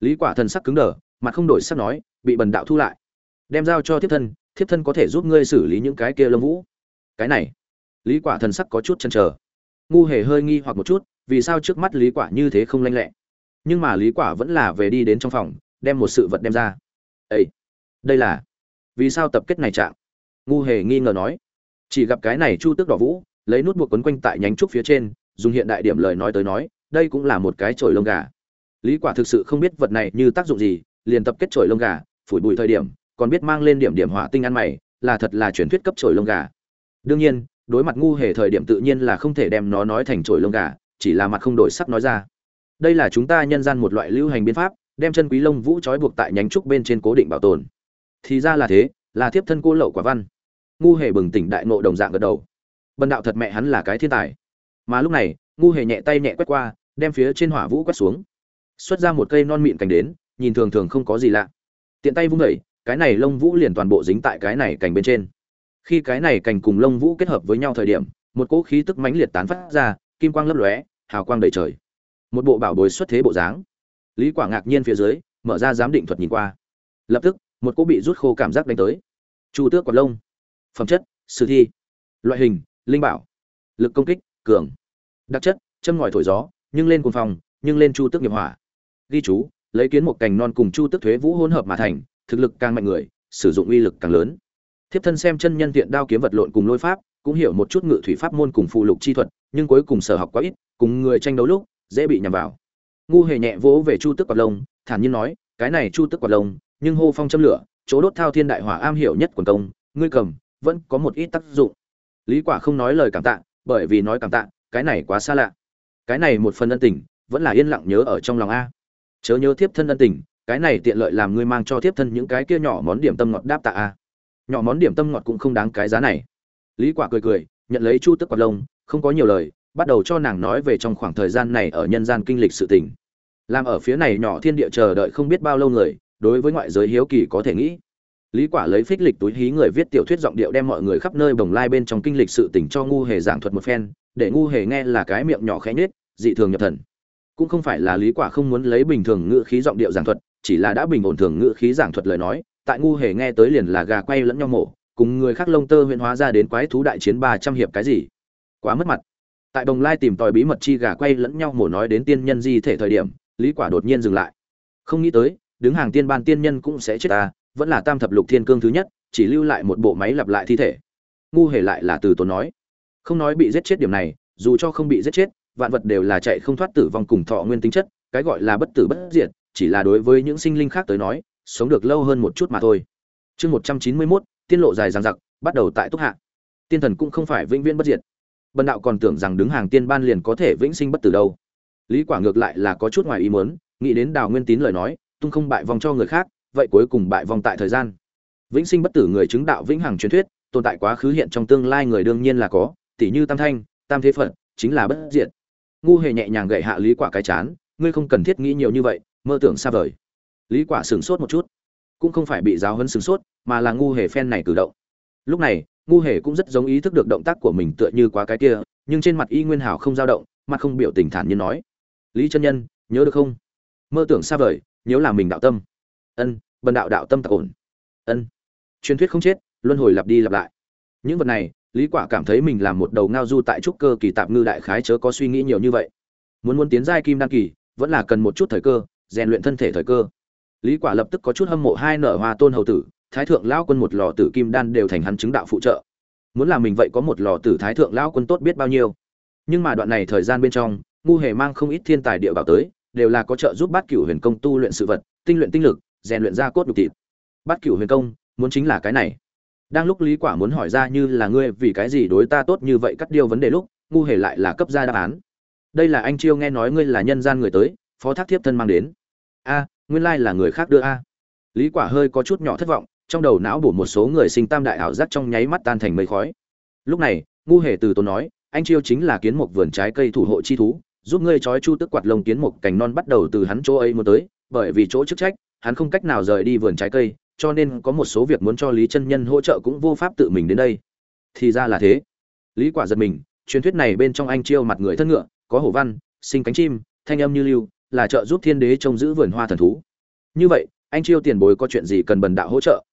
lý quả thần sắc cứng đờ, mặt không đổi sắc nói, bị bần đạo thu lại. Đem giao cho thiếp thân thiếp thân có thể giúp ngươi xử lý những cái kia lông vũ. Cái này, lý quả thần sắc có chút chần chờ ngu hề hơi nghi hoặc một chút, vì sao trước mắt lý quả như thế không lanh lẹ? Nhưng mà lý quả vẫn là về đi đến trong phòng, đem một sự vật đem ra. Ấy đây là, vì sao tập kết này trạng? Ngu hề nghi ngờ nói. Chỉ gặp cái này chu tước đỏ vũ, lấy nút buộc quấn quanh tại nhánh trúc phía trên, dùng hiện đại điểm lời nói tới nói, đây cũng là một cái chổi lông gà lý quả thực sự không biết vật này như tác dụng gì, liền tập kết chổi lông gà, phủi bụi thời điểm, còn biết mang lên điểm điểm hỏa tinh ăn mày, là thật là truyền thuyết cấp chổi lông gà. Đương nhiên, đối mặt ngu hề thời điểm tự nhiên là không thể đem nó nói thành chổi lông gà, chỉ là mặt không đổi sắc nói ra. Đây là chúng ta nhân gian một loại lưu hành biện pháp, đem chân quý lông vũ trói buộc tại nhánh trúc bên trên cố định bảo tồn. Thì ra là thế, là thiếp thân cô lậu quả văn. Ngu hề bừng tỉnh đại nộ đồng dạng gật đầu. Bần đạo thật mẹ hắn là cái thiên tài. Mà lúc này, ngu hề nhẹ tay nhẹ quét qua, đem phía trên hỏa vũ quét xuống xuất ra một cây non mịn cành đến, nhìn thường thường không có gì lạ. Tiện tay vung đẩy, cái này lông vũ liền toàn bộ dính tại cái này cành bên trên. Khi cái này cành cùng lông vũ kết hợp với nhau thời điểm, một cỗ khí tức mãnh liệt tán phát ra, kim quang lấp lóe, hào quang đầy trời. Một bộ bảo bối xuất thế bộ dáng. Lý quả ngạc nhiên phía dưới, mở ra giám định thuật nhìn qua. Lập tức, một cỗ bị rút khô cảm giác đánh tới. Chu tước quạt lông. Phẩm chất, sử thi. Loại hình, linh bảo. Lực công kích, cường. Đặc chất, châm ngòi thổi gió, nhưng lên cuồng phòng, nhưng lên chu tước nghiệp hỏa ghi chú, lấy kiến một cành non cùng chu tước thuế vũ hỗn hợp mà thành, thực lực càng mạnh người, sử dụng uy lực càng lớn. Thiếp thân xem chân nhân tiện đao kiếm vật lộn cùng lôi pháp, cũng hiểu một chút ngự thủy pháp môn cùng phụ lục chi thuật, nhưng cuối cùng sở học quá ít, cùng người tranh đấu lúc, dễ bị nhầm vào. Ngu hề nhẹ vỗ về chu tước quạt lông, thản nhiên nói, cái này chu tước quạt lông, nhưng hô phong châm lửa, chỗ đốt thao thiên đại hỏa am hiểu nhất quần công, ngươi cầm, vẫn có một ít tác dụng. Lý quả không nói lời cảm tạ, bởi vì nói cảm tạ, cái này quá xa lạ. Cái này một phần ân tình, vẫn là yên lặng nhớ ở trong lòng a chớ nhớ thiếp thân ân tình, cái này tiện lợi làm ngươi mang cho thiếp thân những cái kia nhỏ món điểm tâm ngọt đáp tạ a. Nhỏ món điểm tâm ngọt cũng không đáng cái giá này. Lý quả cười cười, nhận lấy chu tức quạt lông, không có nhiều lời, bắt đầu cho nàng nói về trong khoảng thời gian này ở nhân gian kinh lịch sự tình. Làm ở phía này nhỏ thiên địa chờ đợi không biết bao lâu người, đối với ngoại giới hiếu kỳ có thể nghĩ. Lý quả lấy phích lịch túi hí người viết tiểu thuyết giọng điệu đem mọi người khắp nơi bồng lai bên trong kinh lịch sự tình cho ngu hề giảng thuật một phen, để ngu hề nghe là cái miệng nhỏ khẽ nhếch, dị thường nhập thần cũng không phải là lý quả không muốn lấy bình thường ngữ khí giọng điệu giảng thuật, chỉ là đã bình ổn thường ngữ khí giảng thuật lời nói, tại ngu hề nghe tới liền là gà quay lẫn nhau mổ, cùng người khác lông tơ huyện hóa ra đến quái thú đại chiến 300 hiệp cái gì. Quá mất mặt. Tại bồng lai tìm tòi bí mật chi gà quay lẫn nhau mổ nói đến tiên nhân di thể thời điểm, lý quả đột nhiên dừng lại. Không nghĩ tới, đứng hàng tiên ban tiên nhân cũng sẽ chết ta, vẫn là tam thập lục thiên cương thứ nhất, chỉ lưu lại một bộ máy lặp lại thi thể. Ngu hề lại là từ tốn nói. Không nói bị giết chết điểm này, dù cho không bị giết chết vạn vật đều là chạy không thoát tử vong cùng thọ nguyên tính chất, cái gọi là bất tử bất diệt, chỉ là đối với những sinh linh khác tới nói, sống được lâu hơn một chút mà thôi. Chương một trăm chín mươi mốt, tiên lộ dài dằng dặc, bắt đầu tại túc hạ. Tiên thần cũng không phải vĩnh viễn bất diệt. Bần đạo còn tưởng rằng đứng hàng tiên ban liền có thể vĩnh sinh bất tử đâu. Lý quả ngược lại là có chút ngoài ý muốn, nghĩ đến đào nguyên tín lời nói, tung không bại vong cho người khác, vậy cuối cùng bại vong tại thời gian. Vĩnh sinh bất tử người chứng đạo vĩnh hằng truyền thuyết, tồn tại quá khứ hiện trong tương lai người đương nhiên là có tỷ như tam thanh, tam thế phật, chính là bất diệt ngu hề nhẹ nhàng gậy hạ lý quả cái chán, ngươi không cần thiết nghĩ nhiều như vậy, mơ tưởng xa vời. Lý quả sửng sốt một chút, cũng không phải bị giáo huấn sửng sốt, mà là ngu hề phen này cử động. Lúc này, ngu hề cũng rất giống ý thức được động tác của mình tựa như quá cái kia, nhưng trên mặt y nguyên hảo không dao động, mặt không biểu tình thản nhiên nói, lý chân nhân, nhớ được không? Mơ tưởng xa vời, nhớ là mình đạo tâm. Ân, bần đạo đạo tâm tạc ổn. Ân. Truyền thuyết không chết, luân hồi lặp đi lặp lại. Những vật này lý quả cảm thấy mình làm một đầu ngao du tại trúc cơ kỳ tạm ngư đại khái chớ có suy nghĩ nhiều như vậy. Muốn muốn tiến giai kim đan kỳ, vẫn là cần một chút thời cơ, rèn luyện thân thể thời cơ. Lý quả lập tức có chút hâm mộ hai nở hoa tôn hầu tử, thái thượng lão quân một lò tử kim đan đều thành hắn chứng đạo phụ trợ. Muốn làm mình vậy có một lò tử thái thượng lão quân tốt biết bao nhiêu. Nhưng mà đoạn này thời gian bên trong, ngu hề mang không ít thiên tài địa bảo tới, đều là có trợ giúp bát cửu huyền công tu luyện sự vật, tinh luyện tinh lực, rèn luyện ra cốt nhục thịt. Bát cửu huyền công, muốn chính là cái này đang lúc lý quả muốn hỏi ra như là ngươi vì cái gì đối ta tốt như vậy cắt điêu vấn đề lúc, ngu hề lại là cấp ra đáp án. Đây là anh chiêu nghe nói ngươi là nhân gian người tới, phó thác thiếp thân mang đến. A, nguyên lai là người khác đưa a. Lý quả hơi có chút nhỏ thất vọng, trong đầu não bổ một số người sinh tam đại ảo giác trong nháy mắt tan thành mây khói. Lúc này, ngu hề từ tốn nói, anh chiêu chính là kiến một vườn trái cây thủ hộ chi thú, giúp ngươi trói chu tức quạt lông kiến một cành non bắt đầu từ hắn chỗ ấy muốn tới, bởi vì chỗ chức trách, hắn không cách nào rời đi vườn trái cây cho nên có một số việc muốn cho lý chân nhân hỗ trợ cũng vô pháp tự mình đến đây. Thì ra là thế. Lý quả giật mình, truyền thuyết này bên trong anh chiêu mặt người thân ngựa, có hổ văn, sinh cánh chim, thanh âm như lưu, là trợ giúp thiên đế trông giữ vườn hoa thần thú. Như vậy, anh chiêu tiền bối có chuyện gì cần bần đạo hỗ trợ?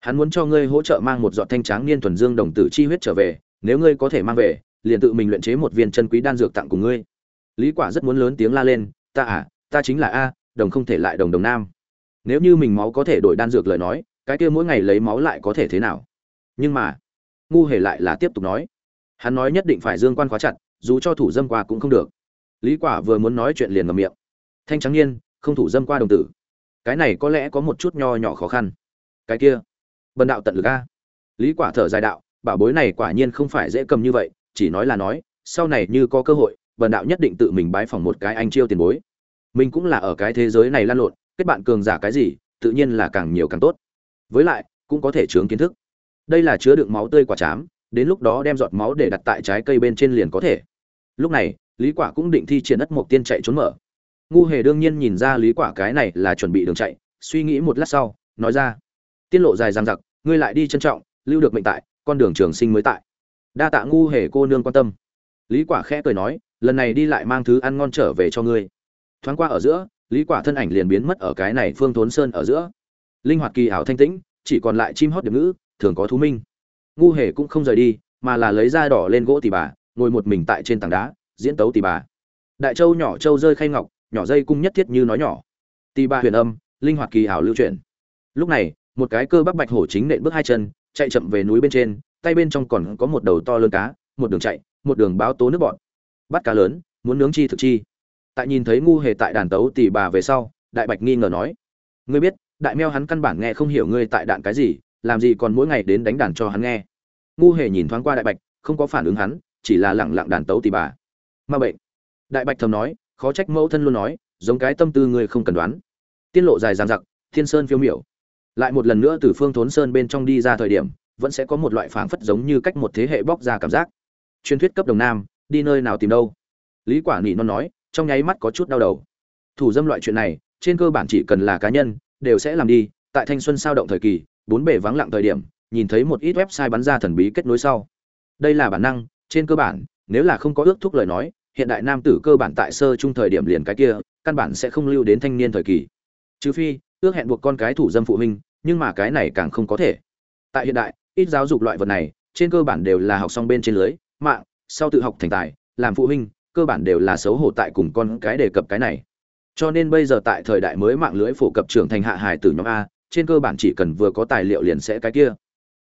Hắn muốn cho ngươi hỗ trợ mang một giọt thanh tráng niên thuần dương đồng tử chi huyết trở về, nếu ngươi có thể mang về, liền tự mình luyện chế một viên chân quý đan dược tặng cùng ngươi. Lý quả rất muốn lớn tiếng la lên, ta à ta chính là a, đồng không thể lại đồng đồng nam nếu như mình máu có thể đổi đan dược lời nói, cái kia mỗi ngày lấy máu lại có thể thế nào? Nhưng mà, ngu hề lại là tiếp tục nói. Hắn nói nhất định phải dương quan khóa chặt, dù cho thủ dâm qua cũng không được. Lý quả vừa muốn nói chuyện liền ngậm miệng. Thanh trắng niên không thủ dâm qua đồng tử. Cái này có lẽ có một chút nho nhỏ khó khăn. Cái kia, bần đạo tận lực a. Lý quả thở dài đạo, bảo bối này quả nhiên không phải dễ cầm như vậy, chỉ nói là nói, sau này như có cơ hội, bần đạo nhất định tự mình bái phỏng một cái anh chiêu tiền bối. Mình cũng là ở cái thế giới này lan lộn kết bạn cường giả cái gì, tự nhiên là càng nhiều càng tốt. Với lại, cũng có thể chướng kiến thức. Đây là chứa đựng máu tươi quả chám, đến lúc đó đem giọt máu để đặt tại trái cây bên trên liền có thể. Lúc này, lý quả cũng định thi triển đất mộc tiên chạy trốn mở. Ngu hề đương nhiên nhìn ra lý quả cái này là chuẩn bị đường chạy, suy nghĩ một lát sau, nói ra. Tiên lộ dài dằng dặc, ngươi lại đi trân trọng, lưu được mệnh tại, con đường trường sinh mới tại. Đa tạ ngu hề cô nương quan tâm. Lý quả khẽ cười nói, lần này đi lại mang thứ ăn ngon trở về cho ngươi. Thoáng qua ở giữa lý quả thân ảnh liền biến mất ở cái này phương thốn sơn ở giữa. Linh hoạt kỳ ảo thanh tĩnh, chỉ còn lại chim hót điệp ngữ, thường có thú minh. Ngu hề cũng không rời đi, mà là lấy da đỏ lên gỗ tỷ bà, ngồi một mình tại trên tảng đá, diễn tấu tỷ bà. Đại châu nhỏ châu rơi khay ngọc, nhỏ dây cung nhất thiết như nói nhỏ. Tỷ bà huyền âm, linh hoạt kỳ ảo lưu truyền lúc này, một cái cơ bắp bạch hổ chính nện bước hai chân, chạy chậm về núi bên trên, tay bên trong còn có một đầu to lớn cá, một đường chạy, một đường báo tố nước bọn. Bắt cá lớn, muốn nướng chi thực chi tại nhìn thấy ngu hề tại đàn tấu tỉ bà về sau, đại bạch nghi ngờ nói, ngươi biết, đại meo hắn căn bản nghe không hiểu ngươi tại đạn cái gì, làm gì còn mỗi ngày đến đánh đàn cho hắn nghe. Ngu hề nhìn thoáng qua đại bạch, không có phản ứng hắn, chỉ là lẳng lặng đàn tấu tỉ bà. Ma bệnh. Đại bạch thầm nói, khó trách mẫu thân luôn nói, giống cái tâm tư ngươi không cần đoán. Tiết lộ dài dằng dặc, thiên sơn phiêu miểu. Lại một lần nữa từ phương thốn sơn bên trong đi ra thời điểm, vẫn sẽ có một loại phảng phất giống như cách một thế hệ bóc ra cảm giác. Truyền thuyết cấp đồng nam, đi nơi nào tìm đâu? Lý quả nị non nói trong nháy mắt có chút đau đầu. Thủ dâm loại chuyện này, trên cơ bản chỉ cần là cá nhân, đều sẽ làm đi. Tại thanh xuân sao động thời kỳ, bốn bề vắng lặng thời điểm, nhìn thấy một ít website bắn ra thần bí kết nối sau. Đây là bản năng, trên cơ bản, nếu là không có ước thúc lời nói, hiện đại nam tử cơ bản tại sơ trung thời điểm liền cái kia, căn bản sẽ không lưu đến thanh niên thời kỳ. Trừ phi, ước hẹn buộc con cái thủ dâm phụ huynh, nhưng mà cái này càng không có thể. Tại hiện đại, ít giáo dục loại vật này, trên cơ bản đều là học xong bên trên lưới, mạng, sau tự học thành tài, làm phụ huynh cơ bản đều là xấu hổ tại cùng con cái đề cập cái này. Cho nên bây giờ tại thời đại mới mạng lưới phổ cập trưởng thành hạ hài từ nhóm a, trên cơ bản chỉ cần vừa có tài liệu liền sẽ cái kia.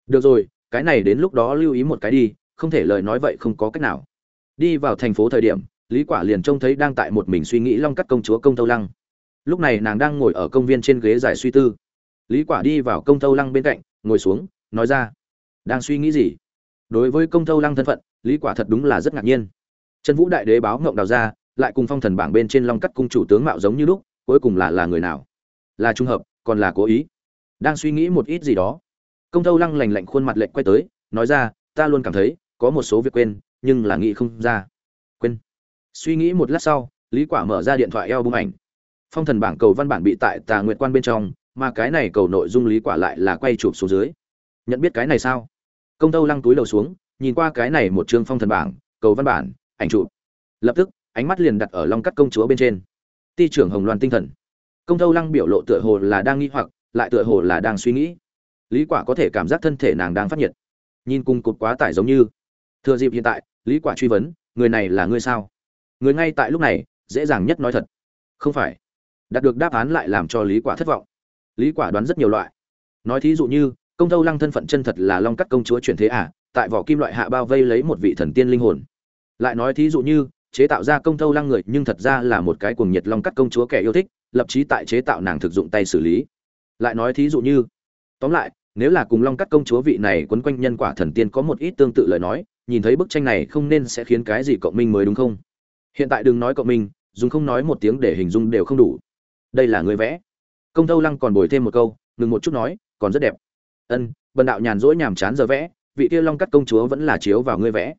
Được rồi, cái này đến lúc đó lưu ý một cái đi, không thể lời nói vậy không có cách nào. Đi vào thành phố thời điểm, lý quả liền trông thấy đang tại một mình suy nghĩ long cắt công chúa công tâu lăng. Lúc này nàng đang ngồi ở công viên trên ghế dài suy tư. Lý quả đi vào công tâu lăng bên cạnh, ngồi xuống, nói ra. Đang suy nghĩ gì? Đối với công tâu lăng thân phận, lý quả thật đúng là rất ngạc nhiên trần vũ đại đế báo ngộng đào ra, lại cùng phong thần bảng bên trên long cắt cung chủ tướng mạo giống như lúc, cuối cùng là là người nào? Là trung hợp, còn là cố ý? Đang suy nghĩ một ít gì đó. Công tâu lăng lành lạnh khuôn mặt lệnh quay tới, nói ra, ta luôn cảm thấy, có một số việc quên, nhưng là nghĩ không ra. Quên. Suy nghĩ một lát sau, lý quả mở ra điện thoại eo bung ảnh. Phong thần bảng cầu văn bản bị tại tà nguyệt quan bên trong, mà cái này cầu nội dung lý quả lại là quay chụp xuống dưới. Nhận biết cái này sao? Công tâu lăng túi đầu xuống, nhìn qua cái này một chương phong thần bảng, cầu văn bản ảnh chụp. Lập tức, ánh mắt liền đặt ở long cắt công chúa bên trên. Ti trưởng hồng loan tinh thần. Công Thâu lăng biểu lộ tựa hồ là đang nghi hoặc, lại tựa hồ là đang suy nghĩ. Lý quả có thể cảm giác thân thể nàng đang phát nhiệt. Nhìn cùng cột quá tải giống như. Thừa dịp hiện tại, lý quả truy vấn, người này là ngươi sao? Người ngay tại lúc này, dễ dàng nhất nói thật. Không phải. Đạt được đáp án lại làm cho lý quả thất vọng. Lý quả đoán rất nhiều loại. Nói thí dụ như, công Thâu lăng thân phận chân thật là long cắt công chúa chuyển thế à? Tại vỏ kim loại hạ bao vây lấy một vị thần tiên linh hồn lại nói thí dụ như, chế tạo ra công thâu lăng người, nhưng thật ra là một cái cuồng nhiệt long cắt công chúa kẻ yêu thích, lập chí tại chế tạo nàng thực dụng tay xử lý. Lại nói thí dụ như, tóm lại, nếu là cùng long cắt công chúa vị này quấn quanh nhân quả thần tiên có một ít tương tự lời nói, nhìn thấy bức tranh này không nên sẽ khiến cái gì cộng minh mới đúng không? Hiện tại đừng nói cộng minh, dùng không nói một tiếng để hình dung đều không đủ. Đây là người vẽ. Công thâu lăng còn bồi thêm một câu, ngừng một chút nói, còn rất đẹp. Ân, bần đạo nhàn rỗi nhàm chán giờ vẽ, vị kia long cắt công chúa vẫn là chiếu vào ngươi vẽ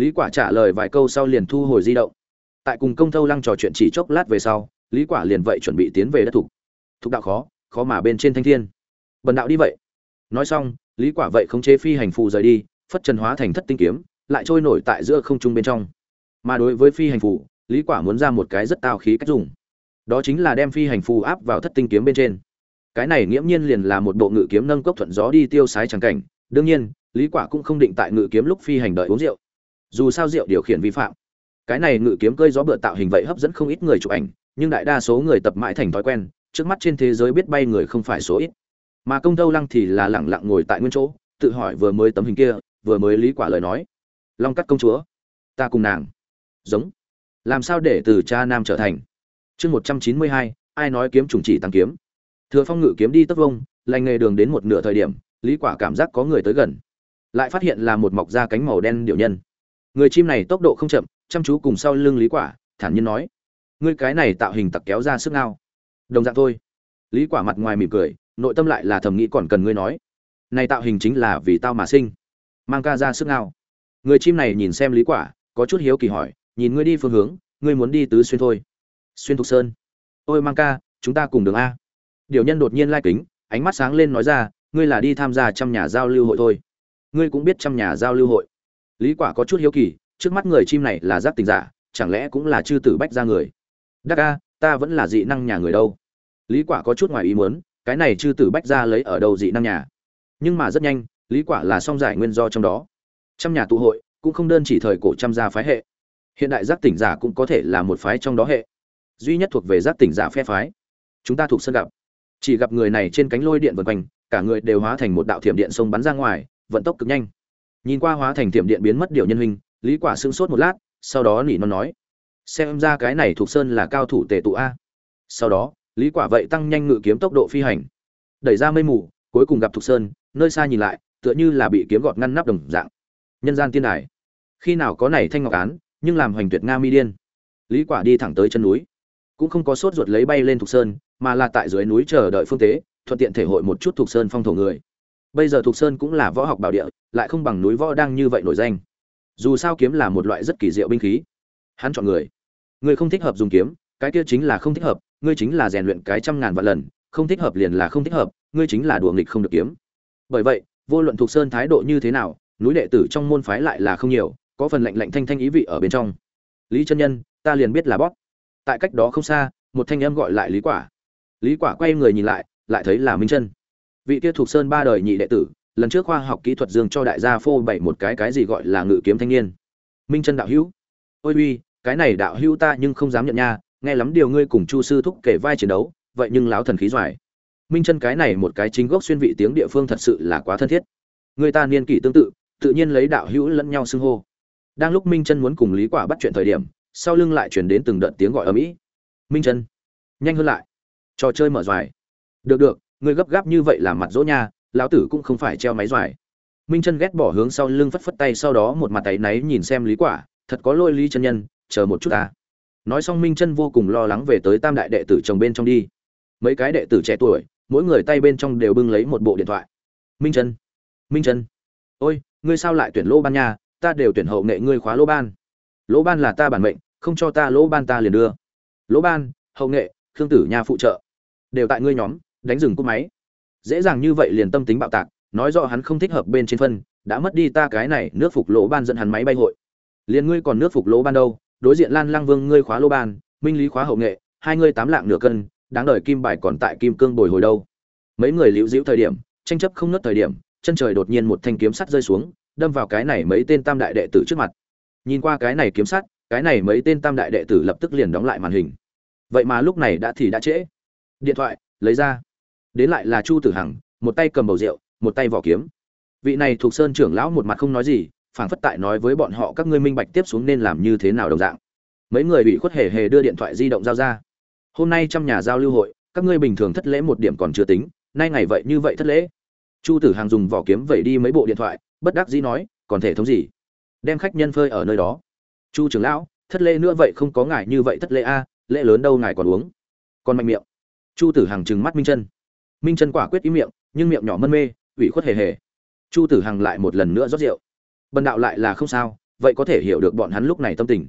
lý quả trả lời vài câu sau liền thu hồi di động. Tại cùng công thâu lăng trò chuyện chỉ chốc lát về sau, lý quả liền vậy chuẩn bị tiến về đất thủ. Thục đạo khó khó mà bên trên thanh thiên. Bần đạo đi vậy. Nói xong, lý quả vậy không chế phi hành phù rời đi, phất trần hóa thành thất tinh kiếm, lại trôi nổi tại giữa không trung bên trong. Mà đối với phi hành phù, lý quả muốn ra một cái rất tao khí cách dùng. Đó chính là đem phi hành phù áp vào thất tinh kiếm bên trên. Cái này nghiễm nhiên liền là một bộ ngự kiếm nâng cốc thuận gió đi tiêu sái trắng cảnh. Đương nhiên, lý quả cũng không định tại ngự kiếm lúc phi hành đợi uống rượu dù sao rượu điều khiển vi phạm. Cái này ngự kiếm cơi gió bựa tạo hình vậy hấp dẫn không ít người chụp ảnh, nhưng đại đa số người tập mãi thành thói quen, trước mắt trên thế giới biết bay người không phải số ít. Mà công tâu lăng thì là lẳng lặng ngồi tại nguyên chỗ, tự hỏi vừa mới tấm hình kia, vừa mới lý quả lời nói. Long cắt công chúa, ta cùng nàng. Giống. Làm sao để từ cha nam trở thành? Chương một trăm chín mươi hai, ai nói kiếm trùng chỉ tăng kiếm? Thừa phong ngự kiếm đi tất vông, lành nghề đường đến một nửa thời điểm, lý quả cảm giác có người tới gần. Lại phát hiện là một mọc da cánh màu đen điểu nhân người chim này tốc độ không chậm, chăm chú cùng sau lưng lý quả, thản nhiên nói, ngươi cái này tạo hình tặc kéo ra sức ngao. Đồng dạng thôi. Lý quả mặt ngoài mỉm cười, nội tâm lại là thầm nghĩ còn cần ngươi nói. Này tạo hình chính là vì tao mà sinh, mang ca ra sức ngao. Người chim này nhìn xem lý quả, có chút hiếu kỳ hỏi, nhìn ngươi đi phương hướng, ngươi muốn đi tứ xuyên thôi. Xuyên thục sơn. Ôi, mang ca, chúng ta cùng đường a. Điều nhân đột nhiên lai kính, ánh mắt sáng lên nói ra, ngươi là đi tham gia trăm nhà giao lưu hội thôi. Ngươi cũng biết trăm nhà giao lưu hội lý quả có chút hiếu kỳ trước mắt người chim này là giác tình giả chẳng lẽ cũng là chư tử bách ra người? Đắc ca, ta vẫn là dị năng nhà người đâu. Lý quả có chút ngoài ý muốn cái này chư tử bách ra lấy ở đâu dị năng nhà? Nhưng mà rất nhanh lý quả là song giải nguyên do trong đó. Trăm nhà tụ hội cũng không đơn chỉ thời cổ trăm gia phái hệ. Hiện đại giác tỉnh giả cũng có thể là một phái trong đó hệ. Duy nhất thuộc về giác tỉnh giả phe phái. Chúng ta thuộc sân gặp. Chỉ gặp người này trên cánh lôi điện vần quanh cả người đều hóa thành một đạo thiểm điện sông bắn ra ngoài vận tốc cực nhanh nhìn qua hóa thành thiểm điện biến mất điều nhân hình lý quả sững sốt một lát, sau đó nỉ non nói, xem ra cái này thuộc sơn là cao thủ tề tụ a. Sau đó, lý quả vậy tăng nhanh ngự kiếm tốc độ phi hành. Đẩy ra mây mù, cuối cùng gặp thuộc sơn, nơi xa nhìn lại, tựa như là bị kiếm gọt ngăn nắp đồng dạng. Nhân gian tiên đài. Khi nào có này thanh ngọc án, nhưng làm hoành tuyệt nga mi điên. Lý quả đi thẳng tới chân núi. Cũng không có sốt ruột lấy bay lên thuộc sơn, mà là tại dưới núi chờ đợi phương tế, thuận tiện thể hội một chút thuộc sơn phong thổ người bây giờ thục sơn cũng là võ học bảo địa, lại không bằng núi võ đang như vậy nổi danh. Dù sao kiếm là một loại rất kỳ diệu binh khí. Hắn chọn người. Người không thích hợp dùng kiếm, cái kia chính là không thích hợp, ngươi chính là rèn luyện cái trăm ngàn vạn lần, không thích hợp liền là không thích hợp, ngươi chính là đùa nghịch không được kiếm. Bởi vậy, vô luận thục sơn thái độ như thế nào, núi đệ tử trong môn phái lại là không nhiều, có phần lạnh lạnh thanh thanh ý vị ở bên trong. Lý chân nhân, ta liền biết là bóp. Tại cách đó không xa, một thanh em gọi lại lý quả. Lý quả quay người nhìn lại lại thấy là minh chân vị kia thuộc sơn ba đời nhị đệ tử, lần trước khoa học kỹ thuật dương cho đại gia phô bày một cái cái gì gọi là ngự kiếm thanh niên. Minh chân đạo hữu. Ôi uy, cái này đạo hữu ta nhưng không dám nhận nha, nghe lắm điều ngươi cùng chu sư thúc kể vai chiến đấu, vậy nhưng láo thần khí giỏi minh chân cái này một cái chính gốc xuyên vị tiếng địa phương thật sự là quá thân thiết. Người ta niên kỷ tương tự tự nhiên lấy đạo hữu lẫn nhau xưng hô. Đang lúc minh chân muốn cùng lý quả bắt chuyện thời điểm, sau lưng lại chuyển đến từng đợt tiếng gọi ở mỹ minh chân, nhanh hơn lại. Trò chơi mở doài. Được được ngươi gấp gáp như vậy làm mặt dỗ nha, lão tử cũng không phải treo máy doài. Minh chân ghét bỏ hướng sau lưng phất phất tay sau đó một mặt tay náy nhìn xem lý quả, thật có lôi lý chân nhân, chờ một chút ta. Nói xong minh chân vô cùng lo lắng về tới tam đại đệ tử chồng bên trong đi. Mấy cái đệ tử trẻ tuổi, mỗi người tay bên trong đều bưng lấy một bộ điện thoại. Minh chân minh chân, ôi, ngươi sao lại tuyển lô ban nha, ta đều tuyển hậu nghệ ngươi khóa lô ban. Lỗ ban là ta bản mệnh, không cho ta lỗ ban ta liền đưa. Lỗ ban, hậu nghệ, khương tử nha phụ trợ. Đều tại ngươi nhóm đánh rừng cúp máy. Dễ dàng như vậy liền tâm tính bạo tạc, nói rõ hắn không thích hợp bên trên phân, đã mất đi ta cái này nước phục lỗ ban dẫn hắn máy bay hội. Liền ngươi còn nước phục lỗ ban đâu, đối diện lan lăng vương ngươi khóa lỗ ban, minh lý khóa hậu nghệ, hai ngươi tám lạng nửa cân, đáng đời kim bài còn tại kim cương bồi hồi đâu. Mấy người liễu dĩu thời điểm, tranh chấp không nớt thời điểm, chân trời đột nhiên một thanh kiếm sắt rơi xuống, đâm vào cái này mấy tên tam đại đệ tử trước mặt. Nhìn qua cái này kiếm sắt, cái này mấy tên tam đại đệ tử lập tức liền đóng lại màn hình. Vậy mà lúc này đã thì đã trễ. Điện thoại, lấy ra đến lại là chu tử hằng, một tay cầm bầu rượu, một tay vỏ kiếm. Vị này thuộc sơn trưởng lão một mặt không nói gì, phảng phất tại nói với bọn họ các ngươi minh bạch tiếp xuống nên làm như thế nào đồng dạng. Mấy người bị khuất hề hề đưa điện thoại di động giao ra. Hôm nay trong nhà giao lưu hội, các ngươi bình thường thất lễ một điểm còn chưa tính, nay ngày vậy như vậy thất lễ. Chu tử hàng dùng vỏ kiếm vẩy đi mấy bộ điện thoại, bất đắc dĩ nói, còn thể thống gì? Đem khách nhân phơi ở nơi đó. Chu trưởng lão, thất lễ nữa vậy không có ngài như vậy thất lễ a, lễ lớn đâu ngài còn uống. Còn mạnh miệng. Chu tử hằng trừng mắt minh chân minh chân quả quyết ý miệng, nhưng miệng nhỏ mân mê, ủy khuất hề hề. Chu tử hằng lại một lần nữa rót rượu. Bần đạo lại là không sao, vậy có thể hiểu được bọn hắn lúc này tâm tình.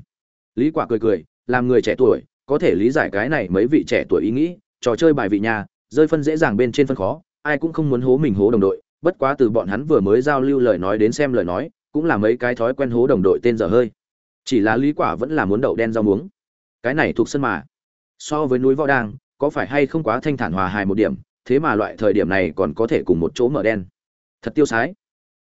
Lý quả cười cười, làm người trẻ tuổi, có thể lý giải cái này mấy vị trẻ tuổi ý nghĩ, trò chơi bài vị nhà, rơi phân dễ dàng bên trên phân khó, ai cũng không muốn hố mình hố đồng đội, bất quá từ bọn hắn vừa mới giao lưu lời nói đến xem lời nói, cũng là mấy cái thói quen hố đồng đội tên dở hơi. Chỉ là lý quả vẫn là muốn đậu đen rau muống. Cái này thuộc sân mà. So với núi võ đang có phải hay không quá thanh thản hòa hài một điểm thế mà loại thời điểm này còn có thể cùng một chỗ mở đen. Thật tiêu sái.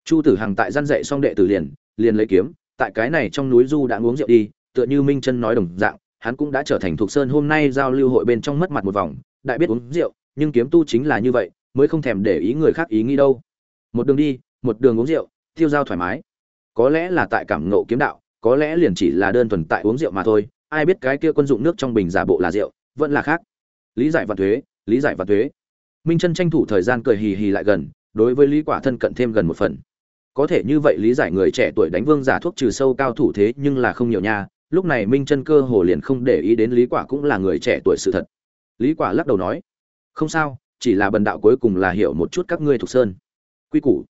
Chu tử hằng tại gian dạy xong đệ tử liền liền lấy kiếm, tại cái này trong núi du đã uống rượu đi, tựa như minh chân nói đồng dạng, hắn cũng đã trở thành thuộc sơn hôm nay giao lưu hội bên trong mất mặt một vòng, đại biết uống rượu, nhưng kiếm tu chính là như vậy, mới không thèm để ý người khác ý nghĩ đâu. Một đường đi, một đường uống rượu, tiêu dao thoải mái. Có lẽ là tại cảm ngộ kiếm đạo, có lẽ liền chỉ là đơn thuần tại uống rượu mà thôi, ai biết cái kia quân dụng nước trong bình giả bộ là rượu, vẫn là khác. Lý giải và thuế, lý giải và thuế minh chân tranh thủ thời gian cười hì hì lại gần, đối với lý quả thân cận thêm gần một phần. Có thể như vậy lý giải người trẻ tuổi đánh vương giả thuốc trừ sâu cao thủ thế nhưng là không nhiều nha, lúc này minh chân cơ hồ liền không để ý đến lý quả cũng là người trẻ tuổi sự thật. Lý quả lắc đầu nói, không sao, chỉ là bần đạo cuối cùng là hiểu một chút các ngươi thuộc sơn. Quy củ.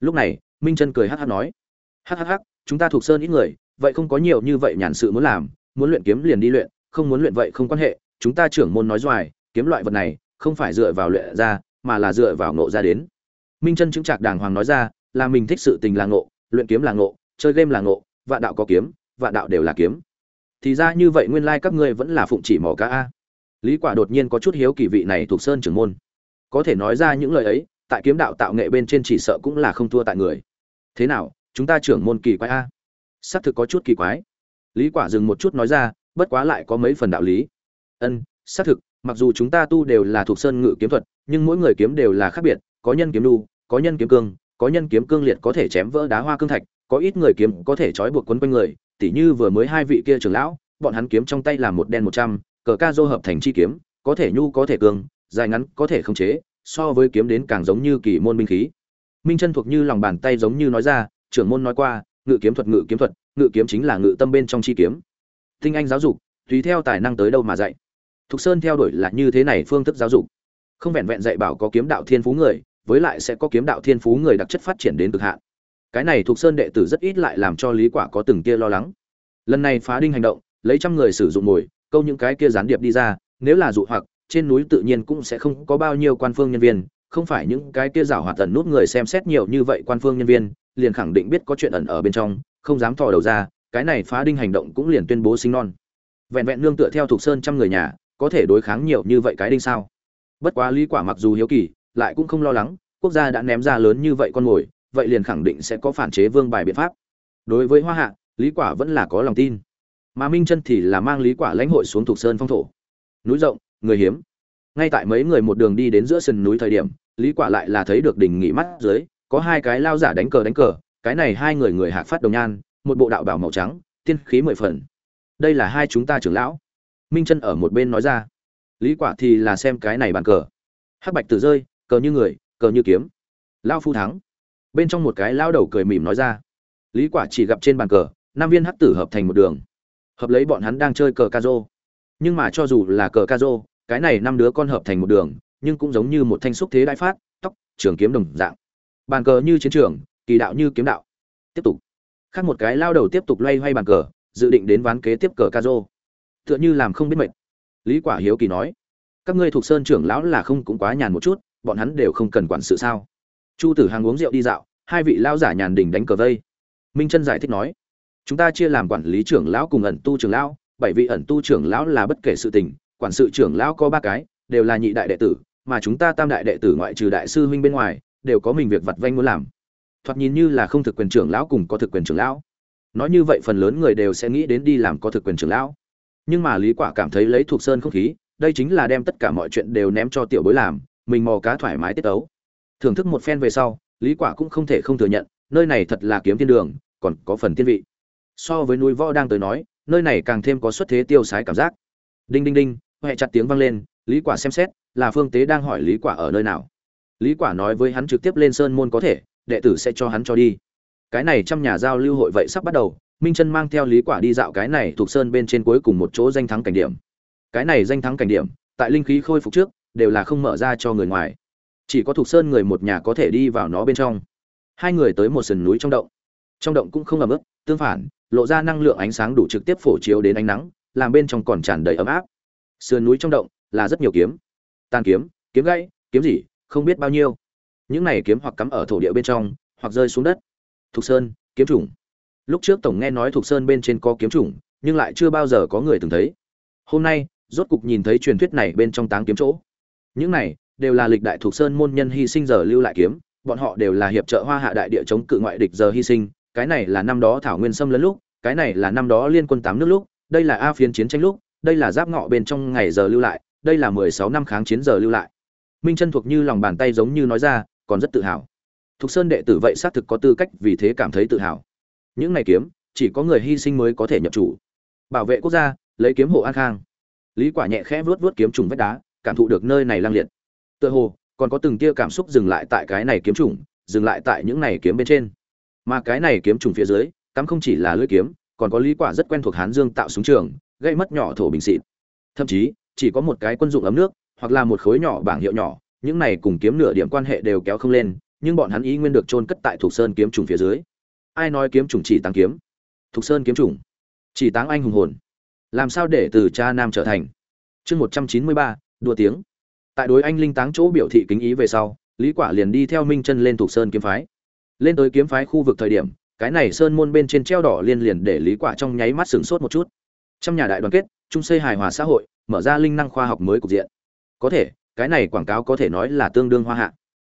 Lúc này, minh chân cười hắc hắc nói, hắc hắc hắc, chúng ta thuộc sơn ít người, vậy không có nhiều như vậy nhàn sự muốn làm, muốn luyện kiếm liền đi luyện, không muốn luyện vậy không quan hệ, chúng ta trưởng môn nói doài, kiếm loại vật này không phải dựa vào luyện ra, mà là dựa vào ngộ ra đến. Minh chân chứng trạc đàng hoàng nói ra, là mình thích sự tình là ngộ, luyện kiếm là ngộ, chơi game là ngộ, vạn đạo có kiếm, vạn đạo đều là kiếm. Thì ra như vậy nguyên lai các ngươi vẫn là phụng chỉ mỏ cá a. Lý quả đột nhiên có chút hiếu kỳ vị này thuộc sơn trưởng môn. Có thể nói ra những lời ấy, tại kiếm đạo tạo nghệ bên trên chỉ sợ cũng là không thua tại người. Thế nào, chúng ta trưởng môn kỳ quái a? Xác thực có chút kỳ quái. Lý quả dừng một chút nói ra, bất quá lại có mấy phần đạo lý. Ân, xác thực mặc dù chúng ta tu đều là thuộc sơn ngự kiếm thuật, nhưng mỗi người kiếm đều là khác biệt, có nhân kiếm đu, có nhân kiếm cương, có nhân kiếm cương liệt có thể chém vỡ đá hoa cương thạch, có ít người kiếm có thể trói buộc quấn quanh người, tỉ như vừa mới hai vị kia trưởng lão, bọn hắn kiếm trong tay là một đen một trăm, cờ ca dô hợp thành chi kiếm, có thể nhu, có thể cương dài ngắn, có thể khống chế, so với kiếm đến càng giống như kỳ môn binh khí. Minh chân thuộc như lòng bàn tay giống như nói ra, trưởng môn nói qua, ngự kiếm thuật, ngự kiếm thuật, ngự kiếm chính là ngự tâm bên trong chi kiếm. Tinh anh giáo dục, tùy theo tài năng tới đâu mà dạy thục sơn theo đuổi là như thế này phương thức giáo dục. Không vẹn vẹn dạy bảo có kiếm đạo thiên phú người, với lại sẽ có kiếm đạo thiên phú người đặc chất phát triển đến cực hạn. Cái này thục sơn đệ tử rất ít lại làm cho lý quả có từng kia lo lắng. Lần này phá đinh hành động, lấy trăm người sử dụng mồi câu những cái kia gián điệp đi ra, nếu là dụ hoặc, trên núi tự nhiên cũng sẽ không có bao nhiêu quan phương nhân viên, không phải những cái kia giả hoạt tần nút người xem xét nhiều như vậy quan phương nhân viên, liền khẳng định biết có chuyện ẩn ở bên trong, không dám thò đầu ra, cái này phá đinh hành động cũng liền tuyên bố sinh non. Vẹn vẹn nương tựa theo thục sơn trăm người nhà có thể đối kháng nhiều như vậy cái đinh sao? Bất quá lý quả mặc dù hiếu kỳ, lại cũng không lo lắng, quốc gia đã ném ra lớn như vậy con mồi, vậy liền khẳng định sẽ có phản chế vương bài biện pháp. Đối với hoa hạ, lý quả vẫn là có lòng tin. Mà minh chân thì là mang lý quả lãnh hội xuống thuộc sơn phong thổ. Núi rộng, người hiếm. Ngay tại mấy người một đường đi đến giữa sườn núi thời điểm, lý quả lại là thấy được đỉnh nghỉ mắt dưới, có hai cái lao giả đánh cờ đánh cờ, cái này hai người người hạc phát đồng nhan, một bộ đạo bảo màu trắng, tiên khí mười phần. Đây là hai chúng ta trưởng lão minh chân ở một bên nói ra. Lý quả thì là xem cái này bàn cờ. Hắc bạch tử rơi, cờ như người, cờ như kiếm. Lao phu thắng. Bên trong một cái lao đầu cười mỉm nói ra. Lý quả chỉ gặp trên bàn cờ, năm viên hắc tử hợp thành một đường. Hợp lấy bọn hắn đang chơi cờ ca rô. Nhưng mà cho dù là cờ ca rô, cái này năm đứa con hợp thành một đường, nhưng cũng giống như một thanh xúc thế đại phát, tóc, trường kiếm đồng dạng. Bàn cờ như chiến trường, kỳ đạo như kiếm đạo. Tiếp tục. Khác một cái lao đầu tiếp tục loay hoay bàn cờ, dự định đến ván kế tiếp cờ ca rô tựa như làm không biết mệt. Lý quả hiếu kỳ nói, các ngươi thuộc sơn trưởng lão là không cũng quá nhàn một chút, bọn hắn đều không cần quản sự sao? Chu tử hàng uống rượu đi dạo, hai vị lão giả nhàn đình đánh cờ vây. Minh chân giải thích nói, chúng ta chia làm quản lý trưởng lão cùng ẩn tu trưởng lão, bảy vị ẩn tu trưởng lão là bất kể sự tình, quản sự trưởng lão có ba cái, đều là nhị đại đệ tử, mà chúng ta tam đại đệ tử ngoại trừ đại sư huynh bên ngoài, đều có mình việc vặt vanh muốn làm. Thoạt nhìn như là không thực quyền trưởng lão cùng có thực quyền trưởng lão. Nói như vậy phần lớn người đều sẽ nghĩ đến đi làm có thực quyền trưởng lão nhưng mà lý quả cảm thấy lấy thuộc sơn không khí, đây chính là đem tất cả mọi chuyện đều ném cho tiểu bối làm, mình mò cá thoải mái tiết tấu. Thưởng thức một phen về sau, lý quả cũng không thể không thừa nhận, nơi này thật là kiếm thiên đường, còn có phần thiên vị. So với núi võ đang tới nói, nơi này càng thêm có xuất thế tiêu sái cảm giác. Đinh đinh đinh huệ chặt tiếng vang lên, lý quả xem xét, là phương tế đang hỏi lý quả ở nơi nào. Lý quả nói với hắn trực tiếp lên sơn môn có thể, đệ tử sẽ cho hắn cho đi. Cái này trăm nhà giao lưu hội vậy sắp bắt đầu minh chân mang theo lý quả đi dạo cái này thuộc sơn bên trên cuối cùng một chỗ danh thắng cảnh điểm. Cái này danh thắng cảnh điểm, tại linh khí khôi phục trước, đều là không mở ra cho người ngoài. Chỉ có thuộc sơn người một nhà có thể đi vào nó bên trong. Hai người tới một sườn núi trong động. Trong động cũng không ẩm ướt, tương phản, lộ ra năng lượng ánh sáng đủ trực tiếp phổ chiếu đến ánh nắng, làm bên trong còn tràn đầy ấm áp. Sườn núi trong động là rất nhiều kiếm. Tàn kiếm kiếm gãy, kiếm gì không biết bao nhiêu. Những này kiếm hoặc cắm ở thổ địa bên trong, hoặc rơi xuống đất. Thục sơn, kiếm trùng lúc trước tổng nghe nói thuộc sơn bên trên có kiếm chủng, nhưng lại chưa bao giờ có người từng thấy. Hôm nay, rốt cục nhìn thấy truyền thuyết này bên trong táng kiếm chỗ. Những này, đều là lịch đại thuộc sơn môn nhân hy sinh giờ lưu lại kiếm, bọn họ đều là hiệp trợ hoa hạ đại địa chống cự ngoại địch giờ hy sinh. Cái này là năm đó thảo nguyên xâm lấn lúc, cái này là năm đó liên quân tám nước lúc, đây là a phiến chiến tranh lúc, đây là giáp ngọ bên trong ngày giờ lưu lại, đây là mười sáu năm kháng chiến giờ lưu lại. Minh chân thuộc như lòng bàn tay giống như nói ra, còn rất tự hào. Thục sơn đệ tử vậy xác thực có tư cách vì thế cảm thấy tự hào những ngày kiếm, chỉ có người hy sinh mới có thể nhập chủ. Bảo vệ quốc gia, lấy kiếm hộ an khang. Lý quả nhẹ khẽ vuốt vuốt kiếm trùng vách đá, cảm thụ được nơi này lang liệt. Tựa hồ, còn có từng tia cảm xúc dừng lại tại cái này kiếm trùng, dừng lại tại những này kiếm bên trên. Mà cái này kiếm trùng phía dưới, cắm không chỉ là lưỡi kiếm, còn có lý quả rất quen thuộc hán dương tạo súng trường, gây mất nhỏ thổ bình xịt. Thậm chí, chỉ có một cái quân dụng ấm nước, hoặc là một khối nhỏ bảng hiệu nhỏ, những này cùng kiếm nửa điểm quan hệ đều kéo không lên, nhưng bọn hắn ý nguyên được chôn cất tại thuộc sơn kiếm trùng phía dưới ai nói kiếm trùng chỉ tăng kiếm? Thục sơn kiếm trùng chỉ táng anh hùng hồn. Làm sao để từ cha nam trở thành? Chương một trăm chín mươi ba, đua tiếng. Tại đối anh linh táng chỗ biểu thị kính ý về sau, lý quả liền đi theo minh chân lên thục sơn kiếm phái. Lên tới kiếm phái khu vực thời điểm, cái này sơn môn bên trên treo đỏ liên liền để lý quả trong nháy mắt sửng sốt một chút. Trong nhà đại đoàn kết trung xây hài hòa xã hội, mở ra linh năng khoa học mới cục diện. Có thể, cái này quảng cáo có thể nói là tương đương hoa hạ.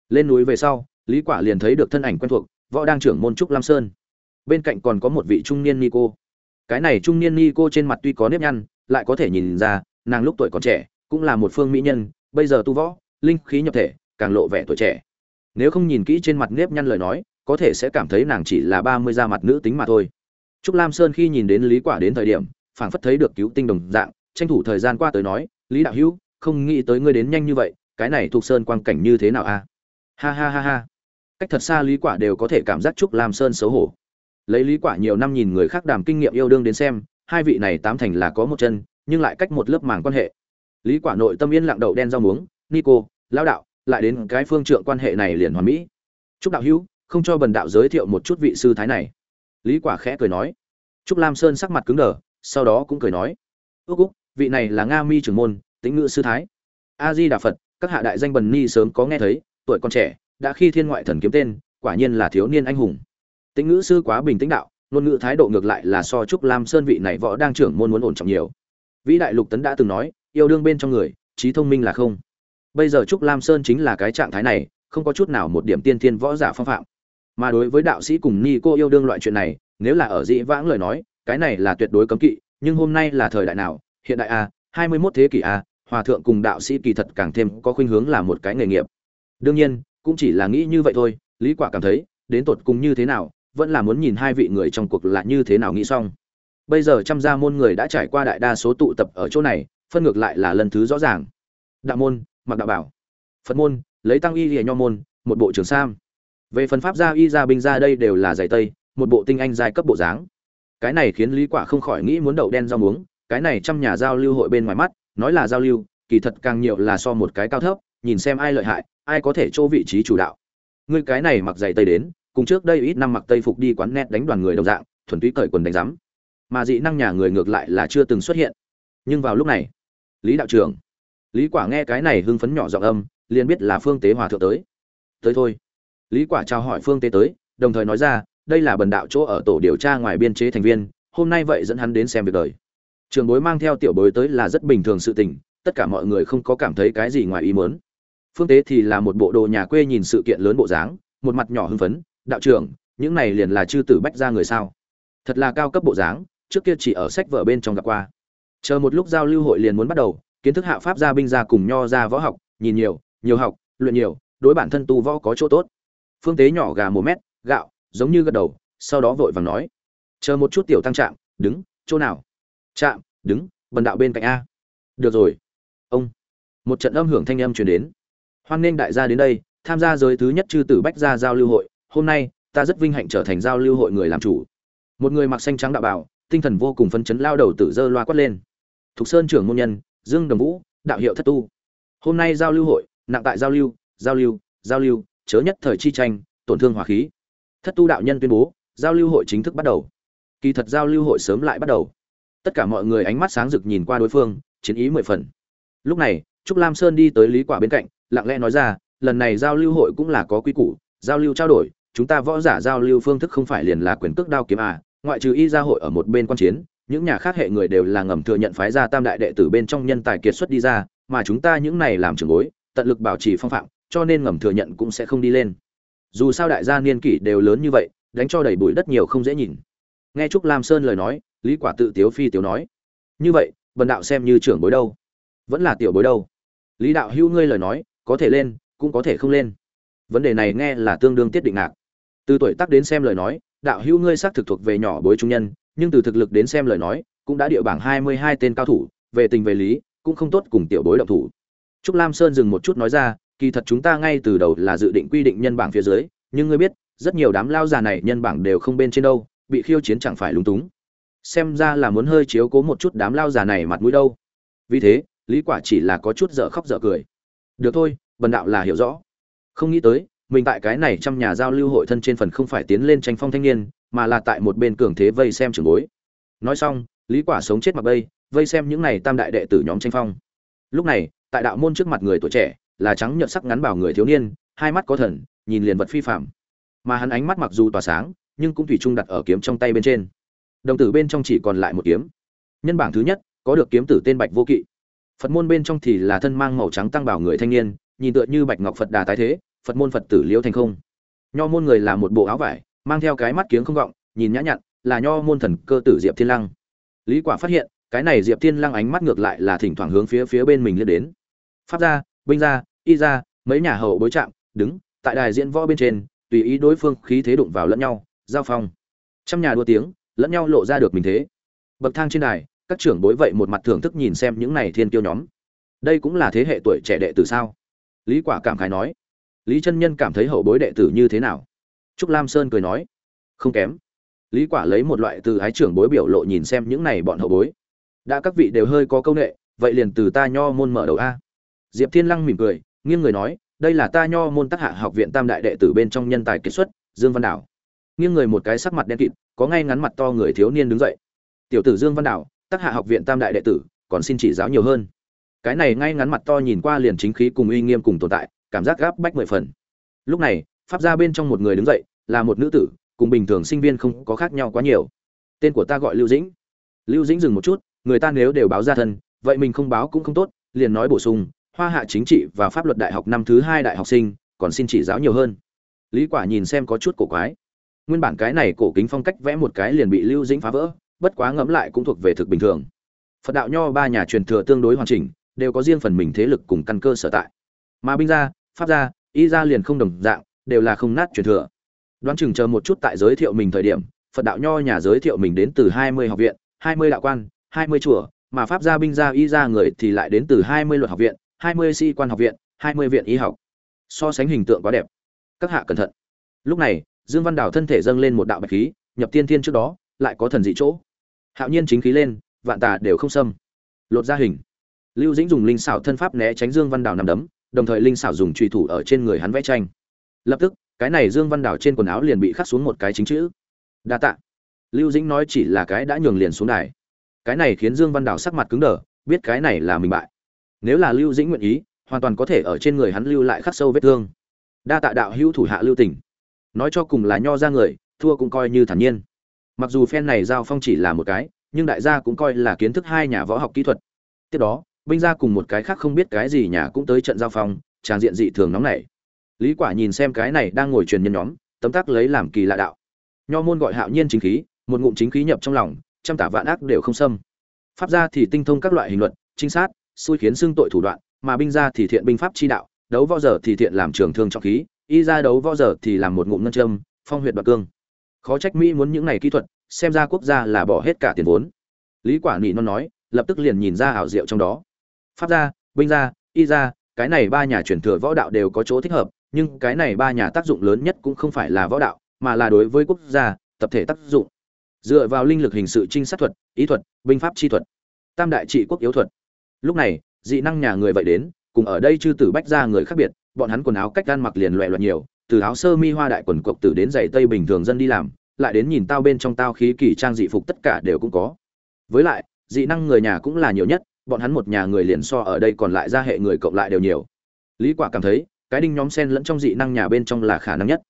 Lên núi về sau, lý quả liền thấy được thân ảnh quen thuộc võ đang trưởng môn trúc lam sơn. Bên cạnh còn có một vị trung niên ni cô. Cái này trung niên ni cô trên mặt tuy có nếp nhăn, lại có thể nhìn ra, nàng lúc tuổi còn trẻ, cũng là một phương mỹ nhân, bây giờ tu võ, linh khí nhập thể, càng lộ vẻ tuổi trẻ. Nếu không nhìn kỹ trên mặt nếp nhăn lời nói, có thể sẽ cảm thấy nàng chỉ là ba mươi da mặt nữ tính mà thôi. Trúc lam sơn khi nhìn đến lý quả đến thời điểm, phảng phất thấy được cứu tinh đồng dạng, tranh thủ thời gian qua tới nói, lý đạo hữu, không nghĩ tới ngươi đến nhanh như vậy, cái này thuộc sơn quang cảnh như thế nào a? Ha ha ha ha cách thật xa lý quả đều có thể cảm giác trúc lam sơn xấu hổ. Lấy lý quả nhiều năm nhìn người khác đàm kinh nghiệm yêu đương đến xem, hai vị này tám thành là có một chân, nhưng lại cách một lớp màng quan hệ. Lý quả nội tâm yên lặng đầu đen rau muống, nico, lão đạo, lại đến cái phương trượng quan hệ này liền hoàn mỹ. Trúc đạo hữu, không cho bần đạo giới thiệu một chút vị sư thái này. Lý quả khẽ cười nói. Trúc lam sơn sắc mặt cứng đờ, sau đó cũng cười nói. Ước úc, vị này là nga mi trưởng môn tính ngữ sư thái. A di đà phật, các hạ đại danh bần ni sớm có nghe thấy, tuổi còn trẻ đã khi thiên ngoại thần kiếm tên, quả nhiên là thiếu niên anh hùng. Tính ngữ sư quá bình tĩnh đạo, ngôn ngữ thái độ ngược lại là so trúc lam sơn vị này võ đang trưởng môn muốn ổn trọng nhiều. Vĩ đại lục tấn đã từng nói, yêu đương bên trong người, trí thông minh là không. Bây giờ trúc lam sơn chính là cái trạng thái này, không có chút nào một điểm tiên thiên võ giả phong phạm. Mà đối với đạo sĩ cùng ni cô yêu đương loại chuyện này, nếu là ở dĩ vãng lời nói, cái này là tuyệt đối cấm kỵ, nhưng hôm nay là thời đại nào, hiện đại a hai mươi 21 thế kỷ a hòa thượng cùng đạo sĩ kỳ thật càng thêm có khuynh hướng là một cái nghề nghiệp. Đương nhiên cũng chỉ là nghĩ như vậy thôi, lý quả cảm thấy, đến tột cùng như thế nào, vẫn là muốn nhìn hai vị người trong cuộc là như thế nào nghĩ xong. Bây giờ trăm gia môn người đã trải qua đại đa số tụ tập ở chỗ này, phân ngược lại là lần thứ rõ ràng. Đạo môn, mặc đạo bảo. Phật môn, lấy tăng y lìa nho môn, một bộ trường sam. Về phần pháp gia, y gia, binh gia đây đều là giày tây, một bộ tinh anh giai cấp bộ dáng. Cái này khiến lý quả không khỏi nghĩ muốn đậu đen rau muống, cái này trăm nhà giao lưu hội bên ngoài mắt, nói là giao lưu, kỳ thật càng nhiều là so một cái cao thấp nhìn xem ai lợi hại, ai có thể chỗ vị trí chủ đạo. Ngươi cái này mặc giày tây đến, cùng trước đây ít năm mặc tây phục đi quán net đánh đoàn người đồng dạng, thuần túy cởi quần đánh giám mà dị năng nhà người ngược lại là chưa từng xuất hiện. Nhưng vào lúc này, lý đạo trưởng, lý quả nghe cái này hưng phấn nhỏ giọng âm, liền biết là phương tế hòa thượng tới. Tới thôi. Lý quả chào hỏi phương tế tới, đồng thời nói ra, đây là bần đạo chỗ ở tổ điều tra ngoài biên chế thành viên, hôm nay vậy dẫn hắn đến xem việc đời. Trường bối mang theo tiểu bối tới là rất bình thường sự tình, tất cả mọi người không có cảm thấy cái gì ngoài ý muốn phương tế thì là một bộ đồ nhà quê nhìn sự kiện lớn bộ dáng, một mặt nhỏ hưng phấn, đạo trưởng, những này liền là chư tử bách ra người sao? Thật là cao cấp bộ dáng, trước kia chỉ ở sách vở bên trong gặp qua. Chờ một lúc giao lưu hội liền muốn bắt đầu, kiến thức hạ pháp gia binh gia cùng nho ra võ học, nhìn nhiều nhiều học, luyện nhiều, đối bản thân tu võ có chỗ tốt. Phương tế nhỏ gà một mét, gạo, giống như gật đầu, sau đó vội vàng nói, chờ một chút tiểu tăng trạng đứng, chỗ nào? Chạm đứng bần đạo bên cạnh a. Được rồi. Ông, một trận âm hưởng thanh âm truyền đến hoan nghênh đại gia đến đây, tham gia giới thứ nhất chư tử bách gia giao lưu hội. Hôm nay, ta rất vinh hạnh trở thành giao lưu hội người làm chủ. Một người mặc xanh trắng đạo bảo tinh thần vô cùng phấn chấn lao đầu tử dơ loa quát lên. Thục sơn trưởng môn nhân, dương đồng vũ, đạo hiệu thất tu. Hôm nay giao lưu hội, nặng tại giao lưu giao lưu giao lưu, chớ nhất thời chi tranh, tổn thương hòa khí. Thất tu đạo nhân tuyên bố, giao lưu hội chính thức bắt đầu. Kỳ thật giao lưu hội sớm lại bắt đầu. Tất cả mọi người ánh mắt sáng rực nhìn qua đối phương, chiến ý mười phần. Lúc này, trúc lam sơn đi tới lý quả bên cạnh lặng lẽ nói ra, lần này giao lưu hội cũng là có quy củ, giao lưu trao đổi, chúng ta võ giả giao lưu phương thức không phải liền là quyền cước đao kiếm à ngoại trừ y gia hội ở một bên quan chiến, những nhà khác hệ người đều là ngầm thừa nhận phái gia tam đại đệ tử bên trong nhân tài kiệt xuất đi ra, mà chúng ta những này làm trường bối, tận lực bảo trì phong phạm, cho nên ngầm thừa nhận cũng sẽ không đi lên. Dù sao đại gia niên kỷ đều lớn như vậy, đánh cho đầy bụi đất nhiều không dễ nhìn. Nghe trúc lam sơn lời nói, lý quả tự tiếu phi tiếu nói, như vậy bần đạo xem như trưởng bối đâu? Vẫn là tiểu bối đâu. Lý đạo hữu ngươi lời nói có thể lên, cũng có thể không lên. Vấn đề này nghe là tương đương tiết định ngạc. Từ tuổi tác đến xem lời nói, đạo hữu ngươi xác thực thuộc về nhỏ bối trung nhân, nhưng từ thực lực đến xem lời nói, cũng đã địa bảng hai mươi hai tên cao thủ, về tình về lý, cũng không tốt cùng tiểu bối động thủ. Trúc lam sơn dừng một chút nói ra, kỳ thật chúng ta ngay từ đầu là dự định quy định nhân bảng phía dưới, nhưng ngươi biết, rất nhiều đám lao già này nhân bảng đều không bên trên đâu, bị khiêu chiến chẳng phải lúng túng. Xem ra là muốn hơi chiếu cố một chút đám lao già này mặt mũi đâu. Vì thế, lý quả chỉ là có chút dở khóc dở cười được thôi, bần đạo là hiểu rõ. Không nghĩ tới, mình tại cái này trong nhà giao lưu hội thân trên phần không phải tiến lên tranh phong thanh niên, mà là tại một bên cường thế vây xem trường bối. Nói xong, lý quả sống chết mặc bây, vây xem những này tam đại đệ tử nhóm tranh phong. Lúc này, tại đạo môn trước mặt người tuổi trẻ, là trắng nhợt sắc ngắn bảo người thiếu niên, hai mắt có thần, nhìn liền vật phi phạm. Mà hắn ánh mắt mặc dù tỏa sáng, nhưng cũng thủy chung đặt ở kiếm trong tay bên trên. Đồng tử bên trong chỉ còn lại một kiếm. Nhân bảng thứ nhất, có được kiếm tử tên bạch vô kỵ phật môn bên trong thì là thân mang màu trắng tăng bảo người thanh niên, nhìn tựa như bạch ngọc phật đà tái thế, phật môn phật tử liễu thành không. Nho môn người là một bộ áo vải, mang theo cái mắt kiếng không gọng, nhìn nhã nhặn, là nho môn thần cơ tử diệp thiên lăng. Lý quả phát hiện, cái này diệp thiên lăng ánh mắt ngược lại là thỉnh thoảng hướng phía phía bên mình liếc đến. Pháp gia, binh gia, y gia, mấy nhà hậu bối chạm đứng, tại đài diễn võ bên trên, tùy ý đối phương khí thế đụng vào lẫn nhau, giao phong. Trăm nhà đua tiếng, lẫn nhau lộ ra được mình thế. Bậc thang trên đài các trưởng bối vậy một mặt thưởng thức nhìn xem những này thiên tiêu nhóm. Đây cũng là thế hệ tuổi trẻ đệ tử sao? Lý quả cảm khái nói. Lý chân nhân cảm thấy hậu bối đệ tử như thế nào? Trúc lam sơn cười nói. Không kém. Lý quả lấy một loại từ ái trưởng bối biểu lộ nhìn xem những này bọn hậu bối. Đã các vị đều hơi có công nghệ, vậy liền từ ta nho môn mở đầu a. Diệp thiên lăng mỉm cười, nghiêng người nói, đây là ta nho môn tác hạ học viện tam đại đệ tử bên trong nhân tài kết xuất, dương văn đảo. Nghiêng người một cái sắc mặt đen kịt, có ngay ngắn mặt to người thiếu niên đứng dậy. Tiểu tử dương văn đảo tác hạ học viện tam đại đệ tử, còn xin chỉ giáo nhiều hơn. Cái này ngay ngắn mặt to nhìn qua liền chính khí cùng uy nghiêm cùng tồn tại, cảm giác gáp bách mười phần. Lúc này, pháp ra bên trong một người đứng dậy, là một nữ tử, cùng bình thường sinh viên không có khác nhau quá nhiều. Tên của ta gọi lưu dĩnh. Lưu dĩnh dừng một chút, người ta nếu đều báo ra thân, vậy mình không báo cũng không tốt, liền nói bổ sung, hoa hạ chính trị và pháp luật đại học năm thứ hai đại học sinh, còn xin chỉ giáo nhiều hơn. Lý quả nhìn xem có chút cổ quái. Nguyên bản cái này cổ kính phong cách vẽ một cái liền bị lưu dĩnh phá vỡ bất quá ngẫm lại cũng thuộc về thực bình thường. Phật đạo nho ba nhà truyền thừa tương đối hoàn chỉnh, đều có riêng phần mình thế lực cùng căn cơ sở tại. Mà binh gia, pháp gia, y gia liền không đồng dạng, đều là không nát truyền thừa. Đoán chừng chờ một chút tại giới thiệu mình thời điểm, phật đạo nho nhà giới thiệu mình đến từ hai mươi học viện, hai mươi đạo quan, hai mươi chùa, mà pháp gia, binh gia, y gia người thì lại đến từ hai mươi luật học viện, hai mươi sĩ quan học viện, hai mươi viện y học. So sánh hình tượng quá đẹp. Các hạ cẩn thận. Lúc này, dương văn đào thân thể dâng lên một đạo bạch khí, nhập tiên thiên trước đó lại có thần dị chỗ. Hạo nhiên chính khí lên, vạn tà đều không xâm. Lột ra hình. Lưu dĩnh dùng linh xảo thân pháp né tránh dương văn đào nằm đấm, đồng thời linh xảo dùng trùy thủ ở trên người hắn vẽ tranh. Lập tức, cái này dương văn đào trên quần áo liền bị khắc xuống một cái chính chữ. Đa tạ. Lưu dĩnh nói chỉ là cái đã nhường liền xuống đài. Cái này khiến dương văn đào sắc mặt cứng đờ, biết cái này là mình bại. Nếu là lưu dĩnh nguyện ý, hoàn toàn có thể ở trên người hắn lưu lại khắc sâu vết thương. Đa tạ đạo hữu thủ hạ lưu tình nói cho cùng là nho ra người, thua cũng coi như thản nhiên mặc dù phen này giao phong chỉ là một cái, nhưng đại gia cũng coi là kiến thức hai nhà võ học kỹ thuật. Tiếp đó, binh gia cùng một cái khác không biết cái gì nhà cũng tới trận giao phong, tràng diện dị thường nóng nảy. Lý quả nhìn xem cái này đang ngồi truyền nhân nhóm, tấm tắc lấy làm kỳ lạ đạo. Nho môn gọi hạo nhiên chính khí, một ngụm chính khí nhập trong lòng, trăm tả vạn ác đều không xâm. Pháp gia thì tinh thông các loại hình luật, trinh sát, xui khiến xưng tội thủ đoạn, mà binh gia thì thiện binh pháp chi đạo, đấu võ giờ thì thiện làm trường thương trọng khí, y ra đấu võ giờ thì làm một ngụm ngân châm, phong huyệt bạc cương khó trách mỹ muốn những này kỹ thuật, xem ra quốc gia là bỏ hết cả tiền vốn. Lý quả nị non nói, lập tức liền nhìn ra ảo diệu trong đó. Pháp gia binh gia, y gia, cái này ba nhà truyền thừa võ đạo đều có chỗ thích hợp, nhưng cái này ba nhà tác dụng lớn nhất cũng không phải là võ đạo, mà là đối với quốc gia, tập thể tác dụng. Dựa vào linh lực hình sự trinh sát thuật, ý thuật, binh pháp chi thuật, tam đại trị quốc yếu thuật. Lúc này, dị năng nhà người vậy đến, cùng ở đây chư tử bách ra người khác biệt, bọn hắn quần áo cách gan mặc liền loẹ loẹt nhiều từ áo sơ mi hoa đại quần cộc tử đến giày tây bình thường dân đi làm lại đến nhìn tao bên trong tao khí kỳ trang dị phục tất cả đều cũng có. Với lại dị năng người nhà cũng là nhiều nhất bọn hắn một nhà người liền so ở đây còn lại ra hệ người cộng lại đều nhiều. Lý quả cảm thấy cái đinh nhóm sen lẫn trong dị năng nhà bên trong là khả năng nhất.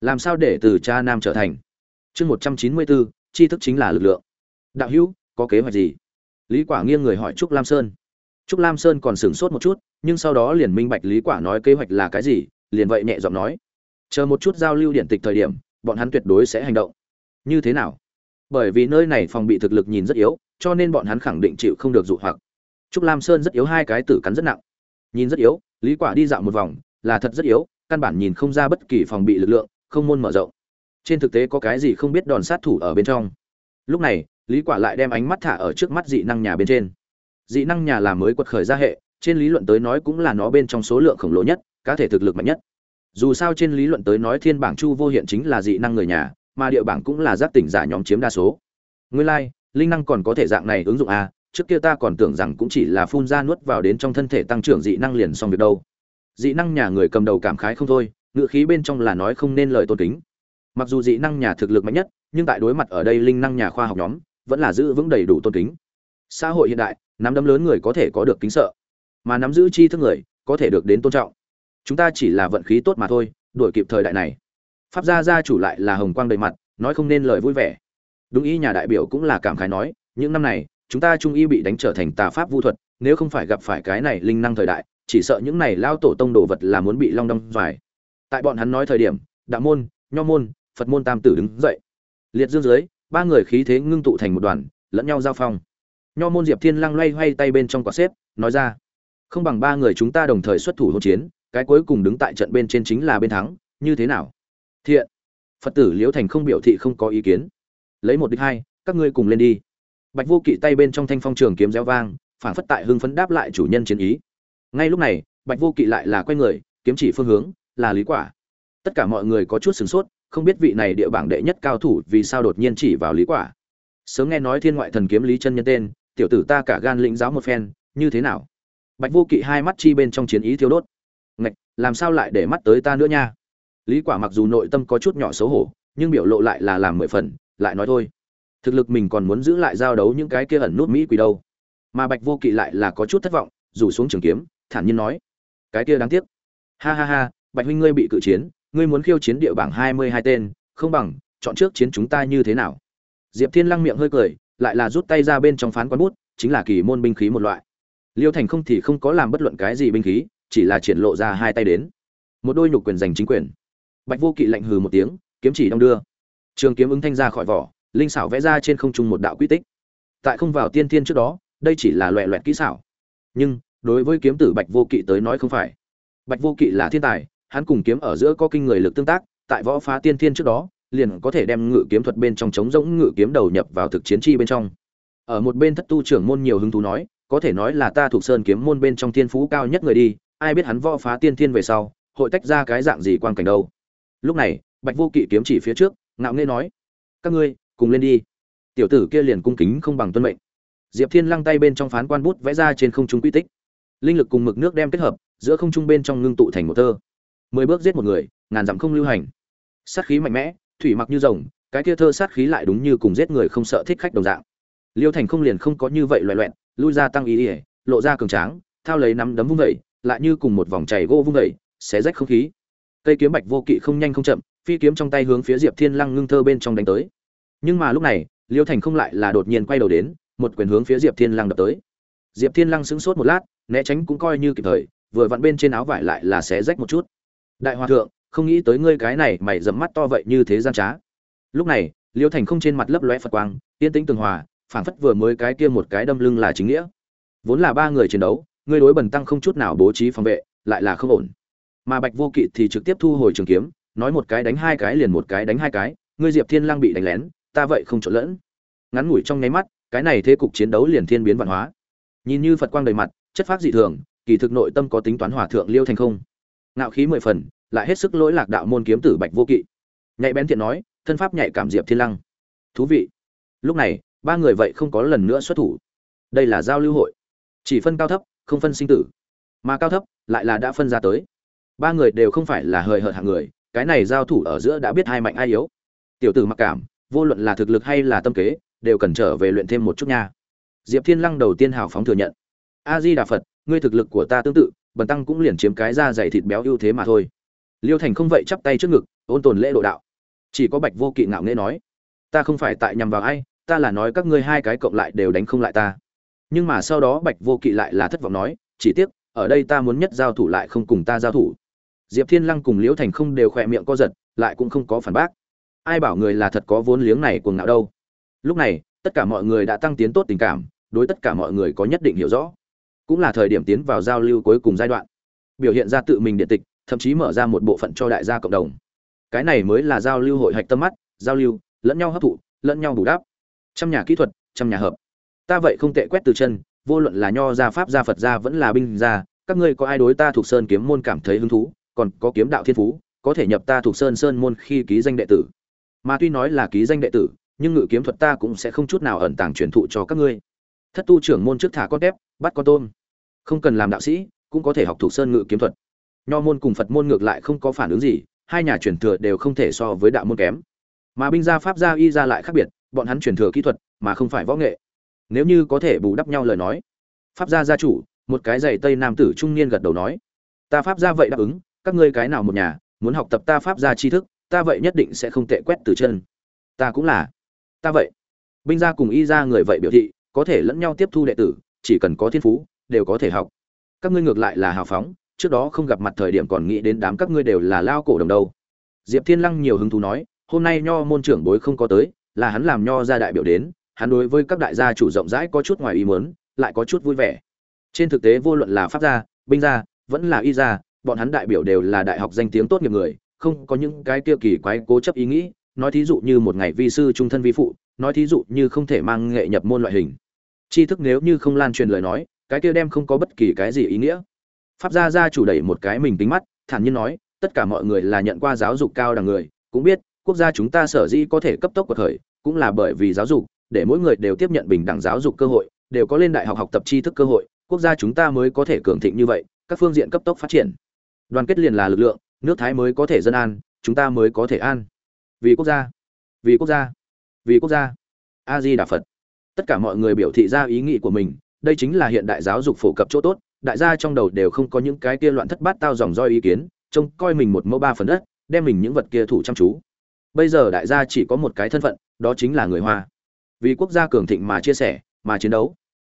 Làm sao để từ cha nam trở thành? Chương 194, tri thức chính là lực lượng. Đạo hữu có kế hoạch gì? Lý quả nghiêng người hỏi trúc lam sơn. Trúc lam sơn còn sửng sốt một chút nhưng sau đó liền minh bạch lý quả nói kế hoạch là cái gì liền vậy nhẹ giọng nói chờ một chút giao lưu điện tịch thời điểm, bọn hắn tuyệt đối sẽ hành động. Như thế nào? Bởi vì nơi này phòng bị thực lực nhìn rất yếu, cho nên bọn hắn khẳng định chịu không được dụ hoặc. Trúc lam sơn rất yếu, hai cái tử cắn rất nặng. Nhìn rất yếu, lý quả đi dạo một vòng, là thật rất yếu, căn bản nhìn không ra bất kỳ phòng bị lực lượng, không môn mở rộng. Trên thực tế có cái gì không biết đòn sát thủ ở bên trong. Lúc này, lý quả lại đem ánh mắt thả ở trước mắt dị năng nhà bên trên. Dị năng nhà là mới quật khởi ra hệ, trên lý luận tới nói cũng là nó bên trong số lượng khổng lồ nhất, cá thể thực lực mạnh nhất dù sao trên lý luận tới nói thiên bảng chu vô hiện chính là dị năng người nhà, mà địa bảng cũng là giác tỉnh giả nhóm chiếm đa số. Nguyên lai, linh năng còn có thể dạng này ứng dụng a trước kia ta còn tưởng rằng cũng chỉ là phun ra nuốt vào đến trong thân thể tăng trưởng dị năng liền xong việc đâu. Dị năng nhà người cầm đầu cảm khái không thôi, ngựa khí bên trong là nói không nên lời tôn kính. Mặc dù dị năng nhà thực lực mạnh nhất, nhưng tại đối mặt ở đây linh năng nhà khoa học nhóm, vẫn là giữ vững đầy đủ tôn kính. Xã hội hiện đại, nắm đấm lớn người có thể có được kính sợ, mà nắm giữ chi thức người, có thể được đến tôn trọng chúng ta chỉ là vận khí tốt mà thôi, đuổi kịp thời đại này. Pháp gia gia chủ lại là hồng quang đầy mặt, nói không nên lời vui vẻ. Đúng y nhà đại biểu cũng là cảm khái nói, những năm này, chúng ta trung y bị đánh trở thành tà pháp vu thuật, nếu không phải gặp phải cái này linh năng thời đại, chỉ sợ những này lao tổ tông đồ vật là muốn bị long đong dài tại bọn hắn nói thời điểm, đạo môn, nho môn, phật môn tam tử đứng dậy. Liệt dương dưới, ba người khí thế ngưng tụ thành một đoàn, lẫn nhau giao phong. Nho môn diệp thiên lăng loay hoay tay bên trong quả xếp, nói ra, không bằng ba người chúng ta đồng thời xuất thủ hỗn chiến cái cuối cùng đứng tại trận bên trên chính là bên thắng, như thế nào? Thiện. Phật tử liễu thành không biểu thị không có ý kiến. Lấy một đích hai, các ngươi cùng lên đi. Bạch vô kỵ tay bên trong thanh phong trường kiếm réo vang, phản phất tại hưng phấn đáp lại chủ nhân chiến ý. Ngay lúc này, bạch vô kỵ lại là quay người, kiếm chỉ phương hướng, là lý quả. Tất cả mọi người có chút sửng sốt, không biết vị này địa bảng đệ nhất cao thủ vì sao đột nhiên chỉ vào lý quả. Sớm nghe nói thiên ngoại thần kiếm lý chân nhân tên, tiểu tử ta cả gan lĩnh giáo một phen, như thế nào? Bạch vô kỵ hai mắt chi bên trong chiến ý thiếu đốt làm sao lại để mắt tới ta nữa nha? Lý quả mặc dù nội tâm có chút nhỏ xấu hổ, nhưng biểu lộ lại là làm mười phần, lại nói thôi. Thực lực mình còn muốn giữ lại giao đấu những cái kia ẩn nút mỹ quỷ đâu. Mà bạch vô kỵ lại là có chút thất vọng, rủ xuống trường kiếm, thản nhiên nói. Cái kia đáng tiếc. Ha ha ha, bạch huynh ngươi bị cự chiến, ngươi muốn khiêu chiến địa bảng hai mươi hai tên, không bằng, chọn trước chiến chúng ta như thế nào? Diệp thiên lăng miệng hơi cười, lại là rút tay ra bên trong phán quán bút, chính là kỳ môn binh khí một loại. Liêu thành không thì không có làm bất luận cái gì binh khí chỉ là triển lộ ra hai tay đến. Một đôi nhục quyền giành chính quyền. Bạch vô kỵ lạnh hừ một tiếng, kiếm chỉ đong đưa. Trường kiếm ứng thanh ra khỏi vỏ, linh xảo vẽ ra trên không trung một đạo quy tích. Tại không vào tiên thiên trước đó, đây chỉ là loẹ loẹt kỹ xảo. Nhưng, đối với kiếm tử bạch vô kỵ tới nói không phải. Bạch vô kỵ là thiên tài, hắn cùng kiếm ở giữa có kinh người lực tương tác, tại võ phá tiên thiên trước đó, liền có thể đem ngự kiếm thuật bên trong chống rỗng ngự kiếm đầu nhập vào thực chiến chi bên trong. Ở một bên thất tu trưởng môn nhiều hứng thú nói, có thể nói là ta thuộc sơn kiếm môn bên trong thiên phú cao nhất người đi ai biết hắn võ phá tiên thiên về sau, hội tách ra cái dạng gì quan cảnh đâu. Lúc này, bạch vô kỵ kiếm chỉ phía trước, ngạo nghễ nói, các ngươi, cùng lên đi. Tiểu tử kia liền cung kính không bằng tuân mệnh. Diệp thiên lăng tay bên trong phán quan bút vẽ ra trên không trung quy tích. Linh lực cùng mực nước đem kết hợp, giữa không trung bên trong ngưng tụ thành một thơ mười bước giết một người, ngàn dặm không lưu hành. Sát khí mạnh mẽ, thủy mặc như rồng, cái kia thơ sát khí lại đúng như cùng giết người không sợ thích khách đồng dạng. Liêu thành không liền không có như vậy loại loẹn lui ra tăng ý ỉa lộ ra cường tráng, thao lấy nắm đấm vung vẩy lại như cùng một vòng chảy gỗ vung đẩy, xé rách không khí. Cây kiếm bạch vô kỵ không nhanh không chậm phi kiếm trong tay hướng phía diệp thiên lăng ngưng thơ bên trong đánh tới. Nhưng mà lúc này liêu thành không lại là đột nhiên quay đầu đến một quyền hướng phía diệp thiên lăng đập tới. Diệp thiên lăng sững sốt một lát né tránh cũng coi như kịp thời vừa vặn bên trên áo vải lại là xé rách một chút. Đại hòa thượng không nghĩ tới ngươi cái này mày dẫm mắt to vậy như thế gian trá. Lúc này liêu thành không trên mặt lấp lóe phật quang yên tĩnh tường hòa phảng phất vừa mới cái kia một cái đâm lưng là chính nghĩa. Vốn là ba người chiến đấu ngươi đối bần tăng không chút nào bố trí phòng vệ, lại là không ổn. Mà bạch vô kỵ thì trực tiếp thu hồi trường kiếm, nói một cái đánh hai cái liền một cái đánh hai cái, ngươi diệp thiên lang bị đánh lén, ta vậy không trộn lẫn. Ngắn ngủi trong nháy mắt, cái này thế cục chiến đấu liền thiên biến văn hóa. Nhìn như phật quang đầy mặt, chất phát dị thường, kỳ thực nội tâm có tính toán hòa thượng liêu thành không? Ngạo khí mười phần, lại hết sức lỗi lạc đạo môn kiếm tử bạch vô kỵ. Nhạy bén thiện nói, thân pháp nhạy cảm diệp thiên lăng thú vị. Lúc này, ba người vậy không có lần nữa xuất thủ. Đây là giao lưu hội. Chỉ phân cao thấp không phân sinh tử. Mà cao thấp lại là đã phân ra tới. Ba người đều không phải là hời hợt hạng người, cái này giao thủ ở giữa đã biết hai mạnh ai yếu. Tiểu tử mặc cảm, vô luận là thực lực hay là tâm kế, đều cần trở về luyện thêm một chút nha. Diệp thiên lăng đầu tiên hào phóng thừa nhận. A di đà phật, ngươi thực lực của ta tương tự, bần tăng cũng liền chiếm cái da dày thịt béo ưu thế mà thôi. Liêu thành không vậy chắp tay trước ngực, ôn tồn lễ độ đạo. Chỉ có bạch vô kỵ ngạo nghễ nói, ta không phải tại nhằm vào ai, ta là nói các ngươi hai cái cộng lại đều đánh không lại ta nhưng mà sau đó bạch vô kỵ lại là thất vọng nói, chỉ tiếc, ở đây ta muốn nhất giao thủ lại không cùng ta giao thủ. Diệp thiên lăng cùng liễu thành không đều khỏe miệng co giật, lại cũng không có phản bác. Ai bảo người là thật có vốn liếng này cuồng ngạo đâu. Lúc này, tất cả mọi người đã tăng tiến tốt tình cảm, đối tất cả mọi người có nhất định hiểu rõ. Cũng là thời điểm tiến vào giao lưu cuối cùng giai đoạn. Biểu hiện ra tự mình điện tịch, thậm chí mở ra một bộ phận cho đại gia cộng đồng. Cái này mới là giao lưu hội hạch tâm mắt, giao lưu, lẫn nhau hấp thụ, lẫn nhau bù đắp. Trăm nhà kỹ thuật, trăm nhà hợp ta vậy không tệ quét từ chân, vô luận là nho gia, pháp gia, phật gia vẫn là binh gia, các ngươi có ai đối ta thuộc sơn kiếm môn cảm thấy hứng thú, còn có kiếm đạo thiên phú, có thể nhập ta thuộc sơn sơn môn khi ký danh đệ tử. Mà tuy nói là ký danh đệ tử, nhưng ngự kiếm thuật ta cũng sẽ không chút nào ẩn tàng truyền thụ cho các ngươi. Thất tu trưởng môn trước thả con tép, bắt con tôm. Không cần làm đạo sĩ, cũng có thể học thuộc sơn ngự kiếm thuật. Nho môn cùng phật môn ngược lại không có phản ứng gì, hai nhà truyền thừa đều không thể so với đạo môn kém. Mà binh gia, pháp gia, y gia lại khác biệt, bọn hắn truyền thừa kỹ thuật mà không phải võ nghệ nếu như có thể bù đắp nhau lời nói. Pháp gia gia chủ, một cái giày tây nam tử trung niên gật đầu nói. Ta pháp gia vậy đáp ứng, các ngươi cái nào một nhà, muốn học tập ta pháp gia tri thức, ta vậy nhất định sẽ không tệ quét từ chân. Ta cũng là. Ta vậy. Binh gia cùng y gia người vậy biểu thị, có thể lẫn nhau tiếp thu đệ tử, chỉ cần có thiên phú, đều có thể học. Các ngươi ngược lại là hào phóng, trước đó không gặp mặt thời điểm còn nghĩ đến đám các ngươi đều là lao cổ đồng đâu diệp thiên lăng nhiều hứng thú nói, hôm nay nho môn trưởng bối không có tới, là hắn làm nho gia đại biểu đến hắn đối với các đại gia chủ rộng rãi có chút ngoài ý muốn, lại có chút vui vẻ. Trên thực tế vô luận là pháp gia, binh gia, vẫn là y gia, bọn hắn đại biểu đều là đại học danh tiếng tốt nghiệp người, không có những cái kia kỳ quái cố chấp ý nghĩ, nói thí dụ như một ngày vi sư trung thân vi phụ, nói thí dụ như không thể mang nghệ nhập môn loại hình. Tri thức nếu như không lan truyền lời nói, cái kia đem không có bất kỳ cái gì ý nghĩa. Pháp gia gia chủ đẩy một cái mình tính mắt, thản nhiên nói, tất cả mọi người là nhận qua giáo dục cao đẳng người, cũng biết, quốc gia chúng ta sở dĩ có thể cấp tốc của khởi, cũng là bởi vì giáo dục để mỗi người đều tiếp nhận bình đẳng giáo dục cơ hội, đều có lên đại học học tập tri thức cơ hội, quốc gia chúng ta mới có thể cường thịnh như vậy, các phương diện cấp tốc phát triển. Đoàn kết liền là lực lượng, nước thái mới có thể dân an, chúng ta mới có thể an. Vì quốc gia, vì quốc gia, vì quốc gia. A di đà phật. Tất cả mọi người biểu thị ra ý nghĩ của mình, đây chính là hiện đại giáo dục phổ cập chỗ tốt, đại gia trong đầu đều không có những cái kia loạn thất bát tao dòng roi ý kiến, trông coi mình một mẫu ba phần đất, đem mình những vật kia thủ chăm chú. Bây giờ đại gia chỉ có một cái thân phận, đó chính là người hoa vì quốc gia cường thịnh mà chia sẻ, mà chiến đấu.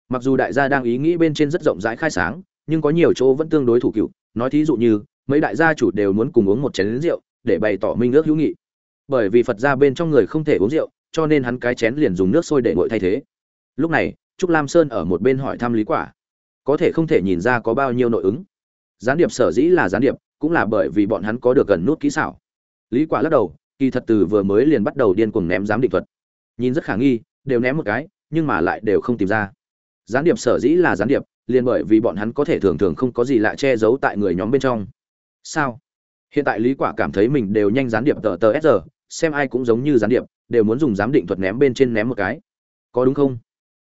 Mặc dù đại gia đang ý nghĩ bên trên rất rộng rãi khai sáng, nhưng có nhiều chỗ vẫn tương đối thủ cựu. Nói thí dụ như, mấy đại gia chủ đều muốn cùng uống một chén rượu để bày tỏ minh ước hữu nghị. Bởi vì phật gia bên trong người không thể uống rượu, cho nên hắn cái chén liền dùng nước sôi để nguội thay thế. Lúc này, trúc lam sơn ở một bên hỏi thăm lý quả, có thể không thể nhìn ra có bao nhiêu nội ứng? Gián điệp sở dĩ là gián điệp, cũng là bởi vì bọn hắn có được gần nút kỹ xảo. Lý quả lắc đầu, kỳ thật từ vừa mới liền bắt đầu điên cuồng ném giám định thuật. Nhìn rất khả nghi đều ném một cái, nhưng mà lại đều không tìm ra. Gián điệp sở dĩ là gián điệp, liền bởi vì bọn hắn có thể thường thường không có gì lạ che giấu tại người nhóm bên trong. Sao? Hiện tại lý quả cảm thấy mình đều nhanh gián điệp tờ tờ s xem ai cũng giống như gián điệp, đều muốn dùng giám định thuật ném bên trên ném một cái. Có đúng không?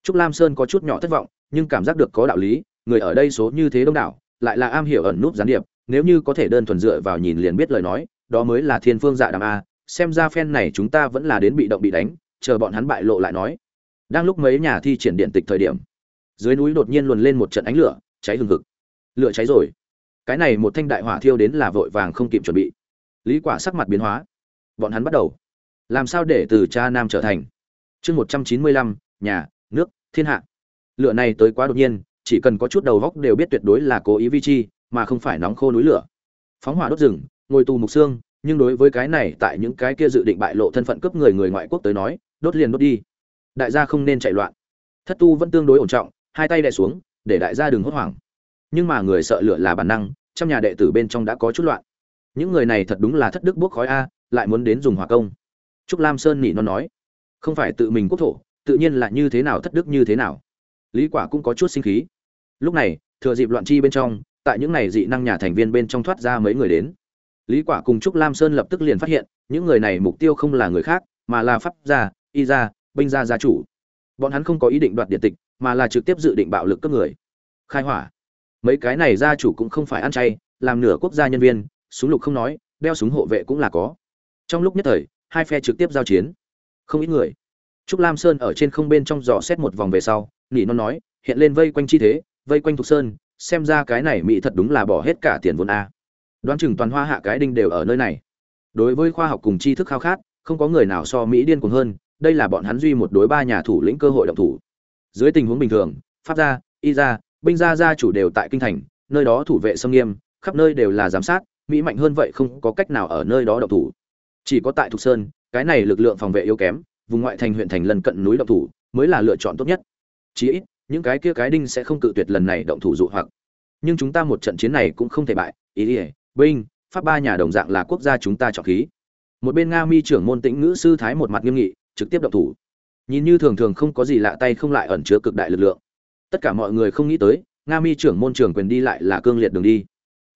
Trúc lam sơn có chút nhỏ thất vọng, nhưng cảm giác được có đạo lý, người ở đây số như thế đông đảo, lại là am hiểu ẩn núp gián điệp, nếu như có thể đơn thuần dựa vào nhìn liền biết lời nói, đó mới là thiên phương dạ đàm a, xem ra phen này chúng ta vẫn là đến bị động bị đánh chờ bọn hắn bại lộ lại nói. Đang lúc mấy nhà thi triển điện tịch thời điểm, dưới núi đột nhiên luồn lên một trận ánh lửa, cháy hừng hực. Lửa cháy rồi. Cái này một thanh đại hỏa thiêu đến là vội vàng không kịp chuẩn bị. Lý quả sắc mặt biến hóa. Bọn hắn bắt đầu. Làm sao để từ cha nam trở thành? Chương một trăm chín mươi lăm, nhà, nước, thiên hạ. Lửa này tới quá đột nhiên, chỉ cần có chút đầu góc đều biết tuyệt đối là cố ý vi chi, mà không phải nóng khô núi lửa. Phóng hỏa đốt rừng, ngồi tù mục xương, nhưng đối với cái này tại những cái kia dự định bại lộ thân phận cướp người người ngoại quốc tới nói đốt liền đốt đi. Đại gia không nên chạy loạn. Thất tu vẫn tương đối ổn trọng, hai tay đè xuống, để đại gia đừng hốt hoảng. Nhưng mà người sợ lửa là bản năng, trong nhà đệ tử bên trong đã có chút loạn. Những người này thật đúng là thất đức bốc khói a, lại muốn đến dùng hỏa công. Trúc lam sơn nỉ non nói, không phải tự mình quốc thổ, tự nhiên là như thế nào thất đức như thế nào. Lý quả cũng có chút sinh khí. Lúc này, thừa dịp loạn chi bên trong, tại những này dị năng nhà thành viên bên trong thoát ra mấy người đến. Lý quả cùng trúc lam sơn lập tức liền phát hiện, những người này mục tiêu không là người khác, mà là pháp gia y gia binh gia gia chủ. Bọn hắn không có ý định đoạt điện tịch, mà là trực tiếp dự định bạo lực cướp người. Khai hỏa. Mấy cái này gia chủ cũng không phải ăn chay, làm nửa quốc gia nhân viên, súng lục không nói, đeo súng hộ vệ cũng là có. Trong lúc nhất thời, hai phe trực tiếp giao chiến. Không ít người. Trúc lam sơn ở trên không bên trong dò xét một vòng về sau, nỉ non nói, hiện lên vây quanh chi thế, vây quanh thục sơn, xem ra cái này mỹ thật đúng là bỏ hết cả tiền vốn a. Đoán chừng toàn hoa hạ cái đinh đều ở nơi này. Đối với khoa học cùng tri thức khao khát, không có người nào so mỹ điên cuồng hơn đây là bọn hắn duy một đối ba nhà thủ lĩnh cơ hội động thủ. Dưới tình huống bình thường, pháp gia, y gia, binh gia gia chủ đều tại kinh thành, nơi đó thủ vệ xâm nghiêm, khắp nơi đều là giám sát, mỹ mạnh hơn vậy không có cách nào ở nơi đó động thủ. Chỉ có tại thục sơn, cái này lực lượng phòng vệ yếu kém, vùng ngoại thành huyện thành lân cận núi động thủ mới là lựa chọn tốt nhất. Chí ít, những cái kia cái đinh sẽ không cự tuyệt lần này động thủ dụ hoặc. Nhưng chúng ta một trận chiến này cũng không thể bại. Ý ỉa binh, pháp ba nhà đồng dạng là quốc gia chúng ta trọng khí. Một bên nga mi trưởng môn tĩnh ngữ sư thái một mặt nghiêm nghị trực tiếp động thủ. Nhìn như thường thường không có gì lạ tay không lại ẩn chứa cực đại lực lượng. Tất cả mọi người không nghĩ tới, nga mi trưởng môn trưởng quyền đi lại là cương liệt đường đi.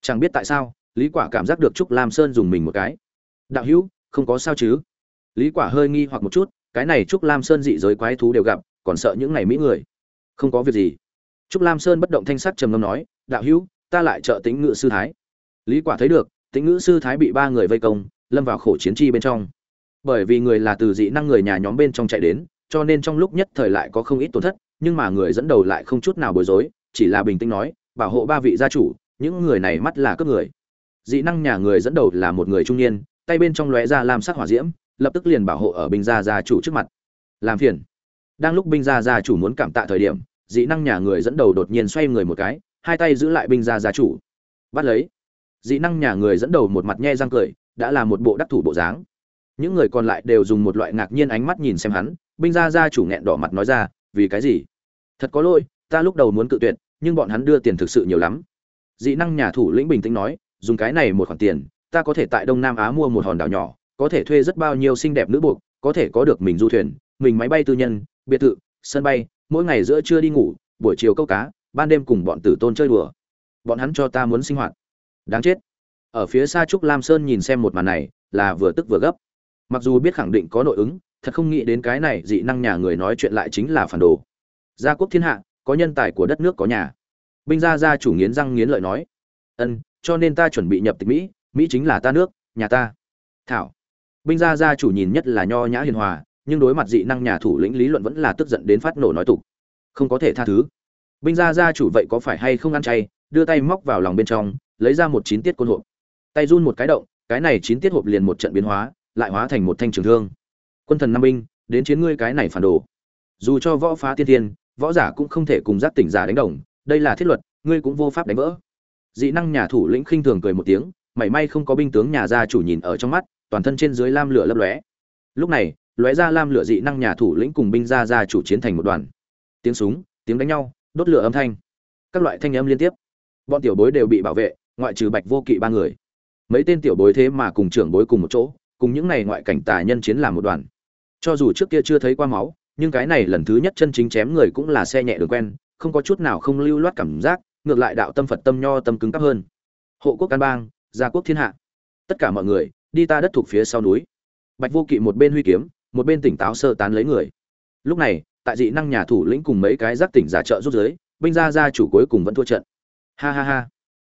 Chẳng biết tại sao, lý quả cảm giác được trúc lam sơn dùng mình một cái. Đạo hữu, không có sao chứ? Lý quả hơi nghi hoặc một chút, cái này trúc lam sơn dị giới quái thú đều gặp, còn sợ những này mỹ người. Không có việc gì. Trúc lam sơn bất động thanh sắc trầm ngâm nói, đạo hữu, ta lại trợ tĩnh ngự sư thái. Lý quả thấy được, tĩnh ngự sư thái bị ba người vây công, lâm vào khổ chiến chi bên trong bởi vì người là từ dị năng người nhà nhóm bên trong chạy đến, cho nên trong lúc nhất thời lại có không ít tổn thất, nhưng mà người dẫn đầu lại không chút nào bối rối, chỉ là bình tĩnh nói, bảo hộ ba vị gia chủ, những người này mắt là cướp người. Dị năng nhà người dẫn đầu là một người trung niên, tay bên trong lóe ra làm sắc hỏa diễm, lập tức liền bảo hộ ở binh gia gia chủ trước mặt. Làm phiền. Đang lúc binh gia gia chủ muốn cảm tạ thời điểm, dị năng nhà người dẫn đầu đột nhiên xoay người một cái, hai tay giữ lại binh gia gia chủ. Bắt lấy. Dị năng nhà người dẫn đầu một mặt nhe răng cười, đã là một bộ đắc thủ bộ dáng những người còn lại đều dùng một loại ngạc nhiên ánh mắt nhìn xem hắn, binh gia gia chủ nghẹn đỏ mặt nói ra, vì cái gì? Thật có lỗi, ta lúc đầu muốn cự tuyệt, nhưng bọn hắn đưa tiền thực sự nhiều lắm. Dị năng nhà thủ lĩnh bình tĩnh nói, dùng cái này một khoản tiền, ta có thể tại đông nam á mua một hòn đảo nhỏ, có thể thuê rất bao nhiêu xinh đẹp nữ buộc, có thể có được mình du thuyền, mình máy bay tư nhân, biệt thự, sân bay, mỗi ngày giữa trưa đi ngủ, buổi chiều câu cá, ban đêm cùng bọn tử tôn chơi đùa. Bọn hắn cho ta muốn sinh hoạt. Đáng chết. Ở phía xa trúc lam sơn nhìn xem một màn này, là vừa tức vừa gấp mặc dù biết khẳng định có nội ứng, thật không nghĩ đến cái này dị năng nhà người nói chuyện lại chính là phản đồ. Gia quốc thiên hạ, có nhân tài của đất nước có nhà. Binh gia gia chủ nghiến răng nghiến lợi nói, ân, cho nên ta chuẩn bị nhập tịch mỹ mỹ chính là ta nước, nhà ta. Thảo. Binh gia gia chủ nhìn nhất là nho nhã hiền hòa, nhưng đối mặt dị năng nhà thủ lĩnh lý luận vẫn là tức giận đến phát nổ nói tục. Không có thể tha thứ. Binh gia gia chủ vậy có phải hay không ăn chay, đưa tay móc vào lòng bên trong, lấy ra một chín tiết côn hộp. Tay run một cái động, cái này chín tiết hộp liền một trận biến hóa lại hóa thành một thanh trường thương. Quân thần năm binh, đến chiến ngươi cái này phản đồ. Dù cho võ phá tiên thiên, võ giả cũng không thể cùng giác tỉnh giả đánh đồng, đây là thiết luật, ngươi cũng vô pháp đánh vỡ. Dị năng nhà thủ lĩnh khinh thường cười một tiếng, mảy may không có binh tướng nhà gia chủ nhìn ở trong mắt, toàn thân trên dưới lam lửa lấp lóe. Lúc này, lóe ra lam lửa dị năng nhà thủ lĩnh cùng binh gia gia chủ chiến thành một đoàn. Tiếng súng, tiếng đánh nhau, đốt lửa âm thanh. Các loại thanh âm liên tiếp. Bọn tiểu bối đều bị bảo vệ, ngoại trừ bạch vô kỵ ba người. Mấy tên tiểu bối thế mà cùng trưởng bối cùng một chỗ cùng những này ngoại cảnh tà nhân chiến làm một đoàn. Cho dù trước kia chưa thấy qua máu, nhưng cái này lần thứ nhất chân chính chém người cũng là xe nhẹ đường quen, không có chút nào không lưu loát cảm giác, ngược lại đạo tâm phật tâm nho tâm cứng cáp hơn. Hộ quốc can bang, gia quốc thiên hạ. Tất cả mọi người, đi ta đất thuộc phía sau núi. Bạch vô kỵ một bên huy kiếm, một bên tỉnh táo sơ tán lấy người. Lúc này, tại dị năng nhà thủ lĩnh cùng mấy cái giác tỉnh giả trợ rút giới binh gia gia chủ cuối cùng vẫn thua trận. Ha ha ha.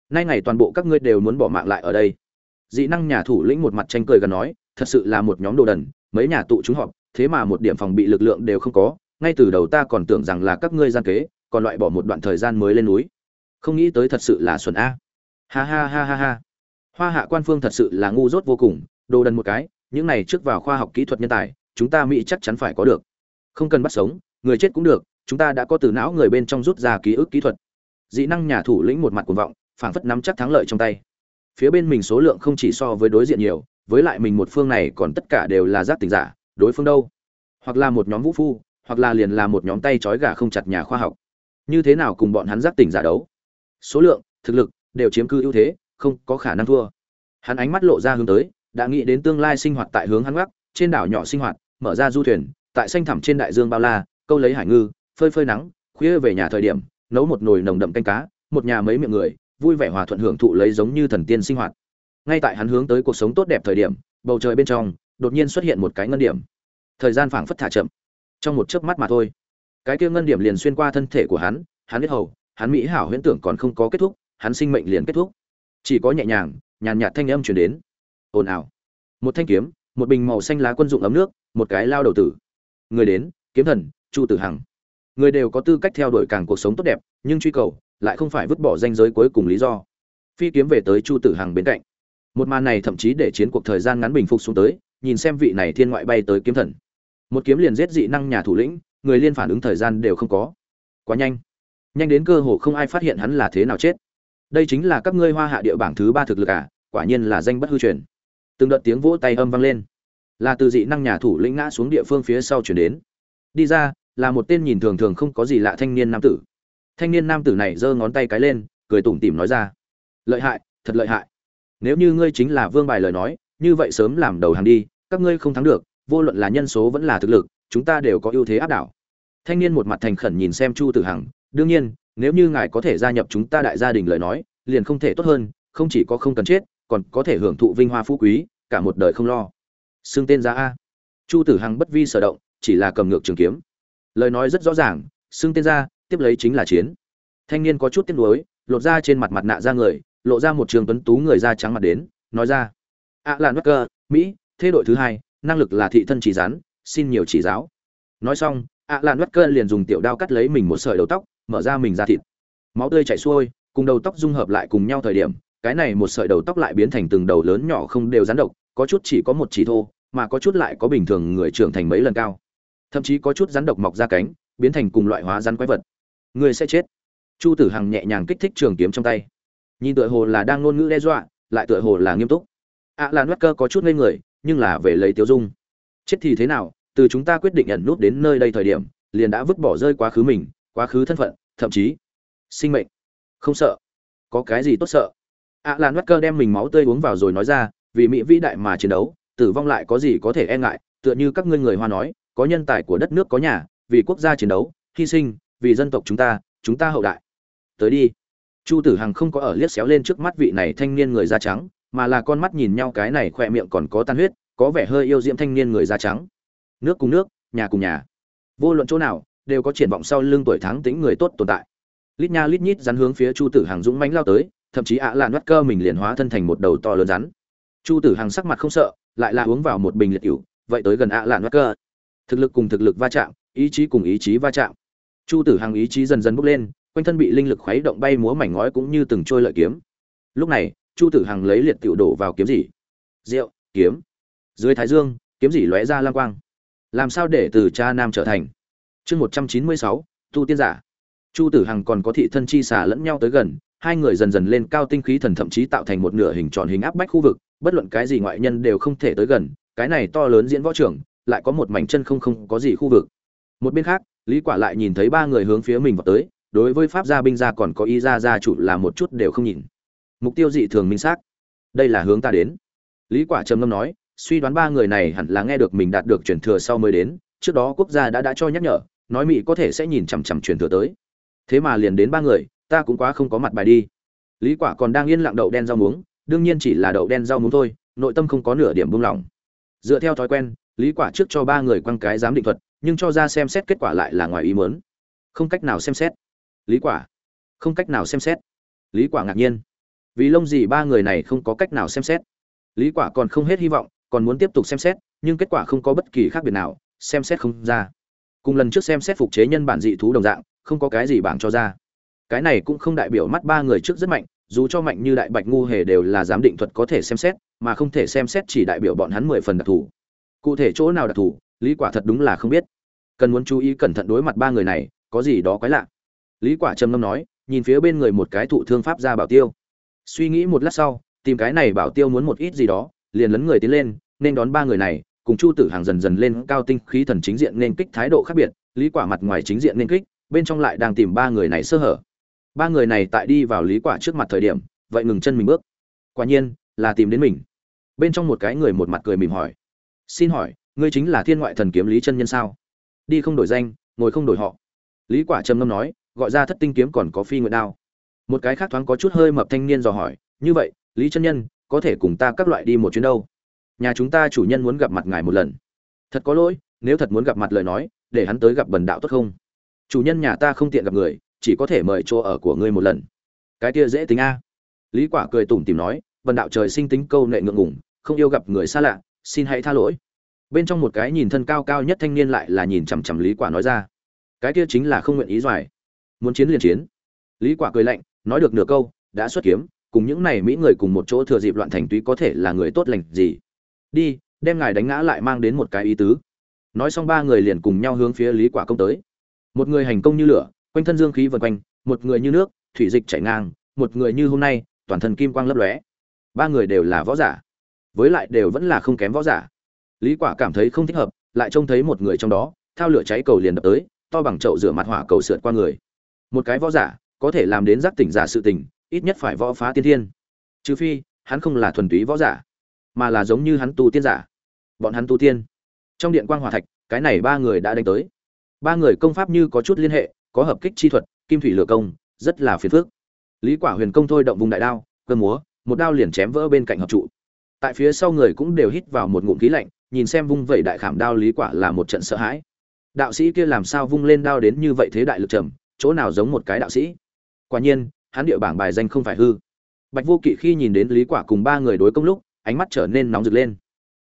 Nay ngày toàn bộ các ngươi đều muốn bỏ mạng lại ở đây dị năng nhà thủ lĩnh một mặt tranh cười gần nói, thật sự là một nhóm đồ đần, mấy nhà tụ chúng họp, thế mà một điểm phòng bị lực lượng đều không có, ngay từ đầu ta còn tưởng rằng là các ngươi gian kế, còn loại bỏ một đoạn thời gian mới lên núi. Không nghĩ tới thật sự là xuân a. Ha ha ha ha ha. Hoa hạ quan phương thật sự là ngu dốt vô cùng, đồ đần một cái, những này trước vào khoa học kỹ thuật nhân tài, chúng ta mỹ chắc chắn phải có được. Không cần bắt sống, người chết cũng được, chúng ta đã có từ não người bên trong rút ra ký ức kỹ thuật. Dị năng nhà thủ lĩnh một mặt cuồng vọng, phảng phất nắm chắc thắng lợi trong tay phía bên mình số lượng không chỉ so với đối diện nhiều, với lại mình một phương này còn tất cả đều là giác tình giả, đối phương đâu? Hoặc là một nhóm vũ phu, hoặc là liền là một nhóm tay trói gà không chặt nhà khoa học. Như thế nào cùng bọn hắn giác tỉnh giả đấu? Số lượng, thực lực, đều chiếm cư ưu thế, không có khả năng thua. Hắn ánh mắt lộ ra hướng tới, đã nghĩ đến tương lai sinh hoạt tại hướng hắn gác, trên đảo nhỏ sinh hoạt, mở ra du thuyền, tại xanh thẳm trên đại dương bao la, câu lấy hải ngư, phơi phơi nắng, khuya về nhà thời điểm, nấu một nồi nồng đậm canh cá, một nhà mấy miệng người vui vẻ hòa thuận hưởng thụ lấy giống như thần tiên sinh hoạt. Ngay tại hắn hướng tới cuộc sống tốt đẹp thời điểm, bầu trời bên trong, đột nhiên xuất hiện một cái ngân điểm. Thời gian phảng phất thả chậm. Trong một chớp mắt mà thôi. Cái kia ngân điểm liền xuyên qua thân thể của hắn hắn biết hầu, hắn mỹ hảo huyễn tưởng còn không có kết thúc, hắn sinh mệnh liền kết thúc. Chỉ có nhẹ nhàng, nhàn nhạt thanh âm truyền đến. Ồn ào. Một thanh kiếm, một bình màu xanh lá quân dụng ấm nước, một cái lao đầu tử. Người đến, kiếm thần, chu tử hằng. Người đều có tư cách theo đuổi càng cuộc sống tốt đẹp, nhưng truy cầu lại không phải vứt bỏ danh giới cuối cùng lý do. Phi kiếm về tới chu tử hằng bên cạnh. Một màn này thậm chí để chiến cuộc thời gian ngắn bình phục xuống tới, nhìn xem vị này thiên ngoại bay tới kiếm thần. Một kiếm liền giết dị năng nhà thủ lĩnh, người liên phản ứng thời gian đều không có. Quá nhanh. Nhanh đến cơ hồ không ai phát hiện hắn là thế nào chết. Đây chính là các ngươi hoa hạ địa bảng thứ ba thực lực à quả nhiên là danh bất hư truyền. Từng đợt tiếng vỗ tay âm vang lên. Là từ dị năng nhà thủ lĩnh ngã xuống địa phương phía sau chuyển đến. Đi ra, là một tên nhìn thường thường không có gì lạ thanh niên nam tử thanh niên nam tử này giơ ngón tay cái lên, cười tủm tỉm nói ra. Lợi hại, thật lợi hại. Nếu như ngươi chính là vương bài lời nói, như vậy sớm làm đầu hàng đi, các ngươi không thắng được, vô luận là nhân số vẫn là thực lực, chúng ta đều có ưu thế áp đảo. Thanh niên một mặt thành khẩn nhìn xem chu tử hằng, đương nhiên, nếu như ngài có thể gia nhập chúng ta đại gia đình lời nói, liền không thể tốt hơn, không chỉ có không cần chết, còn có thể hưởng thụ vinh hoa phú quý, cả một đời không lo. Xưng tên ra a. Chu tử hằng bất vi sở động, chỉ là cầm ngược trường kiếm. Lời nói rất rõ ràng, xưng tên ra tiếp lấy chính là chiến. Thanh niên có chút tiếc nuối, lột ra trên mặt mặt nạ ra người, lộ ra một trường tuấn tú người da trắng mặt đến, nói ra ạ là nước cơ, mỹ, thế đội thứ hai, năng lực là thị thân chỉ gián xin nhiều chỉ giáo. Nói xong ạ là nước cơ liền dùng tiểu đao cắt lấy mình một sợi đầu tóc, mở ra mình ra thịt. Máu tươi chảy xuôi, cùng đầu tóc dung hợp lại cùng nhau thời điểm, cái này một sợi đầu tóc lại biến thành từng đầu lớn nhỏ không đều rắn độc, có chút chỉ có một chỉ thô, mà có chút lại có bình thường người trưởng thành mấy lần cao. Thậm chí có chút rắn độc mọc ra cánh, biến thành cùng loại hóa rắn quái vật người sẽ chết. Chu tử hằng nhẹ nhàng kích thích trường kiếm trong tay. Nhìn tựa hồ là đang ngôn ngữ đe dọa, lại tựa hồ là nghiêm túc. Ạ à là cơ có chút ngây người, nhưng là về lấy tiêu dung. Chết thì thế nào, từ chúng ta quyết định ẩn nút đến nơi đây thời điểm, liền đã vứt bỏ rơi quá khứ mình, quá khứ thân phận, thậm chí sinh mệnh. Không sợ. Có cái gì tốt sợ? Ạ à là cơ đem mình máu tươi uống vào rồi nói ra, vì mỹ vĩ đại mà chiến đấu, tử vong lại có gì có thể e ngại, tựa như các ngươi người hoa nói, có nhân tài của đất nước có nhà, vì quốc gia chiến đấu, hy sinh vì dân tộc chúng ta chúng ta hậu đại. Tới đi. Chu tử hằng không có ở liếc xéo lên trước mắt vị này thanh niên người da trắng, mà là con mắt nhìn nhau cái này khỏe miệng còn có tan huyết, có vẻ hơi yêu diễm thanh niên người da trắng. Nước cùng nước, nhà cùng nhà. Vô luận chỗ nào, đều có triển vọng sau lưng tuổi tháng tính người tốt tồn tại. Lít nha lít nhít rắn hướng phía chu tử hằng dũng mãnh lao tới, thậm chí ạ lạn bắt cơ mình liền hóa thân thành một đầu to lớn rắn. Chu tử hằng sắc mặt không sợ, lại là uống vào một bình liệt cựu vậy tới gần ạ lạn bắt cơ. Thực lực cùng thực lực va chạm, ý chí cùng ý chí va chạm chu tử hằng ý chí dần dần bốc lên, quanh thân bị linh lực khuấy động bay múa mảnh ngói cũng như từng trôi lợi kiếm. Lúc này, chu tử hằng lấy liệt tiểu đổ vào kiếm gì? Rượu, kiếm. Dưới thái dương, kiếm gì lóe ra lang quang? Làm sao để từ cha nam trở thành? Chương một trăm chín mươi sáu, tu tiên giả. Chu tử hằng còn có thị thân chi xả lẫn nhau tới gần, hai người dần dần lên cao tinh khí thần thậm chí tạo thành một nửa hình tròn hình áp bách khu vực, bất luận cái gì ngoại nhân đều không thể tới gần, cái này to lớn diễn võ trưởng, lại có một mảnh chân không không có gì khu vực. Một bên khác lý quả lại nhìn thấy ba người hướng phía mình vào tới, đối với pháp gia binh gia còn có y gia gia chủ là một chút đều không nhìn. Mục tiêu dị thường minh xác. Đây là hướng ta đến. Lý quả trầm ngâm nói, suy đoán ba người này hẳn là nghe được mình đạt được truyền thừa sau mới đến, trước đó quốc gia đã đã cho nhắc nhở, nói mỹ có thể sẽ nhìn chằm chằm truyền thừa tới. Thế mà liền đến ba người, ta cũng quá không có mặt bài đi. Lý quả còn đang yên lặng đậu đen rau muống, đương nhiên chỉ là đậu đen rau muống thôi, nội tâm không có nửa điểm buông lỏng. Dựa theo thói quen, lý quả trước cho ba người quăng cái giám định thuật nhưng cho ra xem xét kết quả lại là ngoài ý muốn. Không cách nào xem xét. Lý quả. Không cách nào xem xét. Lý quả ngạc nhiên. Vì lông gì ba người này không có cách nào xem xét? Lý quả còn không hết hy vọng, còn muốn tiếp tục xem xét, nhưng kết quả không có bất kỳ khác biệt nào, xem xét không ra. Cùng lần trước xem xét phục chế nhân bản dị thú đồng dạng, không có cái gì bảng cho ra. Cái này cũng không đại biểu mắt ba người trước rất mạnh, dù cho mạnh như đại bạch ngu hề đều là giám định thuật có thể xem xét, mà không thể xem xét chỉ đại biểu bọn hắn mười phần đặc thù. Cụ thể chỗ nào đặc thù, lý quả thật đúng là không biết cần muốn chú ý cẩn thận đối mặt ba người này, có gì đó quái lạ. Lý quả trầm ngâm nói, nhìn phía bên người một cái thụ thương pháp gia bảo tiêu. Suy nghĩ một lát sau, tìm cái này bảo tiêu muốn một ít gì đó, liền lấn người tiến lên, nên đón ba người này, cùng chu tử hàng dần dần lên cao tinh khí thần chính diện nên kích thái độ khác biệt, lý quả mặt ngoài chính diện nên kích, bên trong lại đang tìm ba người này sơ hở. Ba người này tại đi vào lý quả trước mặt thời điểm, vậy ngừng chân mình bước. Quả nhiên, là tìm đến mình. Bên trong một cái người một mặt cười mỉm hỏi. Xin hỏi, ngươi chính là thiên ngoại thần kiếm lý chân nhân sao? Đi không đổi danh, ngồi không đổi họ. Lý quả trầm ngâm nói, gọi ra thất tinh kiếm còn có phi nguyện đao. Một cái khác thoáng có chút hơi mập thanh niên dò hỏi, như vậy, lý chân nhân, có thể cùng ta các loại đi một chuyến đâu? Nhà chúng ta chủ nhân muốn gặp mặt ngài một lần. Thật có lỗi, nếu thật muốn gặp mặt lời nói, để hắn tới gặp bần đạo tốt không? Chủ nhân nhà ta không tiện gặp người, chỉ có thể mời chỗ ở của ngươi một lần. Cái kia dễ tính a. Lý quả cười tủm tỉm nói, bần đạo trời sinh tính câu nệ ngượng ngùng, không yêu gặp người xa lạ, xin hãy tha lỗi bên trong một cái nhìn thân cao cao nhất thanh niên lại là nhìn chằm chằm lý quả nói ra. Cái kia chính là không nguyện ý doài. Muốn chiến liền chiến. Lý quả cười lạnh, nói được nửa câu, đã xuất kiếm, cùng những này mỹ người cùng một chỗ thừa dịp loạn thành túy có thể là người tốt lành gì. Đi, đem ngài đánh ngã lại mang đến một cái ý tứ. Nói xong ba người liền cùng nhau hướng phía lý quả công tới. Một người hành công như lửa, quanh thân dương khí vần quanh, một người như nước, thủy dịch chảy ngang, một người như hôm nay, toàn thân kim quang lấp lóe. Ba người đều là võ giả. Với lại đều vẫn là không kém võ giả lý quả cảm thấy không thích hợp, lại trông thấy một người trong đó, thao lửa cháy cầu liền đập tới, to bằng chậu rửa mặt hỏa cầu sượt qua người. Một cái võ giả, có thể làm đến giác tỉnh giả sự tình, ít nhất phải võ phá tiên thiên. Trừ phi, hắn không là thuần túy võ giả, mà là giống như hắn tu tiên giả. Bọn hắn tu tiên. Trong điện quang hỏa thạch, cái này ba người đã đánh tới. Ba người công pháp như có chút liên hệ, có hợp kích chi thuật, kim thủy lửa công, rất là phiền phức. Lý quả huyền công thôi động vùng đại đao, cơ múa, một đao liền chém vỡ bên cạnh hợp trụ. Tại phía sau người cũng đều hít vào một ngụm khí lạnh nhìn xem vung vẩy đại khảm đao lý quả là một trận sợ hãi. Đạo sĩ kia làm sao vung lên đao đến như vậy thế đại lực trầm, chỗ nào giống một cái đạo sĩ? Quả nhiên, hắn địa bảng bài danh không phải hư. Bạch vô kỵ khi nhìn đến lý quả cùng ba người đối công lúc, ánh mắt trở nên nóng rực lên.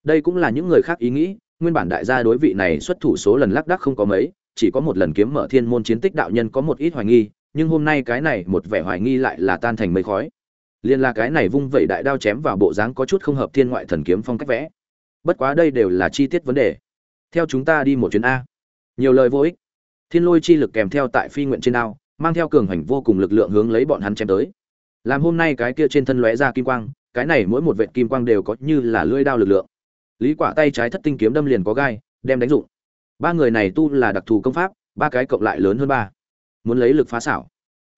Đây cũng là những người khác ý nghĩ, nguyên bản đại gia đối vị này xuất thủ số lần lắc đắc không có mấy, chỉ có một lần kiếm mở thiên môn chiến tích đạo nhân có một ít hoài nghi, nhưng hôm nay cái này một vẻ hoài nghi lại là tan thành mây khói. Liên là cái này vung vẩy đại đao chém vào bộ dáng có chút không hợp thiên ngoại thần kiếm phong cách vẽ bất quá đây đều là chi tiết vấn đề. Theo chúng ta đi một chuyến a. Nhiều lời vô ích. Thiên lôi chi lực kèm theo tại phi nguyện trên đao, mang theo cường hành vô cùng lực lượng hướng lấy bọn hắn chém tới. Làm hôm nay cái kia trên thân lóe ra kim quang, cái này mỗi một vệt kim quang đều có như là lưỡi đao lực lượng. Lý quả tay trái thất tinh kiếm đâm liền có gai, đem đánh dụng. Ba người này tu là đặc thù công pháp, ba cái cộng lại lớn hơn ba. Muốn lấy lực phá xảo.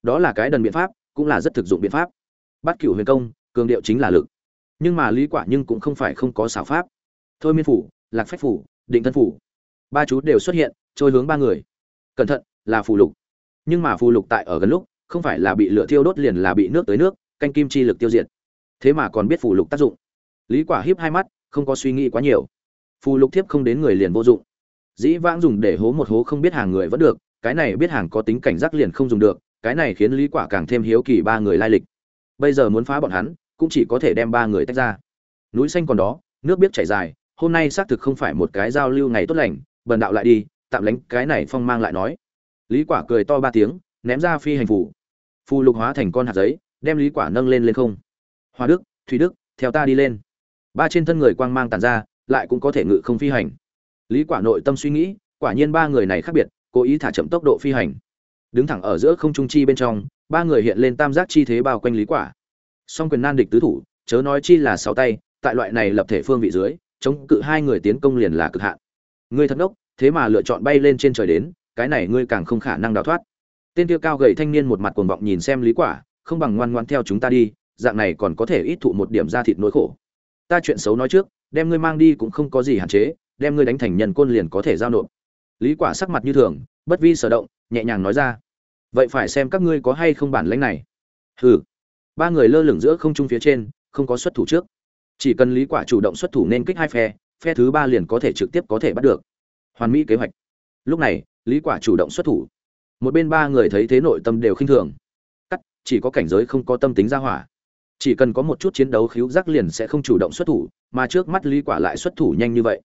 Đó là cái đần biện pháp, cũng là rất thực dụng biện pháp. Bắt cửu huyền công, cường điệu chính là lực. Nhưng mà lý quả nhưng cũng không phải không có xảo pháp thôi miên phủ, lạc phách phủ, định thân phủ. Ba chú đều xuất hiện, trôi hướng ba người. Cẩn thận, là phù lục. Nhưng mà phù lục tại ở gần lúc, không phải là bị lửa thiêu đốt liền là bị nước tới nước, canh kim chi lực tiêu diệt. Thế mà còn biết phù lục tác dụng. Lý quả hiếp hai mắt, không có suy nghĩ quá nhiều. Phù lục thiếp không đến người liền vô dụng. Dĩ vãng dùng để hố một hố không biết hàng người vẫn được, cái này biết hàng có tính cảnh giác liền không dùng được, cái này khiến lý quả càng thêm hiếu kỳ ba người lai lịch. Bây giờ muốn phá bọn hắn, cũng chỉ có thể đem ba người tách ra. Núi xanh còn đó, nước biết chảy dài hôm nay xác thực không phải một cái giao lưu ngày tốt lành, bần đạo lại đi, tạm lánh cái này phong mang lại nói. Lý quả cười to ba tiếng, ném ra phi hành phủ phù lục hóa thành con hạt giấy, đem lý quả nâng lên lên không. Hoa đức, thủy đức, theo ta đi lên. Ba trên thân người quang mang tàn ra, lại cũng có thể ngự không phi hành. Lý quả nội tâm suy nghĩ, quả nhiên ba người này khác biệt, cố ý thả chậm tốc độ phi hành. Đứng thẳng ở giữa không trung chi bên trong, ba người hiện lên tam giác chi thế bao quanh lý quả. Song quyền nan địch tứ thủ, chớ nói chi là sáu tay, tại loại này lập thể phương vị dưới chống cự hai người tiến công liền là cực hạn. Ngươi thật đốc, thế mà lựa chọn bay lên trên trời đến, cái này ngươi càng không khả năng đào thoát. Tên tiêu cao gầy thanh niên một mặt cuồng vọng nhìn xem lý quả, không bằng ngoan ngoãn theo chúng ta đi, dạng này còn có thể ít thụ một điểm ra thịt nỗi khổ. Ta chuyện xấu nói trước, đem ngươi mang đi cũng không có gì hạn chế, đem ngươi đánh thành nhân côn liền có thể giao nộp. Lý quả sắc mặt như thường, bất vi sở động, nhẹ nhàng nói ra. Vậy phải xem các ngươi có hay không bản lĩnh này. Hừ. Ba người lơ lửng giữa không trung phía trên, không có xuất thủ trước chỉ cần lý quả chủ động xuất thủ nên kích hai phe phe thứ ba liền có thể trực tiếp có thể bắt được. Hoàn mỹ kế hoạch. Lúc này, lý quả chủ động xuất thủ. Một bên ba người thấy thế nội tâm đều khinh thường. Cắt, chỉ có cảnh giới không có tâm tính ra hỏa. Chỉ cần có một chút chiến đấu khiếu giác liền sẽ không chủ động xuất thủ, mà trước mắt lý quả lại xuất thủ nhanh như vậy.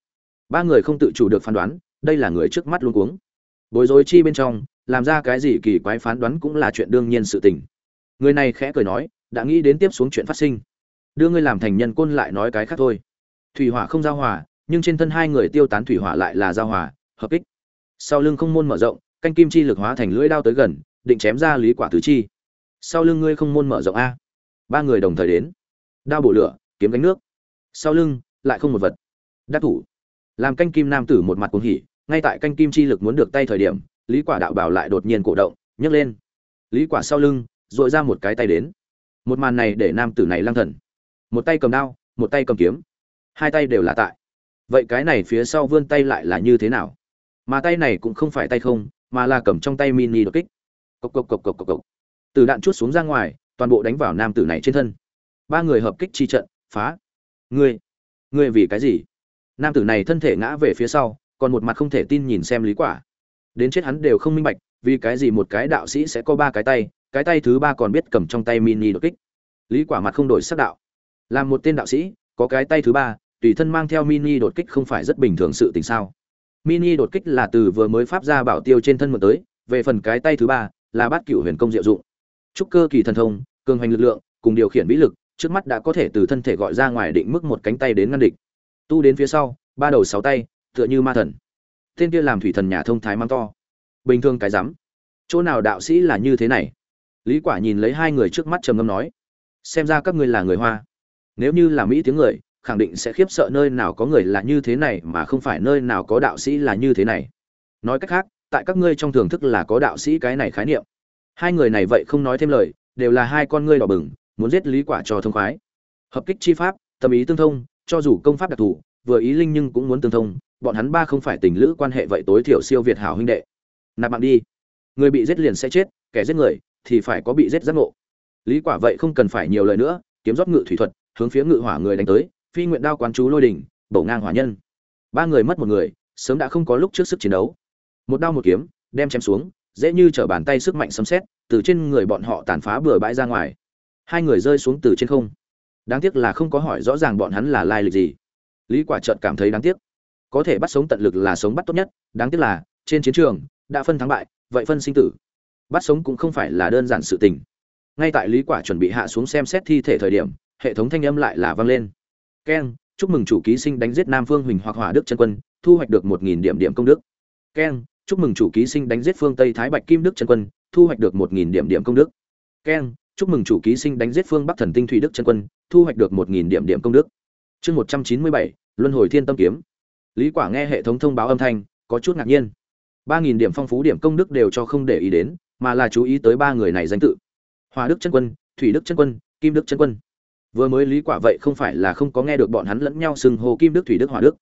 Ba người không tự chủ được phán đoán, đây là người trước mắt luôn cuống. Bối rối chi bên trong, làm ra cái gì kỳ quái phán đoán cũng là chuyện đương nhiên sự tình. Người này khẽ cười nói, đã nghĩ đến tiếp xuống chuyện phát sinh đưa ngươi làm thành nhân côn lại nói cái khác thôi. Thủy hỏa không giao hòa, nhưng trên thân hai người tiêu tán thủy hỏa lại là giao hòa, hợp kích. Sau lưng không môn mở rộng, canh kim chi lực hóa thành lưỡi đao tới gần, định chém ra lý quả tứ chi. Sau lưng ngươi không môn mở rộng a. Ba người đồng thời đến. Đao bổ lửa, kiếm gánh nước. Sau lưng, lại không một vật. Đắc thủ. Làm canh kim nam tử một mặt cuồng hỉ, ngay tại canh kim chi lực muốn được tay thời điểm, lý quả đạo bảo lại đột nhiên cổ động, nhấc lên. Lý quả sau lưng dội ra một cái tay đến. Một màn này để nam tử này lang thần một tay cầm đao, một tay cầm kiếm. Hai tay đều là tại. Vậy cái này phía sau vươn tay lại là như thế nào? Mà tay này cũng không phải tay không, mà là cầm trong tay mini đột kích. Cộc cộc cộc cộc cộc cộc. Từ đạn chút xuống ra ngoài, toàn bộ đánh vào nam tử này trên thân. Ba người hợp kích chi trận, phá. Ngươi ngươi vì cái gì? Nam tử này thân thể ngã về phía sau, còn một mặt không thể tin nhìn xem lý quả. Đến chết hắn đều không minh bạch, vì cái gì một cái đạo sĩ sẽ có ba cái tay cái tay thứ ba còn biết cầm trong tay mini đột kích. Lý quả mặt không đổi sắc đạo làm một tên đạo sĩ, có cái tay thứ ba, tùy thân mang theo mini đột kích không phải rất bình thường sự tình sao. Mini đột kích là từ vừa mới pháp ra bảo tiêu trên thân một tới, về phần cái tay thứ ba là bát cửu huyền công diệu dụng. Trúc cơ kỳ thần thông, cường hành lực lượng, cùng điều khiển vĩ lực, trước mắt đã có thể từ thân thể gọi ra ngoài định mức một cánh tay đến ngăn địch. Tu đến phía sau, ba đầu sáu tay, tựa như ma thần. Tên kia làm thủy thần nhà thông thái mang to. Bình thường cái rắm. Chỗ nào đạo sĩ là như thế này? Lý quả nhìn lấy hai người trước mắt trầm ngâm nói. Xem ra các ngươi là người hoa nếu như là mỹ tiếng người, khẳng định sẽ khiếp sợ nơi nào có người là như thế này mà không phải nơi nào có đạo sĩ là như thế này. Nói cách khác, tại các ngươi trong thưởng thức là có đạo sĩ cái này khái niệm. Hai người này vậy không nói thêm lời, đều là hai con ngươi đỏ bừng, muốn giết lý quả cho thông khoái. Hợp kích chi pháp, tâm ý tương thông, cho dù công pháp đặc thù, vừa ý linh nhưng cũng muốn tương thông, bọn hắn ba không phải tình lữ quan hệ vậy tối thiểu siêu việt hảo huynh đệ. Nạp mạng đi. Người bị giết liền sẽ chết, kẻ giết người thì phải có bị giết giác ngộ. Lý quả vậy không cần phải nhiều lời nữa, kiếm rót ngự thủy thuật hướng phía ngự hỏa người đánh tới phi nguyện đao quán chú lôi đỉnh bổ ngang hỏa nhân. Ba người mất một người sớm đã không có lúc trước sức chiến đấu. Một đao một kiếm đem chém xuống dễ như trở bàn tay sức mạnh sấm xét, từ trên người bọn họ tàn phá bừa bãi ra ngoài. Hai người rơi xuống từ trên không. Đáng tiếc là không có hỏi rõ ràng bọn hắn là lai lịch gì. Lý quả trợt cảm thấy đáng tiếc. Có thể bắt sống tận lực là sống bắt tốt nhất đáng tiếc là trên chiến trường đã phân thắng bại vậy phân sinh tử. Bắt sống cũng không phải là đơn giản sự tình. Ngay tại lý quả chuẩn bị hạ xuống xem xét thi thể thời điểm hệ thống thanh âm lại là vang lên. Keng, chúc mừng chủ ký sinh đánh giết nam phương huỳnh hoặc hỏa đức chân quân, thu hoạch được một nghìn điểm điểm công đức. Keng, chúc mừng chủ ký sinh đánh giết phương tây thái bạch kim đức chân quân, thu hoạch được một nghìn điểm điểm công đức. Keng, chúc mừng chủ ký sinh đánh giết phương bắc thần tinh thủy đức chân quân, thu hoạch được một nghìn điểm điểm công đức. Chương một trăm chín mươi bảy, luân hồi thiên tâm kiếm. Lý quả nghe hệ thống thông báo âm thanh, có chút ngạc nhiên. Ba nghìn điểm phong phú điểm công đức đều cho không để ý đến, mà là chú ý tới ba người này danh tự. Hòa đức chân quân, thủy đức chân quân, kim đức chân quân vừa mới lý quả vậy không phải là không có nghe được bọn hắn lẫn nhau xưng hô kim đức thủy đức hòa đức.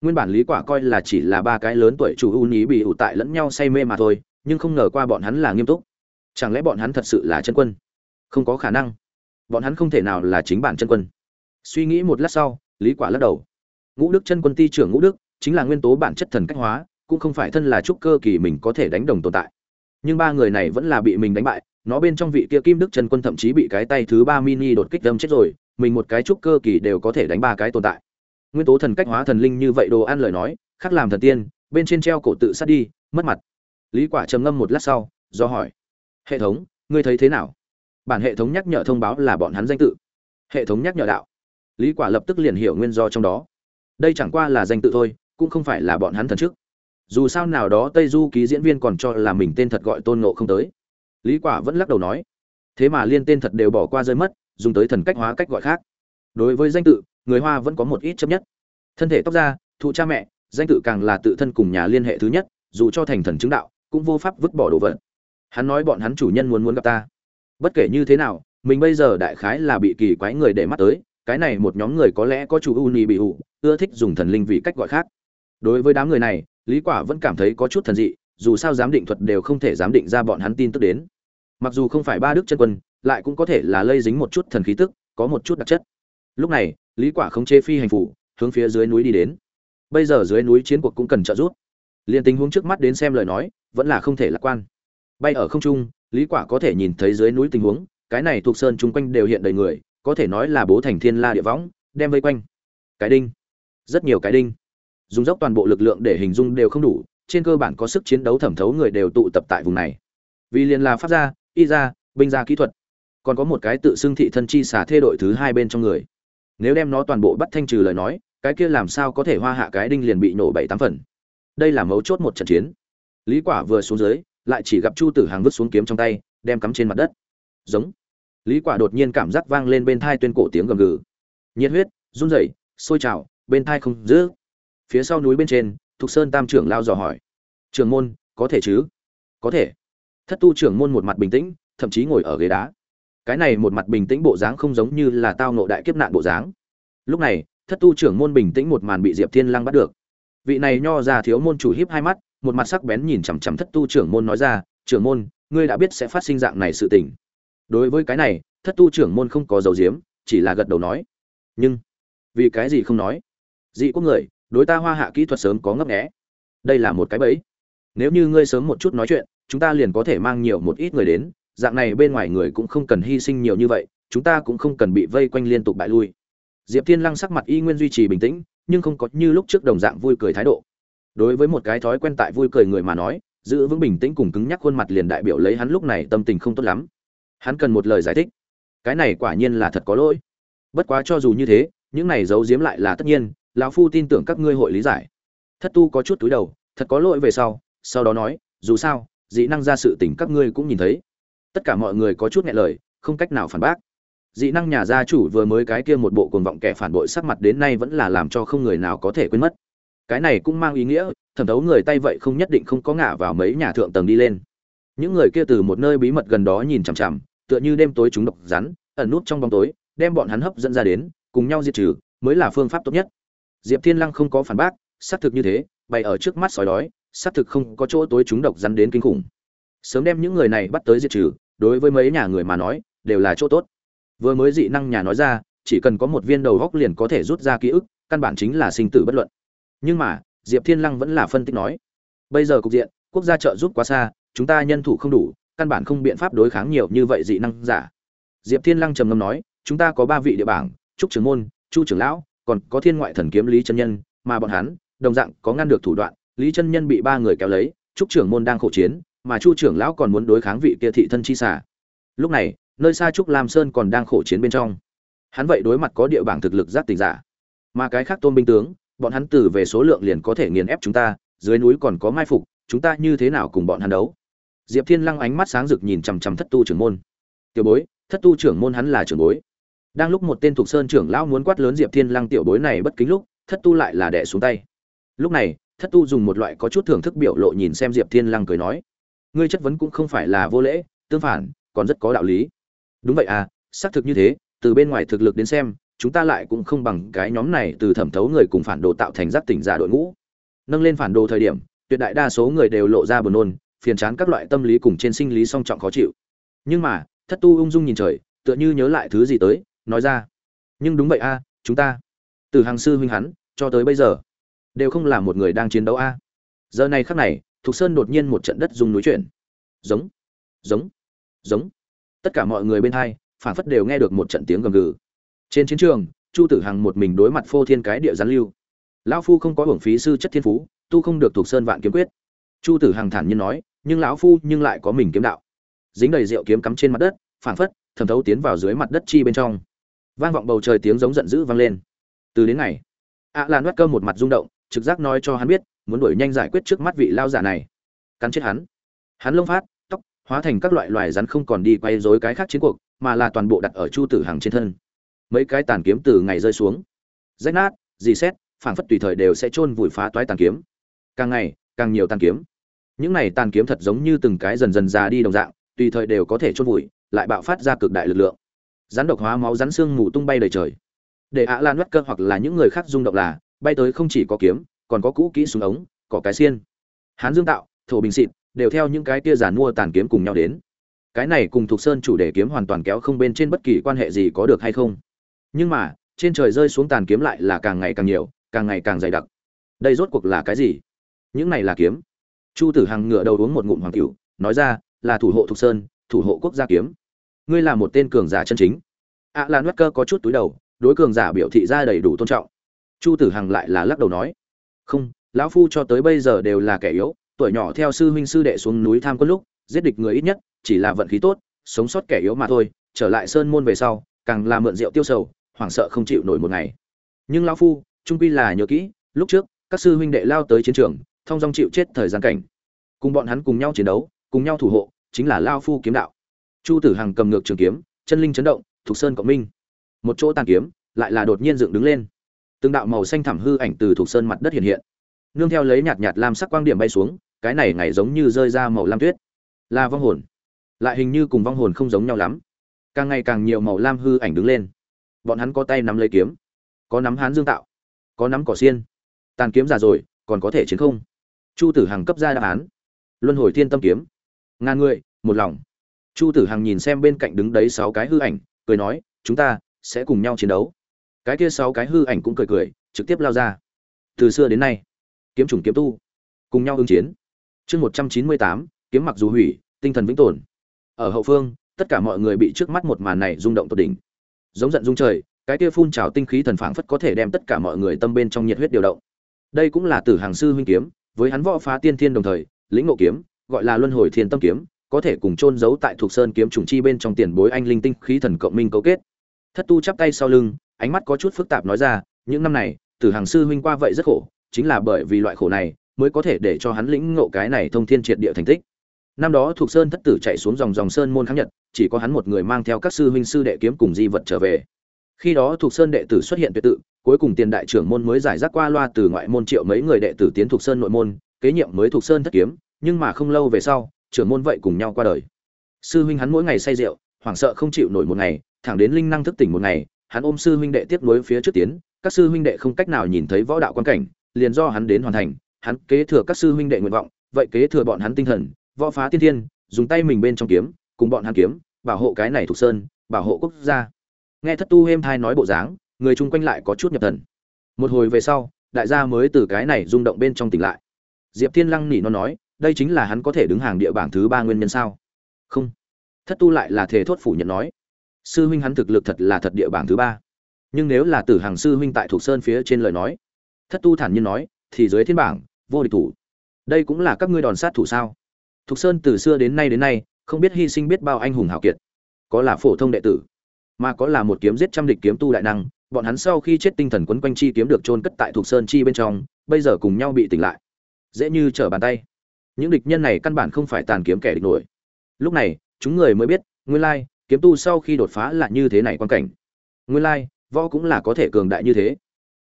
Nguyên bản lý quả coi là chỉ là ba cái lớn tuổi chủ ưu nhí bị ủ tại lẫn nhau say mê mà thôi, nhưng không ngờ qua bọn hắn là nghiêm túc. Chẳng lẽ bọn hắn thật sự là chân quân? Không có khả năng. Bọn hắn không thể nào là chính bản chân quân. Suy nghĩ một lát sau, lý quả lắc đầu. Ngũ đức chân quân ti trưởng ngũ đức, chính là nguyên tố bản chất thần cách hóa, cũng không phải thân là trúc cơ kỳ mình có thể đánh đồng tồn tại. Nhưng ba người này vẫn là bị mình đánh bại nó bên trong vị kia kim đức chân quân thậm chí bị cái tay thứ ba mini đột kích đâm chết rồi, mình một cái trúc cơ kỳ đều có thể đánh ba cái tồn tại. Nguyên tố thần cách hóa thần linh như vậy đồ ăn lời nói, khác làm thần tiên, bên trên treo cổ tự sát đi, mất mặt. Lý quả trầm ngâm một lát sau, do hỏi, hệ thống, ngươi thấy thế nào? Bản hệ thống nhắc nhở thông báo là bọn hắn danh tự. Hệ thống nhắc nhở đạo. Lý quả lập tức liền hiểu nguyên do trong đó. Đây chẳng qua là danh tự thôi, cũng không phải là bọn hắn thần chức. Dù sao nào đó tây du ký diễn viên còn cho là mình tên thật gọi tôn ngộ không tới lý quả vẫn lắc đầu nói, thế mà liên tên thật đều bỏ qua rơi mất, dùng tới thần cách hóa cách gọi khác. Đối với danh tự, người hoa vẫn có một ít chấp nhất. Thân thể tóc da, thụ cha mẹ, danh tự càng là tự thân cùng nhà liên hệ thứ nhất, dù cho thành thần chứng đạo, cũng vô pháp vứt bỏ đồ vật. Hắn nói bọn hắn chủ nhân muốn muốn gặp ta. Bất kể như thế nào, mình bây giờ đại khái là bị kỳ quái người để mắt tới, cái này một nhóm người có lẽ có chủ u ni bị ủ ưa thích dùng thần linh vì cách gọi khác. Đối với đám người này, lý quả vẫn cảm thấy có chút thần dị, dù sao giám định thuật đều không thể giám định ra bọn hắn tin tức đến mặc dù không phải ba đức chân quân, lại cũng có thể là lây dính một chút thần khí tức, có một chút đặc chất. Lúc này, lý quả không chế phi hành phủ, hướng phía dưới núi đi đến. Bây giờ dưới núi chiến cuộc cũng cần trợ giúp. Liên tình huống trước mắt đến xem lời nói, vẫn là không thể lạc quan. Bay ở không trung, lý quả có thể nhìn thấy dưới núi tình huống, cái này thuộc sơn chung quanh đều hiện đầy người, có thể nói là bố thành thiên la địa võng, đem vây quanh. Cái đinh. Rất nhiều cái đinh. Dùng dốc toàn bộ lực lượng để hình dung đều không đủ, trên cơ bản có sức chiến đấu thẩm thấu người đều tụ tập tại vùng này. Vì liền là pháp gia y gia binh gia kỹ thuật. Còn có một cái tự xưng thị thân chi xả thê đội thứ hai bên trong người. Nếu đem nó toàn bộ bắt thanh trừ lời nói, cái kia làm sao có thể hoa hạ cái đinh liền bị nổ bảy tám phần. Đây là mấu chốt một trận chiến. Lý quả vừa xuống dưới, lại chỉ gặp chu tử hàng vứt xuống kiếm trong tay, đem cắm trên mặt đất. Giống. Lý quả đột nhiên cảm giác vang lên bên thai tuyên cổ tiếng gầm gừ. Nhiệt huyết, run rẩy, sôi trào, bên thai không giữ. Phía sau núi bên trên, thục sơn tam trưởng lao dò hỏi. Trường môn, có thể chứ? Có thể thất tu trưởng môn một mặt bình tĩnh, thậm chí ngồi ở ghế đá. Cái này một mặt bình tĩnh bộ dáng không giống như là tao nộ đại kiếp nạn bộ dáng. Lúc này, thất tu trưởng môn bình tĩnh một màn bị diệp thiên lăng bắt được. Vị này nho ra thiếu môn chủ hiếp hai mắt, một mặt sắc bén nhìn chằm chằm thất tu trưởng môn nói ra, trưởng môn, ngươi đã biết sẽ phát sinh dạng này sự tình. Đối với cái này, thất tu trưởng môn không có dầu diếm chỉ là gật đầu nói, nhưng, vì cái gì không nói? Dị quốc người, đối ta hoa hạ kỹ thuật sớm có ngấp nghé. Đây là một cái bẫy. Nếu như ngươi sớm một chút nói chuyện chúng ta liền có thể mang nhiều một ít người đến, dạng này bên ngoài người cũng không cần hy sinh nhiều như vậy, chúng ta cũng không cần bị vây quanh liên tục bại lui. Diệp thiên lăng sắc mặt y nguyên duy trì bình tĩnh, nhưng không có như lúc trước đồng dạng vui cười thái độ. Đối với một cái thói quen tại vui cười người mà nói, giữ vững bình tĩnh cùng cứng nhắc khuôn mặt liền đại biểu lấy hắn lúc này tâm tình không tốt lắm. Hắn cần một lời giải thích. Cái này quả nhiên là thật có lỗi. Bất quá cho dù như thế, những này giấu giếm lại là tất nhiên, lão phu tin tưởng các ngươi hội lý giải. Thất tu có chút túi đầu, thật có lỗi về sau sau đó nói, dù sao Dị năng ra sự tình các ngươi cũng nhìn thấy. Tất cả mọi người có chút nghe lời, không cách nào phản bác. Dị năng nhà gia chủ vừa mới cái kia một bộ cuồng vọng kẻ phản bội sắc mặt đến nay vẫn là làm cho không người nào có thể quên mất. Cái này cũng mang ý nghĩa, thẩm thấu người tay vậy không nhất định không có ngả vào mấy nhà thượng tầng đi lên. Những người kia từ một nơi bí mật gần đó nhìn chằm chằm, tựa như đêm tối chúng độc rắn, ẩn nút trong bóng tối, đem bọn hắn hấp dẫn ra đến, cùng nhau diệt trừ, mới là phương pháp tốt nhất. Diệp thiên lăng không có phản bác, xác thực như thế, bày ở trước mắt sói đói xác thực không có chỗ tối chúng độc rắn đến kinh khủng. Sớm đem những người này bắt tới diệt trừ, đối với mấy nhà người mà nói, đều là chỗ tốt. Vừa mới dị năng nhà nói ra, chỉ cần có một viên đầu góc liền có thể rút ra ký ức, căn bản chính là sinh tử bất luận. Nhưng mà, diệp thiên lăng vẫn là phân tích nói, bây giờ cục diện, quốc gia trợ giúp quá xa, chúng ta nhân thủ không đủ, căn bản không biện pháp đối kháng nhiều như vậy dị năng giả. Diệp thiên lăng trầm ngâm nói, chúng ta có ba vị địa bảng, trúc trưởng môn, chu trưởng lão, còn có thiên ngoại thần kiếm lý chân nhân, mà bọn hắn, đồng dạng có ngăn được thủ đoạn lý chân nhân bị ba người kéo lấy, trúc trưởng môn đang khổ chiến, mà chu trưởng lão còn muốn đối kháng vị kia thị thân chi xả lúc này, nơi xa trúc lam sơn còn đang khổ chiến bên trong. Hắn vậy đối mặt có địa bảng thực lực giáp tình giả. Mà cái khác tôn binh tướng, bọn hắn từ về số lượng liền có thể nghiền ép chúng ta, dưới núi còn có mai phục, chúng ta như thế nào cùng bọn hắn đấu? Diệp thiên lăng ánh mắt sáng rực nhìn chằm chằm thất tu trưởng môn. Tiểu bối, thất tu trưởng môn hắn là trưởng bối. Đang lúc một tên thuộc sơn trưởng lão muốn quát lớn diệp thiên lăng tiểu bối này bất kính lúc, thất tu lại là đẻ xuống tay. Lúc này thất tu dùng một loại có chút thưởng thức biểu lộ nhìn xem diệp thiên lăng cười nói, ngươi chất vấn cũng không phải là vô lễ, tương phản, còn rất có đạo lý. Đúng vậy à xác thực như thế, từ bên ngoài thực lực đến xem, chúng ta lại cũng không bằng cái nhóm này từ thẩm thấu người cùng phản đồ tạo thành giác tỉnh giả đội ngũ. Nâng lên phản đồ thời điểm, tuyệt đại đa số người đều lộ ra buồn nôn, phiền chán các loại tâm lý cùng trên sinh lý song trọng khó chịu. Nhưng mà, thất tu ung dung nhìn trời, tựa như nhớ lại thứ gì tới, nói ra, nhưng đúng vậy a, chúng ta. Từ hàng sư huynh hắn, cho tới bây giờ đều không là một người đang chiến đấu a. Giờ này khắc này, thục sơn đột nhiên một trận đất dùng núi chuyển. Giống giống giống. Tất cả mọi người bên hai phản phất đều nghe được một trận tiếng gầm gừ. Trên chiến trường, chu tử hằng một mình đối mặt phô thiên cái địa gián lưu. Lão phu không có hưởng phí sư chất thiên phú, tu không được thuộc sơn vạn kiếm quyết. Chu tử hằng thản nhiên nói, nhưng lão phu nhưng lại có mình kiếm đạo. Dính đầy rượu kiếm cắm trên mặt đất phản phất, thẩm thấu tiến vào dưới mặt đất chi bên trong. Vang vọng bầu trời tiếng giống giận dữ vang lên. Từ đến ngày ạ à lan nuốt cơ một mặt rung động trực giác nói cho hắn biết, muốn đuổi nhanh giải quyết trước mắt vị lao giả này. Cắn chết hắn. Hắn lông phát, tóc, hóa thành các loại loài rắn không còn đi quay rối cái khác chiến cuộc, mà là toàn bộ đặt ở chu tử hằng trên thân. Mấy cái tàn kiếm từ ngày rơi xuống. Rách nát, dì xét, phảng phất tùy thời đều sẽ chôn vùi phá toái tàn kiếm. Càng ngày, càng nhiều tàn kiếm. Những này tàn kiếm thật giống như từng cái dần dần già đi đồng dạng, tùy thời đều có thể chôn vùi, lại bạo phát ra cực đại lực lượng. Rắn độc hóa máu rắn xương mù tung bay đầy trời. Để ạ lan nuốt cơ hoặc là những người khác rung động là bay tới không chỉ có kiếm, còn có cũ kỹ súng ống, có cái xiên. Hán dương tạo, thổ bình xịt, đều theo những cái tia giàn mua tàn kiếm cùng nhau đến. Cái này cùng thuộc sơn chủ đề kiếm hoàn toàn kéo không bên trên bất kỳ quan hệ gì có được hay không. Nhưng mà, trên trời rơi xuống tàn kiếm lại là càng ngày càng nhiều, càng ngày càng dày đặc. Đây rốt cuộc là cái gì? Những này là kiếm. Chu tử hằng ngựa đầu uống một ngụm hoàng cửu, nói ra, là thủ hộ thục sơn, thủ hộ quốc gia kiếm. Ngươi là một tên cường giả chân chính. Ạ à là nuốt cơ có chút túi đầu, đối cường giả biểu thị ra đầy đủ tôn trọng chu tử hằng lại là lắc đầu nói, không, lão phu cho tới bây giờ đều là kẻ yếu, tuổi nhỏ theo sư huynh sư đệ xuống núi tham quân lúc, giết địch người ít nhất chỉ là vận khí tốt, sống sót kẻ yếu mà thôi, trở lại sơn môn về sau, càng là mượn rượu tiêu sầu, hoảng sợ không chịu nổi một ngày. Nhưng lão phu, trung quy là nhớ kỹ, lúc trước, các sư huynh đệ lao tới chiến trường, thông dong chịu chết thời gian cảnh. Cùng bọn hắn cùng nhau chiến đấu, cùng nhau thủ hộ, chính là lao phu kiếm đạo. Chu tử hằng cầm ngược trường kiếm, chân linh chấn động, thuộc sơn cộng minh. Một chỗ tàn kiếm, lại là đột nhiên dựng đứng lên từng đạo màu xanh thẳm hư ảnh từ thuộc sơn mặt đất hiện hiện. Nương theo lấy nhạt nhạt lam sắc quang điểm bay xuống, cái này ngày giống như rơi ra màu lam tuyết. Là vong hồn. Lại hình như cùng vong hồn không giống nhau lắm. Càng ngày càng nhiều màu lam hư ảnh đứng lên. Bọn hắn có tay nắm lấy kiếm, có nắm hán dương tạo, có nắm cỏ xiên. Tàn kiếm già rồi, còn có thể chiến không? Chu tử hằng cấp ra đáp án. Luân hồi thiên tâm kiếm. Ngàn người, một lòng. Chu tử hằng nhìn xem bên cạnh đứng đấy sáu cái hư ảnh, cười nói, chúng ta sẽ cùng nhau chiến đấu cái kia sáu cái hư ảnh cũng cười cười, trực tiếp lao ra. Từ xưa đến nay, kiếm chủng kiếm tu, cùng nhau ứng chiến. Chương một trăm chín mươi tám, kiếm mặc dù hủy, tinh thần vĩnh tồn. Ở hậu phương, tất cả mọi người bị trước mắt một màn này rung động tột đỉnh. Giống giận rung trời, cái kia phun trào tinh khí thần phảng phất có thể đem tất cả mọi người tâm bên trong nhiệt huyết điều động. Đây cũng là tử hàng sư huynh kiếm, với hắn võ phá tiên thiên đồng thời, lĩnh ngộ kiếm, gọi là luân hồi thiên tâm kiếm, có thể cùng chôn giấu tại thuộc sơn kiếm trùng chi bên trong tiền bối anh linh tinh khí thần cộng minh cấu kết. Thất tu chắp tay sau lưng ánh mắt có chút phức tạp nói ra, những năm này, tử hàng sư huynh qua vậy rất khổ, chính là bởi vì loại khổ này, mới có thể để cho hắn lĩnh ngộ cái này thông thiên triệt địa thành tích. Năm đó thuộc sơn thất tử chạy xuống dòng dòng sơn môn kháng nhật, chỉ có hắn một người mang theo các sư huynh sư đệ kiếm cùng di vật trở về. Khi đó thuộc sơn đệ tử xuất hiện tuyệt tự, cuối cùng tiền đại trưởng môn mới giải rác qua loa từ ngoại môn triệu mấy người đệ tử tiến thuộc sơn nội môn, kế nhiệm mới thuộc sơn thất kiếm, nhưng mà không lâu về sau, trưởng môn vậy cùng nhau qua đời. Sư huynh hắn mỗi ngày say rượu, hoảng sợ không chịu nổi một ngày, thẳng đến linh năng thức tỉnh một ngày hắn ôm sư huynh đệ tiếp nối phía trước tiến, các sư huynh đệ không cách nào nhìn thấy võ đạo quan cảnh, liền do hắn đến hoàn thành, hắn kế thừa các sư huynh đệ nguyện vọng, vậy kế thừa bọn hắn tinh thần, võ phá tiên thiên, dùng tay mình bên trong kiếm, cùng bọn hắn kiếm, bảo hộ cái này thuộc sơn, bảo hộ quốc gia. Nghe thất tu êm thai nói bộ dáng, người chung quanh lại có chút nhập thần. Một hồi về sau, đại gia mới từ cái này rung động bên trong tỉnh lại. Diệp thiên lăng nỉ nó nói, đây chính là hắn có thể đứng hàng địa bảng thứ ba nguyên nhân sao? Không. Thất tu lại là thể thốt phủ nhận nói sư huynh hắn thực lực thật là thật địa bảng thứ ba. Nhưng nếu là tử hàng sư huynh tại thuộc sơn phía trên lời nói, thất tu thản nhiên nói, thì dưới thiên bảng, vô địch thủ. Đây cũng là các ngươi đòn sát thủ sao? Thục sơn từ xưa đến nay đến nay, không biết hy sinh biết bao anh hùng hào kiệt. Có là phổ thông đệ tử, mà có là một kiếm giết trăm địch kiếm tu đại năng, bọn hắn sau khi chết tinh thần quấn quanh chi kiếm được trôn cất tại thục sơn chi bên trong, bây giờ cùng nhau bị tỉnh lại. Dễ như trở bàn tay. Những địch nhân này căn bản không phải tàn kiếm kẻ địch nổi. Lúc này, chúng người mới biết, nguyên lai kiếm tu sau khi đột phá là như thế này quan cảnh. Nguyên lai, võ cũng là có thể cường đại như thế.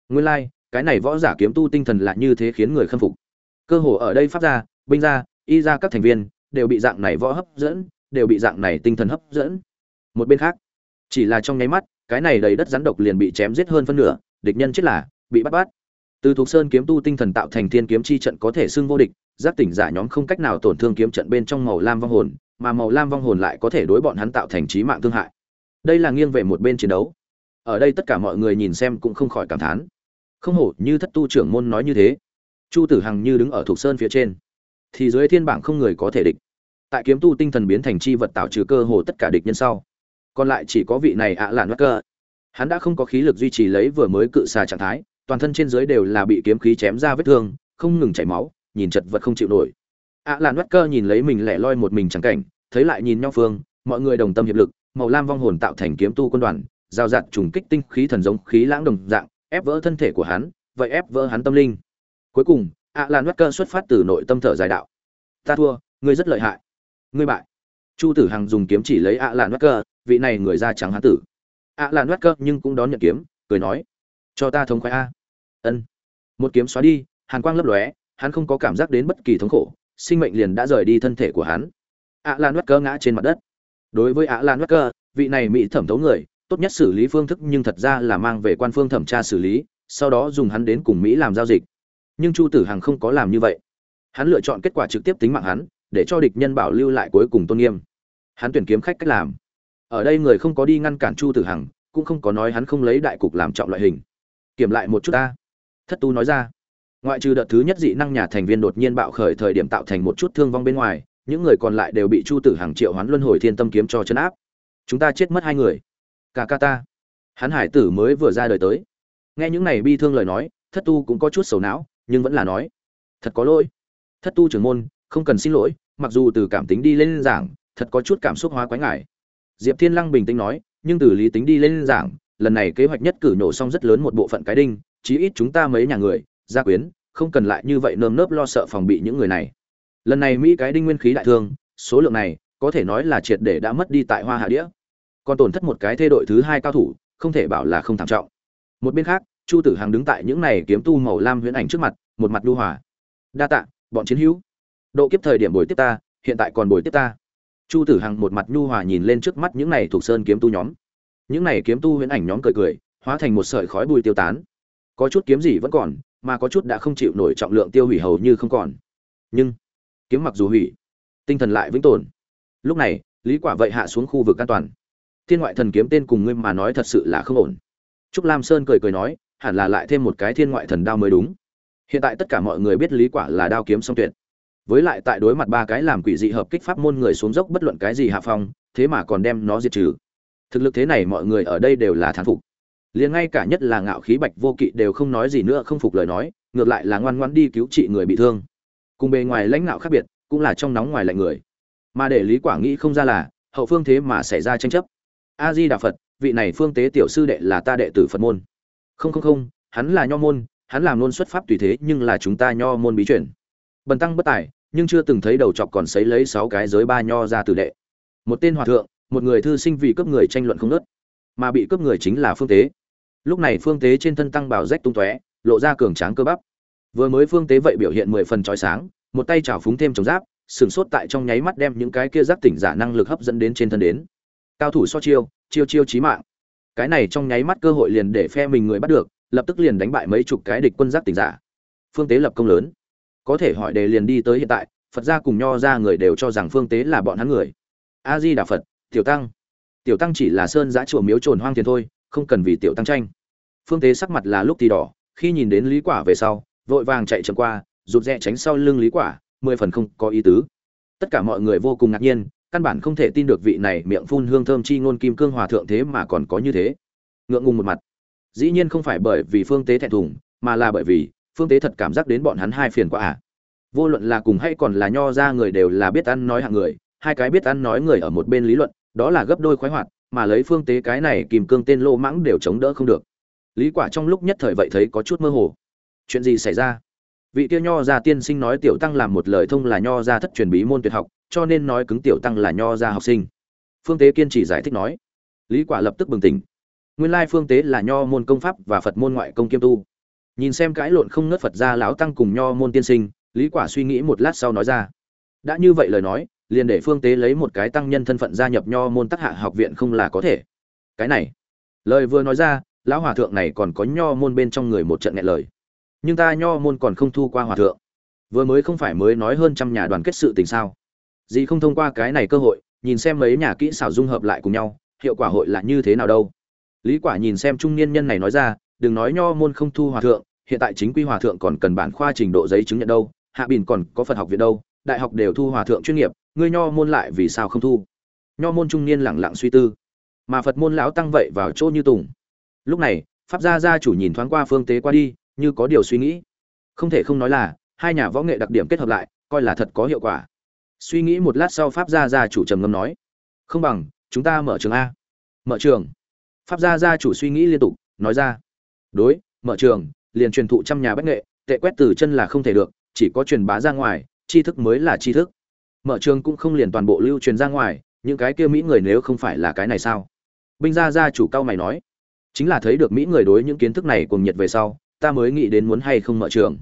Nguyên lai, cái này võ giả kiếm tu tinh thần là như thế khiến người khâm phục. Cơ hồ ở đây pháp gia binh gia, y gia các thành viên đều bị dạng này võ hấp dẫn, đều bị dạng này tinh thần hấp dẫn. Một bên khác, chỉ là trong nháy mắt, cái này đầy đất rắn độc liền bị chém giết hơn phân nửa, địch nhân chết là, bị bắt bắt. Từ thuộc sơn kiếm tu tinh thần tạo thành thiên kiếm chi trận có thể xưng vô địch, giác tỉnh giả nhóm không cách nào tổn thương kiếm trận bên trong màu lam vong hồn mà màu lam vong hồn lại có thể đối bọn hắn tạo thành trí mạng thương hại. Đây là nghiêng về một bên chiến đấu. Ở đây tất cả mọi người nhìn xem cũng không khỏi cảm thán. Không hổ như thất tu trưởng môn nói như thế. Chu tử hằng như đứng ở thục sơn phía trên. Thì dưới thiên bảng không người có thể địch. Tại kiếm tu tinh thần biến thành chi vật tạo trừ cơ hồ tất cả địch nhân sau. Còn lại chỉ có vị này ạ à lạn mắc cơ. Hắn đã không có khí lực duy trì lấy vừa mới cự xà trạng thái, toàn thân trên dưới đều là bị kiếm khí chém ra vết thương, không ngừng chảy máu, nhìn chật vật không chịu nổi ạ à lạn cơ nhìn lấy mình lẻ loi một mình chẳng cảnh, thấy lại nhìn nhau phương, mọi người đồng tâm hiệp lực, màu lam vong hồn tạo thành kiếm tu quân đoàn, giao dạt trùng kích tinh khí thần giống khí lãng đồng dạng, ép vỡ thân thể của hắn, vậy ép vỡ hắn tâm linh. Cuối cùng, ạ lan wắc cơ xuất phát từ nội tâm thở dài đạo. Ta thua, ngươi rất lợi hại. Ngươi bại. Chu tử hằng dùng kiếm chỉ lấy ạ lan wắc cơ, vị này người da trắng hán tử. Ạ lan cơ nhưng cũng đón nhận kiếm, cười nói, cho ta thống khoái a. Ân. Một kiếm xóa đi, hàn quang lấp lóe, hắn không có cảm giác đến bất kỳ thống khổ sinh mệnh liền đã rời đi thân thể của hắn. Ạ lan wắc cơ ngã trên mặt đất. Đối với ạ lan wắc cơ vị này mỹ thẩm thấu người, tốt nhất xử lý phương thức nhưng thật ra là mang về quan phương thẩm tra xử lý, sau đó dùng hắn đến cùng mỹ làm giao dịch. Nhưng chu tử hằng không có làm như vậy. Hắn lựa chọn kết quả trực tiếp tính mạng hắn, để cho địch nhân bảo lưu lại cuối cùng tôn nghiêm. Hắn tuyển kiếm khách cách làm. Ở đây người không có đi ngăn cản chu tử hằng, cũng không có nói hắn không lấy đại cục làm trọng loại hình. Kiểm lại một chút ta. Thất tu nói ra ngoại trừ đợt thứ nhất dị năng nhà thành viên đột nhiên bạo khởi thời điểm tạo thành một chút thương vong bên ngoài, những người còn lại đều bị chu tử hàng triệu hoán luân hồi thiên tâm kiếm cho chấn áp. Chúng ta chết mất hai người. Cả ca ta. Hắn hải tử mới vừa ra đời tới. Nghe những này bi thương lời nói, thất tu cũng có chút sầu não, nhưng vẫn là nói, thật có lỗi. Thất tu trưởng môn, không cần xin lỗi, mặc dù từ cảm tính đi lên giảng, thật có chút cảm xúc hóa quái ngại. Diệp thiên lăng bình tĩnh nói, nhưng từ lý tính đi lên giảng, lần này kế hoạch nhất cử nổ xong rất lớn một bộ phận cái đinh, chí ít chúng ta mấy nhà người, gia quyến không cần lại như vậy nơm nớp lo sợ phòng bị những người này. Lần này mỹ cái đinh nguyên khí đại thương, số lượng này, có thể nói là triệt để đã mất đi tại hoa hạ đĩa. Còn tổn thất một cái thê đội thứ hai cao thủ, không thể bảo là không thảm trọng. Một bên khác, chu tử hằng đứng tại những này kiếm tu màu lam huyễn ảnh trước mặt, một mặt lưu hòa. Đa tạ, bọn chiến hữu. Độ kiếp thời điểm bồi tiếp ta, hiện tại còn bồi tiếp ta. Chu tử hằng một mặt nhu hòa nhìn lên trước mắt những này thuộc sơn kiếm tu nhóm. Những này kiếm tu huyễn ảnh nhóm cười cười, hóa thành một sợi khói bùi tiêu tán. Có chút kiếm gì vẫn còn mà có chút đã không chịu nổi trọng lượng tiêu hủy hầu như không còn. Nhưng, kiếm mặc dù hủy, tinh thần lại vĩnh tồn. Lúc này, lý quả vậy hạ xuống khu vực an toàn. Thiên ngoại thần kiếm tên cùng ngươi mà nói thật sự là không ổn. Trúc lam sơn cười cười nói, hẳn là lại thêm một cái thiên ngoại thần đao mới đúng. Hiện tại tất cả mọi người biết lý quả là đao kiếm song tuyệt. Với lại tại đối mặt ba cái làm quỷ dị hợp kích pháp môn người xuống dốc bất luận cái gì hạ phong, thế mà còn đem nó diệt trừ. Thực lực thế này mọi người ở đây đều là thán phục liền ngay cả nhất là ngạo khí bạch vô kỵ đều không nói gì nữa, không phục lời nói, ngược lại là ngoan ngoãn đi cứu trị người bị thương. Cùng bề ngoài lãnh ngạo khác biệt, cũng là trong nóng ngoài lạnh người. Mà để lý quả nghĩ không ra là, hậu phương thế mà xảy ra tranh chấp. A di đà phật, vị này phương tế tiểu sư đệ là ta đệ tử phật môn. Không không không, hắn là nho môn, hắn làm luôn xuất pháp tùy thế, nhưng là chúng ta nho môn bí chuyển bần tăng bất tài, nhưng chưa từng thấy đầu chọc còn sấy lấy sáu cái giới ba nho ra tử đệ. Một tên hòa thượng, một người thư sinh vì cướp người tranh luận không nớt mà bị cướp người chính là phương tế lúc này phương tế trên thân tăng bảo rách tung tóe, lộ ra cường tráng cơ bắp. Vừa mới phương tế vậy biểu hiện mười phần trói sáng, một tay trào phúng thêm chống giáp sửng sốt tại trong nháy mắt đem những cái kia giáp tỉnh giả năng lực hấp dẫn đến trên thân đến. Cao thủ so chiêu chiêu chiêu chí mạng. Cái này trong nháy mắt cơ hội liền để phe mình người bắt được, lập tức liền đánh bại mấy chục cái địch quân giáp tỉnh giả. Phương tế lập công lớn. Có thể hỏi đề liền đi tới hiện tại, phật gia cùng nho ra người đều cho rằng phương tế là bọn hắn người. A di đà phật, tiểu tăng. Tiểu tăng chỉ là sơn giã chùa miếu trồn hoang tiền thôi không cần vì tiểu tăng tranh. Phương tế sắc mặt là lúc thì đỏ, khi nhìn đến lý quả về sau, vội vàng chạy chậm qua, rụt rè tránh sau lưng lý quả, mười phần không có ý tứ. Tất cả mọi người vô cùng ngạc nhiên, căn bản không thể tin được vị này miệng phun hương thơm chi ngôn kim cương hòa thượng thế mà còn có như thế. Ngượng ngùng một mặt. Dĩ nhiên không phải bởi vì phương tế thẹn thùng, mà là bởi vì phương tế thật cảm giác đến bọn hắn hai phiền quá à. Vô luận là cùng hay còn là nho ra người đều là biết ăn nói hạng người, hai cái biết ăn nói người ở một bên lý luận, đó là gấp đôi khoái hoạt mà lấy phương tế cái này kìm cương tên lô mãng đều chống đỡ không được. Lý quả trong lúc nhất thời vậy thấy có chút mơ hồ. Chuyện gì xảy ra? Vị tiêu nho gia tiên sinh nói tiểu tăng làm một lời thông là nho gia thất truyền bí môn tuyệt học, cho nên nói cứng tiểu tăng là nho gia học sinh. Phương tế kiên trì giải thích nói. Lý quả lập tức bừng tỉnh. Nguyên lai phương tế là nho môn công pháp và phật môn ngoại công kiêm tu. Nhìn xem cãi lộn không ngớt phật gia lão tăng cùng nho môn tiên sinh, lý quả suy nghĩ một lát sau nói ra. Đã như vậy lời nói liền để phương tế lấy một cái tăng nhân thân phận gia nhập nho môn tắc hạ học viện không là có thể. Cái này, lời vừa nói ra, lão hòa thượng này còn có nho môn bên trong người một trận nghẹn lời. Nhưng ta nho môn còn không thu qua hòa thượng. Vừa mới không phải mới nói hơn trăm nhà đoàn kết sự tình sao? Gì không thông qua cái này cơ hội, nhìn xem mấy nhà kỹ xảo dung hợp lại cùng nhau, hiệu quả hội là như thế nào đâu? Lý quả nhìn xem trung niên nhân này nói ra, đừng nói nho môn không thu hòa thượng, hiện tại chính quy hòa thượng còn cần bản khoa trình độ giấy chứng nhận đâu, hạ bình còn có phật học viện đâu, đại học đều thu hòa thượng chuyên nghiệp ngươi nho môn lại vì sao không thu? Nho môn trung niên lẳng lặng suy tư. Mà phật môn lão tăng vậy vào chỗ như tùng. Lúc này, pháp gia gia chủ nhìn thoáng qua phương tế qua đi, như có điều suy nghĩ. Không thể không nói là, hai nhà võ nghệ đặc điểm kết hợp lại, coi là thật có hiệu quả. Suy nghĩ một lát sau pháp gia gia chủ trầm ngâm nói, không bằng, chúng ta mở trường a. Mở trường? Pháp gia gia chủ suy nghĩ liên tục, nói ra, đối, mở trường, liền truyền thụ trăm nhà bách nghệ, tệ quét từ chân là không thể được, chỉ có truyền bá ra ngoài, tri thức mới là tri thức mở trường cũng không liền toàn bộ lưu truyền ra ngoài, những cái kia mỹ người nếu không phải là cái này sao? Binh gia gia chủ cao mày nói, chính là thấy được mỹ người đối những kiến thức này cùng nhiệt về sau, ta mới nghĩ đến muốn hay không mở trường.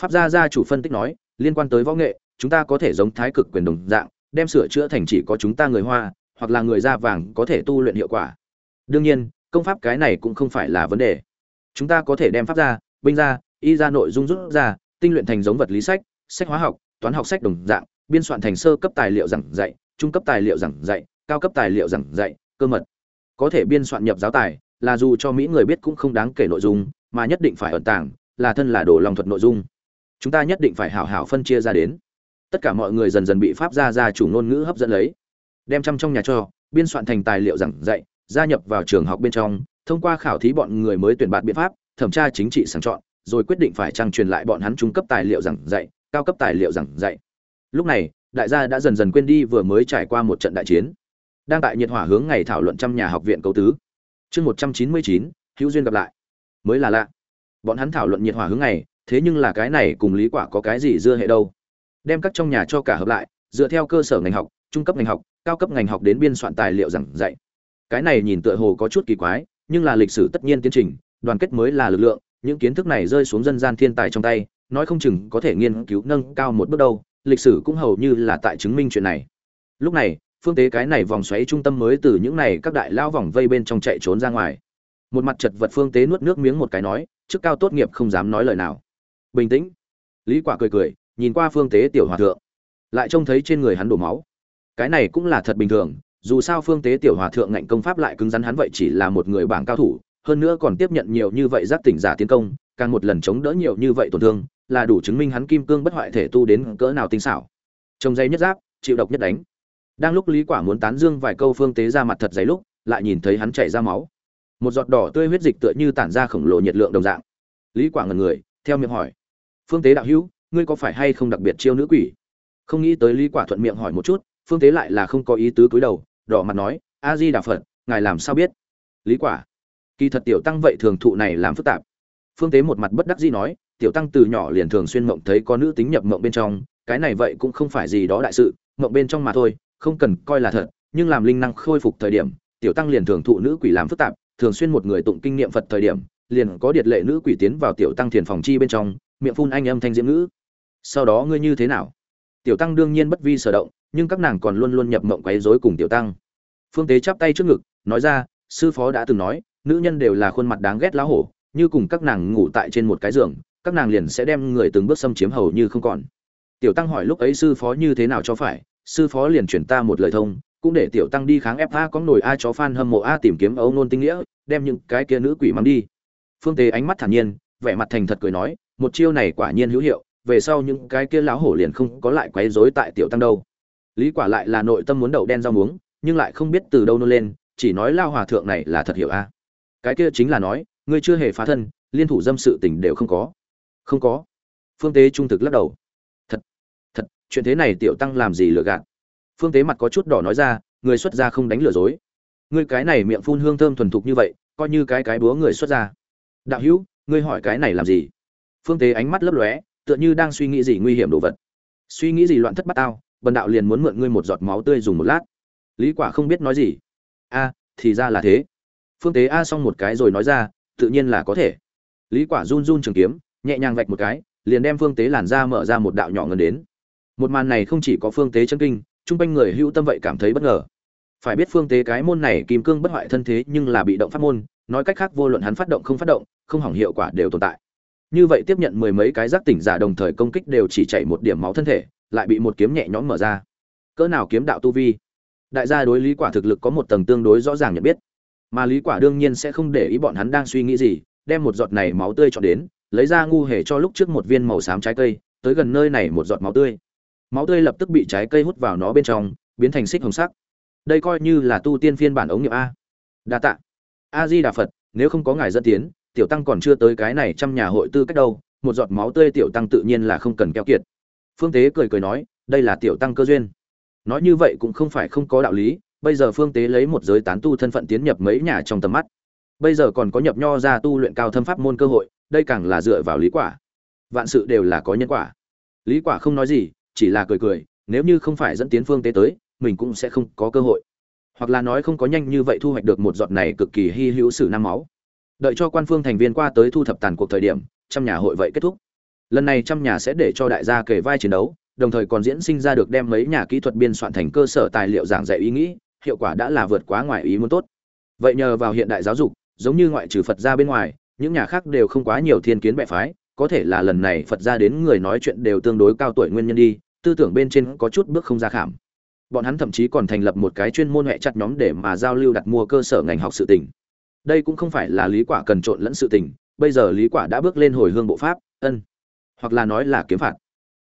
Pháp gia gia chủ phân tích nói, liên quan tới võ nghệ, chúng ta có thể giống thái cực quyền đồng dạng, đem sửa chữa thành chỉ có chúng ta người hoa, hoặc là người da vàng có thể tu luyện hiệu quả. Đương nhiên, công pháp cái này cũng không phải là vấn đề. Chúng ta có thể đem pháp ra binh ra y ra nội dung rút ra, tinh luyện thành giống vật lý sách sách hóa học, toán học sách đồng dạng biên soạn thành sơ cấp tài liệu giảng dạy, trung cấp tài liệu giảng dạy, cao cấp tài liệu giảng dạy, cơ mật. Có thể biên soạn nhập giáo tài là dù cho mỹ người biết cũng không đáng kể nội dung, mà nhất định phải ẩn tàng, là thân là đồ lòng thuật nội dung. Chúng ta nhất định phải hảo hảo phân chia ra đến. Tất cả mọi người dần dần bị pháp gia gia chủ ngôn ngữ hấp dẫn lấy. Đem chăm trong nhà cho, biên soạn thành tài liệu giảng dạy, gia nhập vào trường học bên trong, thông qua khảo thí bọn người mới tuyển bạn biện pháp, thẩm tra chính trị sàng chọn, rồi quyết định phải trang truyền lại bọn hắn trung cấp tài liệu giảng dạy, cao cấp tài liệu giảng dạy lúc này, đại gia đã dần dần quên đi vừa mới trải qua một trận đại chiến. Đang tại nhiệt hỏa hướng ngày thảo luận trăm nhà học viện cấu tứ. Chương một trăm chín mươi chín, hữu duyên gặp lại. Mới là lạ. Bọn hắn thảo luận nhiệt hỏa hướng ngày, thế nhưng là cái này cùng lý quả có cái gì dưa hệ đâu. Đem các trong nhà cho cả hợp lại, dựa theo cơ sở ngành học, trung cấp ngành học, cao cấp ngành học đến biên soạn tài liệu giảng dạy. Cái này nhìn tựa hồ có chút kỳ quái, nhưng là lịch sử tất nhiên tiến trình, đoàn kết mới là lực lượng, những kiến thức này rơi xuống dân gian thiên tài trong tay, nói không chừng có thể nghiên cứu nâng cao một bước đâu lịch sử cũng hầu như là tại chứng minh chuyện này. Lúc này, phương tế cái này vòng xoáy trung tâm mới từ những này các đại lao vòng vây bên trong chạy trốn ra ngoài. Một mặt chật vật phương tế nuốt nước miếng một cái nói, trước cao tốt nghiệp không dám nói lời nào. Bình tĩnh. Lý quả cười cười, nhìn qua phương tế tiểu hòa thượng. Lại trông thấy trên người hắn đổ máu. Cái này cũng là thật bình thường, dù sao phương tế tiểu hòa thượng ngạnh công pháp lại cứng rắn hắn vậy chỉ là một người bảng cao thủ, hơn nữa còn tiếp nhận nhiều như vậy giác tỉnh giả tiến công càng một lần chống đỡ nhiều như vậy tổn thương, là đủ chứng minh hắn kim cương bất hoại thể tu đến cỡ nào tinh xảo. Trong dây nhất giáp, chịu độc nhất đánh. Đang lúc lý quả muốn tán dương vài câu phương tế ra mặt thật dày lúc, lại nhìn thấy hắn chảy ra máu. Một giọt đỏ tươi huyết dịch tựa như tản ra khổng lồ nhiệt lượng đồng dạng. Lý quả ngẩn người, theo miệng hỏi. Phương tế đạo hữu, ngươi có phải hay không đặc biệt chiêu nữ quỷ? Không nghĩ tới lý quả thuận miệng hỏi một chút, phương tế lại là không có ý tứ cúi đầu, đỏ mặt nói, a di đà phật, ngài làm sao biết? Lý quả, kỳ thật tiểu tăng vậy thường thụ này làm phức tạp phương tế một mặt bất đắc dĩ nói, tiểu tăng từ nhỏ liền thường xuyên mộng thấy có nữ tính nhập mộng bên trong, cái này vậy cũng không phải gì đó đại sự, mộng bên trong mà thôi, không cần coi là thật, nhưng làm linh năng khôi phục thời điểm, tiểu tăng liền thường thụ nữ quỷ làm phức tạp, thường xuyên một người tụng kinh niệm phật thời điểm, liền có điệt lệ nữ quỷ tiến vào tiểu tăng thiền phòng chi bên trong, miệng phun anh âm thanh diễm ngữ. Sau đó ngươi như thế nào? Tiểu tăng đương nhiên bất vi sở động, nhưng các nàng còn luôn luôn nhập mộng quấy rối cùng tiểu tăng. Phương tế chắp tay trước ngực, nói ra, sư phó đã từng nói, nữ nhân đều là khuôn mặt đáng ghét lá hổ như cùng các nàng ngủ tại trên một cái giường, các nàng liền sẽ đem người từng bước xâm chiếm hầu như không còn. Tiểu tăng hỏi lúc ấy sư phó như thế nào cho phải, sư phó liền chuyển ta một lời thông, cũng để tiểu tăng đi kháng ép a có nổi a chó phan hâm mộ a tìm kiếm ấu nôn tinh nghĩa, đem những cái kia nữ quỷ mắng đi. Phương tế ánh mắt thản nhiên, vẻ mặt thành thật cười nói, một chiêu này quả nhiên hữu hiệu, về sau những cái kia lão hổ liền không có lại quấy rối tại tiểu tăng đâu. Lý quả lại là nội tâm muốn đậu đen rau muống, nhưng lại không biết từ đâu nôn lên, chỉ nói lao hòa thượng này là thật hiểu a. Cái kia chính là nói ngươi chưa hề phá thân, liên thủ dâm sự tình đều không có. Không có. Phương tế trung thực lắc đầu. Thật thật, chuyện thế này tiểu tăng làm gì lừa gạt? Phương tế mặt có chút đỏ nói ra, người xuất gia không đánh lừa dối. Ngươi cái này miệng phun hương thơm thuần thục như vậy, coi như cái cái búa người xuất gia. Đạo hữu, ngươi hỏi cái này làm gì? Phương tế ánh mắt lấp lóe, tựa như đang suy nghĩ gì nguy hiểm đồ vật. Suy nghĩ gì loạn thất bát tao, bần đạo liền muốn mượn ngươi một giọt máu tươi dùng một lát. Lý quả không biết nói gì. A, thì ra là thế. Phương tế a xong một cái rồi nói ra tự nhiên là có thể. Lý quả run run trường kiếm, nhẹ nhàng vạch một cái, liền đem phương tế làn ra mở ra một đạo nhỏ ngân đến. Một màn này không chỉ có phương tế chân kinh trung quanh người hữu tâm vậy cảm thấy bất ngờ. Phải biết phương tế cái môn này kim cương bất hoại thân thế nhưng là bị động pháp môn, nói cách khác vô luận hắn phát động không phát động, không hỏng hiệu quả đều tồn tại. Như vậy tiếp nhận mười mấy cái giác tỉnh giả đồng thời công kích đều chỉ chảy một điểm máu thân thể, lại bị một kiếm nhẹ nhõm mở ra. Cỡ nào kiếm đạo tu vi? Đại gia đối lý quả thực lực có một tầng tương đối rõ ràng nhận biết mà lý quả đương nhiên sẽ không để ý bọn hắn đang suy nghĩ gì, đem một giọt này máu tươi chọn đến, lấy ra ngu hề cho lúc trước một viên màu xám trái cây, tới gần nơi này một giọt máu tươi. Máu tươi lập tức bị trái cây hút vào nó bên trong, biến thành xích hồng sắc. Đây coi như là tu tiên phiên bản ống nghiệm a. Đa tạ. A di đà phật, nếu không có ngài dẫn tiến, tiểu tăng còn chưa tới cái này trăm nhà hội tư cách đâu, một giọt máu tươi tiểu tăng tự nhiên là không cần keo kiệt. Phương tế cười cười nói, đây là tiểu tăng cơ duyên. Nói như vậy cũng không phải không có đạo lý bây giờ phương tế lấy một giới tán tu thân phận tiến nhập mấy nhà trong tầm mắt. Bây giờ còn có nhập nho ra tu luyện cao thâm pháp môn cơ hội, đây càng là dựa vào lý quả. Vạn sự đều là có nhân quả. Lý quả không nói gì, chỉ là cười cười, nếu như không phải dẫn tiến phương tế tới, mình cũng sẽ không có cơ hội. Hoặc là nói không có nhanh như vậy thu hoạch được một giọt này cực kỳ hy hữu sử năm máu. Đợi cho quan phương thành viên qua tới thu thập tàn cuộc thời điểm, trăm nhà hội vậy kết thúc. Lần này trăm nhà sẽ để cho đại gia kể vai chiến đấu, đồng thời còn diễn sinh ra được đem mấy nhà kỹ thuật biên soạn thành cơ sở tài liệu giảng dạy ý nghĩ hiệu quả đã là vượt quá ngoài ý muốn tốt. Vậy nhờ vào hiện đại giáo dục, giống như ngoại trừ phật ra bên ngoài, những nhà khác đều không quá nhiều thiên kiến bệ phái, có thể là lần này phật ra đến người nói chuyện đều tương đối cao tuổi nguyên nhân đi, tư tưởng bên trên có chút bước không ra khảm. Bọn hắn thậm chí còn thành lập một cái chuyên môn hệ chặt nhóm để mà giao lưu đặt mua cơ sở ngành học sự tình. Đây cũng không phải là lý quả cần trộn lẫn sự tình, bây giờ lý quả đã bước lên hồi hương bộ pháp, ân, hoặc là nói là kiếm phạt.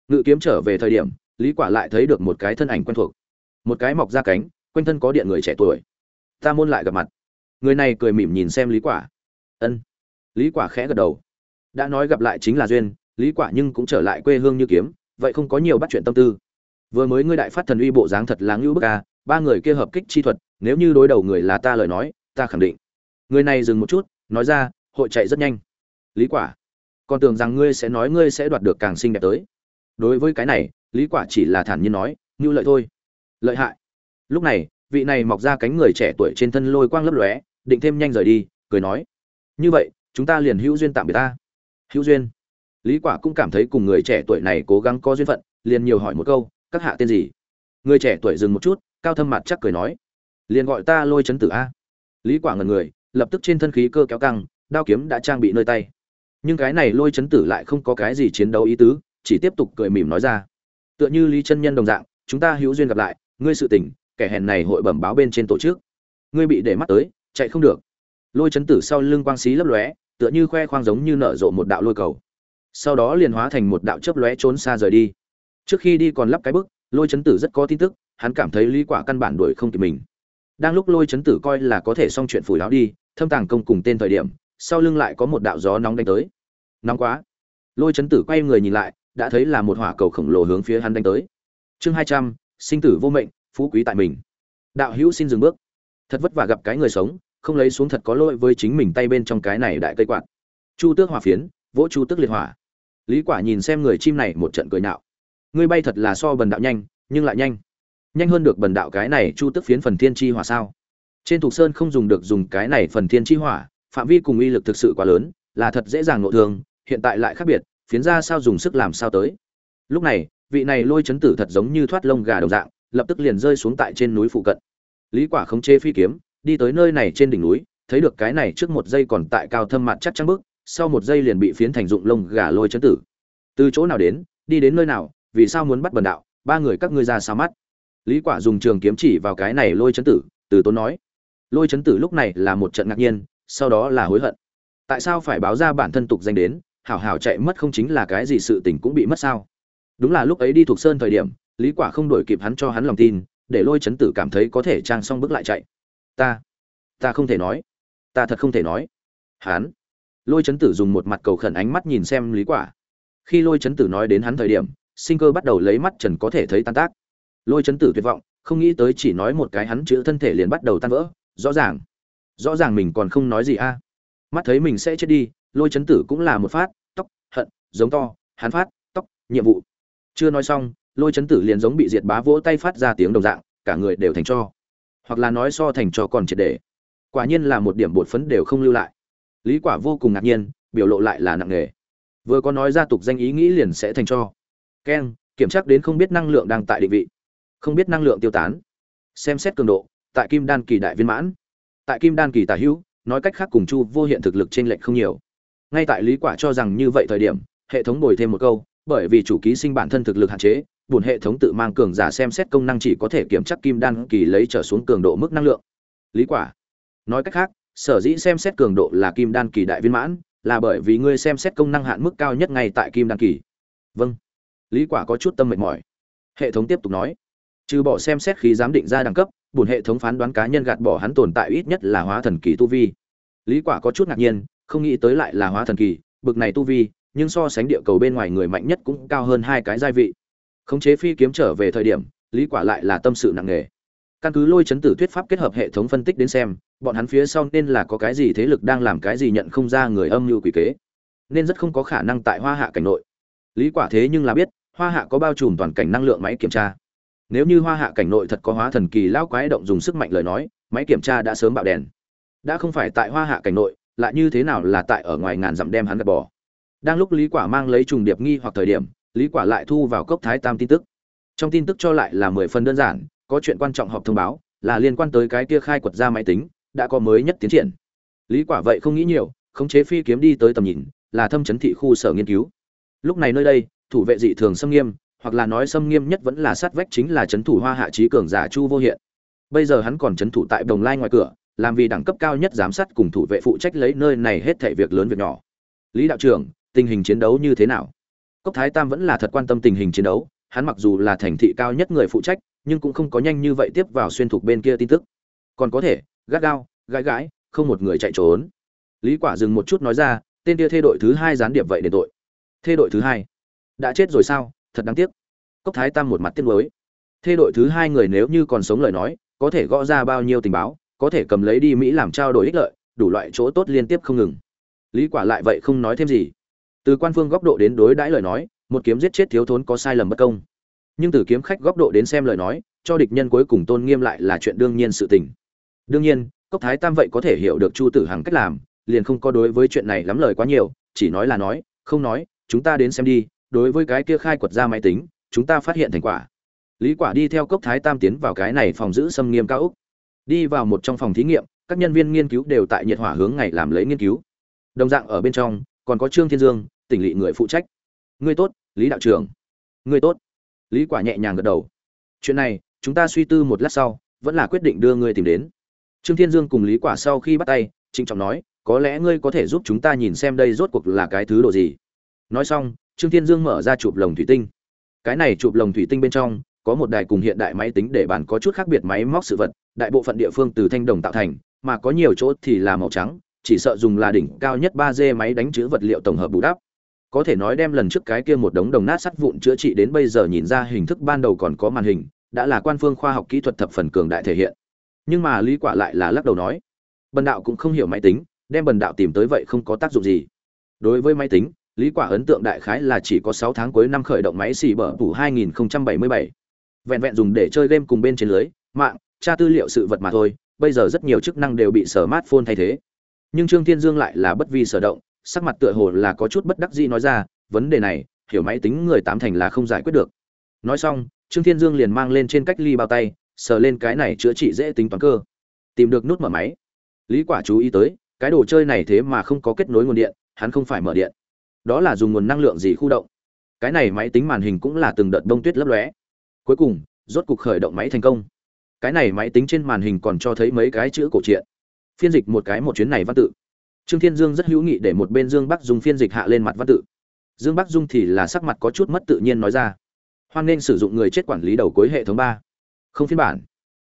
Ngự kiếm trở về thời điểm, lý quả lại thấy được một cái thân ảnh quen thuộc. Một cái mọc ra cánh quanh thân có điện người trẻ tuổi. Ta môn lại gặp mặt. Người này cười mỉm nhìn xem lý quả. Ân. Lý quả khẽ gật đầu. Đã nói gặp lại chính là duyên, lý quả nhưng cũng trở lại quê hương như kiếm, vậy không có nhiều bắt chuyện tâm tư. Vừa mới ngươi đại phát thần uy bộ dáng thật láng ngưu bức à ba người kia hợp kích chi thuật, nếu như đối đầu người là ta lời nói, ta khẳng định. Người này dừng một chút, nói ra, hội chạy rất nhanh. Lý quả, còn tưởng rằng ngươi sẽ nói ngươi sẽ đoạt được càng xinh đẹp tới. Đối với cái này, lý quả chỉ là thản nhiên nói như lợi thôi. Lợi hại lúc này, vị này mọc ra cánh người trẻ tuổi trên thân lôi quang lấp lóe, định thêm nhanh rời đi, cười nói, như vậy, chúng ta liền hữu duyên tạm biệt ta. Hữu duyên? Lý quả cũng cảm thấy cùng người trẻ tuổi này cố gắng có duyên phận, liền nhiều hỏi một câu, các hạ tên gì? Người trẻ tuổi dừng một chút, cao thâm mặt chắc cười nói, liền gọi ta lôi chấn tử a. Lý quả ngẩn người, lập tức trên thân khí cơ kéo căng, đao kiếm đã trang bị nơi tay. Nhưng cái này lôi chấn tử lại không có cái gì chiến đấu ý tứ, chỉ tiếp tục cười mỉm nói ra, tựa như lý chân nhân đồng dạng, chúng ta hữu duyên gặp lại, ngươi sự tình kẻ hèn này hội bẩm báo bên trên tổ chức. Ngươi bị để mắt tới, chạy không được. Lôi chấn tử sau lưng quang xí lấp lóe, tựa như khoe khoang giống như nở rộ một đạo lôi cầu. Sau đó liền hóa thành một đạo chớp lóe trốn xa rời đi. Trước khi đi còn lắp cái bức, lôi chấn tử rất có tin tức, hắn cảm thấy lý quả căn bản đuổi không kịp mình. Đang lúc lôi chấn tử coi là có thể xong chuyện phủi láo đi, thâm tàng công cùng tên thời điểm, sau lưng lại có một đạo gió nóng đánh tới. Nóng quá. Lôi chấn tử quay người nhìn lại, đã thấy là một hỏa cầu khổng lồ hướng phía hắn đánh tới. Chương hai trăm, sinh tử vô mệnh phú quý tại mình. Đạo hữu xin dừng bước. Thật vất vả gặp cái người sống, không lấy xuống thật có lỗi với chính mình tay bên trong cái này đại cây quạt. Chu tước hỏa phiến, vỗ chu tước liệt hỏa. Lý quả nhìn xem người chim này một trận cười nạo ngươi bay thật là so bần đạo nhanh, nhưng lại nhanh. Nhanh hơn được bần đạo cái này chu tước phiến phần thiên chi hỏa sao? Trên thục sơn không dùng được dùng cái này phần thiên chi hỏa, phạm vi cùng uy lực thực sự quá lớn, là thật dễ dàng nội thương, hiện tại lại khác biệt, phiến ra sao dùng sức làm sao tới. Lúc này, vị này lôi chấn tử thật giống như thoát lông gà đồng dạng lập tức liền rơi xuống tại trên núi phụ cận. Lý quả không chê phi kiếm, đi tới nơi này trên đỉnh núi, thấy được cái này trước một giây còn tại cao thâm mặt chắc chắn bước, sau một giây liền bị phiến thành dụng lông gà lôi chấn tử. Từ chỗ nào đến, đi đến nơi nào, vì sao muốn bắt bần đạo, ba người các ngươi ra sao mắt? Lý quả dùng trường kiếm chỉ vào cái này lôi chấn tử, từ tốn nói. Lôi chấn tử lúc này là một trận ngạc nhiên, sau đó là hối hận. Tại sao phải báo ra bản thân tục danh đến, hảo hảo chạy mất không chính là cái gì sự tình cũng bị mất sao? Đúng là lúc ấy đi thuộc sơn thời điểm lý quả không đổi kịp hắn cho hắn lòng tin, để lôi chấn tử cảm thấy có thể trang xong bước lại chạy. Ta ta không thể nói. Ta thật không thể nói. Hắn, lôi chấn tử dùng một mặt cầu khẩn ánh mắt nhìn xem lý quả. Khi lôi chấn tử nói đến hắn thời điểm, sinh cơ bắt đầu lấy mắt trần có thể thấy tan tác. Lôi chấn tử tuyệt vọng, không nghĩ tới chỉ nói một cái hắn chữ thân thể liền bắt đầu tan vỡ. Rõ ràng rõ ràng mình còn không nói gì a. Mắt thấy mình sẽ chết đi, lôi chấn tử cũng là một phát, tóc, hận, giống to, hắn phát, tóc, nhiệm vụ. Chưa nói xong lôi chấn tử liền giống bị diệt bá vỗ tay phát ra tiếng đồng dạng, cả người đều thành cho. Hoặc là nói so thành cho còn triệt để. Quả nhiên là một điểm bột phấn đều không lưu lại. Lý quả vô cùng ngạc nhiên, biểu lộ lại là nặng nề. Vừa có nói ra tục danh ý nghĩ liền sẽ thành cho. Keng kiểm tra đến không biết năng lượng đang tại định vị. Không biết năng lượng tiêu tán. Xem xét cường độ, tại kim đan kỳ đại viên mãn. Tại kim đan kỳ tả hữu, nói cách khác cùng chu vô hiện thực lực trên lệch không nhiều. Ngay tại lý quả cho rằng như vậy thời điểm, hệ thống bồi thêm một câu, bởi vì chủ ký sinh bản thân thực lực hạn chế buồn hệ thống tự mang cường giả xem xét công năng chỉ có thể kiểm tra kim đan kỳ lấy trở xuống cường độ mức năng lượng. Lý quả. Nói cách khác, sở dĩ xem xét cường độ là kim đan kỳ đại viên mãn, là bởi vì ngươi xem xét công năng hạn mức cao nhất ngay tại kim đan kỳ. Vâng. Lý quả có chút tâm mệt mỏi. Hệ thống tiếp tục nói. Trừ bỏ xem xét khí giám định ra đẳng cấp buồn hệ thống phán đoán cá nhân gạt bỏ hắn tồn tại ít nhất là hóa thần kỳ tu vi. Lý quả có chút ngạc nhiên, không nghĩ tới lại là hóa thần kỳ, bực này tu vi, nhưng so sánh địa cầu bên ngoài người mạnh nhất cũng cao hơn hai cái giai vị khống chế phi kiếm trở về thời điểm, lý quả lại là tâm sự nặng nề. Căn cứ lôi chấn tử thuyết pháp kết hợp hệ thống phân tích đến xem, bọn hắn phía sau nên là có cái gì thế lực đang làm cái gì nhận không ra người âm mưu quỷ kế. Nên rất không có khả năng tại hoa hạ cảnh nội. Lý quả thế nhưng là biết, hoa hạ có bao trùm toàn cảnh năng lượng máy kiểm tra. Nếu như hoa hạ cảnh nội thật có hóa thần kỳ lão quái động dùng sức mạnh lời nói, máy kiểm tra đã sớm bạo đèn. Đã không phải tại hoa hạ cảnh nội, lại như thế nào là tại ở ngoài ngàn dặm đem hắn gạt bỏ. Đang lúc lý quả mang lấy trùng điệp nghi hoặc thời điểm lý quả lại thu vào cốc thái tam tin tức. Trong tin tức cho lại là mười phần đơn giản, có chuyện quan trọng họp thông báo, là liên quan tới cái kia khai quật ra máy tính, đã có mới nhất tiến triển. Lý quả vậy không nghĩ nhiều, khống chế phi kiếm đi tới tầm nhìn, là thâm chấn thị khu sở nghiên cứu. Lúc này nơi đây, thủ vệ dị thường xâm nghiêm, hoặc là nói xâm nghiêm nhất vẫn là sát vách chính là chấn thủ hoa hạ trí cường giả chu vô hiện. Bây giờ hắn còn chấn thủ tại đồng lai ngoài cửa, làm vì đẳng cấp cao nhất giám sát cùng thủ vệ phụ trách lấy nơi này hết thảy việc lớn việc nhỏ. Lý đạo trưởng, tình hình chiến đấu như thế nào? Cốc thái tam vẫn là thật quan tâm tình hình chiến đấu, hắn mặc dù là thành thị cao nhất người phụ trách, nhưng cũng không có nhanh như vậy tiếp vào xuyên thuộc bên kia tin tức. Còn có thể, gắt gao, gãi gãi, không một người chạy trốn. Lý quả dừng một chút nói ra, tên kia thê đội thứ hai gián điệp vậy để tội. Thê đội thứ hai? Đã chết rồi sao? Thật đáng tiếc. Cốc thái tam một mặt tiếc nuối. Thê đội thứ hai người nếu như còn sống lời nói, có thể gõ ra bao nhiêu tình báo, có thể cầm lấy đi mỹ làm trao đổi ích lợi, đủ loại chỗ tốt liên tiếp không ngừng. Lý quả lại vậy không nói thêm gì từ quan phương góc độ đến đối đãi lời nói, một kiếm giết chết thiếu thốn có sai lầm bất công. Nhưng từ kiếm khách góc độ đến xem lời nói, cho địch nhân cuối cùng tôn nghiêm lại là chuyện đương nhiên sự tình. Đương nhiên, cốc thái tam vậy có thể hiểu được chu tử hằng cách làm, liền không có đối với chuyện này lắm lời quá nhiều, chỉ nói là nói, không nói, chúng ta đến xem đi, đối với cái kia khai quật ra máy tính, chúng ta phát hiện thành quả. Lý quả đi theo cốc thái tam tiến vào cái này phòng giữ xâm nghiêm cao úc đi vào một trong phòng thí nghiệm, các nhân viên nghiên cứu đều tại nhiệt hỏa hướng ngày làm lấy nghiên cứu. Đồng dạng ở bên trong, còn có trương thiên dương tỉnh lỵ người phụ trách. Ngươi tốt, lý đạo trưởng. Ngươi tốt. Lý quả nhẹ nhàng gật đầu. Chuyện này, chúng ta suy tư một lát sau, vẫn là quyết định đưa ngươi tìm đến. Trương thiên dương cùng lý quả sau khi bắt tay, trịnh trọng nói, có lẽ ngươi có thể giúp chúng ta nhìn xem đây rốt cuộc là cái thứ độ gì. Nói xong, trương thiên dương mở ra chụp lồng thủy tinh. Cái này chụp lồng thủy tinh bên trong, có một đài cùng hiện đại máy tính để bàn có chút khác biệt máy móc sự vật, đại bộ phận địa phương từ thanh đồng tạo thành, mà có nhiều chỗ thì là màu trắng, chỉ sợ dùng là đỉnh cao nhất ba d máy đánh chữ vật liệu tổng hợp bù đắp có thể nói đem lần trước cái kia một đống đồng nát sắt vụn chữa trị đến bây giờ nhìn ra hình thức ban đầu còn có màn hình đã là quan phương khoa học kỹ thuật thập phần cường đại thể hiện nhưng mà lý quả lại là lắc đầu nói bần đạo cũng không hiểu máy tính đem bần đạo tìm tới vậy không có tác dụng gì đối với máy tính lý quả ấn tượng đại khái là chỉ có 6 tháng cuối năm khởi động máy xì bở tủ 2077. Vẹn vẹn dùng để chơi game cùng bên trên lưới, mạng, tra tư liệu sự vật mà thôi, bây giờ rất nhiều chức năng đều bị smartphone thay thế. Nhưng Trương Thiên Dương lại là bất vi sở động, sắc mặt tựa hồ là có chút bất đắc dĩ nói ra, vấn đề này, hiểu máy tính người tám thành là không giải quyết được. Nói xong, Trương Thiên Dương liền mang lên trên cách ly bao tay, sờ lên cái này chữa trị dễ tính toán cơ. Tìm được nút mở máy. Lý Quả chú ý tới, cái đồ chơi này thế mà không có kết nối nguồn điện, hắn không phải mở điện. Đó là dùng nguồn năng lượng gì khu động. Cái này máy tính màn hình cũng là từng đợt đông tuyết lấp lóe. Cuối cùng, rốt cục khởi động máy thành công. Cái này máy tính trên màn hình còn cho thấy mấy cái chữ cổ truyện. Phiên dịch một cái một chuyến này văn tự. Trương Thiên Dương rất hữu nghị để một bên Dương Bắc dùng phiên dịch hạ lên mặt văn tự. Dương Bắc Dung thì là sắc mặt có chút mất tự nhiên nói ra. Hoan nên sử dụng người chết quản lý đầu cuối hệ thống ba. Không phiên bản.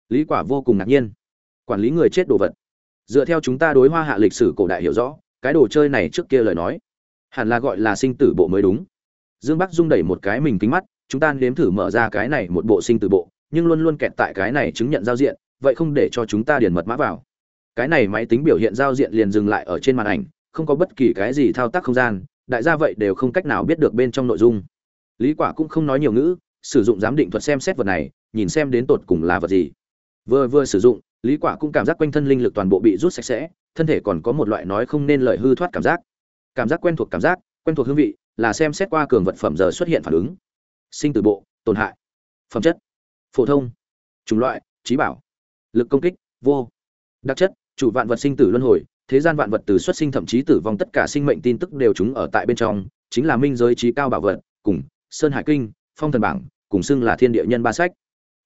Lý quả vô cùng ngạc nhiên. Quản lý người chết đồ vật. Dựa theo chúng ta đối hoa hạ lịch sử cổ đại hiểu rõ, cái đồ chơi này trước kia lời nói, hẳn là gọi là sinh tử bộ mới đúng. Dương bắc dung đẩy một cái mình kính mắt, chúng ta nếm thử mở ra cái này một bộ sinh tử bộ, nhưng luôn luôn kẹt tại cái này chứng nhận giao diện, vậy không để cho chúng ta điền mật mã vào cái này máy tính biểu hiện giao diện liền dừng lại ở trên màn ảnh, không có bất kỳ cái gì thao tác không gian, đại gia vậy đều không cách nào biết được bên trong nội dung. Lý quả cũng không nói nhiều ngữ, sử dụng giám định thuật xem xét vật này, nhìn xem đến tột cùng là vật gì. Vừa vừa sử dụng, lý quả cũng cảm giác quanh thân linh lực toàn bộ bị rút sạch sẽ, thân thể còn có một loại nói không nên lời hư thoát cảm giác. Cảm giác quen thuộc cảm giác, quen thuộc hương vị, là xem xét qua cường vật phẩm giờ xuất hiện phản ứng. Sinh từ bộ, tổn hại. Phẩm chất. Phổ thông. Chủng loại, trí bảo. Lực công kích, vô. Đặc chất chủ vạn vật sinh tử luân hồi, thế gian vạn vật từ xuất sinh thậm chí tử vong tất cả sinh mệnh tin tức đều chúng ở tại bên trong, chính là minh giới trí cao bảo vật, cùng sơn hải kinh, phong thần bảng, cùng xưng là thiên địa nhân ba sách.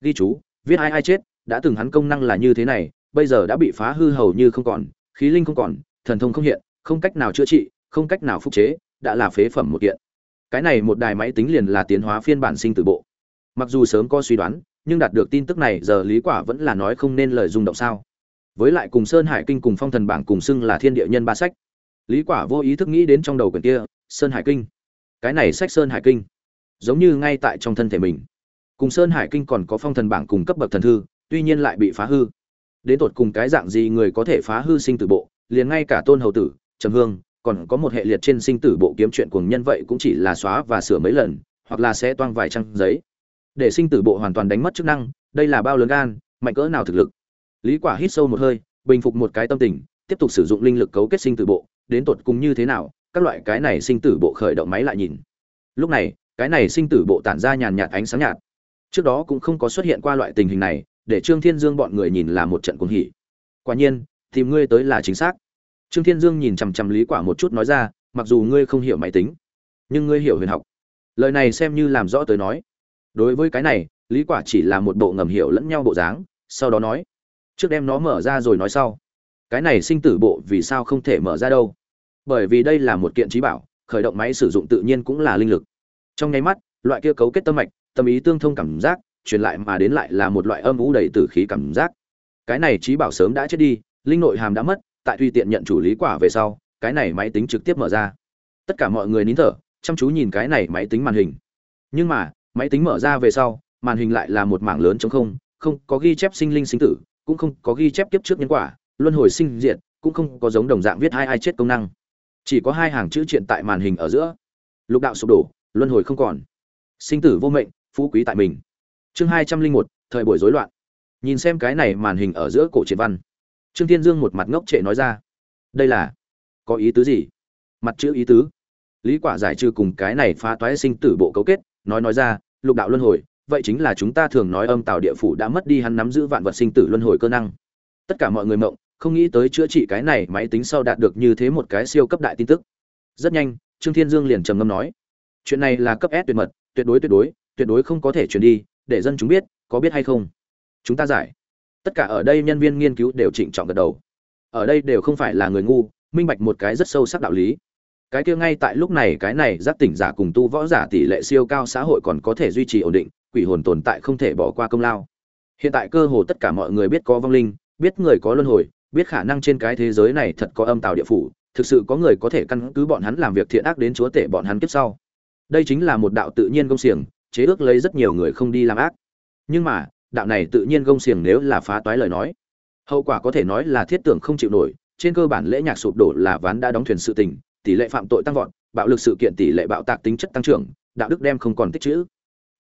Ghi chú, viết ai ai chết, đã từng hắn công năng là như thế này, bây giờ đã bị phá hư hầu như không còn, khí linh không còn, thần thông không hiện, không cách nào chữa trị, không cách nào phục chế, đã là phế phẩm một kiện. Cái này một đài máy tính liền là tiến hóa phiên bản sinh tử bộ. Mặc dù sớm có suy đoán, nhưng đạt được tin tức này, giờ lý quả vẫn là nói không nên lời rung động sao với lại cùng sơn hải kinh cùng phong thần bảng cùng xưng là thiên địa nhân ba sách. Lý quả vô ý thức nghĩ đến trong đầu quyển kia, sơn hải kinh. Cái này sách sơn hải kinh, giống như ngay tại trong thân thể mình. Cùng sơn hải kinh còn có phong thần bảng cùng cấp bậc thần thư tuy nhiên lại bị phá hư. Đến tột cùng cái dạng gì người có thể phá hư sinh tử bộ, liền ngay cả tôn hầu tử, trầm hương, còn có một hệ liệt trên sinh tử bộ kiếm chuyện cùng nhân vậy cũng chỉ là xóa và sửa mấy lần, hoặc là sẽ toang vài trang giấy. Để sinh tử bộ hoàn toàn đánh mất chức năng, đây là bao lớn gan, mạnh cỡ nào thực lực lý quả hít sâu một hơi, bình phục một cái tâm tình, tiếp tục sử dụng linh lực cấu kết sinh tử bộ, đến tột cùng như thế nào, các loại cái này sinh tử bộ khởi động máy lại nhìn. Lúc này, cái này sinh tử bộ tản ra nhàn nhạt ánh sáng nhạt. Trước đó cũng không có xuất hiện qua loại tình hình này, để trương thiên dương bọn người nhìn là một trận cuồng hỉ. Quả nhiên, tìm ngươi tới là chính xác. Trương thiên dương nhìn chằm chằm lý quả một chút nói ra, mặc dù ngươi không hiểu máy tính, nhưng ngươi hiểu huyền học. Lời này xem như làm rõ tới nói. Đối với cái này, lý quả chỉ là một bộ ngầm hiểu lẫn nhau bộ dáng, sau đó nói trước đem nó mở ra rồi nói sau. Cái này sinh tử bộ vì sao không thể mở ra đâu? Bởi vì đây là một kiện trí bảo, khởi động máy sử dụng tự nhiên cũng là linh lực. Trong nháy mắt, loại kia cấu kết tâm mạch, tâm ý tương thông cảm giác, truyền lại mà đến lại là một loại âm u đầy tử khí cảm giác. Cái này trí bảo sớm đã chết đi, linh nội hàm đã mất, tại tùy tiện nhận chủ lý quả về sau, cái này máy tính trực tiếp mở ra. Tất cả mọi người nín thở, chăm chú nhìn cái này máy tính màn hình. Nhưng mà, máy tính mở ra về sau, màn hình lại là một mảng lớn trống không không có ghi chép sinh linh sinh tử cũng không có ghi chép kiếp trước nhân quả, luân hồi sinh diệt, cũng không có giống đồng dạng viết hai ai chết công năng. Chỉ có hai hàng chữ triện tại màn hình ở giữa. Lục đạo sụp đổ, luân hồi không còn. Sinh tử vô mệnh, phú quý tại mình. Chương hai trăm linh một, thời buổi rối loạn. Nhìn xem cái này màn hình ở giữa cổ triện văn. Trương thiên dương một mặt ngốc trệ nói ra. Đây là, có ý tứ gì? Mặt chữ ý tứ. Lý quả giải trừ cùng cái này phá toái sinh tử bộ cấu kết, nói nói ra, lục đạo luân hồi vậy chính là chúng ta thường nói âm tào địa phủ đã mất đi hắn nắm giữ vạn vật sinh tử luân hồi cơ năng. Tất cả mọi người mộng, không nghĩ tới chữa trị cái này máy tính sau đạt được như thế một cái siêu cấp đại tin tức. Rất nhanh, trương thiên dương liền trầm ngâm nói, chuyện này là cấp s tuyệt mật, tuyệt đối tuyệt đối tuyệt đối không có thể truyền đi, để dân chúng biết, có biết hay không? Chúng ta giải. Tất cả ở đây nhân viên nghiên cứu đều trịnh trọng gật đầu. Ở đây đều không phải là người ngu, minh bạch một cái rất sâu sắc đạo lý. Cái kia ngay tại lúc này cái này giác tỉnh giả cùng tu võ giả tỷ lệ siêu cao xã hội còn có thể duy trì ổn định quỷ hồn tồn tại không thể bỏ qua công lao. Hiện tại cơ hồ tất cả mọi người biết có vong linh, biết người có luân hồi, biết khả năng trên cái thế giới này thật có âm tào địa phủ, thực sự có người có thể căn cứ bọn hắn làm việc thiện ác đến chúa tể bọn hắn kiếp sau. Đây chính là một đạo tự nhiên công xiềng, chế ước lấy rất nhiều người không đi làm ác. Nhưng mà, đạo này tự nhiên công xiềng nếu là phá toái lời nói, hậu quả có thể nói là thiết tưởng không chịu nổi, trên cơ bản lễ nhạc sụp đổ là ván đã đóng thuyền sự tình, tỷ lệ phạm tội tăng vọt, bạo lực sự kiện tỷ lệ bạo tạc tính chất tăng trưởng, đạo đức đem không còn tích chữ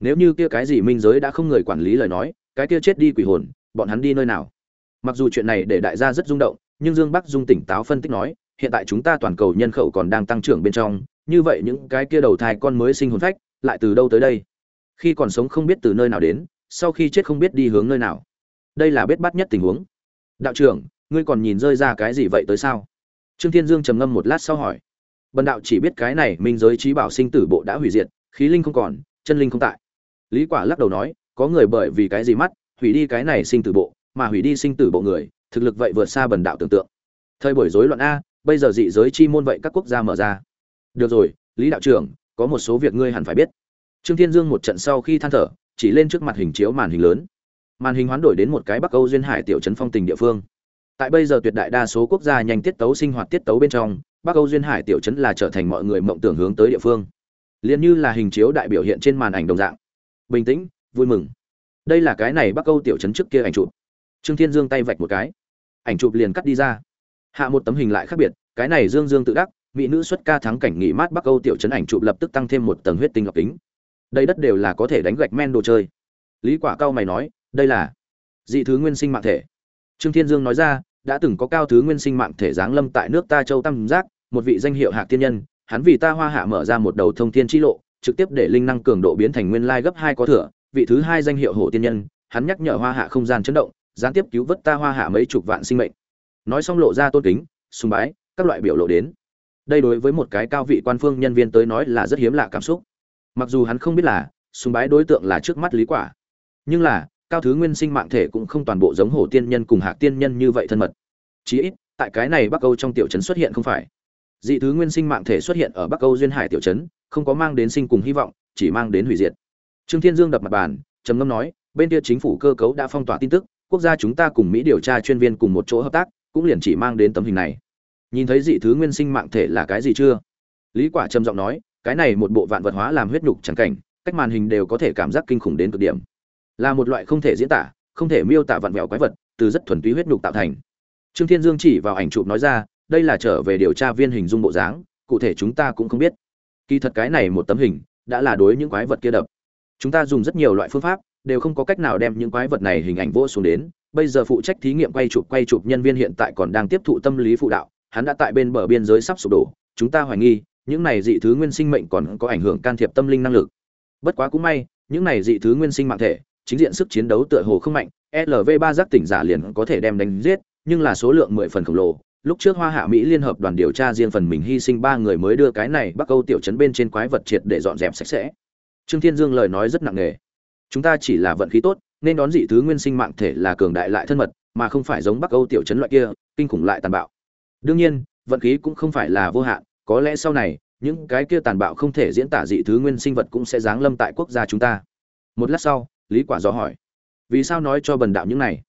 nếu như kia cái gì minh giới đã không người quản lý lời nói, cái kia chết đi quỷ hồn, bọn hắn đi nơi nào? Mặc dù chuyện này để đại gia rất rung động, nhưng dương bắc dung tỉnh táo phân tích nói, hiện tại chúng ta toàn cầu nhân khẩu còn đang tăng trưởng bên trong, như vậy những cái kia đầu thai con mới sinh hồn phách, lại từ đâu tới đây? Khi còn sống không biết từ nơi nào đến, sau khi chết không biết đi hướng nơi nào. Đây là bết bắt nhất tình huống. Đạo trưởng, ngươi còn nhìn rơi ra cái gì vậy tới sao? Trương thiên dương trầm ngâm một lát sau hỏi. Bần đạo chỉ biết cái này minh giới trí bảo sinh tử bộ đã hủy diệt, khí linh không còn, chân linh không tại lý quả lắc đầu nói, có người bởi vì cái gì mắt, hủy đi cái này sinh tử bộ, mà hủy đi sinh tử bộ người, thực lực vậy vượt xa bần đạo tưởng tượng. Thời buổi rối loạn a, bây giờ dị giới chi môn vậy các quốc gia mở ra. Được rồi, lý đạo trưởng, có một số việc ngươi hẳn phải biết. Trương thiên dương một trận sau khi than thở, chỉ lên trước mặt hình chiếu màn hình lớn. Màn hình hoán đổi đến một cái bắc âu duyên hải tiểu trấn phong tình địa phương. Tại bây giờ tuyệt đại đa số quốc gia nhanh tiết tấu sinh hoạt tiết tấu bên trong, bắc âu duyên hải tiểu trấn là trở thành mọi người mộng tưởng hướng tới địa phương. Liền như là hình chiếu đại biểu hiện trên màn ảnh đồng dạng bình tĩnh, vui mừng. Đây là cái này bắc Câu tiểu trấn trước kia ảnh chụp. Trương thiên dương tay vạch một cái. Ảnh chụp liền cắt đi ra. Hạ một tấm hình lại khác biệt, cái này dương dương tự đắc, mỹ nữ xuất ca thắng cảnh nghỉ mát bắc âu tiểu trấn ảnh chụp lập tức tăng thêm một tầng huyết tinh ngọc kính. Đây đất đều là có thể đánh gạch men đồ chơi. Lý quả cao mày nói, đây là dị thứ nguyên sinh mạng thể. Trương thiên dương nói ra, đã từng có cao thứ nguyên sinh mạng thể giáng lâm tại nước ta châu tam giác, một vị danh hiệu hạc thiên nhân, hắn vì ta hoa hạ mở ra một đầu thông thiên chi lộ trực tiếp để linh năng cường độ biến thành nguyên lai gấp hai có thừa, vị thứ hai danh hiệu hổ tiên nhân, hắn nhắc nhở hoa hạ không gian chấn động, gián tiếp cứu vớt ta hoa hạ mấy chục vạn sinh mệnh. Nói xong lộ ra tôn kính, sùng bái, các loại biểu lộ đến. Đây đối với một cái cao vị quan phương nhân viên tới nói là rất hiếm lạ cảm xúc. Mặc dù hắn không biết là, sùng bái đối tượng là trước mắt lý quả, nhưng là, cao thứ nguyên sinh mạng thể cũng không toàn bộ giống hổ tiên nhân cùng hạc tiên nhân như vậy thân mật. Chí ít, tại cái này bắc âu trong tiểu trấn xuất hiện không phải. Dị thứ nguyên sinh mạng thể xuất hiện ở bắc âu duyên hải tiểu trấn không có mang đến sinh cùng hy vọng, chỉ mang đến hủy diệt. Trương thiên dương đập mặt bàn, trầm ngâm nói, bên kia chính phủ cơ cấu đã phong tỏa tin tức, quốc gia chúng ta cùng mỹ điều tra chuyên viên cùng một chỗ hợp tác, cũng liền chỉ mang đến tấm hình này. Nhìn thấy dị thứ nguyên sinh mạng thể là cái gì chưa? Lý quả trầm giọng nói, cái này một bộ vạn vật hóa làm huyết nhục chẳng cảnh, cách màn hình đều có thể cảm giác kinh khủng đến cực điểm. Là một loại không thể diễn tả, không thể miêu tả vạn vẹo quái vật, từ rất thuần túy huyết nhục tạo thành. Trương thiên dương chỉ vào ảnh chụp nói ra, đây là trở về điều tra viên hình dung bộ dáng, cụ thể chúng ta cũng không biết kỳ thật cái này một tấm hình đã là đối những quái vật kia đập. Chúng ta dùng rất nhiều loại phương pháp, đều không có cách nào đem những quái vật này hình ảnh vô xuống đến. Bây giờ phụ trách thí nghiệm quay chụp quay chụp nhân viên hiện tại còn đang tiếp thụ tâm lý phụ đạo. Hắn đã tại bên bờ biên giới sắp sụp đổ. Chúng ta hoài nghi, những này dị thứ nguyên sinh mệnh còn có ảnh hưởng can thiệp tâm linh năng lực. Bất quá cũng may, những này dị thứ nguyên sinh mạng thể, chính diện sức chiến đấu tựa hồ không mạnh. Lv ba giác tỉnh giả liền có thể đem đánh giết, nhưng là số lượng mười phần khổng lồ lúc trước hoa hạ mỹ liên hợp đoàn điều tra riêng phần mình hy sinh, ba người mới đưa cái này bắc âu tiểu trấn bên trên quái vật triệt để dọn dẹp sạch sẽ. Trương thiên dương lời nói rất nặng nề. Chúng ta chỉ là vận khí tốt, nên đón dị thứ nguyên sinh mạng thể là cường đại lại thân mật, mà không phải giống bắc âu tiểu trấn loại kia, kinh khủng lại tàn bạo. Đương nhiên, vận khí cũng không phải là vô hạn, có lẽ sau này, những cái kia tàn bạo không thể diễn tả dị thứ nguyên sinh vật cũng sẽ giáng lâm tại quốc gia chúng ta. Một lát sau, lý quả do hỏi, vì sao nói cho bần đạo những này?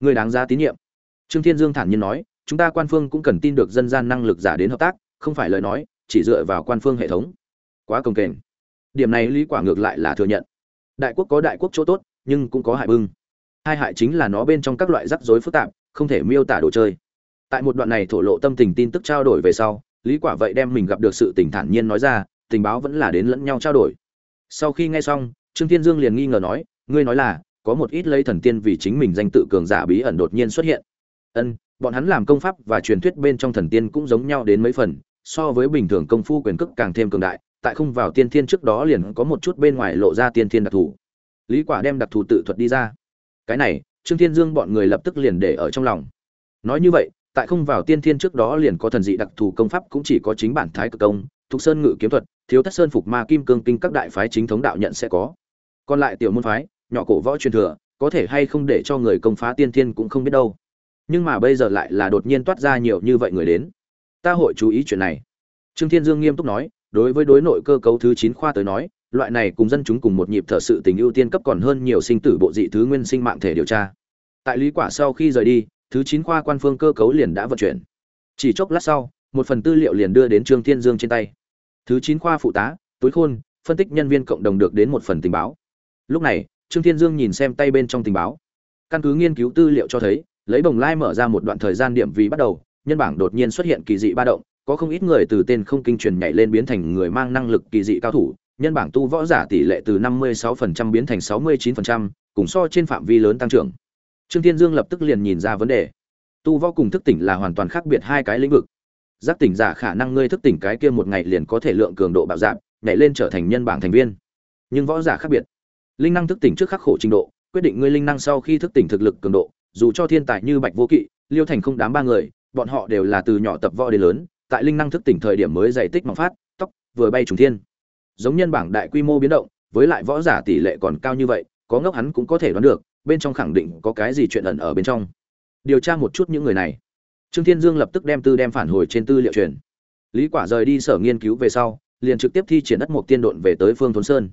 Người đáng giá tín nhiệm. Trương thiên dương thản nhiên nói chúng ta quan phương cũng cần tin được dân gian năng lực giả đến hợp tác, không phải lời nói, chỉ dựa vào quan phương hệ thống. Quá công kềnh. Điểm này lý quả ngược lại là thừa nhận. Đại quốc có đại quốc chỗ tốt, nhưng cũng có hại bưng. Hai hại chính là nó bên trong các loại rắc rối phức tạp, không thể miêu tả đồ chơi. Tại một đoạn này thổ lộ tâm tình tin tức trao đổi về sau, lý quả vậy đem mình gặp được sự tình thản nhiên nói ra, tình báo vẫn là đến lẫn nhau trao đổi. Sau khi nghe xong, trương thiên dương liền nghi ngờ nói, ngươi nói là, có một ít lấy thần tiên vì chính mình danh tự cường giả bí ẩn đột nhiên xuất hiện. Ân bọn hắn làm công pháp và truyền thuyết bên trong thần tiên cũng giống nhau đến mấy phần, so với bình thường công phu quyền cước càng thêm cường đại, tại không vào tiên thiên trước đó liền có một chút bên ngoài lộ ra tiên thiên đặc thù. Lý quả đem đặc thù tự thuật đi ra. Cái này, trương thiên dương bọn người lập tức liền để ở trong lòng. Nói như vậy, tại không vào tiên thiên trước đó liền có thần dị đặc thù công pháp cũng chỉ có chính bản thái cực công thuộc sơn ngự kiếm thuật, thiếu thất sơn phục ma kim cương kinh các đại phái chính thống đạo nhận sẽ có. Còn lại tiểu môn phái, nhỏ cổ võ truyền thừa, có thể hay không để cho người công phá tiên thiên cũng không biết đâu nhưng mà bây giờ lại là đột nhiên toát ra nhiều như vậy người đến. Ta hội chú ý chuyện này. Trương thiên dương nghiêm túc nói, đối với đối nội cơ cấu thứ chín khoa tới nói, loại này cùng dân chúng cùng một nhịp thở sự tình ưu tiên cấp còn hơn nhiều sinh tử bộ dị thứ nguyên sinh mạng thể điều tra. Tại lý quả sau khi rời đi, thứ chín khoa quan phương cơ cấu liền đã vận chuyển. Chỉ chốc lát sau, một phần tư liệu liền đưa đến trương thiên dương trên tay. Thứ chín khoa phụ tá, túi khôn, phân tích nhân viên cộng đồng được đến một phần tình báo. Lúc này, trương thiên dương nhìn xem tay bên trong tình báo. Căn cứ nghiên cứu tư liệu cho thấy lấy bồng lai mở ra một đoạn thời gian điểm vì bắt đầu nhân bảng đột nhiên xuất hiện kỳ dị ba động có không ít người từ tên không kinh truyền nhảy lên biến thành người mang năng lực kỳ dị cao thủ nhân bảng tu võ giả tỷ lệ từ 56% biến thành 69%, cùng so trên phạm vi lớn tăng trưởng. Trương thiên dương lập tức liền nhìn ra vấn đề. Tu võ cùng thức tỉnh là hoàn toàn khác biệt hai cái lĩnh vực. Giác tỉnh giả khả năng ngươi thức tỉnh cái kia một ngày liền có thể lượng cường độ bạo dạn nhảy lên trở thành nhân bảng thành viên. Nhưng võ giả khác biệt. Linh năng thức tỉnh trước khắc khổ trình độ quyết định ngươi linh năng sau khi thức tỉnh thực lực cường độ dù cho thiên tài như bạch vô kỵ, liêu thành không đám ba người, bọn họ đều là từ nhỏ tập võ đến lớn, tại linh năng thức tỉnh thời điểm mới dày tích mỏng phát, tóc vừa bay trùng thiên. Giống nhân bảng đại quy mô biến động, với lại võ giả tỷ lệ còn cao như vậy, có ngốc hắn cũng có thể đoán được, bên trong khẳng định có cái gì chuyện ẩn ở bên trong. Điều tra một chút những người này. Trương thiên dương lập tức đem tư đem phản hồi trên tư liệu truyền. Lý quả rời đi sở nghiên cứu về sau, liền trực tiếp thi triển đất một tiên độn về tới phương thốn sơn.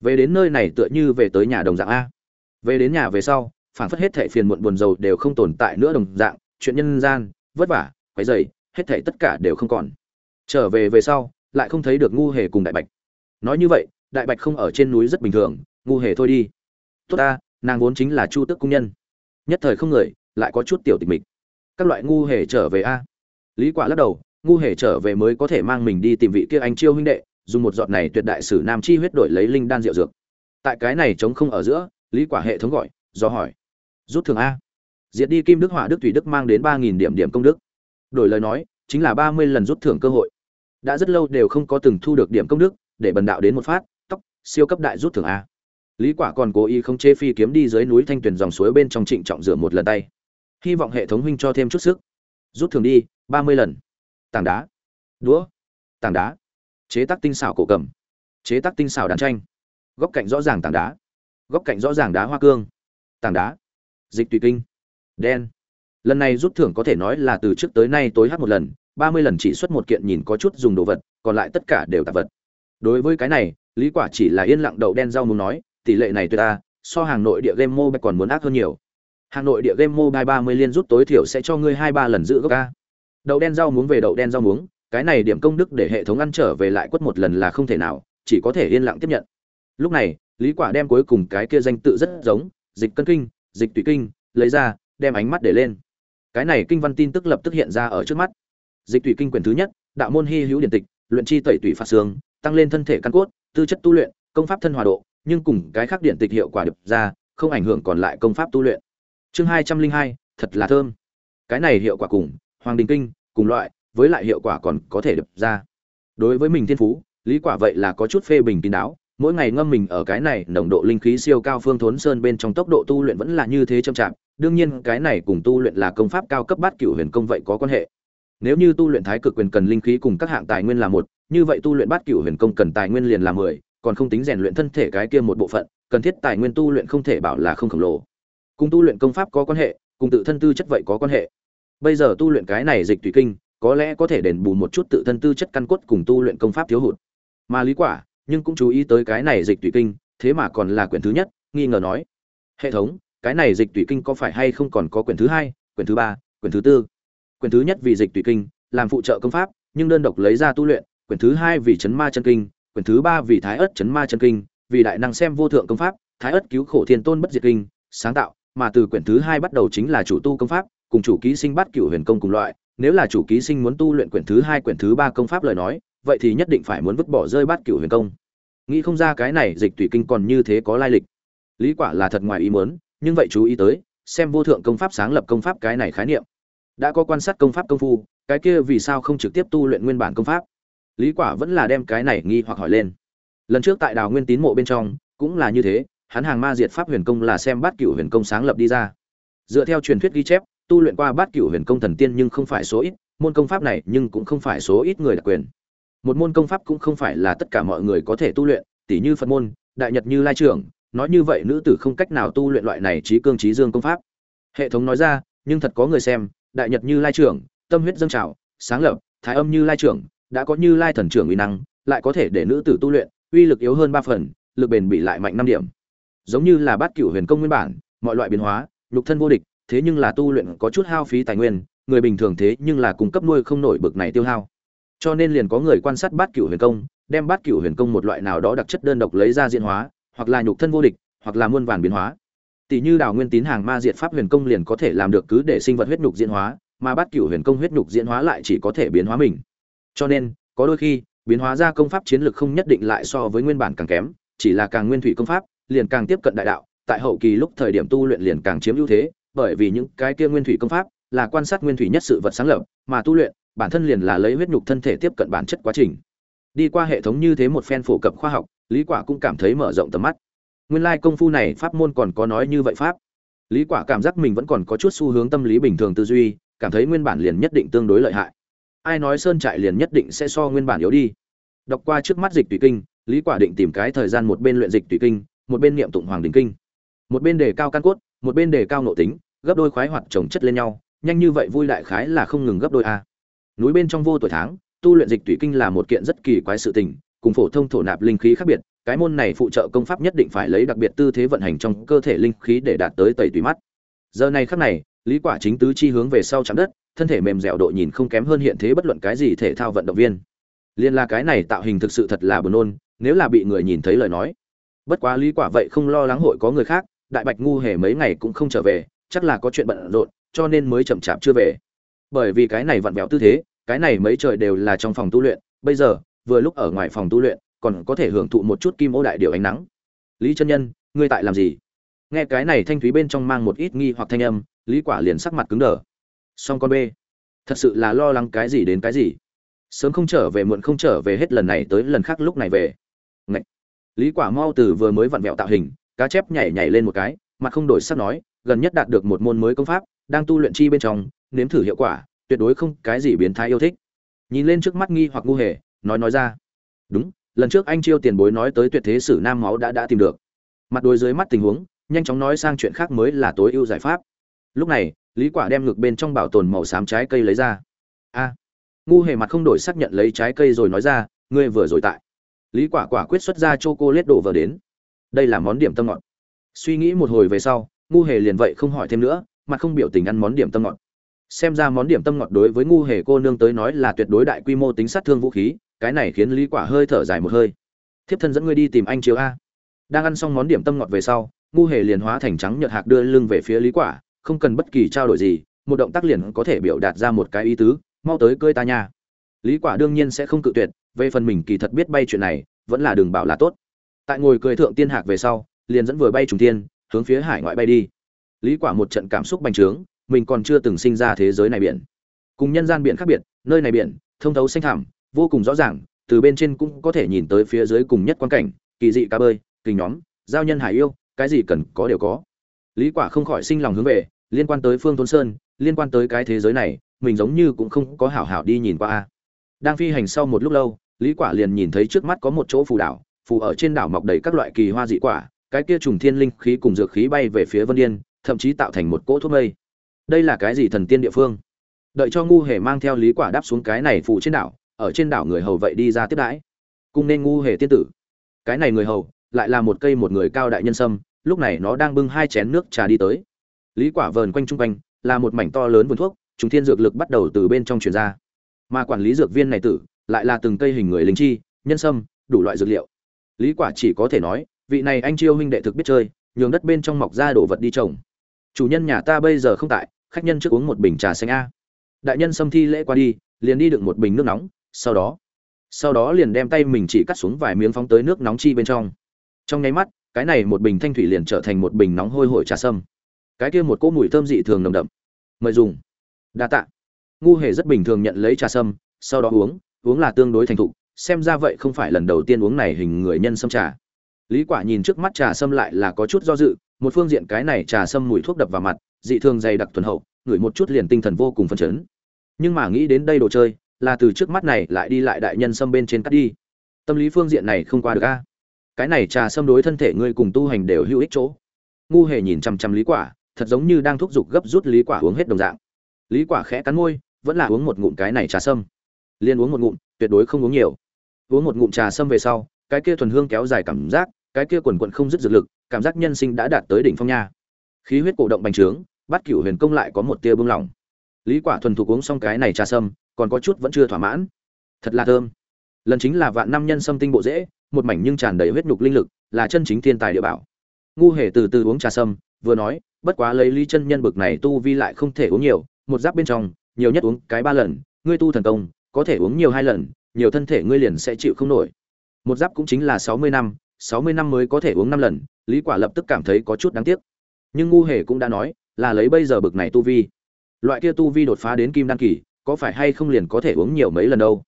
Về đến nơi này tựa như về tới nhà đồng dạng a. Về đến nhà về sau phản phất hết thảy phiền muộn buồn rầu đều không tồn tại nữa đồng dạng, chuyện nhân gian, vất vả, quấy rầy, hết thảy tất cả đều không còn. Trở về về sau, lại không thấy được ngu hề cùng đại bạch. Nói như vậy, đại bạch không ở trên núi rất bình thường, ngu hề thôi đi. Tốt ta, nàng vốn chính là chu tước cung nhân. Nhất thời không người, lại có chút tiểu tịch mịch. Các loại ngu hề trở về a. Lý quả lắc đầu, ngu hề trở về mới có thể mang mình đi tìm vị kia anh chiêu huynh đệ, dùng một giọt này tuyệt đại sử nam chi huyết đổi lấy linh đan rượu dược. Tại cái này chống không ở giữa, lý quả hệ thống gọi, do hỏi rút thưởng a. Diệt đi kim đức hỏa đức thủy đức mang đến ba nghìn điểm điểm công đức. Đổi lời nói, chính là ba mươi lần rút thưởng cơ hội. Đã rất lâu đều không có từng thu được điểm công đức, để bần đạo đến một phát, tóc, siêu cấp đại rút thưởng a. Lý quả còn cố ý không chế phi kiếm đi dưới núi thanh tuyền dòng suối bên trong trịnh trọng rửa một lần tay. Hy vọng hệ thống huynh cho thêm chút sức. Rút thưởng đi, ba mươi lần. Tảng đá. Đũa. Tảng đá. Chế tác tinh xảo cổ cầm. Chế tác tinh xảo đàn tranh. Góc cạnh rõ ràng tảng đá. Góc cạnh rõ ràng đá hoa cương. Tảng đá dịch tùy kinh. Đen. Lần này rút thưởng có thể nói là từ trước tới nay tối hát một lần, ba mươi lần chỉ xuất một kiện nhìn có chút dùng đồ vật, còn lại tất cả đều tạp vật. Đối với cái này, lý quả chỉ là yên lặng đậu đen rau muốn nói, tỷ lệ này tuyệt ta, so hàng nội địa game mobile còn muốn ác hơn nhiều. Hàng nội địa game mobile ba mươi liên rút tối thiểu sẽ cho ngươi hai ba lần giữ gốc ca. Đậu đen rau muống về đậu đen rau muống, cái này điểm công đức để hệ thống ăn trở về lại quất một lần là không thể nào, chỉ có thể yên lặng tiếp nhận. Lúc này, lý quả đem cuối cùng cái kia danh tự rất giống, dịch cân kinh dịch tùy kinh, lấy ra, đem ánh mắt để lên. Cái này kinh văn tin tức lập tức hiện ra ở trước mắt. Dịch tùy kinh quyển thứ nhất, đạo môn hy hữu điển tịch, luyện chi tẩy tùy phạt xương, tăng lên thân thể căn cốt, tư chất tu luyện, công pháp thân hòa độ, nhưng cùng cái khác điển tịch hiệu quả được ra, không ảnh hưởng còn lại công pháp tu luyện. Chương hai trăm linh hai, thật là thơm. Cái này hiệu quả cùng hoàng đình kinh, cùng loại, với lại hiệu quả còn có thể được ra. Đối với mình thiên phú, lý quả vậy là có chút phê bình kín đáo mỗi ngày ngâm mình ở cái này, nồng độ linh khí siêu cao phương thốn sơn bên trong tốc độ tu luyện vẫn là như thế chậm chạp. Đương nhiên, cái này cùng tu luyện là công pháp cao cấp bát cửu huyền công vậy có quan hệ. Nếu như tu luyện thái cực quyền cần linh khí cùng các hạng tài nguyên là một, như vậy tu luyện bát cửu huyền công cần tài nguyên liền là mười, còn không tính rèn luyện thân thể cái kia một bộ phận, cần thiết tài nguyên tu luyện không thể bảo là không khổng lồ. Cùng tu luyện công pháp có quan hệ, cùng tự thân tư chất vậy có quan hệ. Bây giờ tu luyện cái này dịch tùy kinh, có lẽ có thể đền bù một chút tự thân tư chất căn cốt cùng tu luyện công pháp thiếu hụt. Mà lý quả nhưng cũng chú ý tới cái này dịch tùy kinh, thế mà còn là quyển thứ nhất, nghi ngờ nói. Hệ thống, cái này dịch tùy kinh có phải hay không còn có quyển thứ hai, quyển thứ ba, quyển thứ tư? Quyển thứ nhất vì dịch tùy kinh, làm phụ trợ công pháp, nhưng đơn độc lấy ra tu luyện. Quyển thứ hai vì chấn ma chân kinh, quyển thứ ba vì thái ất chấn ma chân kinh, vì đại năng xem vô thượng công pháp, thái ất cứu khổ thiên tôn bất diệt kinh, sáng tạo, mà từ quyển thứ hai bắt đầu chính là chủ tu công pháp, cùng chủ ký sinh bắt cửu huyền công cùng loại. Nếu là chủ ký sinh muốn tu luyện quyển thứ hai, quyển thứ ba công pháp lời nói vậy thì nhất định phải muốn vứt bỏ rơi bát cửu huyền công. Nghĩ không ra cái này dịch thủy kinh còn như thế có lai lịch. Lý quả là thật ngoài ý muốn, nhưng vậy chú ý tới, xem vô thượng công pháp sáng lập công pháp cái này khái niệm. Đã có quan sát công pháp công phu, cái kia vì sao không trực tiếp tu luyện nguyên bản công pháp? Lý quả vẫn là đem cái này nghi hoặc hỏi lên. Lần trước tại đào nguyên tín mộ bên trong, cũng là như thế, hắn hàng ma diệt pháp huyền công là xem bát cửu huyền công sáng lập đi ra. Dựa theo truyền thuyết ghi chép, tu luyện qua bát cửu huyền công thần tiên nhưng không phải số ít, môn công pháp này nhưng cũng không phải số ít người đặc quyền một môn công pháp cũng không phải là tất cả mọi người có thể tu luyện tỷ như phật môn, đại nhật như lai trưởng nói như vậy nữ tử không cách nào tu luyện loại này trí cương trí dương công pháp. Hệ thống nói ra, nhưng thật có người xem, đại nhật như lai trưởng tâm huyết dâng trào, sáng lập, thái âm như lai trưởng đã có như lai thần trưởng uy năng, lại có thể để nữ tử tu luyện, uy lực yếu hơn ba phần, lực bền bị lại mạnh năm điểm. Giống như là bát cửu huyền công nguyên bản, mọi loại biến hóa, nhục thân vô địch, thế nhưng là tu luyện có chút hao phí tài nguyên, người bình thường thế nhưng là cung cấp nuôi không nổi bực này tiêu hao cho nên liền có người quan sát bát cửu huyền công, đem bát cửu huyền công một loại nào đó đặc chất đơn độc lấy ra diễn hóa, hoặc là nhục thân vô địch, hoặc là muôn vàn biến hóa. Tỷ như đào nguyên tín hàng ma diệt pháp huyền công liền có thể làm được cứ để sinh vật huyết nhục diễn hóa, mà bát cửu huyền công huyết nhục diễn hóa lại chỉ có thể biến hóa mình. Cho nên, có đôi khi, biến hóa ra công pháp chiến lược không nhất định lại so với nguyên bản càng kém, chỉ là càng nguyên thủy công pháp, liền càng tiếp cận đại đạo, tại hậu kỳ lúc thời điểm tu luyện liền càng chiếm ưu thế, bởi vì những cái kia nguyên thủy công pháp là quan sát nguyên thủy nhất sự vật sáng lập, mà tu luyện bản thân liền là lấy huyết nhục thân thể tiếp cận bản chất quá trình. Đi qua hệ thống như thế một phen phổ cập khoa học, lý quả cũng cảm thấy mở rộng tầm mắt. Nguyên lai công phu này pháp môn còn có nói như vậy pháp. Lý quả cảm giác mình vẫn còn có chút xu hướng tâm lý bình thường tư duy, cảm thấy nguyên bản liền nhất định tương đối lợi hại. Ai nói sơn trại liền nhất định sẽ so nguyên bản yếu đi? Đọc qua trước mắt dịch tùy kinh, lý quả định tìm cái thời gian một bên luyện dịch tùy kinh, một bên niệm tụng hoàng đình kinh. Một bên đề cao căn cốt, một bên đề cao nội tính, gấp đôi khoái hoạt chồng chất lên nhau, nhanh như vậy vui đại khái là không ngừng gấp đôi a núi bên trong vô tuổi tháng, tu luyện dịch tùy kinh là một kiện rất kỳ quái sự tình, cùng phổ thông thổ nạp linh khí khác biệt, cái môn này phụ trợ công pháp nhất định phải lấy đặc biệt tư thế vận hành trong cơ thể linh khí để đạt tới tẩy tùy mắt. Giờ này khắc này, lý quả chính tứ chi hướng về sau chạm đất, thân thể mềm dẻo độ nhìn không kém hơn hiện thế bất luận cái gì thể thao vận động viên. Liên là cái này tạo hình thực sự thật là buồn nôn, nếu là bị người nhìn thấy lời nói. Bất quá lý quả vậy không lo lắng hội có người khác, đại bạch ngu hề mấy ngày cũng không trở về, chắc là có chuyện bận rộn, cho nên mới chậm chạp chưa về. Bởi vì cái này vặn vẹo tư thế cái này mấy trời đều là trong phòng tu luyện, bây giờ, vừa lúc ở ngoài phòng tu luyện, còn có thể hưởng thụ một chút kim ô đại điều ánh nắng. Lý chân nhân, ngươi tại làm gì? Nghe cái này thanh thúy bên trong mang một ít nghi hoặc thanh âm, lý quả liền sắc mặt cứng đờ. Song con b thật sự là lo lắng cái gì đến cái gì? Sớm không trở về muộn không trở về hết lần này tới lần khác lúc này về. Ngậy. lý quả mau từ vừa mới vặn vẹo tạo hình, cá chép nhảy nhảy lên một cái, mặt không đổi sắc nói, gần nhất đạt được một môn mới công pháp, đang tu luyện chi bên trong, nếm thử hiệu quả tuyệt đối không cái gì biến thái yêu thích. Nhìn lên trước mắt nghi hoặc ngu hề, nói nói ra. Đúng, lần trước anh chiêu tiền bối nói tới tuyệt thế sử nam máu đã đã tìm được. Mặt đối dưới mắt tình huống, nhanh chóng nói sang chuyện khác mới là tối ưu giải pháp. Lúc này, lý quả đem ngược bên trong bảo tồn màu xám trái cây lấy ra. A. Ngu hề mặt không đổi xác nhận lấy trái cây rồi nói ra, ngươi vừa rồi tại. Lý quả quả quyết xuất ra chocolate đổ vào đến. Đây là món điểm tâm ngọt. Suy nghĩ một hồi về sau, ngu hề liền vậy không hỏi thêm nữa, mặt không biểu tình ăn món điểm tâm ngọt xem ra món điểm tâm ngọt đối với ngu hề cô nương tới nói là tuyệt đối đại quy mô tính sát thương vũ khí, cái này khiến lý quả hơi thở dài một hơi. Thiếp thân dẫn ngươi đi tìm anh chiếu a. Đang ăn xong món điểm tâm ngọt về sau, ngu hề liền hóa thành trắng nhợt hạc đưa lưng về phía lý quả, không cần bất kỳ trao đổi gì, một động tác liền có thể biểu đạt ra một cái ý tứ, mau tới cưới ta nha. Lý quả đương nhiên sẽ không cự tuyệt, về phần mình kỳ thật biết bay chuyện này, vẫn là đường bảo là tốt. Tại ngồi cười thượng tiên hạc về sau, liền dẫn vừa bay trùng tiên, hướng phía hải ngoại bay đi. Lý quả một trận cảm xúc bành trướng mình còn chưa từng sinh ra thế giới này biển. Cùng nhân gian biển khác biệt, nơi này biển, thông thấu xanh thẳm, vô cùng rõ ràng, từ bên trên cũng có thể nhìn tới phía dưới cùng nhất quan cảnh, kỳ dị cá bơi, kỳ nhóm, giao nhân hải yêu, cái gì cần có đều có. Lý quả không khỏi sinh lòng hướng về, liên quan tới phương thôn sơn, liên quan tới cái thế giới này, mình giống như cũng không có hảo hảo đi nhìn qua a. Đang phi hành sau một lúc lâu, lý quả liền nhìn thấy trước mắt có một chỗ phù đảo, phù ở trên đảo mọc đầy các loại kỳ hoa dị quả, cái kia trùng thiên linh khí cùng dược khí bay về phía vân yên, thậm chí tạo thành một cỗ thuốc mây đây là cái gì thần tiên địa phương? Đợi cho ngu hề mang theo lý quả đáp xuống cái này phụ trên đảo, ở trên đảo người hầu vậy đi ra tiếp đãi. Cùng nên ngu hề tiên tử. Cái này người hầu, lại là một cây một người cao đại nhân sâm, lúc này nó đang bưng hai chén nước trà đi tới. Lý quả vờn quanh trung quanh, là một mảnh to lớn vườn thuốc chúng thiên dược lực bắt đầu từ bên trong truyền ra. Mà quản lý dược viên này tử, lại là từng cây hình người linh chi, nhân sâm, đủ loại dược liệu. Lý quả chỉ có thể nói, vị này anh chiêu huynh đệ thực biết chơi, nhường đất bên trong mọc ra đổ vật đi trồng. Chủ nhân nhà ta bây giờ không tại khách nhân trước uống một bình trà xanh a. Đại nhân xâm thi lễ qua đi, liền đi đựng một bình nước nóng, sau đó sau đó liền đem tay mình chỉ cắt xuống vài miếng phóng tới nước nóng chi bên trong. Trong nháy mắt, cái này một bình thanh thủy liền trở thành một bình nóng hôi hổi trà sâm. Cái kia một cỗ mùi thơm dị thường nồng đậm. Mời dùng. Đa tạ. Ngu hề rất bình thường nhận lấy trà sâm, sau đó uống uống là tương đối thành thục, xem ra vậy không phải lần đầu tiên uống này hình người nhân sâm trà. Lý quả nhìn trước mắt trà sâm lại là có chút do dự, một phương diện cái này trà sâm mùi thuốc đập vào mặt dị thường dày đặc thuần hậu, ngửi một chút liền tinh thần vô cùng phấn chấn. Nhưng mà nghĩ đến đây đồ chơi, là từ trước mắt này lại đi lại đại nhân sâm bên trên cắt đi. Tâm lý phương diện này không qua được a. Cái này trà sâm đối thân thể ngươi cùng tu hành đều hữu ích chỗ. Ngu hề nhìn chăm chăm lý quả, thật giống như đang thúc giục gấp rút lý quả uống hết đồng dạng. Lý quả khẽ cắn môi, vẫn là uống một ngụm cái này trà sâm. Liên uống một ngụm, tuyệt đối không uống nhiều. Uống một ngụm trà sâm về sau, cái kia thuần hương kéo dài cảm giác, cái kia quần quần không dứt dược lực, cảm giác nhân sinh đã đạt tới đỉnh phong nha khí huyết cổ động bành trướng bắt cửu huyền công lại có một tia bưng lỏng lý quả thuần thục uống xong cái này trà sâm, còn có chút vẫn chưa thỏa mãn. Thật là thơm. Lần chính là vạn năm nhân sâm tinh bộ dễ, một mảnh nhưng tràn đầy huyết nhục linh lực, là chân chính thiên tài địa bảo. Ngu hề từ từ uống trà sâm, vừa nói, bất quá lấy lý chân nhân bực này tu vi lại không thể uống nhiều, một giáp bên trong, nhiều nhất uống cái ba lần, ngươi tu thần công, có thể uống nhiều hai lần, nhiều thân thể ngươi liền sẽ chịu không nổi. Một giáp cũng chính là sáu mươi năm, sáu mươi năm mới có thể uống năm lần, lý quả lập tức cảm thấy có chút đáng tiếc nhưng ngu hề cũng đã nói, là lấy bây giờ bực này tu vi. Loại kia tu vi đột phá đến kim đan kỳ, có phải hay không liền có thể uống nhiều mấy lần đâu?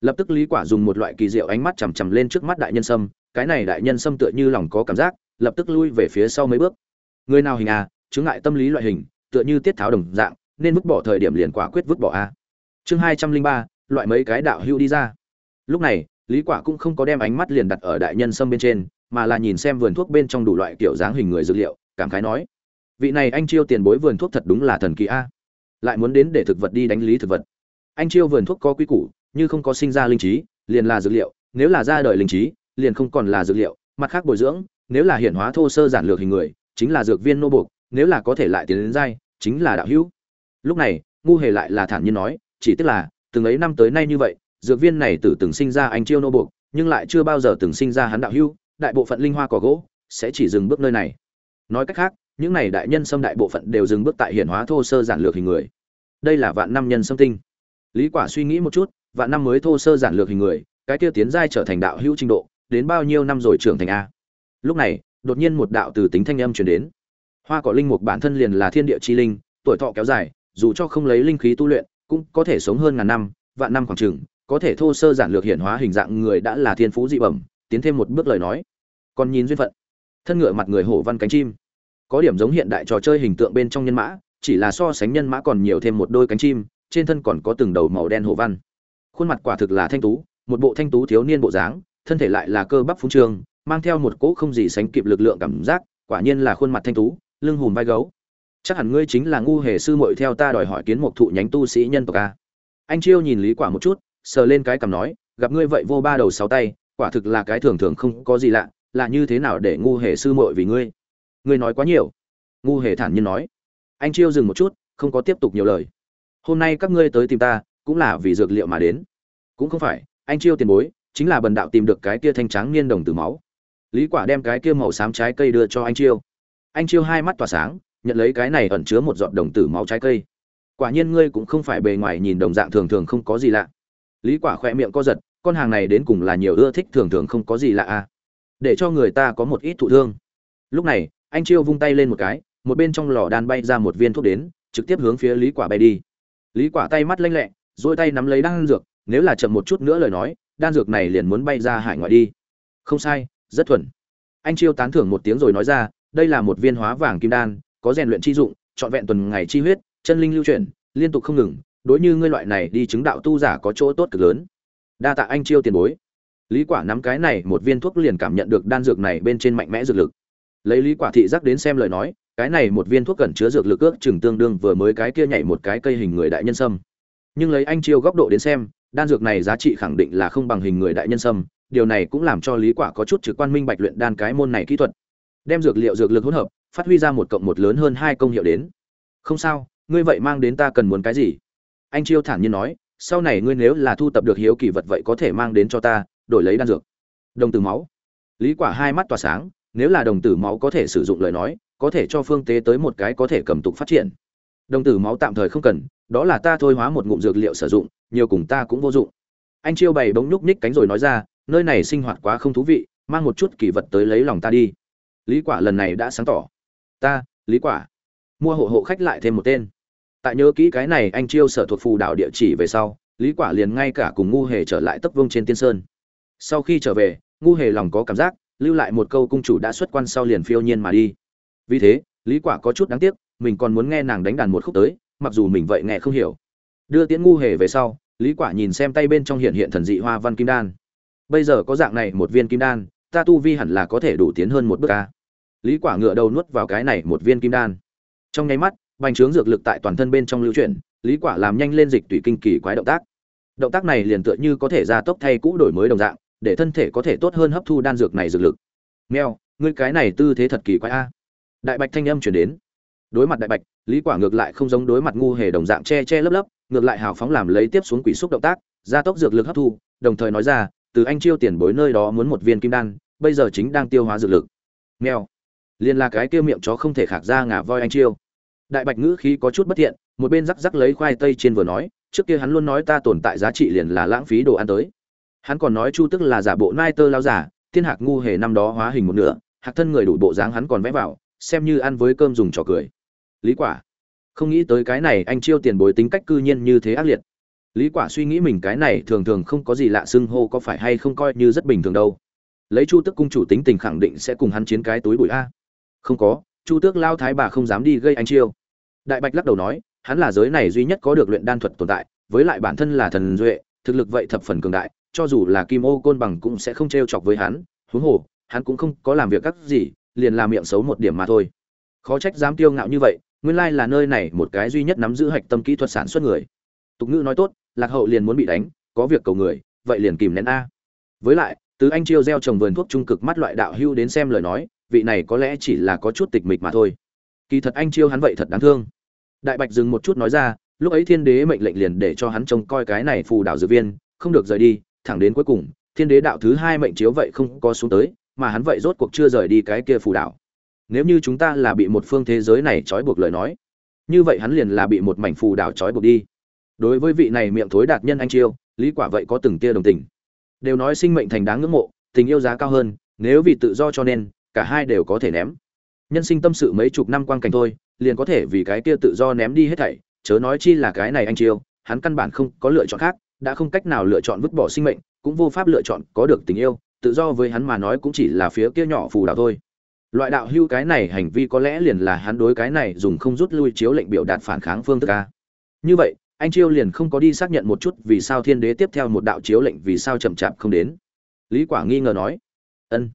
Lập tức lý quả dùng một loại kỳ diệu ánh mắt chằm chằm lên trước mắt đại nhân sâm, cái này đại nhân sâm tựa như lòng có cảm giác, lập tức lui về phía sau mấy bước. Người nào hình à chứng ngại tâm lý loại hình, tựa như tiết tháo đồng dạng, nên vứt bỏ thời điểm liền quả quyết vứt bỏ a. Chương hai trăm linh ba, loại mấy cái đạo hữu đi ra. Lúc này, lý quả cũng không có đem ánh mắt liền đặt ở đại nhân sâm bên trên, mà là nhìn xem vườn thuốc bên trong đủ loại kiểu dáng hình người dược liệu cảm khái nói, vị này anh chiêu tiền bối vườn thuốc thật đúng là thần kỳ a. Lại muốn đến để thực vật đi đánh lý thực vật. Anh chiêu vườn thuốc có quy củ, như không có sinh ra linh trí, liền là dược liệu, nếu là ra đời linh trí, liền không còn là dược liệu, mặt khác bồi dưỡng, nếu là hiện hóa thô sơ giản lược hình người, chính là dược viên nô buộc, nếu là có thể lại tiến đến giai, chính là đạo hữu. Lúc này, ngu hề lại là thản nhiên nói, chỉ tức là, từng ấy năm tới nay như vậy, dược viên này từ từng sinh ra anh chiêu nô buộc, nhưng lại chưa bao giờ từng sinh ra hắn đạo hữu, đại bộ phận linh hoa cỏ gỗ sẽ chỉ dừng bước nơi này nói cách khác, những này đại nhân xâm đại bộ phận đều dừng bước tại hiển hóa thô sơ giản lược hình người. Đây là vạn năm nhân xâm tinh. Lý quả suy nghĩ một chút, vạn năm mới thô sơ giản lược hình người, cái tiêu tiến giai trở thành đạo hữu trình độ, đến bao nhiêu năm rồi trưởng thành a? Lúc này, đột nhiên một đạo từ tính thanh âm truyền đến. Hoa cỏ linh mục bản thân liền là thiên địa chi linh, tuổi thọ kéo dài, dù cho không lấy linh khí tu luyện, cũng có thể sống hơn ngàn năm, vạn năm khoảng chừng, có thể thô sơ giản lược hiển hóa hình dạng người đã là thiên phú dị bẩm, tiến thêm một bước lời nói. Còn nhìn duyên phận thân ngựa mặt người hổ văn cánh chim. Có điểm giống hiện đại trò chơi hình tượng bên trong nhân mã, chỉ là so sánh nhân mã còn nhiều thêm một đôi cánh chim, trên thân còn có từng đầu màu đen hổ văn. Khuôn mặt quả thực là thanh tú, một bộ thanh tú thiếu niên bộ dáng, thân thể lại là cơ bắp phúng trường, mang theo một cỗ không gì sánh kịp lực lượng cảm giác, quả nhiên là khuôn mặt thanh tú, lưng hùm vai gấu. Chắc hẳn ngươi chính là ngu hề sư muội theo ta đòi hỏi kiến một thụ nhánh tu sĩ nhân tộc a. Anh chiêu nhìn lý quả một chút, sờ lên cái cằm nói, gặp ngươi vậy vô ba đầu sáu tay, quả thực là cái thường thường không có gì lạ là như thế nào để ngu hề sư muội vì ngươi? Ngươi nói quá nhiều. Ngu hề thản nhiên nói. Anh chiêu dừng một chút, không có tiếp tục nhiều lời. Hôm nay các ngươi tới tìm ta, cũng là vì dược liệu mà đến. Cũng không phải, anh chiêu tiền bối, chính là bần đạo tìm được cái kia thanh trắng niên đồng từ máu. Lý quả đem cái kia màu xám trái cây đưa cho anh chiêu. Anh chiêu hai mắt tỏa sáng, nhận lấy cái này ẩn chứa một giọt đồng tử máu trái cây. Quả nhiên ngươi cũng không phải bề ngoài nhìn đồng dạng thường thường không có gì lạ. Lý quả khỏe miệng co giật, con hàng này đến cùng là nhiều ưa thích thường thường không có gì lạ à? Để cho người ta có một ít thụ thương. Lúc này, anh chiêu vung tay lên một cái, một bên trong lò đan bay ra một viên thuốc đến, trực tiếp hướng phía lý quả bay đi. Lý quả tay mắt lanh lẹ, duỗi tay nắm lấy đan dược, nếu là chậm một chút nữa lời nói, đan dược này liền muốn bay ra hải ngoại đi. Không sai, rất thuần. Anh chiêu tán thưởng một tiếng rồi nói ra, đây là một viên hóa vàng kim đan, có rèn luyện chi dụng, trọn vẹn tuần ngày chi huyết, chân linh lưu chuyển, liên tục không ngừng, đối như ngươi loại này đi chứng đạo tu giả có chỗ tốt cực lớn. Đa tạ anh chiêu tiền bối lý quả nắm cái này một viên thuốc liền cảm nhận được đan dược này bên trên mạnh mẽ dược lực. Lấy lý quả thị giác đến xem lời nói, cái này một viên thuốc cần chứa dược lực ước chừng tương đương vừa mới cái kia nhảy một cái cây hình người đại nhân sâm. Nhưng lấy anh chiêu góc độ đến xem, đan dược này giá trị khẳng định là không bằng hình người đại nhân sâm, điều này cũng làm cho lý quả có chút trực quan minh bạch luyện đan cái môn này kỹ thuật. Đem dược liệu dược lực hỗn hợp, phát huy ra một cộng một lớn hơn hai công hiệu đến. Không sao, ngươi vậy mang đến ta cần muốn cái gì? Anh chiêu thản nhiên nói, sau này ngươi nếu là thu tập được hiếu kỳ vật vậy có thể mang đến cho ta đổi lấy đan dược. Đồng tử máu. Lý quả hai mắt tỏa sáng, nếu là đồng tử máu có thể sử dụng lời nói, có thể cho phương tế tới một cái có thể cầm tục phát triển. Đồng tử máu tạm thời không cần, đó là ta thôi hóa một ngụm dược liệu sử dụng, nhiều cùng ta cũng vô dụng. Anh chiêu bày bỗng nhúc nhích cánh rồi nói ra, nơi này sinh hoạt quá không thú vị, mang một chút kỳ vật tới lấy lòng ta đi. Lý quả lần này đã sáng tỏ. Ta, lý quả. Mua hộ hộ khách lại thêm một tên. Tại nhớ kỹ cái này, anh chiêu sở thuộc phù đảo địa chỉ về sau, lý quả liền ngay cả cùng ngu hề trở lại tấp vương trên tiên sơn sau khi trở về, ngu hề lòng có cảm giác, lưu lại một câu cung chủ đã xuất quan sau liền phiêu nhiên mà đi. Vì thế, lý quả có chút đáng tiếc, mình còn muốn nghe nàng đánh đàn một khúc tới, mặc dù mình vậy nghe không hiểu. Đưa tiễn ngu hề về sau, lý quả nhìn xem tay bên trong hiện hiện thần dị hoa văn kim đan. Bây giờ có dạng này một viên kim đan, ta tu vi hẳn là có thể đủ tiến hơn một bước a. Lý quả ngựa đầu nuốt vào cái này một viên kim đan. Trong nháy mắt, bành trướng dược lực tại toàn thân bên trong lưu chuyển, lý quả làm nhanh lên dịch tùy kinh kỳ quái động tác. Động tác này liền tựa như có thể ra tốc thay cũ đổi mới đồng dạng để thân thể có thể tốt hơn hấp thu đan dược này dược lực. Meo ngươi cái này tư thế thật kỳ quái a. Đại bạch thanh âm chuyển đến. Đối mặt đại bạch, lý quả ngược lại không giống đối mặt ngu hề đồng dạng che che lấp lấp, ngược lại hào phóng làm lấy tiếp xuống quỷ xúc động tác, gia tốc dược lực hấp thu, đồng thời nói ra, từ anh chiêu tiền bối nơi đó muốn một viên kim đan, bây giờ chính đang tiêu hóa dược lực. Meo liền là cái kia miệng chó không thể khạc ra ngả voi anh chiêu. Đại bạch ngữ khí có chút bất thiện, một bên rắc rắc lấy khoai tây trên vừa nói, trước kia hắn luôn nói ta tồn tại giá trị liền là lãng phí đồ ăn tới hắn còn nói chu tức là giả bộ nai tơ lao giả, thiên hạc ngu hề năm đó hóa hình một nửa, hạc thân người đủ bộ dáng hắn còn vẽ vào, xem như ăn với cơm dùng trò cười. Lý quả, không nghĩ tới cái này, anh chiêu tiền bối tính cách cư nhiên như thế ác liệt. Lý quả suy nghĩ mình cái này thường thường không có gì lạ xưng hô có phải hay không coi như rất bình thường đâu. Lấy chu tước cung chủ tính tình khẳng định sẽ cùng hắn chiến cái túi bụi a. Không có, chu tước lao thái bà không dám đi gây anh chiêu. Đại bạch lắc đầu nói, hắn là giới này duy nhất có được luyện đan thuật tồn tại, với lại bản thân là thần duệ, thực lực vậy thập phần cường đại cho dù là kim ô côn bằng cũng sẽ không trêu chọc với hắn, huống hồ, hắn cũng không có làm việc các gì, liền làm miệng xấu một điểm mà thôi. Khó trách dám tiêu ngạo như vậy, nguyên lai là nơi này một cái duy nhất nắm giữ hạch tâm kỹ thuật sản xuất người. Tục ngữ nói tốt, lạc hậu liền muốn bị đánh, có việc cầu người, vậy liền kìm nén a. Với lại từ anh chiêu gieo trồng vườn thuốc trung cực mắt loại đạo hưu đến xem lời nói, vị này có lẽ chỉ là có chút tịch mịch mà thôi. Kỳ thật anh chiêu hắn vậy thật đáng thương. Đại bạch dừng một chút nói ra, lúc ấy thiên đế mệnh lệnh liền để cho hắn trông coi cái này phù đảo dược viên, không được rời đi thẳng đến cuối cùng, thiên đế đạo thứ hai mệnh chiếu vậy không có xuống tới, mà hắn vậy rốt cuộc chưa rời đi cái kia phù đảo. Nếu như chúng ta là bị một phương thế giới này trói buộc lời nói, như vậy hắn liền là bị một mảnh phù đảo trói buộc đi. Đối với vị này miệng thối đạt nhân anh chiêu, lý quả vậy có từng tia đồng tình. Đều nói sinh mệnh thành đáng ngưỡng mộ, tình yêu giá cao hơn, nếu vì tự do cho nên, cả hai đều có thể ném. Nhân sinh tâm sự mấy chục năm quang cảnh thôi, liền có thể vì cái kia tự do ném đi hết thảy, chớ nói chi là cái này anh chiêu, hắn căn bản không có lựa chọn khác đã không cách nào lựa chọn vứt bỏ sinh mệnh, cũng vô pháp lựa chọn có được tình yêu, tự do với hắn mà nói cũng chỉ là phía kia nhỏ phù đạo thôi. Loại đạo hưu cái này hành vi có lẽ liền là hắn đối cái này dùng không rút lui chiếu lệnh biểu đạt phản kháng phương thức a. Như vậy, anh chiêu liền không có đi xác nhận một chút vì sao thiên đế tiếp theo một đạo chiếu lệnh vì sao chậm chạp không đến. Lý quả nghi ngờ nói, ân.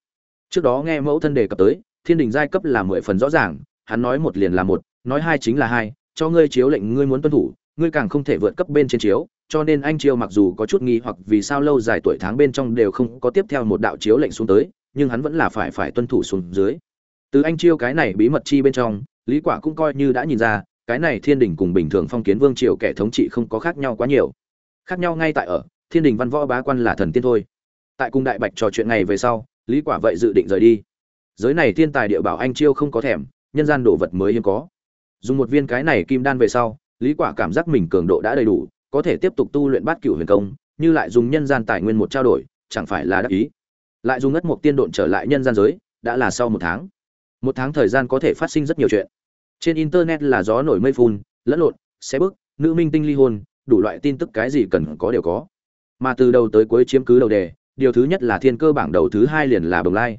Trước đó nghe mẫu thân đề cập tới, thiên đình giai cấp là mười phần rõ ràng, hắn nói một liền là một, nói hai chính là hai, cho ngươi chiếu lệnh ngươi muốn tuân thủ ngươi càng không thể vượt cấp bên trên chiếu, cho nên anh chiêu mặc dù có chút nghi hoặc vì sao lâu dài tuổi tháng bên trong đều không có tiếp theo một đạo chiếu lệnh xuống tới, nhưng hắn vẫn là phải phải tuân thủ xuống dưới. Từ anh chiêu cái này bí mật chi bên trong, lý quả cũng coi như đã nhìn ra, cái này thiên đình cùng bình thường phong kiến vương triều kẻ thống trị không có khác nhau quá nhiều. Khác nhau ngay tại ở, thiên đình văn võ bá quan là thần tiên thôi. Tại cung đại bạch trò chuyện ngày về sau, lý quả vậy dự định rời đi. Giới này thiên tài địa bảo anh chiêu không có thèm, nhân gian đồ vật mới hiếm có. Dùng một viên cái này kim đan về sau lý quả cảm giác mình cường độ đã đầy đủ, có thể tiếp tục tu luyện bát cửu huyền công, như lại dùng nhân gian tài nguyên một trao đổi, chẳng phải là đắc ý. Lại dùng ngất một tiên độn trở lại nhân gian giới, đã là sau một tháng. Một tháng thời gian có thể phát sinh rất nhiều chuyện. Trên internet là gió nổi mây phun, lẫn lộn, xe bước nữ minh tinh ly hôn, đủ loại tin tức cái gì cần có đều có. Mà từ đầu tới cuối chiếm cứ đầu đề, điều thứ nhất là thiên cơ bảng đầu thứ hai liền là bồng lai.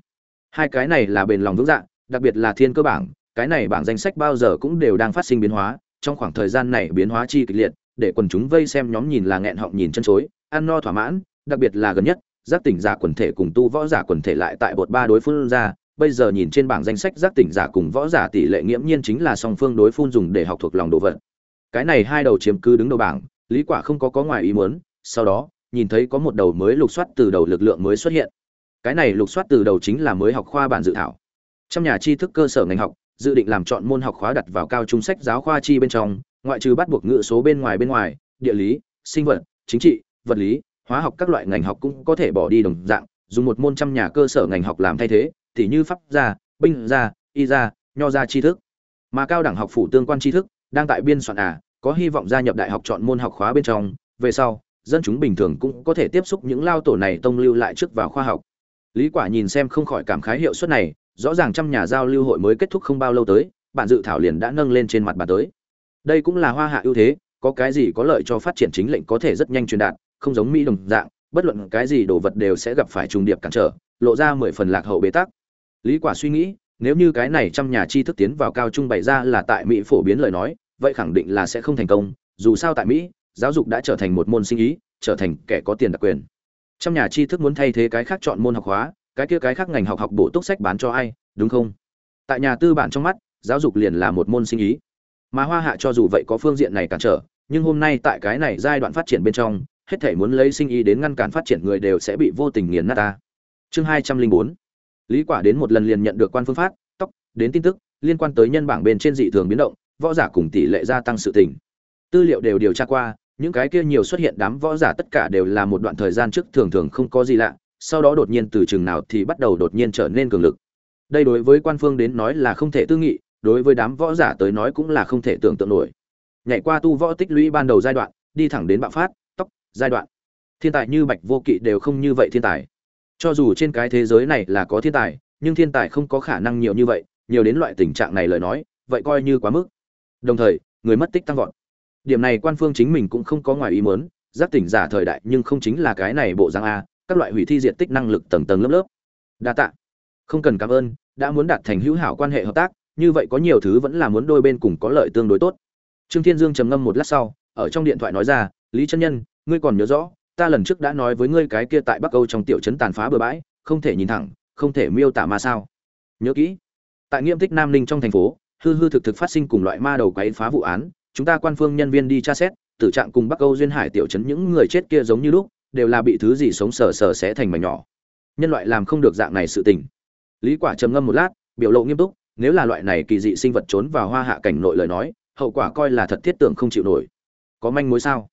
Hai cái này là bền lòng vững dạng đặc biệt là thiên cơ bảng, cái này bảng danh sách bao giờ cũng đều đang phát sinh biến hóa trong khoảng thời gian này biến hóa chi kịch liệt, để quần chúng vây xem nhóm nhìn là nghẹn họng nhìn chân chối, ăn no thỏa mãn, đặc biệt là gần nhất, giác tỉnh giả quần thể cùng tu võ giả quần thể lại tại bột ba đối phương ra, bây giờ nhìn trên bảng danh sách giác tỉnh giả cùng võ giả tỷ lệ nghiễm nhiên chính là song phương đối phun dùng để học thuộc lòng đồ vật. Cái này hai đầu chiếm cứ đứng đầu bảng, lý quả không có có ngoài ý muốn, sau đó, nhìn thấy có một đầu mới lục soát từ đầu lực lượng mới xuất hiện. Cái này lục soát từ đầu chính là mới học khoa bản dự thảo. Trong nhà tri thức cơ sở ngành học dự định làm chọn môn học khóa đặt vào cao trung sách giáo khoa chi bên trong, ngoại trừ bắt buộc ngữ số bên ngoài bên ngoài, địa lý, sinh vật, chính trị, vật lý, hóa học các loại ngành học cũng có thể bỏ đi đồng dạng, dùng một môn trăm nhà cơ sở ngành học làm thay thế, tỉ như pháp gia, binh gia, y gia, nho gia tri thức. Mà cao đẳng học phủ tương quan tri thức đang tại biên soạn à có hy vọng gia nhập đại học chọn môn học khóa bên trong, về sau, dân chúng bình thường cũng có thể tiếp xúc những lao tổ này tông lưu lại trước vào khoa học. Lý quả nhìn xem không khỏi cảm khái hiệu suất này rõ ràng trăm nhà giao lưu hội mới kết thúc không bao lâu tới, bản dự thảo liền đã nâng lên trên mặt bàn tới. Đây cũng là hoa hạ ưu thế, có cái gì có lợi cho phát triển chính lệnh có thể rất nhanh truyền đạt, không giống mỹ đồng dạng, bất luận cái gì đồ vật đều sẽ gặp phải trùng điệp cản trở, lộ ra mười phần lạc hậu bế tắc. Lý quả suy nghĩ, nếu như cái này trăm nhà tri thức tiến vào cao trung bày ra là tại mỹ phổ biến lời nói, vậy khẳng định là sẽ không thành công, dù sao tại mỹ, giáo dục đã trở thành một môn sinh ý, trở thành kẻ có tiền đặc quyền. Trăm nhà tri thức muốn thay thế cái khác chọn môn học hóa cái kia cái khác ngành học học bổ túc sách bán cho ai, đúng không? Tại nhà tư bản trong mắt, giáo dục liền là một môn sinh ý. Mà hoa hạ cho dù vậy có phương diện này cản trở, nhưng hôm nay tại cái này giai đoạn phát triển bên trong, hết thể muốn lấy sinh ý đến ngăn cản phát triển người đều sẽ bị vô tình nghiền nát ta. Chương hai trăm linh bốn. Lý quả đến một lần liền nhận được quan phương phát, tóc, đến tin tức, liên quan tới nhân bảng bên trên dị thường biến động, võ giả cùng tỷ lệ gia tăng sự tình. Tư liệu đều điều tra qua, những cái kia nhiều xuất hiện đám võ giả tất cả đều là một đoạn thời gian trước thường thường không có gì lạ sau đó đột nhiên từ chừng nào thì bắt đầu đột nhiên trở nên cường lực. Đây đối với quan phương đến nói là không thể tư nghị, đối với đám võ giả tới nói cũng là không thể tưởng tượng nổi. Nhảy qua tu võ tích lũy ban đầu giai đoạn, đi thẳng đến bạo phát tóc giai đoạn. Thiên tài như bạch vô kỵ đều không như vậy thiên tài. Cho dù trên cái thế giới này là có thiên tài, nhưng thiên tài không có khả năng nhiều như vậy, nhiều đến loại tình trạng này lời nói, vậy coi như quá mức. Đồng thời, người mất tích tăng vọt. Điểm này quan phương chính mình cũng không có ngoài ý muốn, giác tỉnh giả thời đại nhưng không chính là cái này bộ giang a các loại hủy thi diện tích năng lực tầng tầng lớp lớp. Đa tạ. Không cần cảm ơn, đã muốn đạt thành hữu hảo quan hệ hợp tác, như vậy có nhiều thứ vẫn là muốn đôi bên cùng có lợi tương đối tốt. Trương thiên dương trầm ngâm một lát sau, ở trong điện thoại nói ra, lý chân nhân, ngươi còn nhớ rõ, ta lần trước đã nói với ngươi cái kia tại bắc âu trong tiểu trấn tàn phá bừa bãi, không thể nhìn thẳng, không thể miêu tả ma sao? Nhớ kỹ. Tại nghiêm tích nam ninh trong thành phố, hư hư thực thực phát sinh cùng loại ma đầu quấy phá vụ án, chúng ta quan phương nhân viên đi tra xét, tử trạng cùng bắc âu duyên hải tiểu trấn những người chết kia giống như lúc đều là bị thứ gì sống sờ sờ sẽ thành mảnh nhỏ. Nhân loại làm không được dạng này sự tình. Lý quả trầm ngâm một lát, biểu lộ nghiêm túc, nếu là loại này kỳ dị sinh vật trốn vào hoa hạ cảnh nội lời nói, hậu quả coi là thật thiết tưởng không chịu nổi. Có manh mối sao?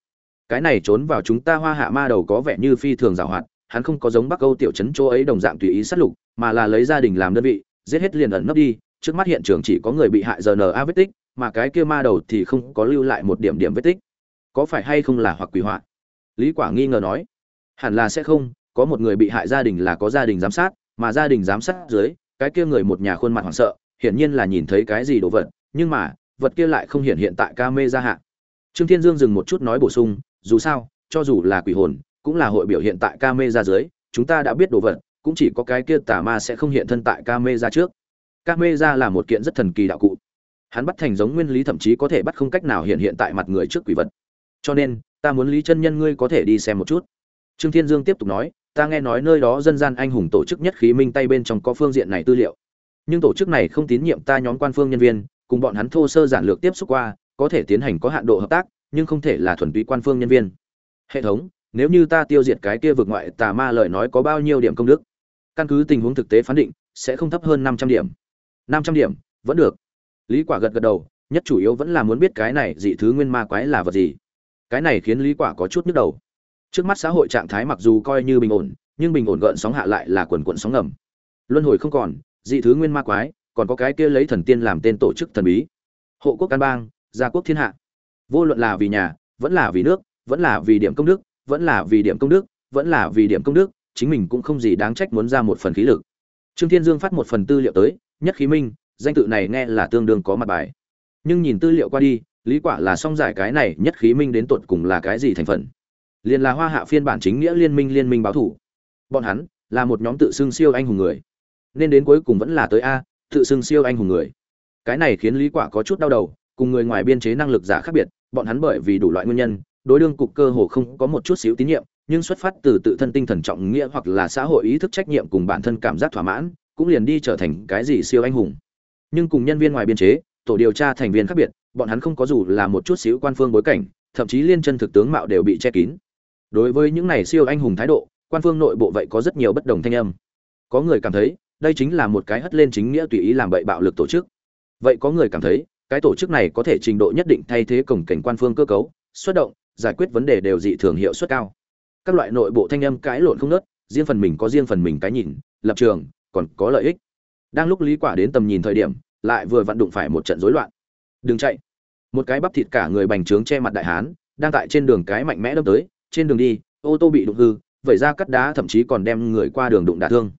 Cái này trốn vào chúng ta hoa hạ ma đầu có vẻ như phi thường giàu hoạt, hắn không có giống bắc câu tiểu trấn chỗ ấy đồng dạng tùy ý sát lục, mà là lấy gia đình làm đơn vị, giết hết liền ẩn nấp đi, trước mắt hiện trường chỉ có người bị hại giờ rna vết tích, mà cái kia ma đầu thì không có lưu lại một điểm điểm vết tích. Có phải hay không là hoặc quỷ hoạn lý quả nghi ngờ nói, hẳn là sẽ không, có một người bị hại gia đình là có gia đình giám sát, mà gia đình giám sát dưới, cái kia người một nhà khuôn mặt hoảng sợ, hiển nhiên là nhìn thấy cái gì đồ vật, nhưng mà, vật kia lại không hiện hiện tại ca mê gia hạ. Trương thiên dương dừng một chút nói bổ sung, dù sao, cho dù là quỷ hồn, cũng là hội biểu hiện tại ca mê gia dưới, chúng ta đã biết đồ vật, cũng chỉ có cái kia tà ma sẽ không hiện thân tại ca mê gia trước. Ca mê gia là một kiện rất thần kỳ đạo cụ. Hắn bắt thành giống nguyên lý thậm chí có thể bắt không cách nào hiện hiện tại mặt người trước quỷ vật. Cho nên ta muốn lý chân nhân ngươi có thể đi xem một chút. Trương thiên dương tiếp tục nói, ta nghe nói nơi đó dân gian anh hùng tổ chức nhất khí minh tay bên trong có phương diện này tư liệu. Nhưng tổ chức này không tín nhiệm ta nhóm quan phương nhân viên, cùng bọn hắn thô sơ giản lược tiếp xúc qua, có thể tiến hành có hạn độ hợp tác, nhưng không thể là thuần túy quan phương nhân viên. Hệ thống, nếu như ta tiêu diệt cái kia vực ngoại tà ma lời nói có bao nhiêu điểm công đức? Căn cứ tình huống thực tế phán định, sẽ không thấp hơn năm trăm điểm. Năm trăm điểm, vẫn được. Lý quả gật gật đầu, nhất chủ yếu vẫn là muốn biết cái này dị thứ nguyên ma quái là vật gì cái này khiến lý quả có chút nhức đầu. Trước mắt xã hội trạng thái mặc dù coi như bình ổn, nhưng bình ổn gợn sóng hạ lại là quần quần sóng ngầm. Luân hồi không còn, dị thứ nguyên ma quái, còn có cái kia lấy thần tiên làm tên tổ chức thần bí. Hộ quốc can bang, gia quốc thiên hạ. Vô luận là vì nhà, vẫn là vì nước, vẫn là vì điểm công đức, vẫn là vì điểm công đức, vẫn là vì điểm công đức, chính mình cũng không gì đáng trách muốn ra một phần khí lực. Trương thiên dương phát một phần tư liệu tới, nhất khí minh, danh tự này nghe là tương đương có mặt bài. Nhưng nhìn tư liệu qua đi lý quả là song giải cái này nhất khí minh đến tuột cùng là cái gì thành phần? Liền là hoa hạ phiên bản chính nghĩa liên minh liên minh báo thủ. Bọn hắn là một nhóm tự xưng siêu anh hùng người. Nên đến cuối cùng vẫn là tới a, tự xưng siêu anh hùng người. Cái này khiến lý quả có chút đau đầu, cùng người ngoài biên chế năng lực giả khác biệt, bọn hắn bởi vì đủ loại nguyên nhân, đối đương cục cơ hồ không có một chút xíu tín nhiệm, nhưng xuất phát từ tự thân tinh thần trọng nghĩa hoặc là xã hội ý thức trách nhiệm cùng bản thân cảm giác thỏa mãn, cũng liền đi trở thành cái gì siêu anh hùng. Nhưng cùng nhân viên ngoài biên chế, tổ điều tra thành viên khác biệt bọn hắn không có dù là một chút xíu quan phương bối cảnh, thậm chí liên chân thực tướng mạo đều bị che kín. Đối với những này siêu anh hùng thái độ, quan phương nội bộ vậy có rất nhiều bất đồng thanh âm. Có người cảm thấy, đây chính là một cái hất lên chính nghĩa tùy ý làm bậy bạo lực tổ chức. Vậy có người cảm thấy, cái tổ chức này có thể trình độ nhất định thay thế cổng cảnh quan phương cơ cấu, xuất động, giải quyết vấn đề đều dị thường hiệu suất cao. Các loại nội bộ thanh âm cãi lộn không nớt riêng phần mình có riêng phần mình cái nhìn, lập trường, còn có lợi ích. Đang lúc lý quả đến tầm nhìn thời điểm, lại vừa vận đụng phải một trận rối loạn đừng chạy. Một cái bắp thịt cả người bành trướng che mặt đại hán, đang tại trên đường cái mạnh mẽ đâm tới, trên đường đi, ô tô bị đụng hư, vẩy ra cắt đá thậm chí còn đem người qua đường đụng đả thương.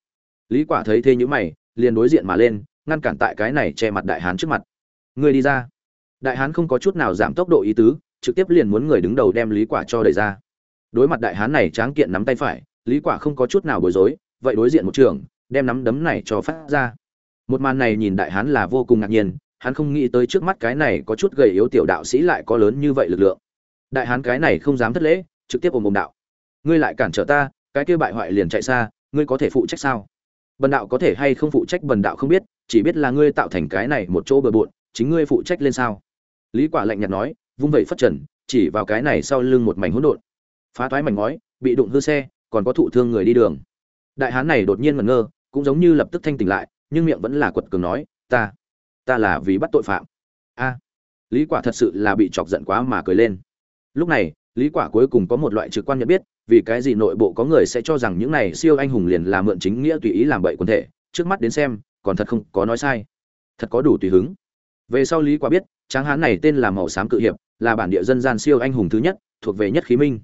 Lý quả thấy thế như mày, liền đối diện mà lên, ngăn cản tại cái này che mặt đại hán trước mặt. Người đi ra. Đại hán không có chút nào giảm tốc độ ý tứ, trực tiếp liền muốn người đứng đầu đem lý quả cho đẩy ra. Đối mặt đại hán này tráng kiện nắm tay phải, lý quả không có chút nào bối rối, vậy đối diện một trường, đem nắm đấm này cho phát ra. Một màn này nhìn đại hán là vô cùng ngạc nhiên hắn không nghĩ tới trước mắt cái này có chút gầy yếu tiểu đạo sĩ lại có lớn như vậy lực lượng. Đại hán cái này không dám thất lễ, trực tiếp ôm ôm đạo. Ngươi lại cản trở ta, cái kia bại hoại liền chạy xa, ngươi có thể phụ trách sao? Bần đạo có thể hay không phụ trách bần đạo không biết, chỉ biết là ngươi tạo thành cái này một chỗ bừa bộn, chính ngươi phụ trách lên sao? Lý quả lạnh nhạt nói, vung vẩy phất trần, chỉ vào cái này sau lưng một mảnh hỗn độn. Phá toái mảnh ngói, bị đụng hư xe, còn có thụ thương người đi đường. Đại hán này đột nhiên ngẩn ngơ, cũng giống như lập tức thanh tỉnh lại, nhưng miệng vẫn là quật cường nói, ta ta là vì bắt tội phạm. A, lý quả thật sự là bị chọc giận quá mà cười lên. Lúc này, lý quả cuối cùng có một loại trực quan nhận biết, vì cái gì nội bộ có người sẽ cho rằng những này siêu anh hùng liền là mượn chính nghĩa tùy ý làm bậy quần thể, trước mắt đến xem, còn thật không có nói sai. Thật có đủ tùy hứng. Về sau lý quả biết, tráng hán này tên là màu xám cự hiệp, là bản địa dân gian siêu anh hùng thứ nhất, thuộc về nhất khí minh.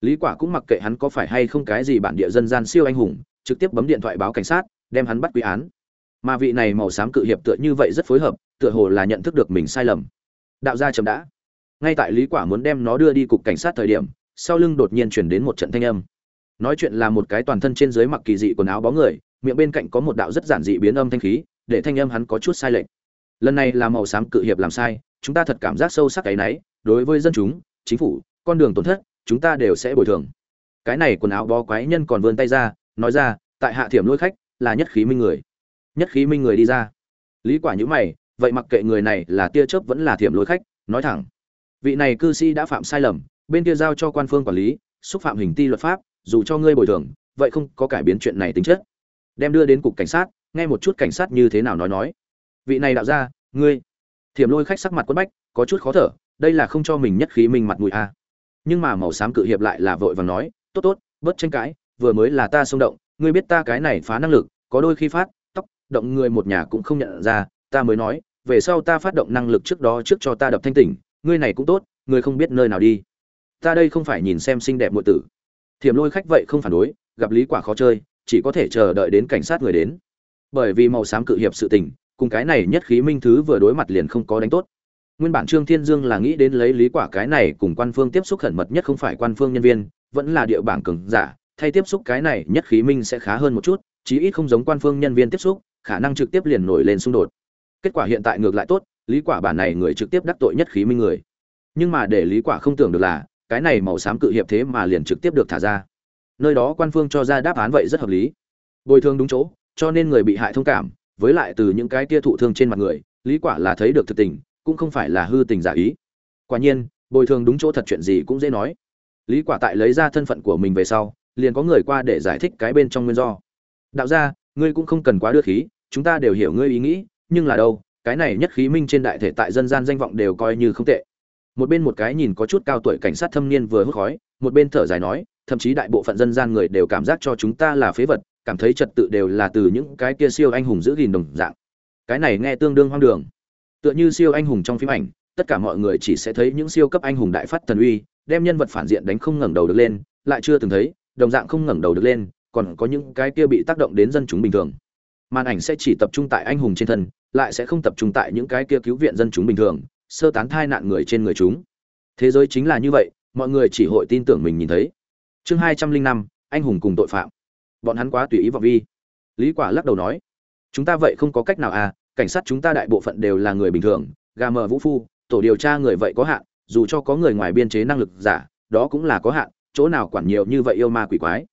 Lý quả cũng mặc kệ hắn có phải hay không cái gì bản địa dân gian siêu anh hùng, trực tiếp bấm điện thoại báo cảnh sát, đem hắn bắt quy án mà vị này màu xám cự hiệp tựa như vậy rất phối hợp, tựa hồ là nhận thức được mình sai lầm. Đạo gia chậm đã. Ngay tại lý quả muốn đem nó đưa đi cục cảnh sát thời điểm, sau lưng đột nhiên chuyển đến một trận thanh âm. Nói chuyện là một cái toàn thân trên dưới mặc kỳ dị quần áo bó người, miệng bên cạnh có một đạo rất giản dị biến âm thanh khí, để thanh âm hắn có chút sai lệch. Lần này là màu xám cự hiệp làm sai, chúng ta thật cảm giác sâu sắc cái nấy đối với dân chúng, chính phủ, con đường tổn thất, chúng ta đều sẽ bồi thường. Cái này quần áo bó quái nhân còn vươn tay ra, nói ra, tại hạ thiểm lôi khách, là nhất khí minh người nhất khí minh người đi ra. Lý quả nhíu mày, vậy mặc kệ người này là tia chớp vẫn là thiểm lối khách, nói thẳng. Vị này cư sĩ đã phạm sai lầm, bên kia giao cho quan phương quản lý, xúc phạm hình ti luật pháp, dù cho ngươi bồi thường, vậy không có cải biến chuyện này tính chất. Đem đưa đến cục cảnh sát, nghe một chút cảnh sát như thế nào nói nói. Vị này đạo ra ngươi. Thiểm lôi khách sắc mặt quất bách, có chút khó thở, đây là không cho mình nhất khí minh mặt mũi a nhưng mà màu xám cự hiệp lại là vội vàng nói, tốt tốt, bớt tranh cãi, vừa mới là ta xung động, ngươi biết ta cái này phá năng lực, có đôi khi phát động người một nhà cũng không nhận ra, ta mới nói, về sau ta phát động năng lực trước đó trước cho ta đập thanh tỉnh, ngươi này cũng tốt, ngươi không biết nơi nào đi. Ta đây không phải nhìn xem xinh đẹp muội tử. Thiểm lôi khách vậy không phản đối, gặp lý quả khó chơi, chỉ có thể chờ đợi đến cảnh sát người đến. Bởi vì màu xám cự hiệp sự tình, cùng cái này nhất khí minh thứ vừa đối mặt liền không có đánh tốt. Nguyên bản trương thiên dương là nghĩ đến lấy lý quả cái này cùng quan phương tiếp xúc khẩn mật nhất không phải quan phương nhân viên, vẫn là địa bảng cường giả, thay tiếp xúc cái này nhất khí minh sẽ khá hơn một chút, chí ít không giống quan phương nhân viên tiếp xúc khả năng trực tiếp liền nổi lên xung đột. Kết quả hiện tại ngược lại tốt, lý quả bản này người trực tiếp đắc tội nhất khí minh người. Nhưng mà để lý quả không tưởng được là, cái này màu xám cự hiệp thế mà liền trực tiếp được thả ra. Nơi đó quan phương cho ra đáp án vậy rất hợp lý. Bồi thường đúng chỗ, cho nên người bị hại thông cảm, với lại từ những cái tia thụ thương trên mặt người, lý quả là thấy được thực tình, cũng không phải là hư tình giả ý. Quả nhiên, bồi thường đúng chỗ thật chuyện gì cũng dễ nói. Lý quả tại lấy ra thân phận của mình về sau, liền có người qua để giải thích cái bên trong nguyên do. Đạo gia, ngươi cũng không cần quá đưa khí chúng ta đều hiểu ngươi ý nghĩ, nhưng là đâu, cái này nhất khí minh trên đại thể tại dân gian danh vọng đều coi như không tệ. Một bên một cái nhìn có chút cao tuổi cảnh sát thâm niên vừa hút khói, một bên thở dài nói, thậm chí đại bộ phận dân gian người đều cảm giác cho chúng ta là phế vật, cảm thấy trật tự đều là từ những cái kia siêu anh hùng giữ gìn đồng dạng. Cái này nghe tương đương hoang đường. Tựa như siêu anh hùng trong phim ảnh, tất cả mọi người chỉ sẽ thấy những siêu cấp anh hùng đại phát thần uy, đem nhân vật phản diện đánh không ngẩng đầu được lên, lại chưa từng thấy, đồng dạng không ngẩng đầu được lên, còn có những cái kia bị tác động đến dân chúng bình thường màn ảnh sẽ chỉ tập trung tại anh hùng trên thân, lại sẽ không tập trung tại những cái kia cứu viện dân chúng bình thường, sơ tán thai nạn người trên người chúng. Thế giới chính là như vậy, mọi người chỉ hội tin tưởng mình nhìn thấy. Chương hai trăm linh năm, anh hùng cùng tội phạm. Bọn hắn quá tùy ý vào vi. Lý quả lắc đầu nói, chúng ta vậy không có cách nào à cảnh sát chúng ta đại bộ phận đều là người bình thường, gà mờ vũ phu, tổ điều tra người vậy có hạn, dù cho có người ngoài biên chế năng lực giả, đó cũng là có hạn, chỗ nào quản nhiều như vậy yêu ma quỷ quái.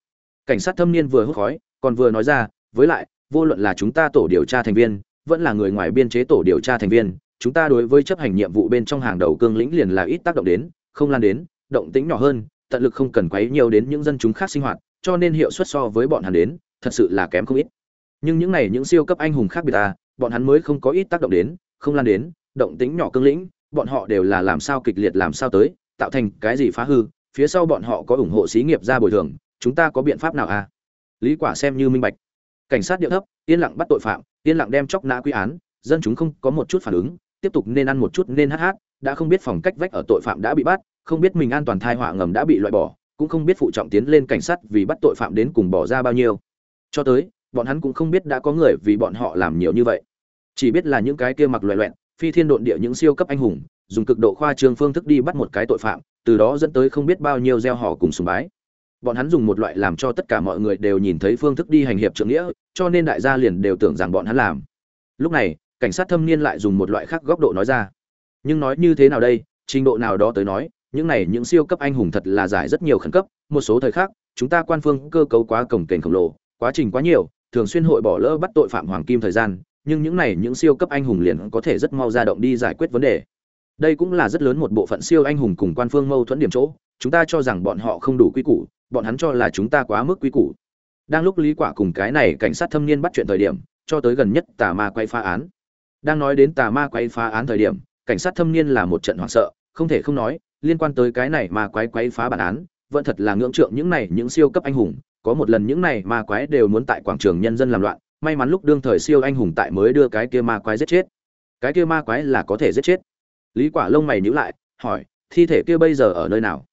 Cảnh sát thâm niên vừa hút khói, còn vừa nói ra, với lại vô luận là chúng ta tổ điều tra thành viên, vẫn là người ngoài biên chế tổ điều tra thành viên, chúng ta đối với chấp hành nhiệm vụ bên trong hàng đầu cương lĩnh liền là ít tác động đến, không lan đến, động tính nhỏ hơn, tận lực không cần quấy nhiều đến những dân chúng khác sinh hoạt, cho nên hiệu suất so với bọn hắn đến, thật sự là kém không ít. Nhưng những này những siêu cấp anh hùng khác biệt ta bọn hắn mới không có ít tác động đến, không lan đến, động tính nhỏ cương lĩnh, bọn họ đều là làm sao kịch liệt làm sao tới, tạo thành cái gì phá hư, phía sau bọn họ có ủng hộ xí nghiệp ra bồi thường, chúng ta có biện pháp nào à? Lý quả xem như minh bạch cảnh sát địa thấp, yên lặng bắt tội phạm, yên lặng đem chóc nã quy án, dân chúng không có một chút phản ứng, tiếp tục nên ăn một chút nên hát hát, đã không biết phòng cách vách ở tội phạm đã bị bắt, không biết mình an toàn thai họa ngầm đã bị loại bỏ, cũng không biết phụ trọng tiến lên cảnh sát vì bắt tội phạm đến cùng bỏ ra bao nhiêu. Cho tới, bọn hắn cũng không biết đã có người vì bọn họ làm nhiều như vậy. Chỉ biết là những cái kia mặc loẹ loẹn, phi thiên độn địa những siêu cấp anh hùng, dùng cực độ khoa trương phương thức đi bắt một cái tội phạm, từ đó dẫn tới không biết bao nhiêu gieo họ cùng sùng bái bọn hắn dùng một loại làm cho tất cả mọi người đều nhìn thấy phương thức đi hành hiệp trượng nghĩa, cho nên đại gia liền đều tưởng rằng bọn hắn làm. Lúc này, cảnh sát thâm niên lại dùng một loại khác góc độ nói ra. Nhưng nói như thế nào đây, trình độ nào đó tới nói, những này những siêu cấp anh hùng thật là giải rất nhiều khẩn cấp, một số thời khắc, chúng ta quan phương cơ cấu quá cổng kềnh khổng lồ, quá trình quá nhiều, thường xuyên hội bỏ lỡ bắt tội phạm hoàng kim thời gian, nhưng những này những siêu cấp anh hùng liền có thể rất mau ra động đi giải quyết vấn đề đây cũng là rất lớn một bộ phận siêu anh hùng cùng quan phương mâu thuẫn điểm chỗ. Chúng ta cho rằng bọn họ không đủ quy củ, bọn hắn cho là chúng ta quá mức quy củ. Đang lúc lý quả cùng cái này cảnh sát thâm niên bắt chuyện thời điểm, cho tới gần nhất tà ma quay phá án. Đang nói đến tà ma quay phá án thời điểm, cảnh sát thâm niên là một trận hoảng sợ, không thể không nói, liên quan tới cái này ma quái quay phá bản án, vẫn thật là ngưỡng trượng những này những siêu cấp anh hùng. Có một lần những này ma quái đều muốn tại quảng trường nhân dân làm loạn, may mắn lúc đương thời siêu anh hùng tại mới đưa cái kia ma quái giết chết. Cái kia ma quái là có thể giết chết lý quả lông mày nhíu lại, hỏi, thi thể kia bây giờ ở nơi nào?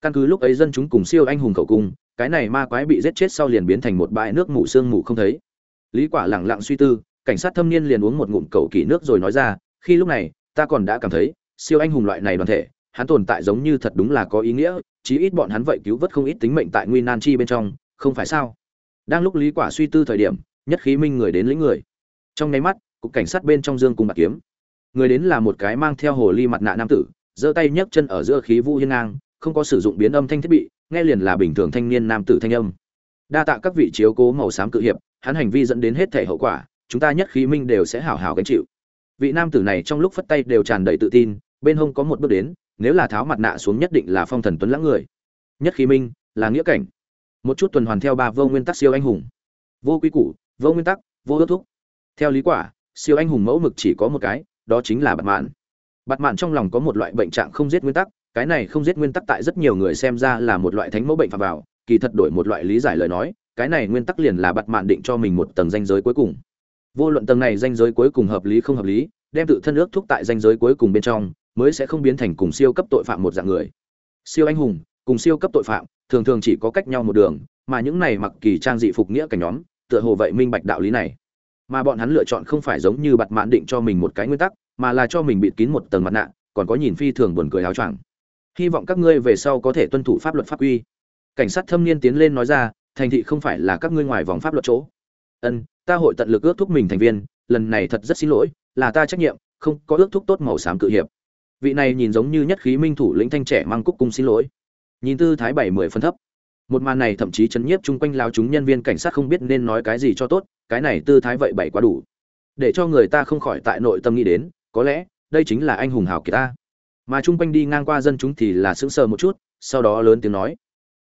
Căn cứ lúc ấy dân chúng cùng siêu anh hùng khẩu cung, cái này ma quái bị giết chết sau liền biến thành một bãi nước mù sương mù không thấy. Lý quả lẳng lặng suy tư, cảnh sát thâm niên liền uống một ngụm cầu kỳ nước rồi nói ra, khi lúc này, ta còn đã cảm thấy, siêu anh hùng loại này đoàn thể, hắn tồn tại giống như thật đúng là có ý nghĩa, chí ít bọn hắn vậy cứu vớt không ít tính mệnh tại nguy nan chi bên trong, không phải sao? Đang lúc lý quả suy tư thời điểm, nhất khí minh người đến lĩnh người. Trong nháy mắt, cục cảnh sát bên trong dương cùng bạc kiếm người đến là một cái mang theo hồ ly mặt nạ nam tử, giơ tay nhấc chân ở giữa khí vũ hiên ngang, không có sử dụng biến âm thanh thiết bị, nghe liền là bình thường thanh niên nam tử thanh âm. Đa tạ các vị chiếu cố màu xám cự hiệp, hắn hành vi dẫn đến hết thể hậu quả, chúng ta nhất khí minh đều sẽ hảo hảo gánh chịu. Vị nam tử này trong lúc phất tay đều tràn đầy tự tin, bên hông có một bước đến, nếu là tháo mặt nạ xuống nhất định là phong thần tuấn lãng người. Nhất khí minh, là nghĩa cảnh. Một chút tuần hoàn theo ba vô nguyên tắc siêu anh hùng. Vô quy củ, vô nguyên tắc, vô ước thúc. Theo lý quả, siêu anh hùng mẫu mực chỉ có một cái đó chính là bạt mạn. Bạt mạn trong lòng có một loại bệnh trạng không giết nguyên tắc, cái này không giết nguyên tắc tại rất nhiều người xem ra là một loại thánh mẫu bệnh phạm vào, kỳ thật đổi một loại lý giải lời nói, cái này nguyên tắc liền là bạt mạn định cho mình một tầng danh giới cuối cùng. Vô luận tầng này danh giới cuối cùng hợp lý không hợp lý, đem tự thân ước thúc tại danh giới cuối cùng bên trong, mới sẽ không biến thành cùng siêu cấp tội phạm một dạng người. Siêu anh hùng, cùng siêu cấp tội phạm, thường thường chỉ có cách nhau một đường, mà những này mặc kỳ trang dị phục nghĩa cảnh nhóm, tựa hồ vậy minh bạch đạo lý này mà bọn hắn lựa chọn không phải giống như bặt mãn định cho mình một cái nguyên tắc, mà là cho mình bịt kín một tầng mặt nạ, còn có nhìn phi thường buồn cười áo choàng. Hy vọng các ngươi về sau có thể tuân thủ pháp luật pháp quy. Cảnh sát thâm niên tiến lên nói ra, thành thị không phải là các ngươi ngoài vòng pháp luật chỗ. Ân, ta hội tận lực ước thúc mình thành viên, lần này thật rất xin lỗi, là ta trách nhiệm, không có ước thúc tốt màu xám cự hiệp. Vị này nhìn giống như nhất khí minh thủ lĩnh thanh trẻ mang cúc cung xin lỗi. Nhìn tư thái bảy mười phân thấp một màn này thậm chí chấn nhiếp chung quanh lao chúng nhân viên cảnh sát không biết nên nói cái gì cho tốt, cái này tư thái vậy bậy quá đủ. Để cho người ta không khỏi tại nội tâm nghĩ đến, có lẽ, đây chính là anh hùng hào kiệt ta. Mà chung quanh đi ngang qua dân chúng thì là sững sờ một chút, sau đó lớn tiếng nói.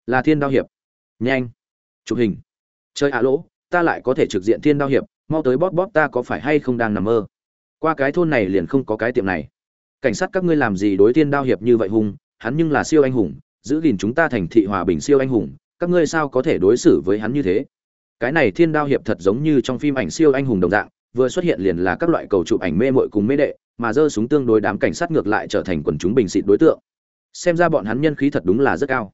Là thiên đao hiệp. Nhanh. Chụp hình. Chơi ạ lỗ, ta lại có thể trực diện thiên đao hiệp, mau tới bóp bóp ta có phải hay không đang nằm mơ. Qua cái thôn này liền không có cái tiệm này. Cảnh sát các ngươi làm gì đối thiên đao hiệp như vậy hùng, hắn nhưng là siêu anh hùng giữ gìn chúng ta thành thị hòa bình siêu anh hùng, các ngươi sao có thể đối xử với hắn như thế? Cái này thiên đao hiệp thật giống như trong phim ảnh siêu anh hùng đồng dạng, vừa xuất hiện liền là các loại cầu chụp ảnh mê mội cùng mê đệ, mà giơ súng tương đối đám cảnh sát ngược lại trở thành quần chúng bình xịt đối tượng. Xem ra bọn hắn nhân khí thật đúng là rất cao.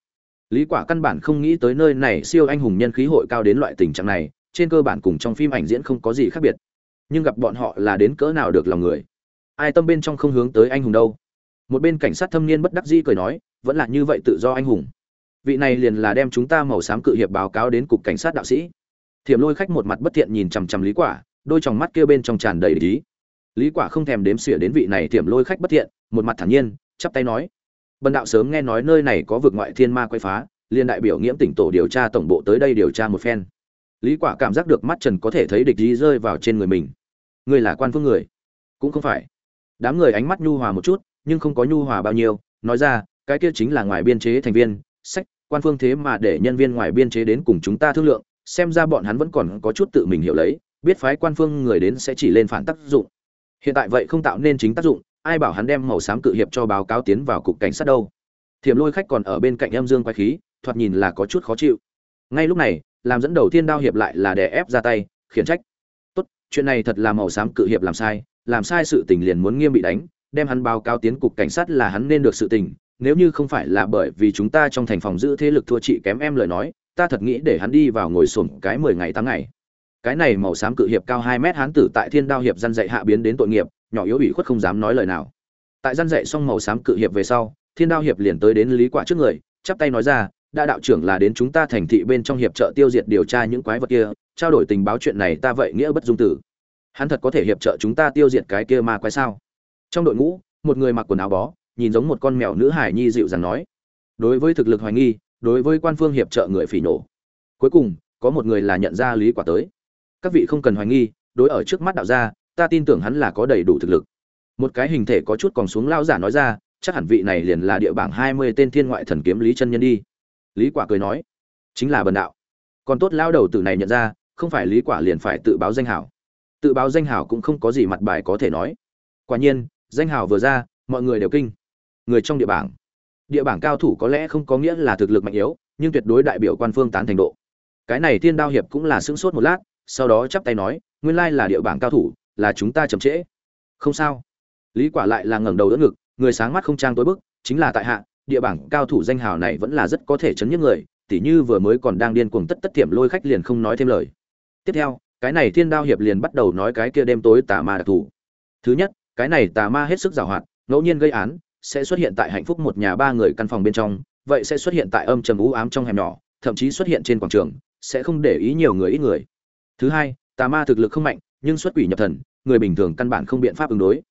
Lý quả căn bản không nghĩ tới nơi này siêu anh hùng nhân khí hội cao đến loại tình trạng này, trên cơ bản cùng trong phim ảnh diễn không có gì khác biệt. Nhưng gặp bọn họ là đến cỡ nào được lòng người? Ai tâm bên trong không hướng tới anh hùng đâu? Một bên cảnh sát thâm niên bất đắc dĩ cười nói, vẫn là như vậy tự do anh hùng. Vị này liền là đem chúng ta màu xám cự hiệp báo cáo đến cục cảnh sát đạo sĩ. Thiểm lôi khách một mặt bất thiện nhìn chằm chằm lý quả, đôi tròng mắt kia bên trong tràn đầy ý. Lý quả không thèm đếm xỉa đến vị này thiểm lôi khách bất thiện, một mặt thản nhiên, chắp tay nói, bần đạo sớm nghe nói nơi này có vực ngoại thiên ma quay phá liên đại biểu nghiễm tỉnh tổ điều tra tổng bộ tới đây điều tra một phen. Lý quả cảm giác được mắt trần có thể thấy địch ý rơi vào trên người mình. Người là quan phương người? Cũng không phải. Đám người ánh mắt nhu hòa một chút nhưng không có nhu hòa bao nhiêu, nói ra, cái kia chính là ngoài biên chế thành viên, sách, quan phương thế mà để nhân viên ngoài biên chế đến cùng chúng ta thương lượng, xem ra bọn hắn vẫn còn có chút tự mình hiểu lấy, biết phái quan phương người đến sẽ chỉ lên phản tác dụng. Hiện tại vậy không tạo nên chính tác dụng, ai bảo hắn đem màu xám cự hiệp cho báo cáo tiến vào cục cảnh sát đâu. Thiểm lôi khách còn ở bên cạnh em dương quay khí, thoạt nhìn là có chút khó chịu. Ngay lúc này, làm dẫn đầu tiên đao hiệp lại là đè ép ra tay, khiển trách. Tốt, chuyện này thật là màu xám cự hiệp làm sai làm sai sự tình liền muốn nghiêm bị đánh đem hắn báo cáo tiến cục cảnh sát là hắn nên được sự tình, nếu như không phải là bởi vì chúng ta trong thành phòng giữ thế lực thua chị kém em lời nói, ta thật nghĩ để hắn đi vào ngồi sổm cái mười ngày tám ngày. Cái này màu xám cự hiệp cao hai mét hán tử tại thiên đao hiệp dân dạy hạ biến đến tội nghiệp, nhỏ yếu ủy khuất không dám nói lời nào. Tại dân dạy xong màu xám cự hiệp về sau, thiên đao hiệp liền tới đến lý quả trước người, chắp tay nói ra đã đạo trưởng là đến chúng ta thành thị bên trong hiệp trợ tiêu diệt điều tra những quái vật kia, trao đổi tình báo chuyện này ta vậy nghĩa bất dung tử. Hắn thật có thể hiệp trợ chúng ta tiêu diệt cái kia ma quái sao? Trong đội ngũ, một người mặc quần áo bó, nhìn giống một con mèo nữ hải nhi dịu dàng nói, đối với thực lực hoài nghi, đối với quan phương hiệp trợ người phỉ nổ. Cuối cùng, có một người là nhận ra lý quả tới. Các vị không cần hoài nghi, đối ở trước mắt đạo gia, ta tin tưởng hắn là có đầy đủ thực lực. Một cái hình thể có chút còn xuống lao giả nói ra, chắc hẳn vị này liền là địa bảng 20 tên thiên ngoại thần kiếm lý chân nhân đi. Lý quả cười nói, chính là bần đạo. Còn tốt lao đầu tử này nhận ra, không phải lý quả liền phải tự báo danh hảo. Tự báo danh hảo cũng không có gì mặt bài có thể nói. Quả nhiên danh hào vừa ra, mọi người đều kinh. Người trong địa bảng. Địa bảng cao thủ có lẽ không có nghĩa là thực lực mạnh yếu, nhưng tuyệt đối đại biểu quan phương tán thành độ. Cái này thiên đao hiệp cũng là sững sốt một lát, sau đó chắp tay nói, nguyên lai là địa bảng cao thủ, là chúng ta chậm trễ. Không sao. Lý quả lại là ngẩng đầu đỡ ngực, người sáng mắt không trang tối bức, chính là tại hạ, địa bảng cao thủ danh hào này vẫn là rất có thể chấn nhức người, tỉ như vừa mới còn đang điên cuồng tất tất tiệm lôi khách liền không nói thêm lời. Tiếp theo, cái này thiên đao hiệp liền bắt đầu nói cái kia đêm tối tà ma đặc thù. Thứ nhất cái này tà ma hết sức giàu hoạt, ngẫu nhiên gây án, sẽ xuất hiện tại hạnh phúc một nhà ba người căn phòng bên trong, vậy sẽ xuất hiện tại âm trầm u ám trong hẻm nhỏ, thậm chí xuất hiện trên quảng trường, sẽ không để ý nhiều người ít người. Thứ hai, tà ma thực lực không mạnh, nhưng xuất quỷ nhập thần, người bình thường căn bản không biện pháp ứng đối.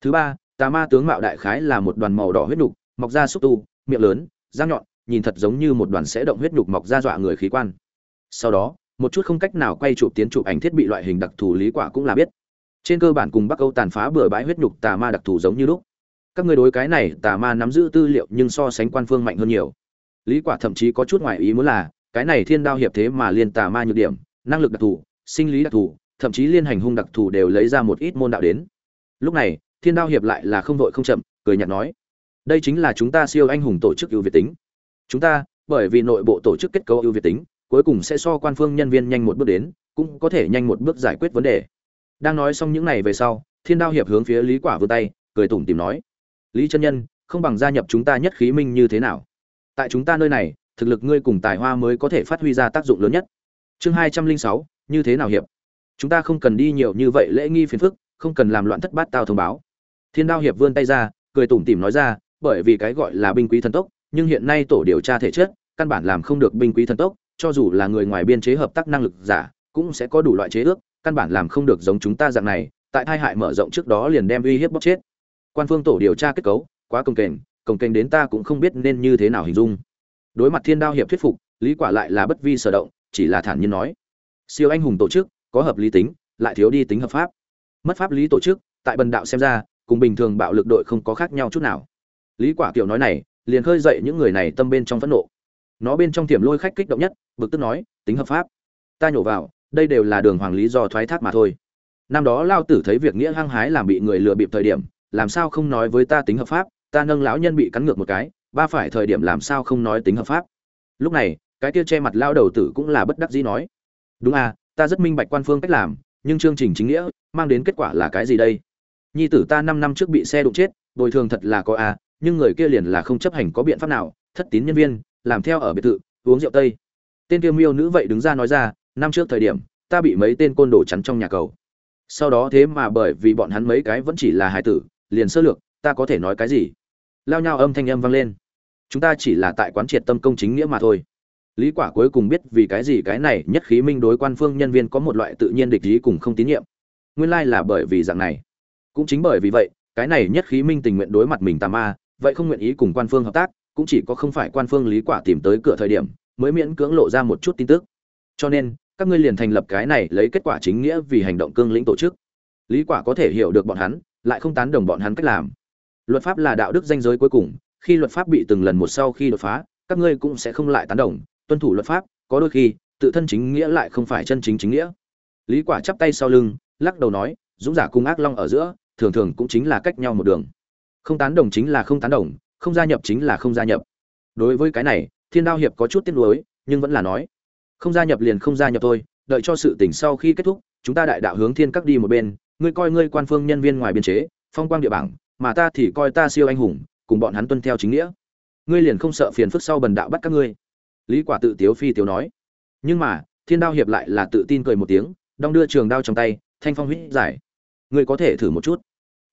Thứ ba, tà ma tướng mạo đại khái là một đoàn màu đỏ huyết nhục, mọc ra xúc tu, miệng lớn răng nhọn, nhìn thật giống như một đoàn sẽ động huyết nhục mọc ra dọa người khí quan. Sau đó, một chút không cách nào quay chụp tiến chụp ảnh thiết bị loại hình đặc thù lý quả cũng là biết trên cơ bản cùng bắc âu tàn phá bừa bãi huyết nhục tà ma đặc thù giống như lúc. Các người đối cái này tà ma nắm giữ tư liệu nhưng so sánh quan phương mạnh hơn nhiều. Lý quả thậm chí có chút ngoại ý muốn là, cái này thiên đao hiệp thế mà liên tà ma nhược điểm, năng lực đặc thù, sinh lý đặc thù, thậm chí liên hành hung đặc thù đều lấy ra một ít môn đạo đến. Lúc này, thiên đao hiệp lại là không vội không chậm, cười nhạt nói, đây chính là chúng ta siêu anh hùng tổ chức ưu việt tính. Chúng ta, bởi vì nội bộ tổ chức kết cấu ưu việt tính, cuối cùng sẽ so quan phương nhân viên nhanh một bước đến, cũng có thể nhanh một bước giải quyết vấn đề đang nói xong những này về sau, thiên đao hiệp hướng phía lý quả vươn tay, cười tủm tìm nói, lý chân nhân, không bằng gia nhập chúng ta nhất khí minh như thế nào? Tại chúng ta nơi này, thực lực ngươi cùng tài hoa mới có thể phát huy ra tác dụng lớn nhất. Chương hai trăm linh sáu, như thế nào hiệp? Chúng ta không cần đi nhiều như vậy lễ nghi phiền phức, không cần làm loạn thất bát tao thông báo. Thiên đao hiệp vươn tay ra, cười tủm tỉm nói ra, bởi vì cái gọi là binh quý thần tốc, nhưng hiện nay tổ điều tra thể chất, căn bản làm không được binh quý thần tốc, cho dù là người ngoài biên chế hợp tác năng lực giả, cũng sẽ có đủ loại chế ước căn bản làm không được giống chúng ta dạng này, tại thai hại mở rộng trước đó liền đem uy hiếp bóc chết. Quan phương tổ điều tra kết cấu, quá công kềnh công kềnh đến ta cũng không biết nên như thế nào hình dung. Đối mặt thiên đao hiệp thuyết phục, lý quả lại là bất vi sở động, chỉ là thản nhiên nói. Siêu anh hùng tổ chức, có hợp lý tính, lại thiếu đi tính hợp pháp. Mất pháp lý tổ chức, tại bần đạo xem ra, cùng bình thường bạo lực đội không có khác nhau chút nào. Lý quả kiểu nói này, liền khơi dậy những người này tâm bên trong phẫn nộ. Nó bên trong tiềm lôi khách kích động nhất, bực tức nói, tính hợp pháp. Ta nhổ vào đây đều là đường hoàng lý do thoái thác mà thôi. Năm đó lao tử thấy việc nghĩa hăng hái làm bị người lừa bịp thời điểm, làm sao không nói với ta tính hợp pháp, ta nâng lão nhân bị cắn ngược một cái, ba phải thời điểm làm sao không nói tính hợp pháp. Lúc này, cái kia che mặt lao đầu tử cũng là bất đắc dĩ nói, đúng à ta rất minh bạch quan phương cách làm, nhưng chương trình chính nghĩa, mang đến kết quả là cái gì đây? Nhi tử ta năm năm trước bị xe đụng chết, bồi thường thật là có à nhưng người kia liền là không chấp hành có biện pháp nào, thất tín nhân viên, làm theo ở biệt thự, uống rượu tây. Tên kia miêu nữ vậy đứng ra nói ra năm trước thời điểm, ta bị mấy tên côn đồ chắn trong nhà cầu. Sau đó thế mà bởi vì bọn hắn mấy cái vẫn chỉ là hài tử, liền sơ lược, ta có thể nói cái gì? Lao nhau âm thanh âm vang lên. Chúng ta chỉ là tại quán triệt tâm công chính nghĩa mà thôi. Lý quả cuối cùng biết vì cái gì cái này nhất khí minh đối quan phương nhân viên có một loại tự nhiên địch ý cùng không tín nhiệm. Nguyên lai là bởi vì dạng này. Cũng chính bởi vì vậy, cái này nhất khí minh tình nguyện đối mặt mình tà ma, vậy không nguyện ý cùng quan phương hợp tác, cũng chỉ có không phải quan phương lý quả tìm tới cửa thời điểm, mới miễn cưỡng lộ ra một chút tin tức. Cho nên các ngươi liền thành lập cái này lấy kết quả chính nghĩa vì hành động cương lĩnh tổ chức. Lý quả có thể hiểu được bọn hắn, lại không tán đồng bọn hắn cách làm. Luật pháp là đạo đức danh giới cuối cùng, khi luật pháp bị từng lần một sau khi đột phá, các ngươi cũng sẽ không lại tán đồng. Tuân thủ luật pháp, có đôi khi, tự thân chính nghĩa lại không phải chân chính chính nghĩa. Lý quả chắp tay sau lưng, lắc đầu nói, dũng giả cung ác long ở giữa, thường thường cũng chính là cách nhau một đường. Không tán đồng chính là không tán đồng, không gia nhập chính là không gia nhập. Đối với cái này, thiên đao hiệp có chút tiếc nuối, nhưng vẫn là nói không gia nhập liền không gia nhập thôi, đợi cho sự tình sau khi kết thúc, chúng ta đại đạo hướng thiên các đi một bên, ngươi coi ngươi quan phương nhân viên ngoài biên chế, phong quang địa bảng, mà ta thì coi ta siêu anh hùng, cùng bọn hắn tuân theo chính nghĩa. Ngươi liền không sợ phiền phức sau bần đạo bắt các ngươi. Lý quả tự tiếu phi tiếu nói. Nhưng mà, thiên đao hiệp lại là tự tin cười một tiếng, đong đưa trường đao trong tay, thanh phong huyết giải. Ngươi có thể thử một chút.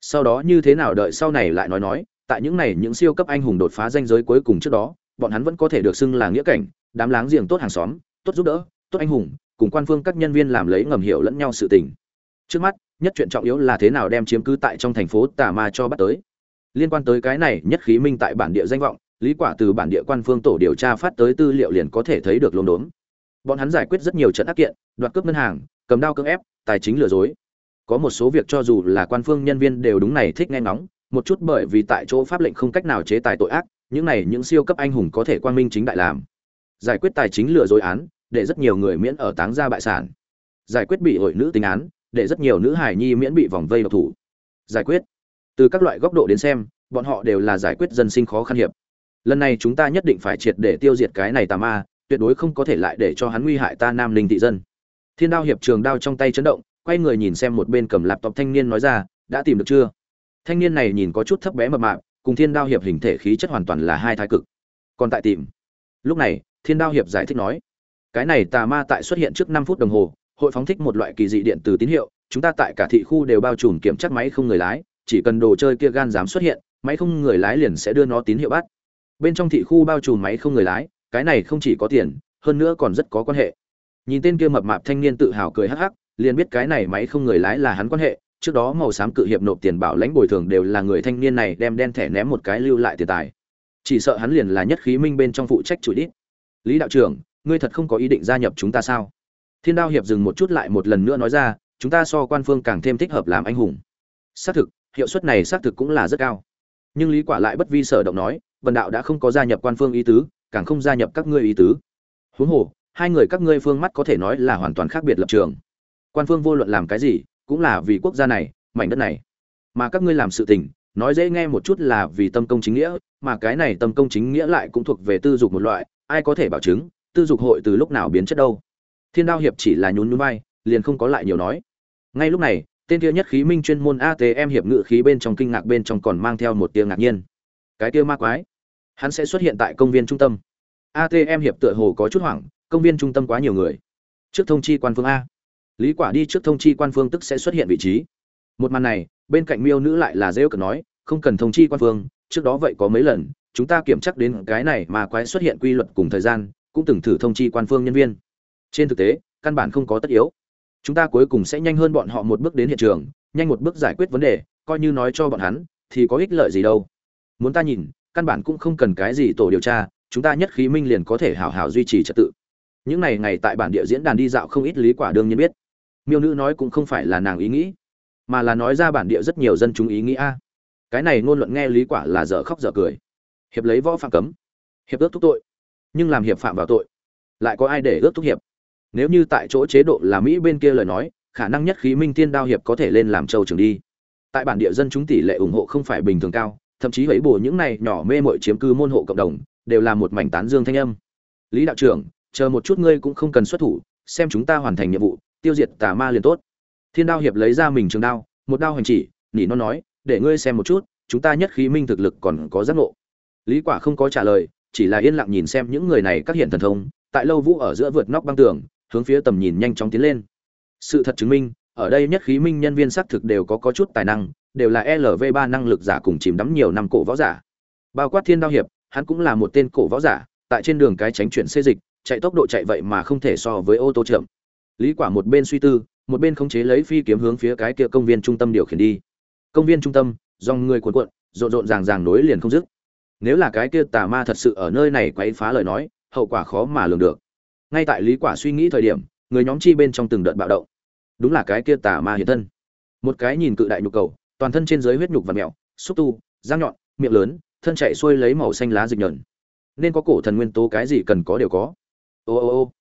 Sau đó như thế nào đợi sau này lại nói nói, tại những này những siêu cấp anh hùng đột phá danh giới cuối cùng trước đó, bọn hắn vẫn có thể được xưng là nghĩa cảnh, đám láng giềng tốt hàng xóm tốt giúp đỡ, tốt anh hùng, cùng quan phương các nhân viên làm lấy ngầm hiểu lẫn nhau sự tình. Trước mắt, nhất chuyện trọng yếu là thế nào đem chiếm cứ tại trong thành phố tà ma cho bắt tới. Liên quan tới cái này, nhất khí minh tại bản địa danh vọng, lý quả từ bản địa quan phương tổ điều tra phát tới tư liệu liền có thể thấy được lốm đốm. Bọn hắn giải quyết rất nhiều trận ác kiện, đoạt cướp ngân hàng, cầm đao cưỡng ép, tài chính lừa dối. Có một số việc cho dù là quan phương nhân viên đều đúng này thích nghe ngóng, một chút bởi vì tại chỗ pháp lệnh không cách nào chế tài tội ác, những này những siêu cấp anh hùng có thể quang minh chính đại làm. Giải quyết tài chính lừa dối án để rất nhiều người miễn ở táng gia bại sản. Giải quyết bị hội nữ tính án, để rất nhiều nữ hải nhi miễn bị vòng vây độc thủ. Giải quyết. Từ các loại góc độ đến xem, bọn họ đều là giải quyết dân sinh khó khăn hiệp. Lần này chúng ta nhất định phải triệt để tiêu diệt cái này tà ma, tuyệt đối không có thể lại để cho hắn nguy hại ta nam linh thị dân. Thiên đao hiệp trường đao trong tay chấn động, quay người nhìn xem một bên cầm laptop thanh niên nói ra, đã tìm được chưa? Thanh niên này nhìn có chút thấp bé mập mạp, cùng thiên đao hiệp hình thể khí chất hoàn toàn là hai thái cực. Còn tại tìm. Lúc này, thiên đao hiệp giải thích nói cái này tà ma tại xuất hiện trước năm phút đồng hồ, hội phóng thích một loại kỳ dị điện từ tín hiệu, chúng ta tại cả thị khu đều bao trùm kiểm tra máy không người lái, chỉ cần đồ chơi kia gan dám xuất hiện, máy không người lái liền sẽ đưa nó tín hiệu bắt. Bên trong thị khu bao trùm máy không người lái, cái này không chỉ có tiền, hơn nữa còn rất có quan hệ. Nhìn tên kia mập mạp thanh niên tự hào cười hắc hắc, liền biết cái này máy không người lái là hắn quan hệ, trước đó màu xám cự hiệp nộp tiền bảo lãnh bồi thường đều là người thanh niên này đem đen thẻ ném một cái lưu lại tiền tài. Chỉ sợ hắn liền là nhất khí minh bên trong phụ trách chủ đít lý đạo trưởng ngươi thật không có ý định gia nhập chúng ta sao? Thiên đao hiệp dừng một chút lại một lần nữa nói ra, chúng ta so quan phương càng thêm thích hợp làm anh hùng. Xác thực, hiệu suất này xác thực cũng là rất cao. Nhưng lý quả lại bất vi sở động nói vần đạo đã không có gia nhập quan phương ý tứ, càng không gia nhập các ngươi ý tứ. Huống hồ, hai người các ngươi phương mắt có thể nói là hoàn toàn khác biệt lập trường. Quan phương vô luận làm cái gì, cũng là vì quốc gia này, mảnh đất này. Mà các ngươi làm sự tình, nói dễ nghe một chút là vì tâm công chính nghĩa, mà cái này tâm công chính nghĩa lại cũng thuộc về tư dục một loại, ai có thể bảo chứng tư dục hội từ lúc nào biến chất đâu? Thiên đao hiệp chỉ là nhún nhún vai, liền không có lại nhiều nói. Ngay lúc này, tên kia nhất khí minh chuyên môn atm hiệp ngự khí bên trong kinh ngạc bên trong còn mang theo một tia ngạc nhiên. Cái tia ma quái, hắn sẽ xuất hiện tại công viên trung tâm. Atm hiệp tựa hồ có chút hoảng, công viên trung tâm quá nhiều người. Trước thông chi quan phương a. Lý quả đi trước thông chi quan phương tức sẽ xuất hiện vị trí. Một màn này, bên cạnh miêu nữ lại là rêu cần nói, không cần thông chi quan phương, trước đó vậy có mấy lần, chúng ta kiểm chắc đến cái này mà quái xuất hiện quy luật cùng thời gian cũng từng thử thông chi quan phương nhân viên. Trên thực tế, căn bản không có tất yếu. Chúng ta cuối cùng sẽ nhanh hơn bọn họ một bước đến hiện trường, nhanh một bước giải quyết vấn đề, coi như nói cho bọn hắn, thì có ích lợi gì đâu. Muốn ta nhìn, căn bản cũng không cần cái gì tổ điều tra, chúng ta nhất khí minh liền có thể hảo hảo duy trì trật tự. Những ngày ngày tại bản địa diễn đàn đi dạo không ít lý quả đương nhiên biết. Miêu nữ nói cũng không phải là nàng ý nghĩ, mà là nói ra bản địa rất nhiều dân chúng ý nghĩ a. Cái này ngôn luận nghe lý quả là dở khóc dở cười. Hiệp lấy võ phạm cấm. Hiệp ước thúc tội nhưng làm hiệp phạm vào tội, lại có ai để ước thúc hiệp? Nếu như tại chỗ chế độ là mỹ bên kia lời nói, khả năng nhất khí minh thiên đao hiệp có thể lên làm châu trường đi. Tại bản địa dân chúng tỷ lệ ủng hộ không phải bình thường cao, thậm chí hãy bổ những này nhỏ mê mội chiếm cư môn hộ cộng đồng, đều là một mảnh tán dương thanh âm. Lý đạo trưởng, chờ một chút ngươi cũng không cần xuất thủ, xem chúng ta hoàn thành nhiệm vụ, tiêu diệt tà ma liền tốt. Thiên đao hiệp lấy ra mình trường đao, một đao hành chỉ, nỉ nó nói, để ngươi xem một chút, chúng ta nhất khí minh thực lực còn có giác ngộ. Lý quả không có trả lời chỉ là yên lặng nhìn xem những người này các hiện thần thông, tại lâu vũ ở giữa vượt nóc băng tường, hướng phía tầm nhìn nhanh chóng tiến lên. Sự thật chứng minh, ở đây nhất khí minh nhân viên xác thực đều có có chút tài năng, đều là lv ba năng lực giả cùng chìm đắm nhiều năm cổ võ giả. Bao quát thiên đao hiệp, hắn cũng là một tên cổ võ giả, tại trên đường cái tránh chuyển xê dịch, chạy tốc độ chạy vậy mà không thể so với ô tô chậm. Lý quả một bên suy tư, một bên khống chế lấy phi kiếm hướng phía cái kia công viên trung tâm điều khiển đi. Công viên trung tâm, dòng người cuộn cuộn, rộn rộn ràng ràng nối liền không dứt nếu là cái kia tà ma thật sự ở nơi này quấy phá lời nói, hậu quả khó mà lường được. Ngay tại lý quả suy nghĩ thời điểm, người nhóm chi bên trong từng đợt bạo động. Đúng là cái kia tà ma hiện thân. Một cái nhìn cự đại nhục cầu, toàn thân trên dưới huyết nhục và mèo, xúc tu, răng nhọn, miệng lớn, thân chạy xuôi lấy màu xanh lá dịch nhợn. Nên có cổ thần nguyên tố cái gì cần có đều có. Ô ô ô.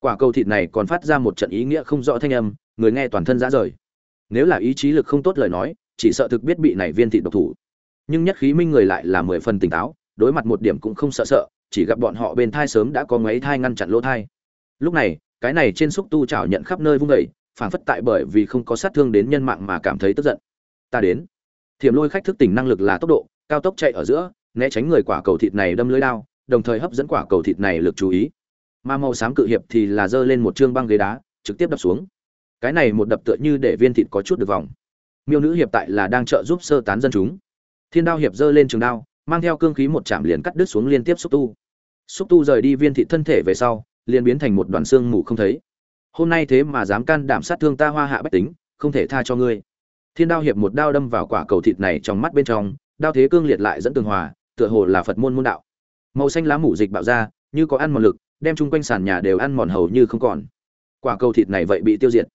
Quả cầu thịt này còn phát ra một trận ý nghĩa không rõ thanh âm, người nghe toàn thân rã rời. Nếu là ý chí lực không tốt lời nói, chỉ sợ thực biết bị này viên thịt độc thủ nhưng nhất khí minh người lại là mười phần tỉnh táo, đối mặt một điểm cũng không sợ sợ, chỉ gặp bọn họ bên thai sớm đã có ngoáy thai ngăn chặn lỗ thai. Lúc này, cái này trên xúc tu chảo nhận khắp nơi vung vẩy phản phất tại bởi vì không có sát thương đến nhân mạng mà cảm thấy tức giận. Ta đến. Thiểm lôi khách thức tỉnh năng lực là tốc độ, cao tốc chạy ở giữa, né tránh người quả cầu thịt này đâm lưới lao đồng thời hấp dẫn quả cầu thịt này lực chú ý. Mà màu xám cự hiệp thì là giơ lên một chương băng ghế đá, trực tiếp đập xuống. Cái này một đập tựa như để viên thịt có chút được vòng. Miêu nữ hiệp tại là đang trợ giúp sơ tán dân chúng thiên đao hiệp giơ lên trường đao, mang theo cương khí một chạm liền cắt đứt xuống liên tiếp xúc tu. Xúc tu rời đi viên thị thân thể về sau, liền biến thành một đoàn xương mù không thấy. Hôm nay thế mà dám can đảm sát thương ta hoa hạ bách tính, không thể tha cho ngươi. Thiên đao hiệp một đao đâm vào quả cầu thịt này trong mắt bên trong, đao thế cương liệt lại dẫn tường hòa, tựa hồ là phật môn môn đạo. Màu xanh lá mủ dịch bạo ra, như có ăn mòn lực, đem chung quanh sàn nhà đều ăn mòn hầu như không còn. Quả cầu thịt này vậy bị tiêu diệt.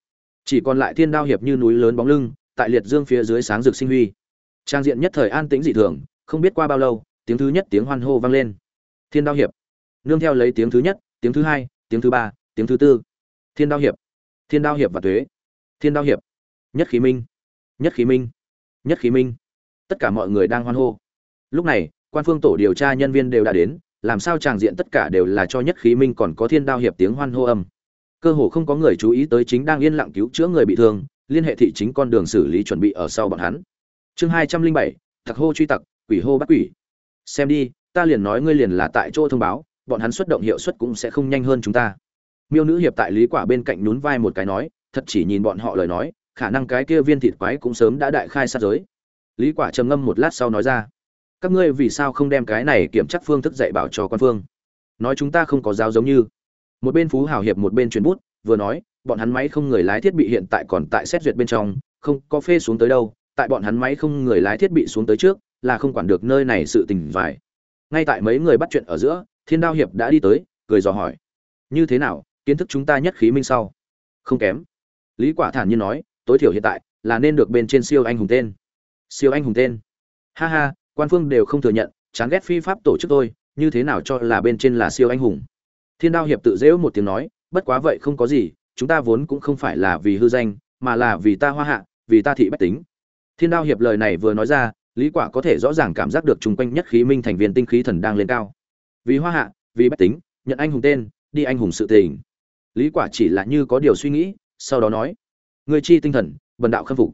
Chỉ còn lại thiên đao hiệp như núi lớn bóng lưng, tại liệt dương phía dưới sáng rực sinh huy trang diện nhất thời an tĩnh dị thường, không biết qua bao lâu, tiếng thứ nhất tiếng hoan hô vang lên. Thiên đao hiệp. Nương theo lấy tiếng thứ nhất, tiếng thứ hai, tiếng thứ ba, tiếng thứ tư. Thiên đao hiệp. Thiên đao hiệp và thuế thiên đao hiệp. Nhất khí minh. Nhất khí minh. Nhất khí minh. Tất cả mọi người đang hoan hô. Lúc này, quan phương tổ điều tra nhân viên đều đã đến, làm sao tràng diện tất cả đều là cho nhất khí minh còn có thiên đao hiệp tiếng hoan hô âm? Cơ hồ không có người chú ý tới chính đang yên lặng cứu chữa người bị thương, liên hệ thị chính con đường xử lý chuẩn bị ở sau bọn hắn chương hai trăm linh bảy tặc hô truy tặc, quỷ hô bắt quỷ. Xem đi, ta liền nói ngươi liền là tại chỗ thông báo, bọn hắn xuất động hiệu suất cũng sẽ không nhanh hơn chúng ta. Miêu nữ hiệp tại lý quả bên cạnh nhún vai một cái nói, thật chỉ nhìn bọn họ lời nói, khả năng cái kia viên thịt quái cũng sớm đã đại khai sát giới. Lý quả trầm ngâm một lát sau nói ra, các ngươi vì sao không đem cái này kiểm chắc phương thức dạy bảo cho quan phương? Nói chúng ta không có giáo giống như. Một bên phú hào hiệp một bên truyền bút, vừa nói, bọn hắn máy không người lái thiết bị hiện tại còn tại xét duyệt bên trong, không có phê xuống tới đâu tại bọn hắn máy không người lái thiết bị xuống tới trước, là không quản được nơi này sự tình vải ngay tại mấy người bắt chuyện ở giữa, thiên đao hiệp đã đi tới, cười dò hỏi. Như thế nào, kiến thức chúng ta nhất khí minh sau? Không kém. Lý quả thản nhiên nói, tối thiểu hiện tại, là nên được bên trên siêu anh hùng tên. Siêu anh hùng tên. Ha ha, quan phương đều không thừa nhận, chán ghét phi pháp tổ chức tôi, như thế nào cho là bên trên là siêu anh hùng? Thiên đao hiệp tự giễu một tiếng nói, bất quá vậy không có gì, chúng ta vốn cũng không phải là vì hư danh, mà là vì ta hoa hạ, vì ta thị bách tính thiên đao hiệp lời này vừa nói ra, lý quả có thể rõ ràng cảm giác được chung quanh nhất khí minh thành viên tinh khí thần đang lên cao. Vì hoa hạ, vì bách tính, nhận anh hùng tên, đi anh hùng sự tình. Lý quả chỉ là như có điều suy nghĩ, sau đó nói, Ngươi chi tinh thần, bần đạo khâm phục.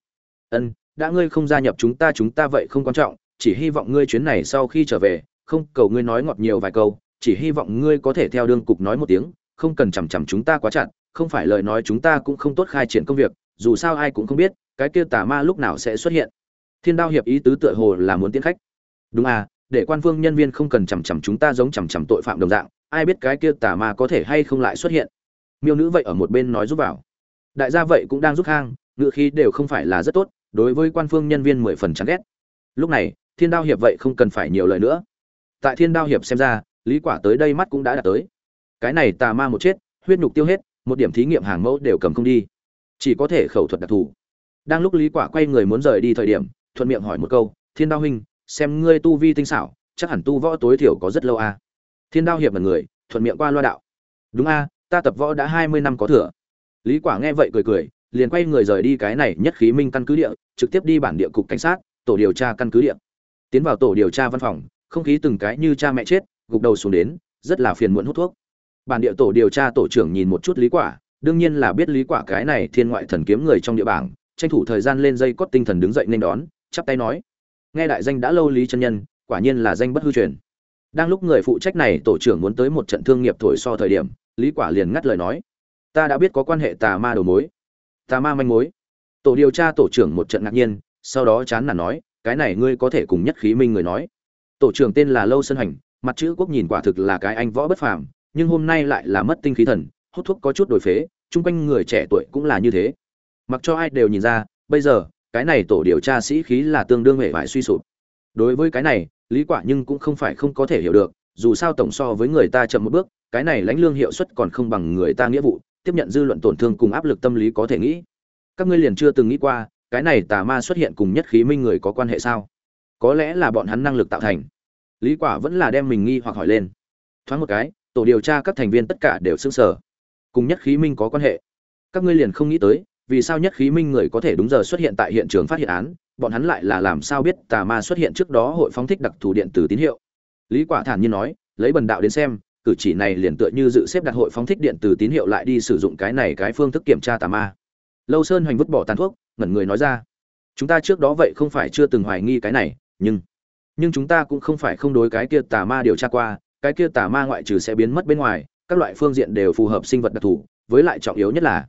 Ân, đã ngươi không gia nhập chúng ta chúng ta vậy không quan trọng, chỉ hy vọng ngươi chuyến này sau khi trở về, không cầu ngươi nói ngọt nhiều vài câu, chỉ hy vọng ngươi có thể theo đương cục nói một tiếng, không cần chằm chằm chúng ta quá chặt, không phải lời nói chúng ta cũng không tốt khai triển công việc, dù sao ai cũng không biết cái kia tà ma lúc nào sẽ xuất hiện? Thiên đao hiệp ý tứ tựa hồ là muốn tiến khách. Đúng à để quan phương nhân viên không cần chằm chằm chúng ta giống chằm chằm tội phạm đồng dạng, ai biết cái kia tà ma có thể hay không lại xuất hiện? Miêu nữ vậy ở một bên nói giúp vào. Đại gia vậy cũng đang giúp hang, ngựa khí đều không phải là rất tốt, đối với quan phương nhân viên mười phần chán ghét. Lúc này, thiên đao hiệp vậy không cần phải nhiều lời nữa. Tại thiên đao hiệp xem ra, lý quả tới đây mắt cũng đã đạt tới. Cái này tà ma một chết, huyết nhục tiêu hết, một điểm thí nghiệm hàng mẫu đều cầm không đi. Chỉ có thể khẩu thuật đặc thù đang lúc lý quả quay người muốn rời đi thời điểm, thuận miệng hỏi một câu, thiên đao huynh, xem ngươi tu vi tinh xảo, chắc hẳn tu võ tối thiểu có rất lâu a à? thiên đao hiệp là người, thuận miệng qua loa đạo, đúng a, ta tập võ đã hai mươi năm có thừa. Lý quả nghe vậy cười cười, liền quay người rời đi cái này nhất khí minh căn cứ địa, trực tiếp đi bản địa cục cảnh sát, tổ điều tra căn cứ địa. Tiến vào tổ điều tra văn phòng, không khí từng cái như cha mẹ chết, gục đầu xuống đến, rất là phiền muộn hút thuốc. Bản địa tổ điều tra tổ trưởng nhìn một chút lý quả, đương nhiên là biết lý quả cái này thiên ngoại thần kiếm người trong địa bảng tranh thủ thời gian lên dây cót tinh thần đứng dậy nên đón, chắp tay nói. Nghe đại danh đã lâu lý chân nhân, quả nhiên là danh bất hư truyền. Đang lúc người phụ trách này tổ trưởng muốn tới một trận thương nghiệp thổi so thời điểm, lý quả liền ngắt lời nói. Ta đã biết có quan hệ tà ma đầu mối. Tà ma manh mối. Tổ điều tra tổ trưởng một trận ngạc nhiên, sau đó chán nản nói, cái này ngươi có thể cùng nhất khí minh người nói. Tổ trưởng tên là lâu sơn hành, mặt chữ quốc nhìn quả thực là cái anh võ bất phàm, nhưng hôm nay lại là mất tinh khí thần, hút thuốc có chút đổi phế, chung quanh người trẻ tuổi cũng là như thế mặc cho ai đều nhìn ra, bây giờ, cái này tổ điều tra sĩ khí là tương đương hệ vải suy sụp. Đối với cái này, lý quả nhưng cũng không phải không có thể hiểu được, dù sao tổng so với người ta chậm một bước, cái này lãnh lương hiệu suất còn không bằng người ta nghĩa vụ, tiếp nhận dư luận tổn thương cùng áp lực tâm lý có thể nghĩ. Các ngươi liền chưa từng nghĩ qua, cái này tà ma xuất hiện cùng nhất khí minh người có quan hệ sao? Có lẽ là bọn hắn năng lực tạo thành. Lý quả vẫn là đem mình nghi hoặc hỏi lên. Thoáng một cái, tổ điều tra các thành viên tất cả đều sững sờ. Cùng nhất khí minh có quan hệ. Các ngươi liền không nghĩ tới vì sao nhất khí minh người có thể đúng giờ xuất hiện tại hiện trường phát hiện án, bọn hắn lại là làm sao biết tà ma xuất hiện trước đó hội phóng thích đặc thù điện tử tín hiệu. Lý quả thản nhiên nói, lấy bần đạo đến xem, cử chỉ này liền tựa như dự xếp đặt hội phóng thích điện từ tín hiệu lại đi sử dụng cái này cái phương thức kiểm tra tà ma. Lâu sơn hoành vứt bỏ tàn thuốc, ngẩn người nói ra, chúng ta trước đó vậy không phải chưa từng hoài nghi cái này, nhưng nhưng chúng ta cũng không phải không đối cái kia tà ma điều tra qua, cái kia tà ma ngoại trừ sẽ biến mất bên ngoài, các loại phương diện đều phù hợp sinh vật đặc thù, với lại trọng yếu nhất là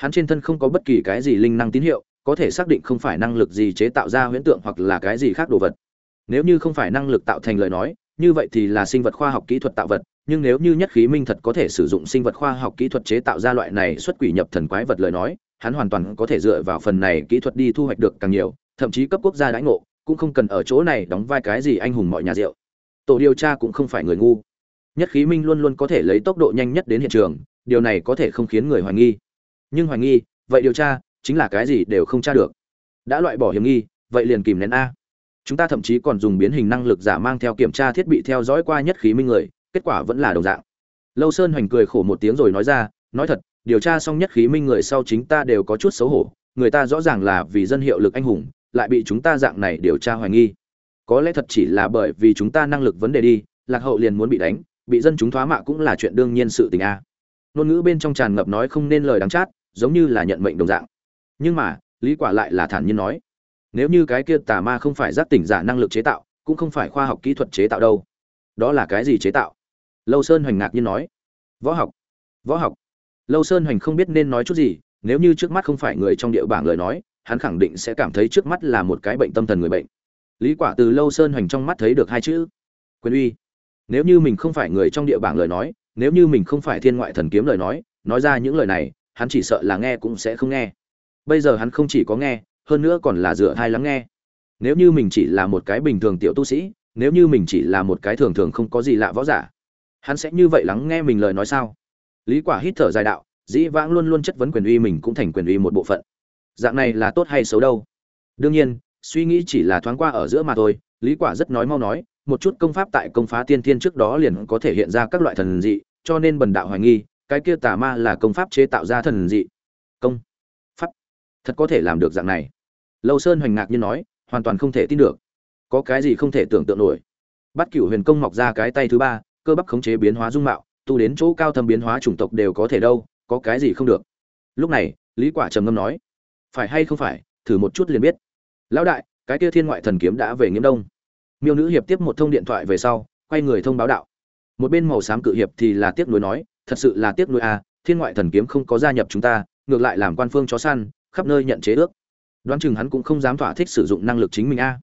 hắn trên thân không có bất kỳ cái gì linh năng tín hiệu, có thể xác định không phải năng lực gì chế tạo ra huyễn tượng hoặc là cái gì khác đồ vật. Nếu như không phải năng lực tạo thành lời nói, như vậy thì là sinh vật khoa học kỹ thuật tạo vật, nhưng nếu như nhất khí minh thật có thể sử dụng sinh vật khoa học kỹ thuật chế tạo ra loại này xuất quỷ nhập thần quái vật lời nói, hắn hoàn toàn có thể dựa vào phần này kỹ thuật đi thu hoạch được càng nhiều, thậm chí cấp quốc gia đãi ngộ, cũng không cần ở chỗ này đóng vai cái gì anh hùng mọi nhà rượu. Tổ điều tra cũng không phải người ngu. Nhất khí minh luôn luôn có thể lấy tốc độ nhanh nhất đến hiện trường, điều này có thể không khiến người hoài nghi nhưng hoài nghi, vậy điều tra, chính là cái gì đều không tra được. Đã loại bỏ hiểm nghi, vậy liền kìm nén a. Chúng ta thậm chí còn dùng biến hình năng lực giả mang theo kiểm tra thiết bị theo dõi qua nhất khí minh người, kết quả vẫn là đồng dạng. Lâu sơn hoành cười khổ một tiếng rồi nói ra, nói thật, điều tra xong nhất khí minh người sau chính ta đều có chút xấu hổ, người ta rõ ràng là vì dân hiệu lực anh hùng, lại bị chúng ta dạng này điều tra hoài nghi. Có lẽ thật chỉ là bởi vì chúng ta năng lực vấn đề đi, lạc hậu liền muốn bị đánh, bị dân chúng thoá mạ cũng là chuyện đương nhiên sự tình a. Ngôn ngữ bên trong tràn ngập nói không nên lời đáng chát giống như là nhận mệnh đồng dạng. Nhưng mà, lý quả lại là thản nhiên nói, nếu như cái kia tà ma không phải giác tỉnh giả năng lực chế tạo, cũng không phải khoa học kỹ thuật chế tạo đâu. Đó là cái gì chế tạo? Lâu sơn hoành ngạc nhiên nói, võ học võ học. Lâu sơn hoành không biết nên nói chút gì, nếu như trước mắt không phải người trong địa bảng lời nói, hắn khẳng định sẽ cảm thấy trước mắt là một cái bệnh tâm thần người bệnh. Lý quả từ lâu sơn hoành trong mắt thấy được hai chữ, quyền uy. Nếu như mình không phải người trong địa bảng lời nói, nếu như mình không phải thiên ngoại thần kiếm lời nói nói ra những lời này hắn chỉ sợ là nghe cũng sẽ không nghe. Bây giờ hắn không chỉ có nghe, hơn nữa còn là dựa hai lắng nghe. Nếu như mình chỉ là một cái bình thường tiểu tu sĩ, nếu như mình chỉ là một cái thường thường không có gì lạ võ giả, hắn sẽ như vậy lắng nghe mình lời nói sao? Lý quả hít thở dài đạo, dĩ vãng luôn luôn chất vấn quyền uy mình cũng thành quyền uy một bộ phận. Dạng này là tốt hay xấu đâu? Đương nhiên, suy nghĩ chỉ là thoáng qua ở giữa mà thôi, lý quả rất nói mau nói, một chút công pháp tại công phá tiên thiên trước đó liền có thể hiện ra các loại thần dị, cho nên bần đạo hoài nghi cái kia tà ma là công pháp chế tạo ra thần dị. Công pháp. Thật có thể làm được dạng này. Lâu sơn hoành ngạc như nói, hoàn toàn không thể tin được. Có cái gì không thể tưởng tượng nổi. Bắt cửu huyền công mọc ra cái tay thứ ba, cơ bắp khống chế biến hóa dung mạo, tu đến chỗ cao thâm biến hóa chủng tộc đều có thể đâu, có cái gì không được. Lúc này, lý quả trầm ngâm nói, phải hay không phải, thử một chút liền biết. Lão đại, cái kia thiên ngoại thần kiếm đã về nghiễm đông. Miêu nữ hiệp tiếp một thông điện thoại về sau, quay người thông báo đạo. Một bên màu xám cự hiệp thì là tiếc nuối nói thật sự là tiếc nuôi à thiên ngoại thần kiếm không có gia nhập chúng ta, ngược lại làm quan phương chó săn, khắp nơi nhận chế ước. Đoán chừng hắn cũng không dám thỏa thích sử dụng năng lực chính mình a.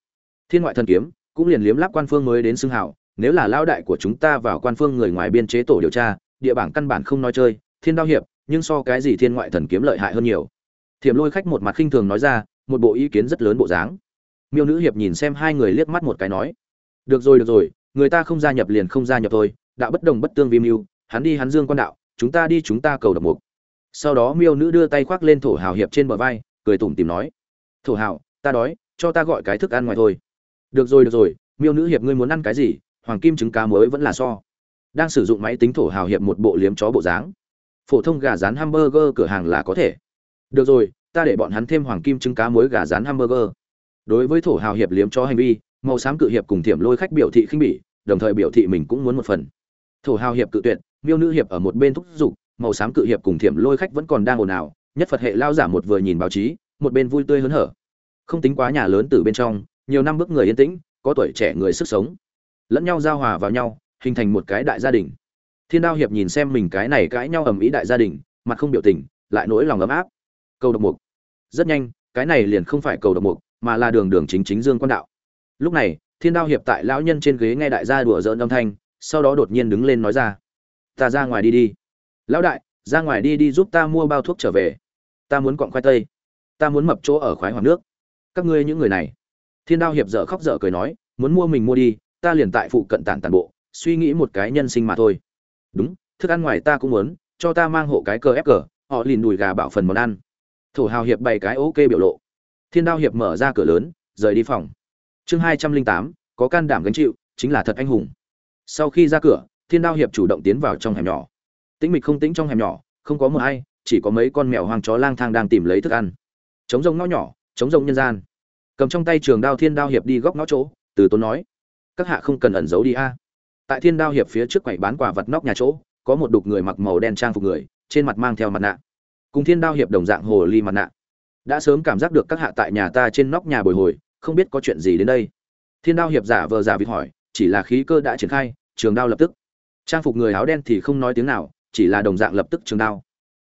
Thiên ngoại thần kiếm cũng liền liếm lắp quan phương mới đến xưng hảo nếu là lao đại của chúng ta vào quan phương người ngoài biên chế tổ điều tra, địa bảng căn bản không nói chơi, thiên đao hiệp, nhưng so cái gì thiên ngoại thần kiếm lợi hại hơn nhiều. Thiểm lôi khách một mặt khinh thường nói ra, một bộ ý kiến rất lớn bộ dáng. Miêu nữ hiệp nhìn xem hai người liếc mắt một cái nói, được rồi được rồi, người ta không gia nhập liền không gia nhập thôi đã bất đồng bất tương vi mưu hắn đi hắn dương quan đạo, chúng ta đi chúng ta cầu độc mục. Sau đó miêu nữ đưa tay khoác lên thổ hào hiệp trên bờ vai, cười tủm tìm nói, thổ hào, ta đói, cho ta gọi cái thức ăn ngoài thôi. Được rồi được rồi, miêu nữ hiệp ngươi muốn ăn cái gì? Hoàng kim trứng cá mới vẫn là so. Đang sử dụng máy tính thổ hào hiệp một bộ liếm chó bộ dáng. Phổ thông gà rán hamburger cửa hàng là có thể. Được rồi, ta để bọn hắn thêm hoàng kim trứng cá muối gà rán hamburger. Đối với thổ hào hiệp liếm cho hành vi, màu xám cự hiệp cùng thiểm lôi khách biểu thị khinh bỉ, đồng thời biểu thị mình cũng muốn một phần. Thổ hào hiệp cự tuyệt miêu nữ hiệp ở một bên thúc giục, màu xám cự hiệp cùng thiểm lôi khách vẫn còn đang ồn ào, nhất phật hệ lao giả một vừa nhìn báo chí, một bên vui tươi hớn hở. Không tính quá nhà lớn từ bên trong, nhiều năm bước người yên tĩnh, có tuổi trẻ người sức sống. Lẫn nhau giao hòa vào nhau, hình thành một cái đại gia đình. Thiên đao hiệp nhìn xem mình cái này cãi nhau ầm ĩ đại gia đình, mặt không biểu tình, lại nỗi lòng ấm áp. Cầu độc mục. Rất nhanh, cái này liền không phải cầu độc mục, mà là đường đường chính chính dương quan đạo. Lúc này, thiên đao hiệp tại lão nhân trên ghế nghe đại gia đùa giỡn âm thanh, sau đó đột nhiên đứng lên nói ra ta ra ngoài đi đi. Lão đại, ra ngoài đi đi giúp ta mua bao thuốc trở về. Ta muốn quặng khoai tây. Ta muốn mập chỗ ở khoái hoặc nước. Các ngươi những người này. Thiên đao hiệp dở khóc dở cười nói, muốn mua mình mua đi, ta liền tại phụ cận tản tàn bộ, suy nghĩ một cái nhân sinh mà thôi. Đúng, thức ăn ngoài ta cũng muốn, cho ta mang hộ cái cờ ép cờ, họ liền đùi gà bảo phần món ăn. Thổ hào hiệp bày cái ok biểu lộ. Thiên đao hiệp mở ra cửa lớn, rời đi phòng. Chương hai trăm linh tám, có can đảm gánh chịu, chính là thật anh hùng. Sau khi ra cửa thiên đao hiệp chủ động tiến vào trong hẻm nhỏ. Tĩnh mịch không tĩnh trong hẻm nhỏ, không có mờ ai, chỉ có mấy con mèo hoang chó lang thang đang tìm lấy thức ăn. Chống rông ngõ nhỏ chống rông nhân gian. Cầm trong tay trường đao thiên đao hiệp đi góc ngõ chỗ, từ tốn nói, các hạ không cần ẩn giấu đi a. Tại thiên đao hiệp phía trước quầy bán quả vật nóc nhà chỗ, có một đục người mặc màu đen trang phục người, trên mặt mang theo mặt nạ. Cùng thiên đao hiệp đồng dạng hồ ly mặt nạ. Đã sớm cảm giác được các hạ tại nhà ta trên nóc nhà bồi hồi, không biết có chuyện gì đến đây. Thiên đao hiệp giả vờ giả vịt hỏi, chỉ là khí cơ đã triển khai, trường đao lập tức trang phục người áo đen thì không nói tiếng nào, chỉ là đồng dạng lập tức trường đao.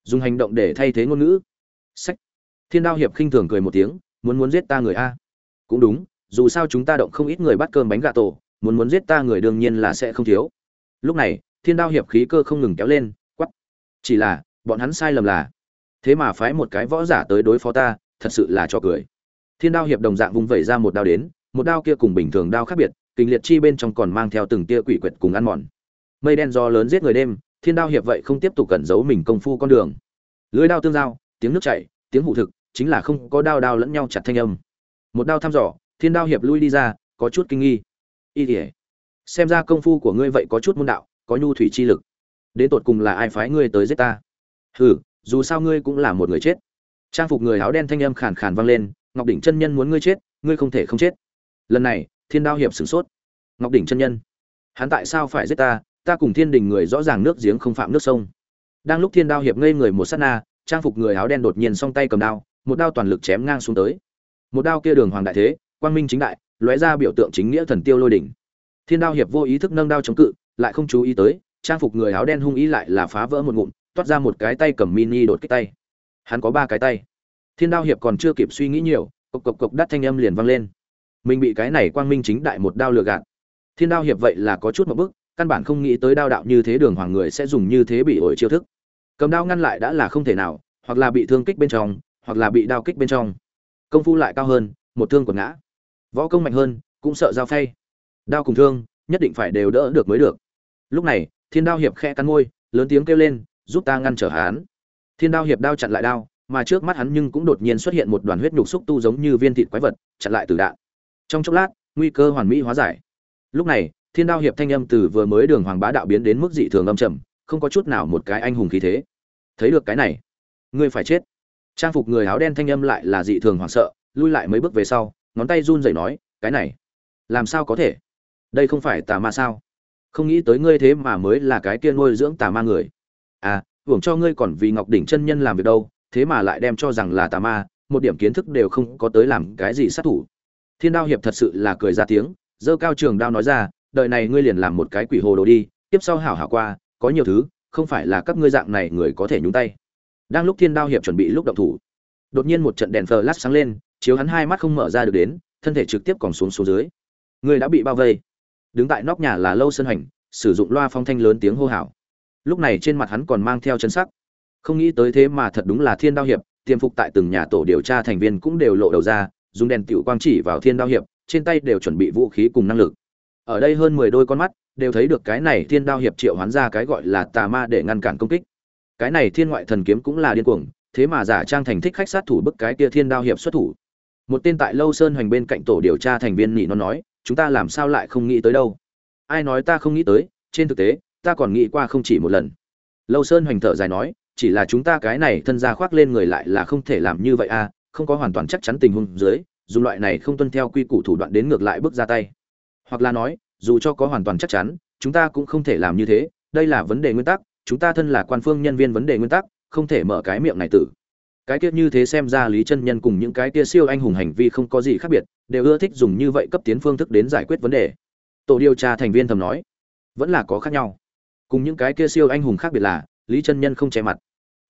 Dùng hành động để thay thế ngôn ngữ. Sách. Thiên đao hiệp khinh thường cười một tiếng, muốn muốn giết ta người a. Cũng đúng, dù sao chúng ta động không ít người bắt cơm bánh gà tổ, muốn muốn giết ta người đương nhiên là sẽ không thiếu. Lúc này, thiên đao hiệp khí cơ không ngừng kéo lên quắp chỉ là, bọn hắn sai lầm là. Thế mà phái một cái võ giả tới đối phó ta, thật sự là cho cười. Thiên đao hiệp đồng dạng vung vẩy ra một đao đến, một đao kia cùng bình thường đao khác biệt, kình liệt chi bên trong còn mang theo từng tia quỷ quyệt cùng ăn mòn mây đen do lớn giết người đêm, thiên đao hiệp vậy không tiếp tục cẩn giấu mình công phu con đường. Lưới đao tương giao, tiếng nước chảy, tiếng hụ thực, chính là không có đao đao lẫn nhau chặt thanh âm. Một đao thăm dò, thiên đao hiệp lui đi ra, có chút kinh nghi. Y tỉa xem ra công phu của ngươi vậy có chút môn đạo, có nhu thủy chi lực. Đến tột cùng là ai phái ngươi tới giết ta? Hừ, dù sao ngươi cũng là một người chết. Trang phục người áo đen thanh âm khàn khàn vang lên, ngọc đỉnh chân nhân muốn ngươi chết, ngươi không thể không chết. Lần này, thiên đao hiệp sửng sốt. Ngọc đỉnh chân nhân, hắn tại sao phải giết ta? Ta cùng thiên đình người rõ ràng nước giếng không phạm nước sông. Đang lúc thiên đao hiệp ngây người một sát na, trang phục người áo đen đột nhiên song tay cầm đao, một đao toàn lực chém ngang xuống tới. Một đao kia đường hoàng đại thế, quang minh chính đại, lóe ra biểu tượng chính nghĩa thần tiêu lôi đỉnh. Thiên đao hiệp vô ý thức nâng đao chống cự, lại không chú ý tới, trang phục người áo đen hung ý lại là phá vỡ một ngụm, toát ra một cái tay cầm mini đột kích tay. Hắn có ba cái tay. Thiên đao hiệp còn chưa kịp suy nghĩ nhiều, cộc cộc cộc đắt thanh âm liền vang lên. Mình bị cái này quang minh chính đại một đao lừa gạt. Thiên đao hiệp vậy là có chút một bức căn bản không nghĩ tới đao đạo như thế đường hoàng người sẽ dùng như thế bị ổi chiêu thức. Cầm đao ngăn lại đã là không thể nào, hoặc là bị thương kích bên trong, hoặc là bị đao kích bên trong. Công phu lại cao hơn, một thương còn ngã. Võ công mạnh hơn, cũng sợ dao phay. Đao cùng thương, nhất định phải đều đỡ được mới được. Lúc này, thiên đao hiệp khe cắn môi, lớn tiếng kêu lên, giúp ta ngăn trở hắn. Thiên đao hiệp đao chặn lại đao, mà trước mắt hắn nhưng cũng đột nhiên xuất hiện một đoàn huyết nhục xúc tu giống như viên thịt quái vật, chặn lại từ đạn. Trong chốc lát, nguy cơ hoàn mỹ hóa giải. Lúc này thiên đao hiệp thanh âm từ vừa mới đường hoàng bá đạo biến đến mức dị thường âm trầm, không có chút nào một cái anh hùng khí thế. Thấy được cái này, ngươi phải chết. Trang phục người áo đen thanh âm lại là dị thường hoảng sợ, lui lại mấy bước về sau, ngón tay run rẩy nói, cái này, làm sao có thể? Đây không phải tà ma sao? Không nghĩ tới ngươi thế mà mới là cái kia nuôi dưỡng tà ma người. À hưởng cho ngươi còn vì ngọc đỉnh chân nhân làm việc đâu, thế mà lại đem cho rằng là tà ma, một điểm kiến thức đều không có tới làm cái gì sát thủ. Thiên đao hiệp thật sự là cười ra tiếng dơ cao trường đao nói ra đời này ngươi liền làm một cái quỷ hồ đồ đi, tiếp sau hảo hảo qua, có nhiều thứ, không phải là các ngươi dạng này người có thể nhúng tay. Đang lúc thiên đao hiệp chuẩn bị lúc động thủ, đột nhiên một trận đèn flash sáng lên, chiếu hắn hai mắt không mở ra được đến, thân thể trực tiếp còn xuống xuống dưới. Người đã bị bao vây. Đứng tại nóc nhà là lâu sơn hành sử dụng loa phong thanh lớn tiếng hô hào. Lúc này trên mặt hắn còn mang theo chân sắc. Không nghĩ tới thế mà thật đúng là thiên đao hiệp tiềm phục tại từng nhà tổ điều tra thành viên cũng đều lộ đầu ra, dùng đèn tiểu quang chỉ vào thiên đao hiệp, trên tay đều chuẩn bị vũ khí cùng năng lực ở đây hơn mười đôi con mắt, đều thấy được cái này thiên đao hiệp triệu hoán ra cái gọi là tà ma để ngăn cản công kích. Cái này thiên ngoại thần kiếm cũng là điên cuồng, thế mà giả trang thành thích khách sát thủ bức cái kia thiên đao hiệp xuất thủ. Một tên tại lâu sơn hoành bên cạnh tổ điều tra thành viên nhị nó nói, chúng ta làm sao lại không nghĩ tới đâu? Ai nói ta không nghĩ tới? Trên thực tế, ta còn nghĩ qua không chỉ một lần. Lâu sơn hoành thở dài nói, chỉ là chúng ta cái này thân ra khoác lên người lại là không thể làm như vậy a không có hoàn toàn chắc chắn tình huống dưới, dùng loại này không tuân theo quy củ thủ đoạn đến ngược lại bước ra tay hoặc là nói, dù cho có hoàn toàn chắc chắn, chúng ta cũng không thể làm như thế. Đây là vấn đề nguyên tắc, chúng ta thân là quan phương nhân viên vấn đề nguyên tắc, không thể mở cái miệng này tử. Cái tiết như thế xem ra lý chân nhân cùng những cái tia siêu anh hùng hành vi không có gì khác biệt, đều ưa thích dùng như vậy cấp tiến phương thức đến giải quyết vấn đề. Tổ điều tra thành viên thầm nói, vẫn là có khác nhau. Cùng những cái kia siêu anh hùng khác biệt là, lý chân nhân không che mặt.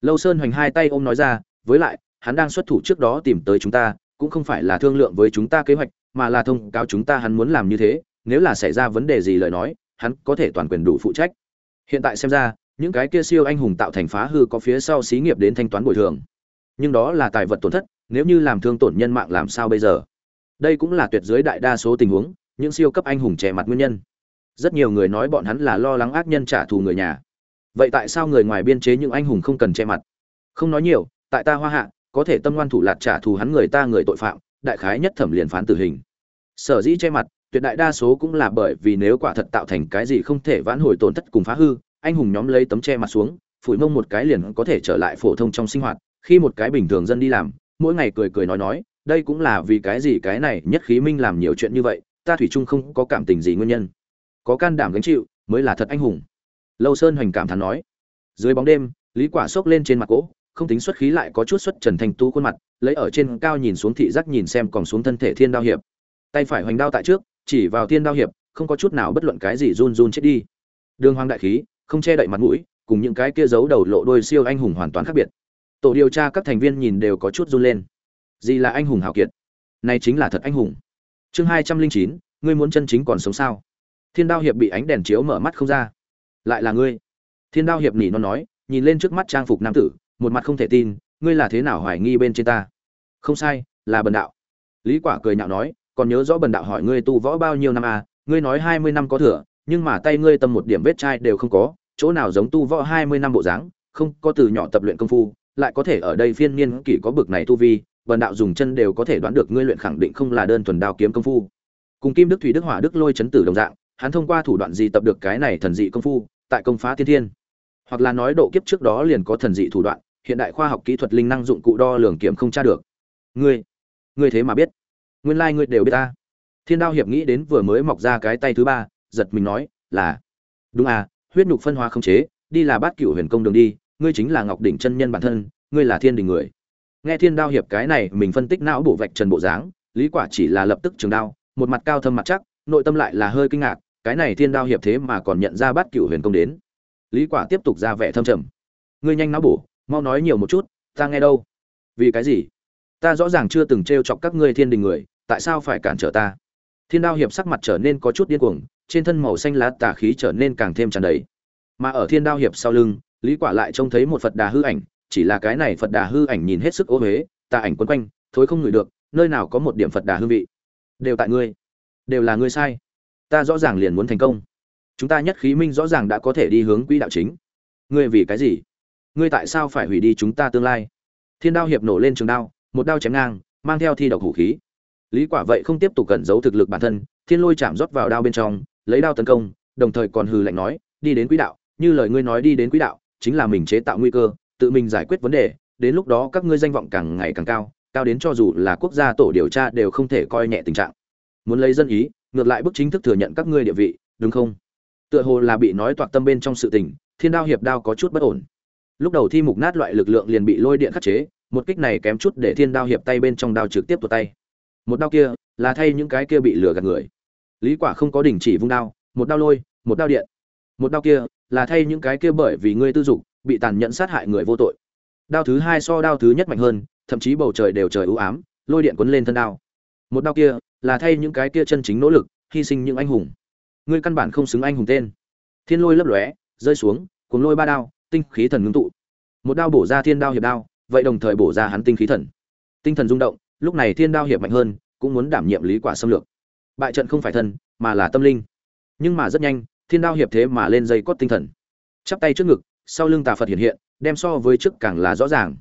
Lâu sơn hoành hai tay ôm nói ra, với lại, hắn đang xuất thủ trước đó tìm tới chúng ta cũng không phải là thương lượng với chúng ta kế hoạch, mà là thông cáo chúng ta hắn muốn làm như thế, nếu là xảy ra vấn đề gì lời nói, hắn có thể toàn quyền đủ phụ trách. Hiện tại xem ra, những cái kia siêu anh hùng tạo thành phá hư có phía sau xí nghiệp đến thanh toán bồi thường. Nhưng đó là tài vật tổn thất, nếu như làm thương tổn nhân mạng làm sao bây giờ? Đây cũng là tuyệt dưới đại đa số tình huống, những siêu cấp anh hùng trẻ mặt nguyên nhân. Rất nhiều người nói bọn hắn là lo lắng ác nhân trả thù người nhà. Vậy tại sao người ngoài biên chế những anh hùng không cần che mặt? Không nói nhiều, tại ta hoa hạ có thể tâm ngoan thủ lạt trả thù hắn người ta người tội phạm, đại khái nhất thẩm liền phán tử hình. Sở dĩ che mặt, tuyệt đại đa số cũng là bởi vì nếu quả thật tạo thành cái gì không thể vãn hồi tổn thất cùng phá hư, anh hùng nhóm lấy tấm che mặt xuống, phủi mông một cái liền có thể trở lại phổ thông trong sinh hoạt, khi một cái bình thường dân đi làm, mỗi ngày cười cười nói nói, đây cũng là vì cái gì cái này nhất khí minh làm nhiều chuyện như vậy, ta thủy chung không có cảm tình gì nguyên nhân. Có can đảm gánh chịu, mới là thật anh hùng. Lâu sơn hoành cảm thán nói, dưới bóng đêm, lý quả sốc lên trên mặt cỗ không tính xuất khí lại có chút xuất trần thanh tu khuôn mặt, lấy ở trên cao nhìn xuống thị giác nhìn xem còn xuống thân thể thiên đao hiệp. Tay phải hoành đao tại trước, chỉ vào thiên đao hiệp, không có chút nào bất luận cái gì run run chết đi. Đường hoàng đại khí, không che đậy mặt mũi, cùng những cái kia giấu đầu lộ đôi siêu anh hùng hoàn toàn khác biệt. Tổ điều tra các thành viên nhìn đều có chút run lên. Gì là anh hùng hào kiệt. Này chính là thật anh hùng. Chương hai trăm linh chín, ngươi muốn chân chính còn sống sao? Thiên đao hiệp bị ánh đèn chiếu mở mắt không ra. Lại là ngươi. Thiên đao hiệp nỉ nó nói, nhìn lên trước mắt trang phục nam tử một mặt không thể tin, ngươi là thế nào hoài nghi bên trên ta? Không sai, là bần đạo. Lý quả cười nhạo nói, còn nhớ rõ bần đạo hỏi ngươi tu võ bao nhiêu năm à ngươi nói hai mươi năm có thừa, nhưng mà tay ngươi tâm một điểm vết chai đều không có, chỗ nào giống tu võ hai mươi năm bộ dáng, không có từ nhỏ tập luyện công phu, lại có thể ở đây phiên niên kỷ có bực này tu vi, bần đạo dùng chân đều có thể đoán được ngươi luyện khẳng định không là đơn thuần đao kiếm công phu. Cùng kim đức thủy đức hỏa đức lôi chấn tử đồng dạng, hắn thông qua thủ đoạn gì tập được cái này thần dị công phu, tại công phá thiên thiên. Hoặc là nói độ kiếp trước đó liền có thần dị thủ đoạn hiện đại khoa học kỹ thuật linh năng dụng cụ đo lường kiểm không tra được. Ngươi ngươi thế mà biết. Nguyên lai、like、ngươi đều biết ta. Thiên đao hiệp nghĩ đến vừa mới mọc ra cái tay thứ ba, giật mình nói, là, đúng à huyết nhục phân hóa không chế, đi là bát cựu huyền công đường đi, ngươi chính là ngọc đỉnh chân nhân bản thân, ngươi là thiên đình người. Nghe thiên đao hiệp cái này, mình phân tích não bộ vạch trần bộ dáng, lý quả chỉ là lập tức trường đao, một mặt cao thâm mặt chắc, nội tâm lại là hơi kinh ngạc, cái này thiên đao hiệp thế mà còn nhận ra bát cựu huyền công đến. Lý quả tiếp tục ra vẻ thâm trầm. Ngươi nhanh não bổ mau nói nhiều một chút, ta nghe đâu. Vì cái gì? Ta rõ ràng chưa từng trêu chọc các ngươi thiên đình người, tại sao phải cản trở ta? Thiên đao hiệp sắc mặt trở nên có chút điên cuồng, trên thân màu xanh lá tà khí trở nên càng thêm tràn đầy. Mà ở thiên đao hiệp sau lưng, lý quả lại trông thấy một phật đà hư ảnh, chỉ là cái này phật đà hư ảnh nhìn hết sức ô huế tà ảnh quấn quanh, thối không ngửi được, nơi nào có một điểm phật đà hương vị. Đều tại ngươi. Đều là ngươi sai. Ta rõ ràng liền muốn thành công. Chúng ta nhất khí minh rõ ràng đã có thể đi hướng quỹ đạo chính. Ngươi vì cái gì? Ngươi tại sao phải hủy đi chúng ta tương lai? Thiên đao hiệp nổ lên trường đao, một đao chém ngang, mang theo thi độc hủ khí. Lý quả vậy không tiếp tục cẩn giấu thực lực bản thân, thiên lôi chạm rót vào đao bên trong, lấy đao tấn công, đồng thời còn hừ lạnh nói, đi đến quỹ đạo, như lời ngươi nói đi đến quỹ đạo, chính là mình chế tạo nguy cơ, tự mình giải quyết vấn đề, đến lúc đó các ngươi danh vọng càng ngày càng cao cao đến cho dù là quốc gia tổ điều tra đều không thể coi nhẹ tình trạng. Muốn lấy dân ý, ngược lại bức chính thức thừa nhận các ngươi địa vị, đúng không? Tựa hồ là bị nói toạc tâm bên trong sự tình, thiên đao hiệp đao có chút bất ổn lúc đầu thi mục nát loại lực lượng liền bị lôi điện khắc chế, một kích này kém chút để thiên đao hiệp tay bên trong đao trực tiếp tuột tay. Một đao kia là thay những cái kia bị lừa gạt người. Lý quả không có đình chỉ vung đao, một đao lôi, một đao điện. Một đao kia là thay những cái kia bởi vì ngươi tư dục, bị tàn nhẫn sát hại người vô tội. Đao thứ hai so đao thứ nhất mạnh hơn, thậm chí bầu trời đều trời ưu ám, lôi điện cuốn lên thân đao. Một đao kia là thay những cái kia chân chính nỗ lực, hy sinh những anh hùng. Ngươi căn bản không xứng anh hùng tên. Thiên lôi lấp lóe, rơi xuống cuốn lôi ba đao tinh khí thần ngưng tụ. Một đao bổ ra thiên đao hiệp đao, vậy đồng thời bổ ra hắn tinh khí thần. Tinh thần rung động, lúc này thiên đao hiệp mạnh hơn, cũng muốn đảm nhiệm lý quả xâm lược. Bại trận không phải thân, mà là tâm linh. Nhưng mà rất nhanh, thiên đao hiệp thế mà lên dây cốt tinh thần. Chắp tay trước ngực, sau lưng tà phật hiện hiện, đem so với trước càng là rõ ràng.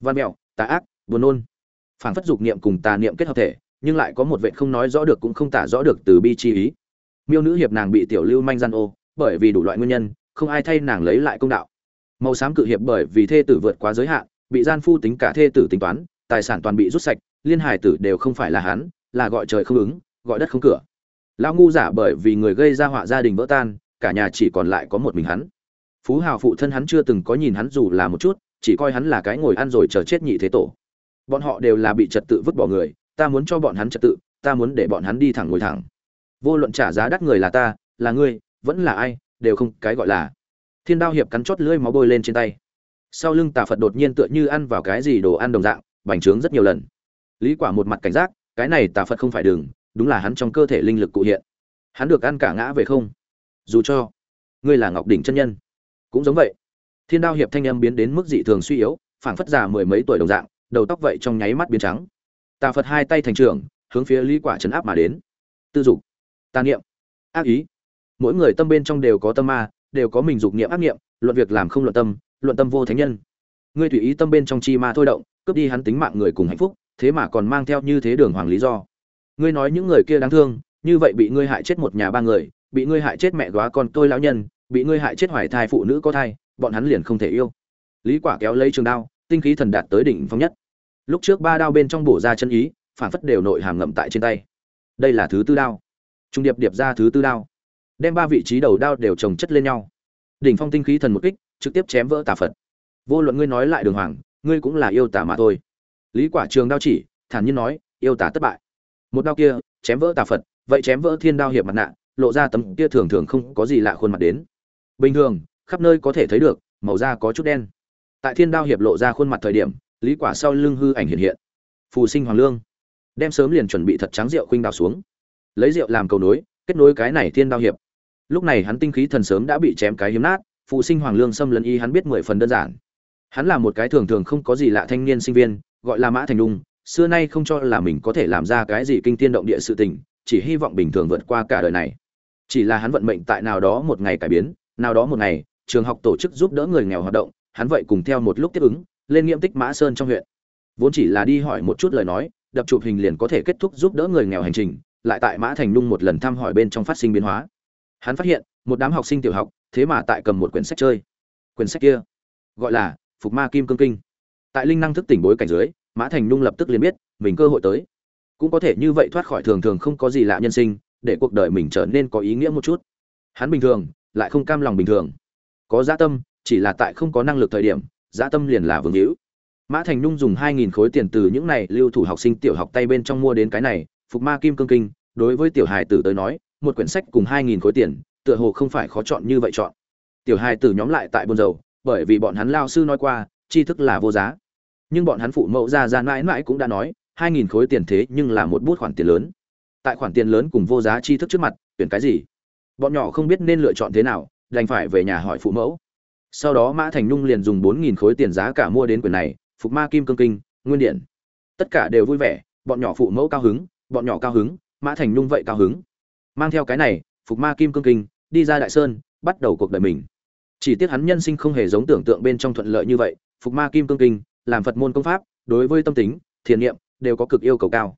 Văn mẹo, tà ác, buồn nôn. Phảng phất dục niệm cùng tà niệm kết hợp thể, nhưng lại có một vệ không nói rõ được cũng không tả rõ được từ bi chi ý. Miêu nữ hiệp nàng bị tiểu lưu manh gian ô, bởi vì đủ loại nguyên nhân, không ai thay nàng lấy lại công đạo màu xám cự hiệp bởi vì thê tử vượt quá giới hạn, bị gian phu tính cả thê tử tính toán, tài sản toàn bị rút sạch, liên hải tử đều không phải là hắn, là gọi trời không ứng, gọi đất không cửa. Lão ngu giả bởi vì người gây ra họa gia đình vỡ tan, cả nhà chỉ còn lại có một mình hắn. Phú hào phụ thân hắn chưa từng có nhìn hắn dù là một chút, chỉ coi hắn là cái ngồi ăn rồi chờ chết nhị thế tổ. Bọn họ đều là bị trật tự vứt bỏ người, ta muốn cho bọn hắn trật tự, ta muốn để bọn hắn đi thẳng ngồi thẳng. Vô luận trả giá đắt người là ta, là ngươi, vẫn là ai, đều không cái gọi là thiên đao hiệp cắn chót lưỡi máu bôi lên trên tay. Sau lưng tà phật đột nhiên tựa như ăn vào cái gì đồ ăn đồng dạng, bành trướng rất nhiều lần. Lý quả một mặt cảnh giác, cái này tà phật không phải đường, đúng là hắn trong cơ thể linh lực cụ hiện. Hắn được ăn cả ngã về không? Dù cho, ngươi là ngọc đỉnh chân nhân, cũng giống vậy. Thiên đao hiệp thanh âm biến đến mức dị thường suy yếu, phảng phất già mười mấy tuổi đồng dạng, đầu tóc vậy trong nháy mắt biến trắng. Tà phật hai tay thành trưởng, hướng phía lý quả chấn áp mà đến. Tư dục tà niệm. Ác ý. Mỗi người tâm bên trong đều có tâm ma đều có mình dục niệm ác niệm, luận việc làm không luận tâm luận tâm vô thánh nhân. Ngươi tùy ý tâm bên trong chi ma thôi động, cướp đi hắn tính mạng người cùng hạnh phúc, thế mà còn mang theo như thế đường hoàng lý do. Ngươi nói những người kia đáng thương, như vậy bị ngươi hại chết một nhà ba người, bị ngươi hại chết mẹ góa con tôi lão nhân, bị ngươi hại chết hoài thai phụ nữ có thai, bọn hắn liền không thể yêu. Lý quả kéo lấy trường đao, tinh khí thần đạt tới đỉnh phong nhất. Lúc trước ba đao bên trong bổ ra chân ý, phản phất đều nội hàm ngậm tại trên tay. Đây là thứ tư đao. Trung điệp điệp ra thứ tư đao đem ba vị trí đầu đao đều chồng chất lên nhau. Đỉnh phong tinh khí thần một kích, trực tiếp chém vỡ tà phật. Vô luận ngươi nói lại đường hoàng, ngươi cũng là yêu tà mà thôi. Lý quả trường đao chỉ, thản nhiên nói, yêu tà thất bại. Một đao kia, chém vỡ tà phật, vậy chém vỡ thiên đao hiệp mặt nạ, lộ ra tấm kia thường thường không có gì lạ khuôn mặt đến. Bình thường, khắp nơi có thể thấy được, màu da có chút đen. Tại thiên đao hiệp lộ ra khuôn mặt thời điểm, lý quả sau lưng hư ảnh hiện hiện. Phù sinh hoàng lương. Đem sớm liền chuẩn bị thật trắng rượu khuynh đào xuống. Lấy rượu làm cầu nối, kết nối cái này thiên đao hiệp lúc này hắn tinh khí thần sớm đã bị chém cái hiếm nát, phụ sinh hoàng lương xâm lấn y hắn biết mười phần đơn giản. Hắn là một cái thường thường không có gì lạ thanh niên sinh viên, gọi là mã thành đung xưa nay không cho là mình có thể làm ra cái gì kinh tiên động địa sự tình, chỉ hy vọng bình thường vượt qua cả đời này. Chỉ là hắn vận mệnh tại nào đó một ngày cải biến, nào đó một ngày, trường học tổ chức giúp đỡ người nghèo hoạt động, hắn vậy cùng theo một lúc tiếp ứng, lên nghiệm tích mã sơn trong huyện. Vốn chỉ là đi hỏi một chút lời nói, đập chụp hình liền có thể kết thúc giúp đỡ người nghèo hành trình, lại tại mã thành nung một lần thăm hỏi bên trong phát sinh biến hóa hắn phát hiện, một đám học sinh tiểu học, thế mà tại cầm một quyển sách chơi. Quyển sách kia, gọi là phục ma kim cương kinh. Tại linh năng thức tỉnh bối cảnh dưới, mã thành nhung lập tức liền biết, mình cơ hội tới. Cũng có thể như vậy thoát khỏi thường thường không có gì lạ nhân sinh, để cuộc đời mình trở nên có ý nghĩa một chút. Hắn bình thường, lại không cam lòng bình thường. Có dã tâm, chỉ là tại không có năng lực thời điểm dã tâm liền là vương hữu. Mã thành nhung dùng hai nghìn khối tiền từ những này lưu thủ học sinh tiểu học tay bên trong mua đến cái này, phục ma kim cương kinh, đối với tiểu hài tử tới nói một quyển sách cùng hai nghìn khối tiền, tựa hồ không phải khó chọn như vậy chọn. Tiểu hai tử nhóm lại tại buôn dầu bởi vì bọn hắn lao sư nói qua, tri thức là vô giá. Nhưng bọn hắn phụ mẫu ra ra mãi mãi cũng đã nói, hai nghìn khối tiền thế nhưng là một bút khoản tiền lớn. Tại khoản tiền lớn cùng vô giá tri thức trước mặt, tuyển cái gì? Bọn nhỏ không biết nên lựa chọn thế nào, đành phải về nhà hỏi phụ mẫu. Sau đó mã thành nhung liền dùng bốn nghìn khối tiền giá cả mua đến quyển này, phục ma kim cương kinh, nguyên điện. Tất cả đều vui vẻ, bọn nhỏ phụ mẫu cao hứng, bọn nhỏ cao hứng, mã thành nhung vậy cao hứng mang theo cái này, phục ma kim cương kinh, đi ra đại sơn, bắt đầu cuộc đời mình. Chỉ tiếc hắn nhân sinh không hề giống tưởng tượng bên trong thuận lợi như vậy, phục ma kim cương kinh, làm phật môn công pháp, đối với tâm tính, thiền niệm, đều có cực yêu cầu cao.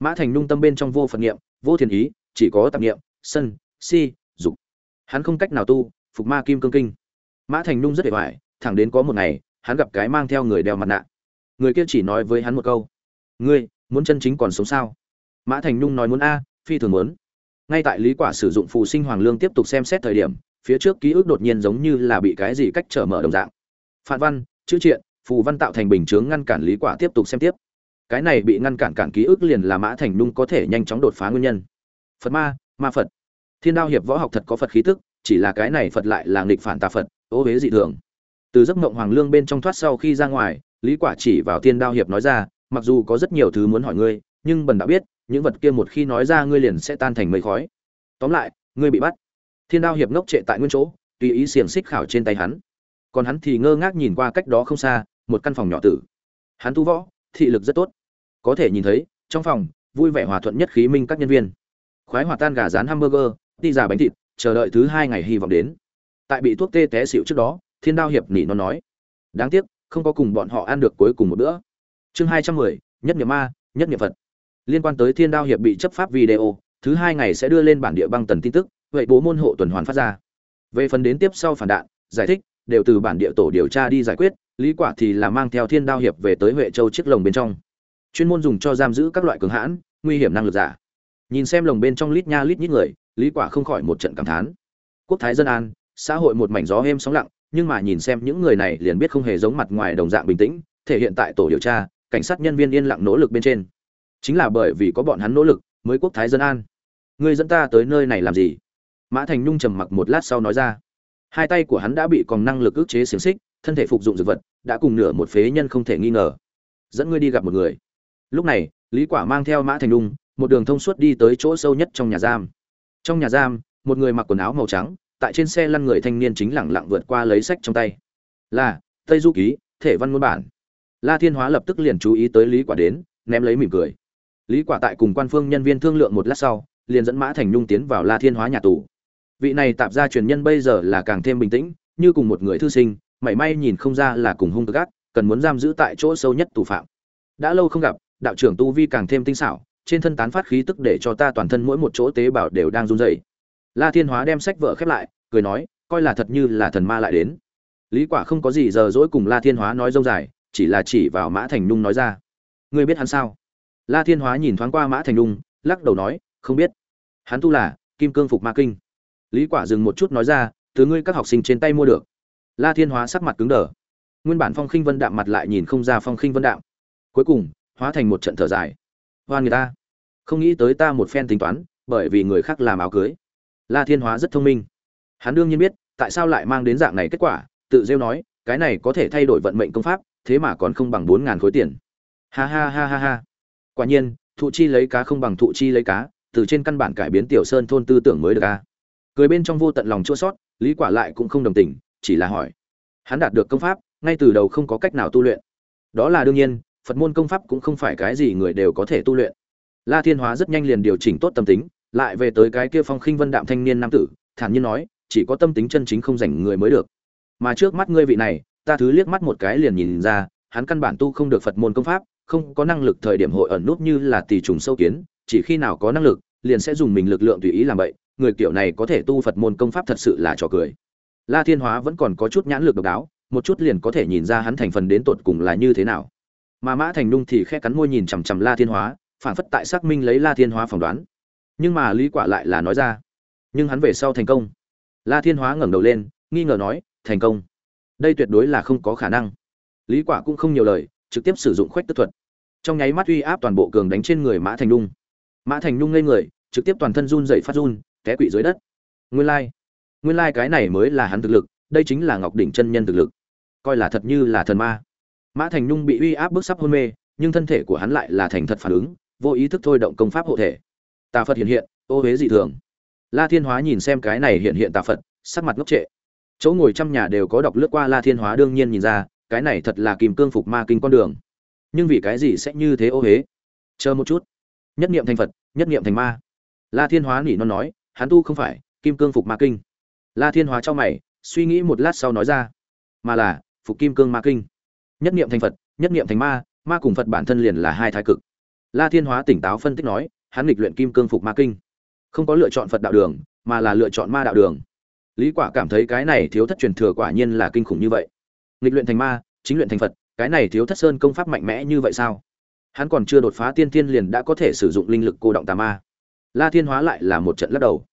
Mã thành nhung tâm bên trong vô phật niệm, vô thiền ý, chỉ có tạp niệm, sân, si, dục. Hắn không cách nào tu, phục ma kim cương kinh. Mã thành nhung rất để hoài thẳng đến có một ngày, hắn gặp cái mang theo người đeo mặt nạ. Người kia chỉ nói với hắn một câu. Ngươi, muốn chân chính còn sống sao? Mã thành nhung nói muốn a, phi thường muốn ngay tại lý quả sử dụng phù sinh hoàng lương tiếp tục xem xét thời điểm, phía trước ký ức đột nhiên giống như là bị cái gì cách trở mở đồng dạng. Phản văn, chữ triện, phù văn tạo thành bình chướng ngăn cản lý quả tiếp tục xem tiếp. Cái này bị ngăn cản cản ký ức liền là mã thành nhung có thể nhanh chóng đột phá nguyên nhân. Phật ma ma phật. Thiên đao hiệp võ học thật có phật khí tức, chỉ là cái này phật lại là nghịch phản tà phật, ô huế dị thường. Từ giấc mộng hoàng lương bên trong thoát sau khi ra ngoài, lý quả chỉ vào thiên đao hiệp nói ra, mặc dù có rất nhiều thứ muốn hỏi ngươi, nhưng bần đã biết những vật kia một khi nói ra ngươi liền sẽ tan thành mây khói. Tóm lại, ngươi bị bắt. Thiên đao hiệp ngốc trệ tại nguyên chỗ, tùy ý xiềng xích khảo trên tay hắn. Còn hắn thì ngơ ngác nhìn qua cách đó không xa, một căn phòng nhỏ tử. Hắn tu võ, thị lực rất tốt. Có thể nhìn thấy, trong phòng, vui vẻ hòa thuận nhất khí minh các nhân viên. Khoái hòa tan gà rán hamburger, đi giả bánh thịt, chờ đợi thứ hai ngày hy vọng đến. Tại bị thuốc tê té xịu trước đó, thiên đao hiệp nỉ nó nói. Đáng tiếc, không có cùng bọn họ ăn được cuối cùng một bữa. Chương hai trăm mười, nhất niệm ma, nhất niệm phật liên quan tới thiên đao hiệp bị chấp pháp video, thứ hai ngày sẽ đưa lên bản địa băng tần tin tức, vậy bố môn hộ tuần hoàn phát ra. Về phần đến tiếp sau phản đạn, giải thích, đều từ bản địa tổ điều tra đi giải quyết, lý quả thì là mang theo thiên đao hiệp về tới huệ châu chiếc lồng bên trong. Chuyên môn dùng cho giam giữ các loại cường hãn, nguy hiểm năng lực giả. Nhìn xem lồng bên trong lít nha lít nhít người, lý quả không khỏi một trận cảm thán. Quốc thái dân an, xã hội một mảnh gió êm sóng lặng, nhưng mà nhìn xem những người này liền biết không hề giống mặt ngoài đồng dạng bình tĩnh, thể hiện tại tổ điều tra, cảnh sát nhân viên yên lặng nỗ lực bên trên chính là bởi vì có bọn hắn nỗ lực mới quốc thái dân an. Ngươi dẫn ta tới nơi này làm gì? Mã thành nhung trầm mặc một lát sau nói ra. Hai tay của hắn đã bị còn năng lực ức chế xiềng xích, thân thể phục dụng dược vật, đã cùng nửa một phế nhân không thể nghi ngờ. Dẫn ngươi đi gặp một người. Lúc này, lý quả mang theo mã thành nhung, một đường thông suốt đi tới chỗ sâu nhất trong nhà giam. Trong nhà giam, một người mặc quần áo màu trắng, tại trên xe lăn người thanh niên chính lẳng lặng vượt qua lấy sách trong tay. Là, tây du ký, thể văn ngôn bản. La thiên hóa lập tức liền chú ý tới lý quả đến, ném lấy mỉm cười lý quả tại cùng quan phương nhân viên thương lượng một lát sau, liền dẫn mã thành nhung tiến vào la thiên hóa nhà tù. Vị này tạp gia truyền nhân bây giờ là càng thêm bình tĩnh, như cùng một người thư sinh, mảy may nhìn không ra là cùng hung cực cần muốn giam giữ tại chỗ sâu nhất tù phạm. Đã lâu không gặp, đạo trưởng tu vi càng thêm tinh xảo, trên thân tán phát khí tức để cho ta toàn thân mỗi một chỗ tế bào đều đang run rẩy. La thiên hóa đem sách vợ khép lại, cười nói, coi là thật như là thần ma lại đến. Lý quả không có gì giờ dỗi cùng la thiên hóa nói dông dài, chỉ là chỉ vào mã thành nhung nói ra. Ngươi biết hắn sao? La thiên hóa nhìn thoáng qua mã thành Dung, lắc đầu nói không biết. Hắn tu là kim cương phục ma kinh. Lý quả dừng một chút nói ra từ ngươi các học sinh trên tay mua được. La thiên hóa sắc mặt cứng đờ. Nguyên bản phong khinh vân đạm mặt lại nhìn không ra phong khinh vân đạm. Cuối cùng hóa thành một trận thở dài. Hoan người ta. Không nghĩ tới ta một phen tính toán bởi vì người khác làm áo cưới. La thiên hóa rất thông minh. Hắn đương nhiên biết tại sao lại mang đến dạng này kết quả tự rêu nói cái này có thể thay đổi vận mệnh công pháp thế mà còn không bằng bốn ngàn khối tiền. Ha ha ha ha ha quả nhiên, thụ chi lấy cá không bằng thụ chi lấy cá, từ trên căn bản cải biến tiểu sơn thôn tư tưởng mới được a. Cười bên trong vô tận lòng chua sót, lý quả lại cũng không đồng tình, chỉ là hỏi. Hắn đạt được công pháp, ngay từ đầu không có cách nào tu luyện. Đó là đương nhiên, phật môn công pháp cũng không phải cái gì người đều có thể tu luyện. La thiên hóa rất nhanh liền điều chỉnh tốt tâm tính, lại về tới cái kia phong khinh vân đạm thanh niên nam tử, thản nhiên nói, chỉ có tâm tính chân chính không dành người mới được. Mà trước mắt ngươi vị này, ta thứ liếc mắt một cái liền nhìn ra, hắn căn bản tu không được phật môn công pháp không có năng lực thời điểm hội ẩn nút như là tỷ trùng sâu kiến, chỉ khi nào có năng lực, liền sẽ dùng mình lực lượng tùy ý làm vậy, người kiểu này có thể tu phật môn công pháp thật sự là trò cười. La thiên hóa vẫn còn có chút nhãn lực độc đáo, một chút liền có thể nhìn ra hắn thành phần đến tột cùng là như thế nào. Mà mã thành nung thì khẽ cắn môi nhìn chằm chằm la thiên hóa, phản phất tại xác minh lấy la thiên hóa phỏng đoán. Nhưng mà lý quả lại là nói ra. Nhưng hắn về sau thành công. La thiên hóa ngẩng đầu lên, nghi ngờ nói, thành công? Đây tuyệt đối là không có khả năng. Lý quả cũng không nhiều lời, trực tiếp sử dụng khuếch tức thuật trong nháy mắt uy áp toàn bộ cường đánh trên người mã thành nhung. Mã thành nhung ngây người, trực tiếp toàn thân run dậy phát run, té quỵ dưới đất. Nguyên lai、like. nguyên lai、like、cái này mới là hắn thực lực, đây chính là ngọc đỉnh chân nhân thực lực. Coi là thật như là thần ma. Mã thành nhung bị uy áp bức sắp hôn mê, nhưng thân thể của hắn lại là thành thật phản ứng, vô ý thức thôi động công pháp hộ thể. Tà phật hiện hiện, ô huế dị thường. La thiên hóa nhìn xem cái này hiện hiện tà phật, sắc mặt ngốc trệ. Chỗ ngồi trăm nhà đều có đọc lướt qua la thiên hóa đương nhiên nhìn ra, cái này thật là kìm cương phục ma kinh con đường nhưng vì cái gì sẽ như thế ô huế? Chờ một chút. Nhất niệm thành phật, nhất niệm thành ma. La thiên hóa nỉ non nói, hắn tu không phải, kim cương phục ma kinh. La thiên hóa cho mày, suy nghĩ một lát sau nói ra, mà là, phục kim cương ma kinh. Nhất niệm thành phật, nhất niệm thành ma ma cùng phật bản thân liền là hai thái cực. La thiên hóa tỉnh táo phân tích nói, hắn nghịch luyện kim cương phục ma kinh. Không có lựa chọn phật đạo đường, mà là lựa chọn ma đạo đường. Lý quả cảm thấy cái này thiếu thất truyền thừa quả nhiên là kinh khủng như vậy. Nghịch luyện thành ma, chính luyện thành phật cái này thiếu thất sơn công pháp mạnh mẽ như vậy sao? Hắn còn chưa đột phá tiên thiên liền đã có thể sử dụng linh lực cô động tà ma. La thiên hóa lại là một trận lắc đầu.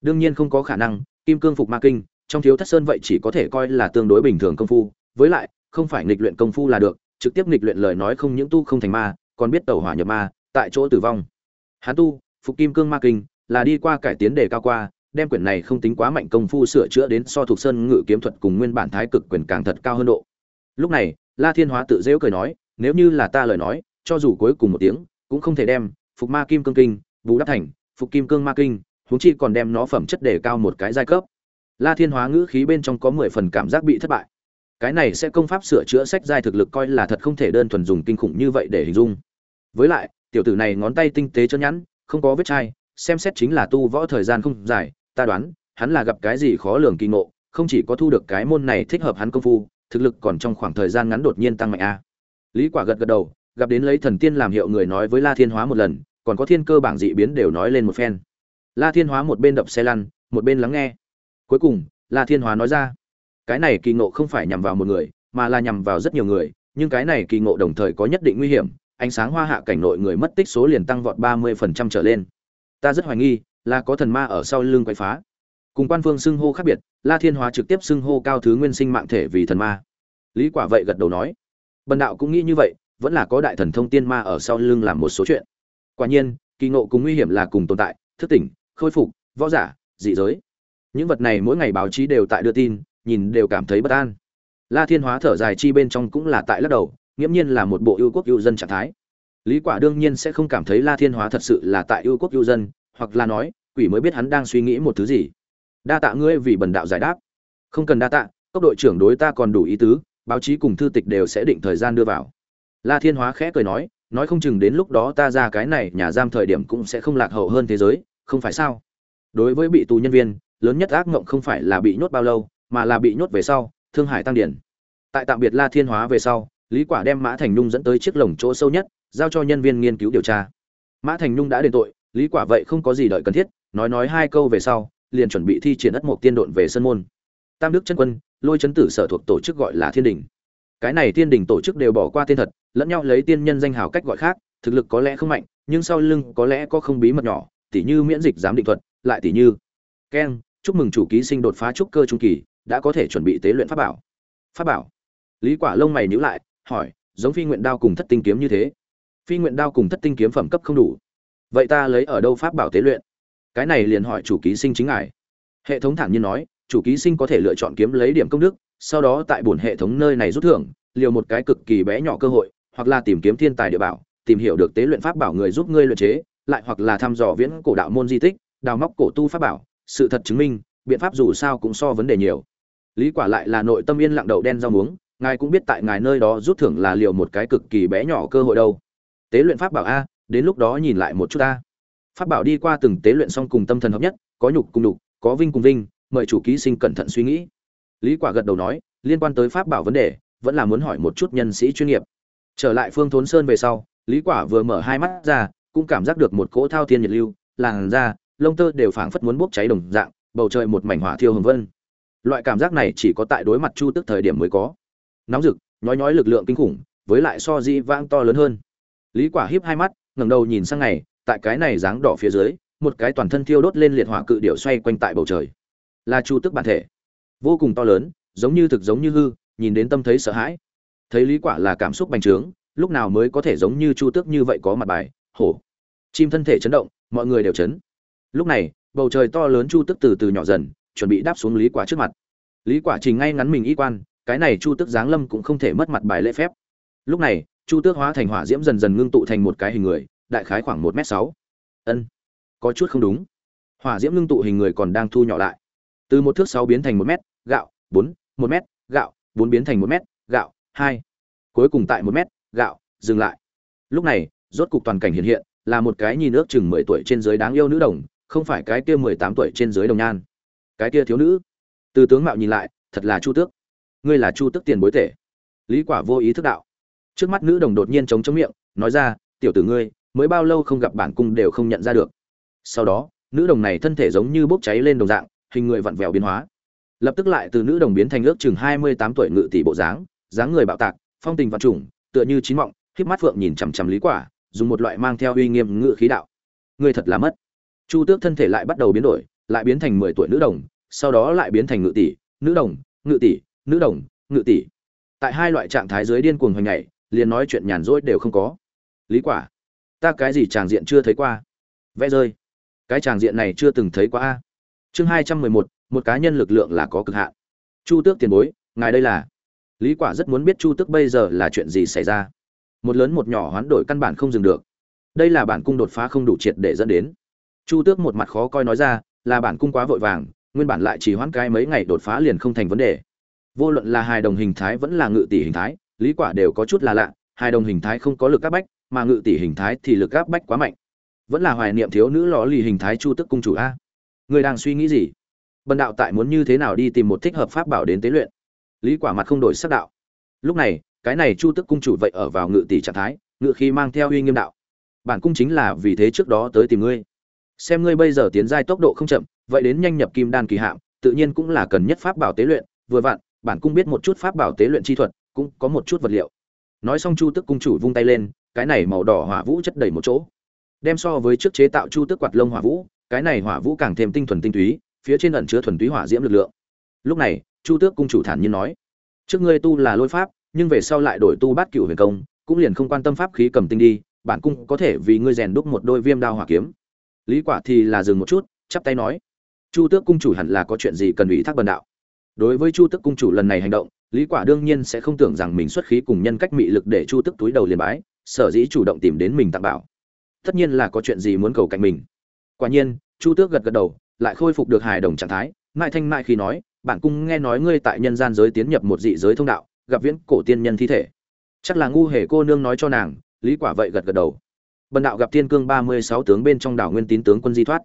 Đương nhiên không có khả năng, kim cương phục ma kinh, trong thiếu thất sơn vậy chỉ có thể coi là tương đối bình thường công phu, với lại, không phải nghịch luyện công phu là được, trực tiếp nghịch luyện lời nói không những tu không thành ma, còn biết tẩu hỏa nhập ma, tại chỗ tử vong. Hắn tu, phục kim cương ma kinh, là đi qua cải tiến đề cao qua, đem quyển này không tính quá mạnh công phu sửa chữa đến so thuộc sơn ngự kiếm thuật cùng nguyên bản thái cực quyền càng thật cao hơn độ. Lúc này la thiên hóa tự dễu cười nói, nếu như là ta lời nói, cho dù cuối cùng một tiếng, cũng không thể đem phục ma kim cương kinh, bù đắp thành, phục kim cương ma kinh, huống chi còn đem nó phẩm chất đề cao một cái giai cấp. La thiên hóa ngữ khí bên trong có mười phần cảm giác bị thất bại. Cái này sẽ công pháp sửa chữa sách giai thực lực coi là thật không thể đơn thuần dùng kinh khủng như vậy để hình dung. Với lại, tiểu tử này ngón tay tinh tế chân nhẵn, không có vết chai, xem xét chính là tu võ thời gian không dài, ta đoán, hắn là gặp cái gì khó lường kỳ ngộ, không chỉ có thu được cái môn này thích hợp hắn công phu thực lực còn trong khoảng thời gian ngắn đột nhiên tăng mạnh a. Lý quả gật gật đầu, gặp đến lấy thần tiên làm hiệu người nói với la thiên hóa một lần, còn có thiên cơ bảng dị biến đều nói lên một phen. La thiên hóa một bên đập xe lăn, một bên lắng nghe. Cuối cùng, la thiên hóa nói ra, cái này kỳ ngộ không phải nhằm vào một người, mà là nhằm vào rất nhiều người, nhưng cái này kỳ ngộ đồng thời có nhất định nguy hiểm, ánh sáng hoa hạ cảnh nội người mất tích số liền tăng vọt ba mươi phần trăm trở lên. Ta rất hoài nghi, là có thần ma ở sau lưng quậy phá cùng quan phương xưng hô khác biệt, la thiên hóa trực tiếp xưng hô cao thứ nguyên sinh mạng thể vì thần ma. Lý quả vậy gật đầu nói, bần đạo cũng nghĩ như vậy, vẫn là có đại thần thông tiên ma ở sau lưng làm một số chuyện. Quả nhiên, kỳ ngộ cùng nguy hiểm là cùng tồn tại, thức tỉnh, khôi phục, võ giả, dị giới. Những vật này mỗi ngày báo chí đều tại đưa tin, nhìn đều cảm thấy bất an. La thiên hóa thở dài chi bên trong cũng là tại lắc đầu, nghiễm nhiên là một bộ yêu quốc yêu dân trạng thái. Lý quả đương nhiên sẽ không cảm thấy la thiên hóa thật sự là tại yêu quốc yêu dân, hoặc là nói, quỷ mới biết hắn đang suy nghĩ một thứ gì đa tạ ngươi vì bần đạo giải đáp. Không cần đa tạ cốc đội trưởng đối ta còn đủ ý tứ, báo chí cùng thư tịch đều sẽ định thời gian đưa vào. La thiên hóa khẽ cười nói nói không chừng đến lúc đó ta ra cái này nhà giam thời điểm cũng sẽ không lạc hậu hơn thế giới, không phải sao? Đối với bị tù nhân viên, lớn nhất ác mộng không phải là bị nhốt bao lâu, mà là bị nhốt về sau, thương hải tăng điển. Tại tạm biệt la thiên hóa về sau, lý quả đem mã thành nhung dẫn tới chiếc lồng chỗ sâu nhất, giao cho nhân viên nghiên cứu điều tra. Mã thành nhung đã đền tội, lý quả vậy không có gì đợi cần thiết, nói nói hai câu về sau liền chuẩn bị thi triển ất mục tiên độn về sân môn. Tam đức chân quân, lôi chấn tử sở thuộc tổ chức gọi là thiên đình. Cái này thiên đình tổ chức đều bỏ qua tên thật, lẫn nhau lấy tiên nhân danh hào cách gọi khác, thực lực có lẽ không mạnh, nhưng sau lưng có lẽ có không bí mật nhỏ, tỉ như miễn dịch giám định thuật, lại tỉ như keng, chúc mừng chủ ký sinh đột phá trúc cơ trung kỳ, đã có thể chuẩn bị tế luyện pháp bảo. Pháp bảo? Lý quả lông mày nhíu lại, hỏi, giống phi nguyện đao cùng thất tinh kiếm như thế? Phi nguyện đao cùng thất tinh kiếm phẩm cấp không đủ. Vậy ta lấy ở đâu pháp bảo tế luyện? Cái này liền hỏi chủ ký sinh chính ngài. Hệ thống thản nhiên nói, chủ ký sinh có thể lựa chọn kiếm lấy điểm công đức, sau đó tại bổn hệ thống nơi này rút thưởng, liều một cái cực kỳ bé nhỏ cơ hội, hoặc là tìm kiếm thiên tài địa bảo, tìm hiểu được tế luyện pháp bảo người giúp ngươi luyện chế, lại hoặc là thăm dò viễn cổ đạo môn di tích, đào móc cổ tu pháp bảo, sự thật chứng minh, biện pháp dù sao cũng so vấn đề nhiều. Lý quả lại là nội tâm yên lặng đầu đen rau muống, ngài cũng biết tại ngài nơi đó rút thưởng là liều một cái cực kỳ bé nhỏ cơ hội đâu. Tế luyện pháp bảo a, đến lúc đó nhìn lại một chút ta pháp bảo đi qua từng tế luyện xong cùng tâm thần hợp nhất, có nhục cùng nhục, có vinh cùng vinh, mời chủ ký sinh cẩn thận suy nghĩ. Lý quả gật đầu nói, liên quan tới pháp bảo vấn đề, vẫn là muốn hỏi một chút nhân sĩ chuyên nghiệp. Trở lại phương thốn sơn về sau, lý quả vừa mở hai mắt ra, cũng cảm giác được một cỗ thao thiên nhiệt lưu, làn da, lông tơ đều phảng phất muốn bốc cháy đồng dạng, bầu trời một mảnh hỏa thiêu hồng vân. Loại cảm giác này chỉ có tại đối mặt chu tức thời điểm mới có. Nóng rực, nhói nhói lực lượng kinh khủng, với lại so di vang to lớn hơn. Lý quả híp hai mắt, ngẩng đầu nhìn sang ngày tại cái này dáng đỏ phía dưới, một cái toàn thân thiêu đốt lên liệt hỏa cự điểu xoay quanh tại bầu trời. Là chu tức bản thể. Vô cùng to lớn, giống như thực giống như hư, nhìn đến tâm thấy sợ hãi. Thấy lý quả là cảm xúc bành trướng, lúc nào mới có thể giống như chu tước như vậy có mặt bài, hổ. Chim thân thể chấn động, mọi người đều chấn. Lúc này, bầu trời to lớn chu tức từ từ nhỏ dần, chuẩn bị đáp xuống lý quả trước mặt. Lý quả trình ngay ngắn mình y quan, cái này chu tức giáng lâm cũng không thể mất mặt bài lễ phép. Lúc này, chu tước hóa thành hỏa diễm dần dần ngưng tụ thành một cái hình người đại khái khoảng một m sáu. Ân, có chút không đúng. Hỏa diễm ngưng tụ hình người còn đang thu nhỏ lại. Từ một thước sáu biến thành một mét, gạo, bốn, một mét, gạo, bốn biến thành một mét, gạo, hai. Cuối cùng tại một mét, gạo, dừng lại. Lúc này, rốt cục toàn cảnh hiện hiện, là một cái nhìn ước chừng mười tuổi trên dưới đáng yêu nữ đồng, không phải cái kia mười tám tuổi trên dưới đồng nhan. Cái kia thiếu nữ. Từ tướng mạo nhìn lại, thật là chu tước. Ngươi là chu tước tiền bối tể. Lý quả vô ý thức đạo. Trước mắt nữ đồng đột nhiên chống chống miệng, nói ra, tiểu tử ngươi mới bao lâu không gặp bản cung đều không nhận ra được. Sau đó, nữ đồng này thân thể giống như bốc cháy lên đồng dạng, hình người vặn vẹo biến hóa. Lập tức lại từ nữ đồng biến thành ước chừng hai mươi tám tuổi ngự tỷ bộ dáng dáng người bạo tạc, phong tình vạn trùng, tựa như chín mọng khiếp mắt phượng nhìn chằm chằm lý quả, dùng một loại mang theo uy nghiêm ngự khí đạo. Ngươi thật là mất. Chu tước thân thể lại bắt đầu biến đổi, lại biến thành mười tuổi nữ đồng, sau đó lại biến thành ngự tỷ, nữ đồng, ngự tỷ, nữ đồng, ngự tỷ. Tại hai loại trạng thái dưới điên cuồng hoành nhảy, liền nói chuyện nhàn rỗi đều không có. Lý quả ta cái gì tràng diện chưa thấy qua? Vẽ rơi. Cái tràng diện này chưa từng thấy qua a. Chương hai trăm mười một một cá nhân lực lượng là có cực hạn. Chu tước tiền bối, ngài đây là? Lý quả rất muốn biết chu tước bây giờ là chuyện gì xảy ra. Một lớn một nhỏ hoán đổi căn bản không dừng được. Đây là bản cung đột phá không đủ triệt để dẫn đến. Chu tước một mặt khó coi nói ra, là bản cung quá vội vàng, nguyên bản lại chỉ hoãn cái mấy ngày đột phá liền không thành vấn đề. Vô luận là hài đồng hình thái vẫn là ngự tỷ hình thái, lý quả đều có chút là lạ, hài đồng hình thái không có lực các bách mà ngự tỷ hình thái thì lực áp bách quá mạnh. Vẫn là hoài niệm thiếu nữ lò lì hình thái chu tức cung chủ a. Người đang suy nghĩ gì? Bần đạo tại muốn như thế nào đi tìm một thích hợp pháp bảo đến tế luyện? Lý quả mặt không đổi sắc đạo. Lúc này, cái này chu tức cung chủ vậy ở vào ngự tỷ trạng thái, ngự khi mang theo uy nghiêm đạo. Bản cung chính là vì thế trước đó tới tìm ngươi. Xem ngươi bây giờ tiến giai tốc độ không chậm, vậy đến nhanh nhập kim đan kỳ hạm, tự nhiên cũng là cần nhất pháp bảo tế luyện, vừa vặn, bản cung biết một chút pháp bảo tế luyện chi thuật, cũng có một chút vật liệu. Nói xong chu tức cung chủ vung tay lên cái này màu đỏ hỏa vũ chất đầy một chỗ. Đem so với trước chế tạo chu tước quạt lông hỏa vũ, cái này hỏa vũ càng thêm tinh thuần tinh túy, phía trên ẩn chứa thuần túy hỏa diễm lực lượng. Lúc này, chu tước cung chủ thản nhiên nói, trước ngươi tu là lôi pháp, nhưng về sau lại đổi tu bát cựu huyền công, cũng liền không quan tâm pháp khí cầm tinh đi, bản cung có thể vì ngươi rèn đúc một đôi viêm đao hỏa kiếm. Lý quả thì là dừng một chút, chắp tay nói, chu tước cung chủ hẳn là có chuyện gì cần ủy thác bần đạo. Đối với chu tước cung chủ lần này hành động, lý quả đương nhiên sẽ không tưởng rằng mình xuất khí cùng nhân cách mị lực để chu tước túi đầu liền bái sở dĩ chủ động tìm đến mình tặng bảo. Tất nhiên là có chuyện gì muốn cầu cạnh mình. Quả nhiên, chu tước gật gật đầu, lại khôi phục được hài đồng trạng thái, mai thanh mai khi nói, bản cung nghe nói ngươi tại nhân gian giới tiến nhập một dị giới thông đạo, gặp viễn cổ tiên nhân thi thể. Chắc là ngu hề cô nương nói cho nàng, lý quả vậy gật gật đầu. Bần đạo gặp thiên cương ba mươi sáu tướng bên trong đảo nguyên tín tướng quân di thoát.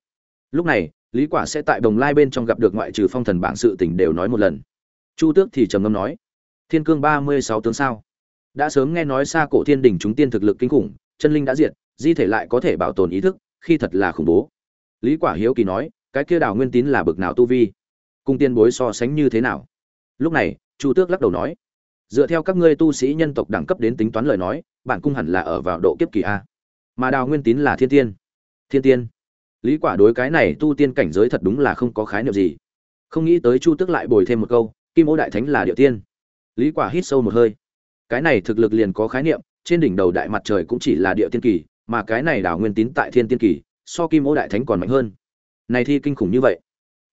Lúc này, lý quả sẽ tại đồng lai bên trong gặp được ngoại trừ phong thần bảng sự tình đều nói một lần. Chu tước thì trầm ngâm nói, thiên cương ba mươi sáu tướng sao? Đã sớm nghe nói xa cổ thiên đỉnh chúng tiên thực lực kinh khủng, chân linh đã diệt, di thể lại có thể bảo tồn ý thức, khi thật là khủng bố. Lý quả hiếu kỳ nói, cái kia đào nguyên tín là bực nào tu vi? Cung tiên bối so sánh như thế nào? Lúc này, chu tước lắc đầu nói, dựa theo các ngươi tu sĩ nhân tộc đẳng cấp đến tính toán lời nói, bản cung hẳn là ở vào độ kiếp kỳ a. Mà đào nguyên tín là thiên tiên. Thiên tiên. Lý quả đối cái này tu tiên cảnh giới thật đúng là không có khái niệm gì. Không nghĩ tới chu tước lại bồi thêm một câu, kim ô đại thánh là địa tiên. Lý quả hít sâu một hơi cái này thực lực liền có khái niệm, trên đỉnh đầu đại mặt trời cũng chỉ là địa tiên kỳ, mà cái này đảo nguyên tín tại thiên tiên kỳ, so kim ô đại thánh còn mạnh hơn. Này thi kinh khủng như vậy.